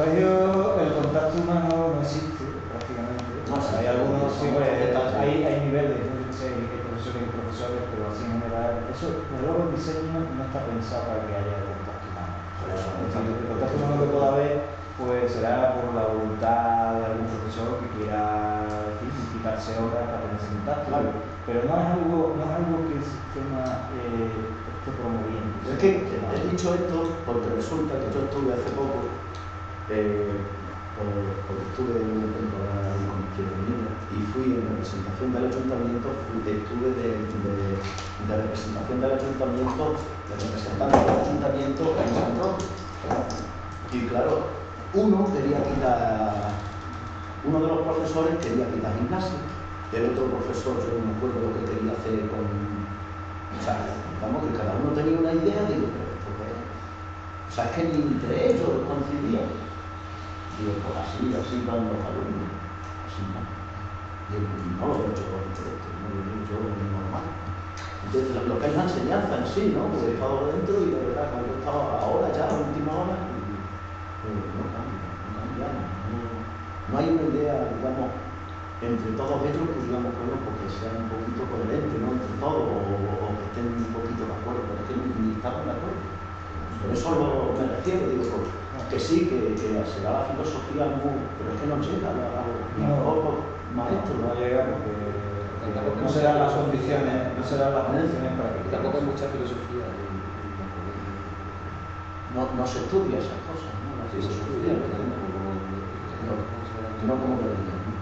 Speaker 1: El contacto humano no existe prácticamente.
Speaker 10: No, sí.
Speaker 1: hay algunos, sí, pues, hay, hay niveles, ¿no? Sé, hay profesores y profesores, pero así en general, eso, luego el diseño no está pensado para que haya contacto humano.
Speaker 10: Eso,
Speaker 1: el contacto humano que pueda haber, pues será por la voluntad de algún profesor que quiera quitarse horas para tener ese contacto.
Speaker 10: Claro.
Speaker 1: Pero no es algo, no es algo que el sistema eh, esté promoviendo.
Speaker 10: Es que he dicho esto porque resulta que yo estuve hace poco, eh, por- porque estuve en una temporada con Izquierda Unida y fui en representación del ayuntamiento, fui- estuve de, de, de representación del ayuntamiento, de representante del ayuntamiento en San. Y claro, uno quería quitar, uno de los profesores quería quitar gimnasia, el otro profesor, yo no me acuerdo lo que quería hacer con, o sea, vamos, que cada uno tenía una idea, digo, pero esto qué? O sea, es que ni entre ellos coincidían. Digo, pues así, así van los alumnos. Así no. Digo, no yo esto, no lo yo ni normal. Entonces, lo, que es la enseñanza en sí, ¿no? Pues he estado dentro y de verdad, cuando he estado ahora ya, a última hora, pues, no cambia, no cambiamos. No, hay una idea, digamos, entre todos ellos, pues digamos, bueno, porque sean un poquito coherentes, ¿no? Entre todos, o, que estén un poquito de acuerdo, pero es que ni, ni estaban de acuerdo. Por eso lo- me refiero, digo, pues, que sí, que, que será la filosofía muy, pero es que no llega a, los maestros,
Speaker 1: no llega porque no se dan las condiciones, no se dan las condiciones para que
Speaker 9: Tampoco hay mucha filosofía.
Speaker 10: No, no se estudia esas cosas, ¿no? La
Speaker 9: se
Speaker 10: filosofía, no,
Speaker 9: como-
Speaker 10: religión. ¿no?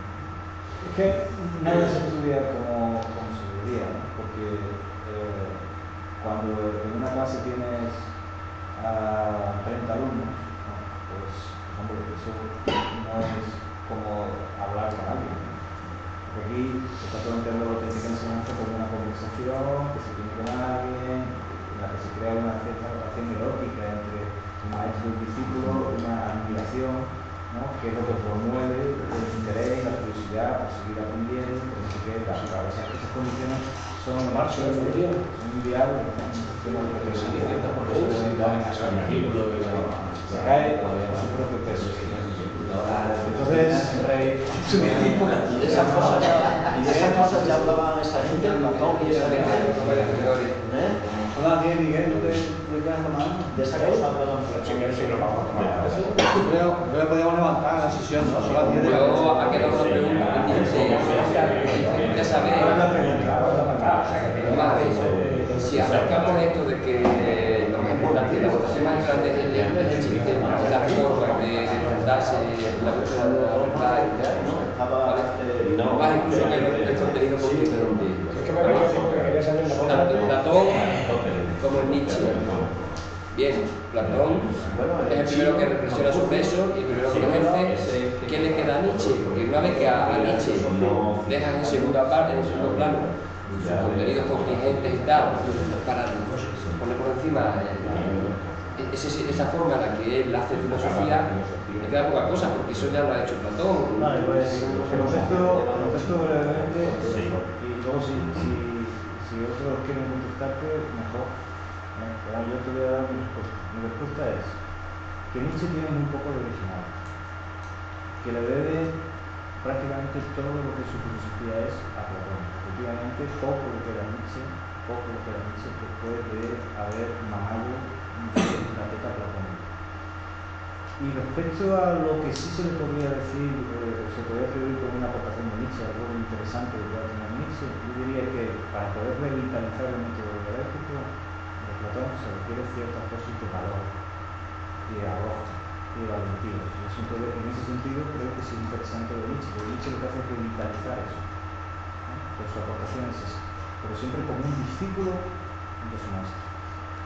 Speaker 1: Es que nada se estudia como, como se debería, ¿no? porque eh, cuando en una clase tienes a 30 alumnos, ¿no? Eso no es como hablar con alguien. Porque aquí está entendiendo lo que tiene que enseñanza como una conversación, que se tiene con alguien, en la que se crea una cierta relación erótica entre el maestro y el discípulo, una admiración, ¿no? que es lo que promueve el interés y la curiosidad por seguir aprendiendo, por no sé qué, tal. Esas, esas condiciones son son
Speaker 8: el judío.
Speaker 1: son ¿no? Son lo que se por eso se se cae a su propio peso. Entonces,
Speaker 10: Y de esas cosas ya, y de esas cosas ya hablaban esa gente, Platón y esa gente. ¿Eh?
Speaker 3: 10, Miguel, no te no.
Speaker 10: De esas cosas hablaban
Speaker 8: Si quieres, sí, lo vamos a tomar.
Speaker 3: Yo creo que podíamos levantar la sesión, ¿no? Son las 10 de la
Speaker 4: Yo,
Speaker 3: noche.
Speaker 4: ha quedado una pregunta pendiente. Ya sabéis,
Speaker 1: ahora la pregunta, ahora la pregunta.
Speaker 4: Vamos a ver, si acercamos esto de que lo más importante, la votación más importante es el de enfrentarse la búsqueda de la tal, ¿no? ¿Vale? Más incluso que el, contenido político de
Speaker 8: Es que me parece que quería saber la
Speaker 4: tanto. Platón como Nietzsche. Bien, Platón es el primero que reflexiona sobre eso y el primero que lo ejerce. ¿Quién le queda a Nietzsche? Porque una vez que a, a Nietzsche dejas en segunda parte, en segundo plano, sus contenidos contingentes y tal, para poner por encima eh, ese- esa forma en la que él hace filosofía, me queda poca cosa, porque eso ya lo ha hecho Platón.
Speaker 1: Vale, pues contesto, contesto brevemente y luego si, si, si otros quieren contestarte. ¿eh? Yo te voy a dar mi respuesta. Mi respuesta es que Nietzsche tiene muy poco de original, que le debe prácticamente todo lo que su filosofía es a Platón. Efectivamente, poco le queda a Nietzsche, poco le queda a Nietzsche después de haber mamado la teta platónica. Y respecto a lo que sí se le podría decir, eh, se podría atribuir como una aportación de Nietzsche, algo interesante que pueda tener Nietzsche, yo diría que para poder revitalizar el método dialéctico de Platón se requiere cierta dosis de valor y de arrojo y de valentía. En ese sentido creo que es interesante de Nietzsche, porque Nietzsche lo que hace es revitalizar eso. Pero su aportación es esa, pero siempre como un discípulo de su maestro.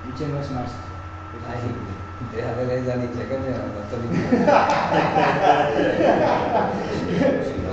Speaker 1: Nietzsche no es maestro, es
Speaker 9: Ay,
Speaker 1: discípulo.
Speaker 9: déjame leer ya Nietzsche, coño, no estoy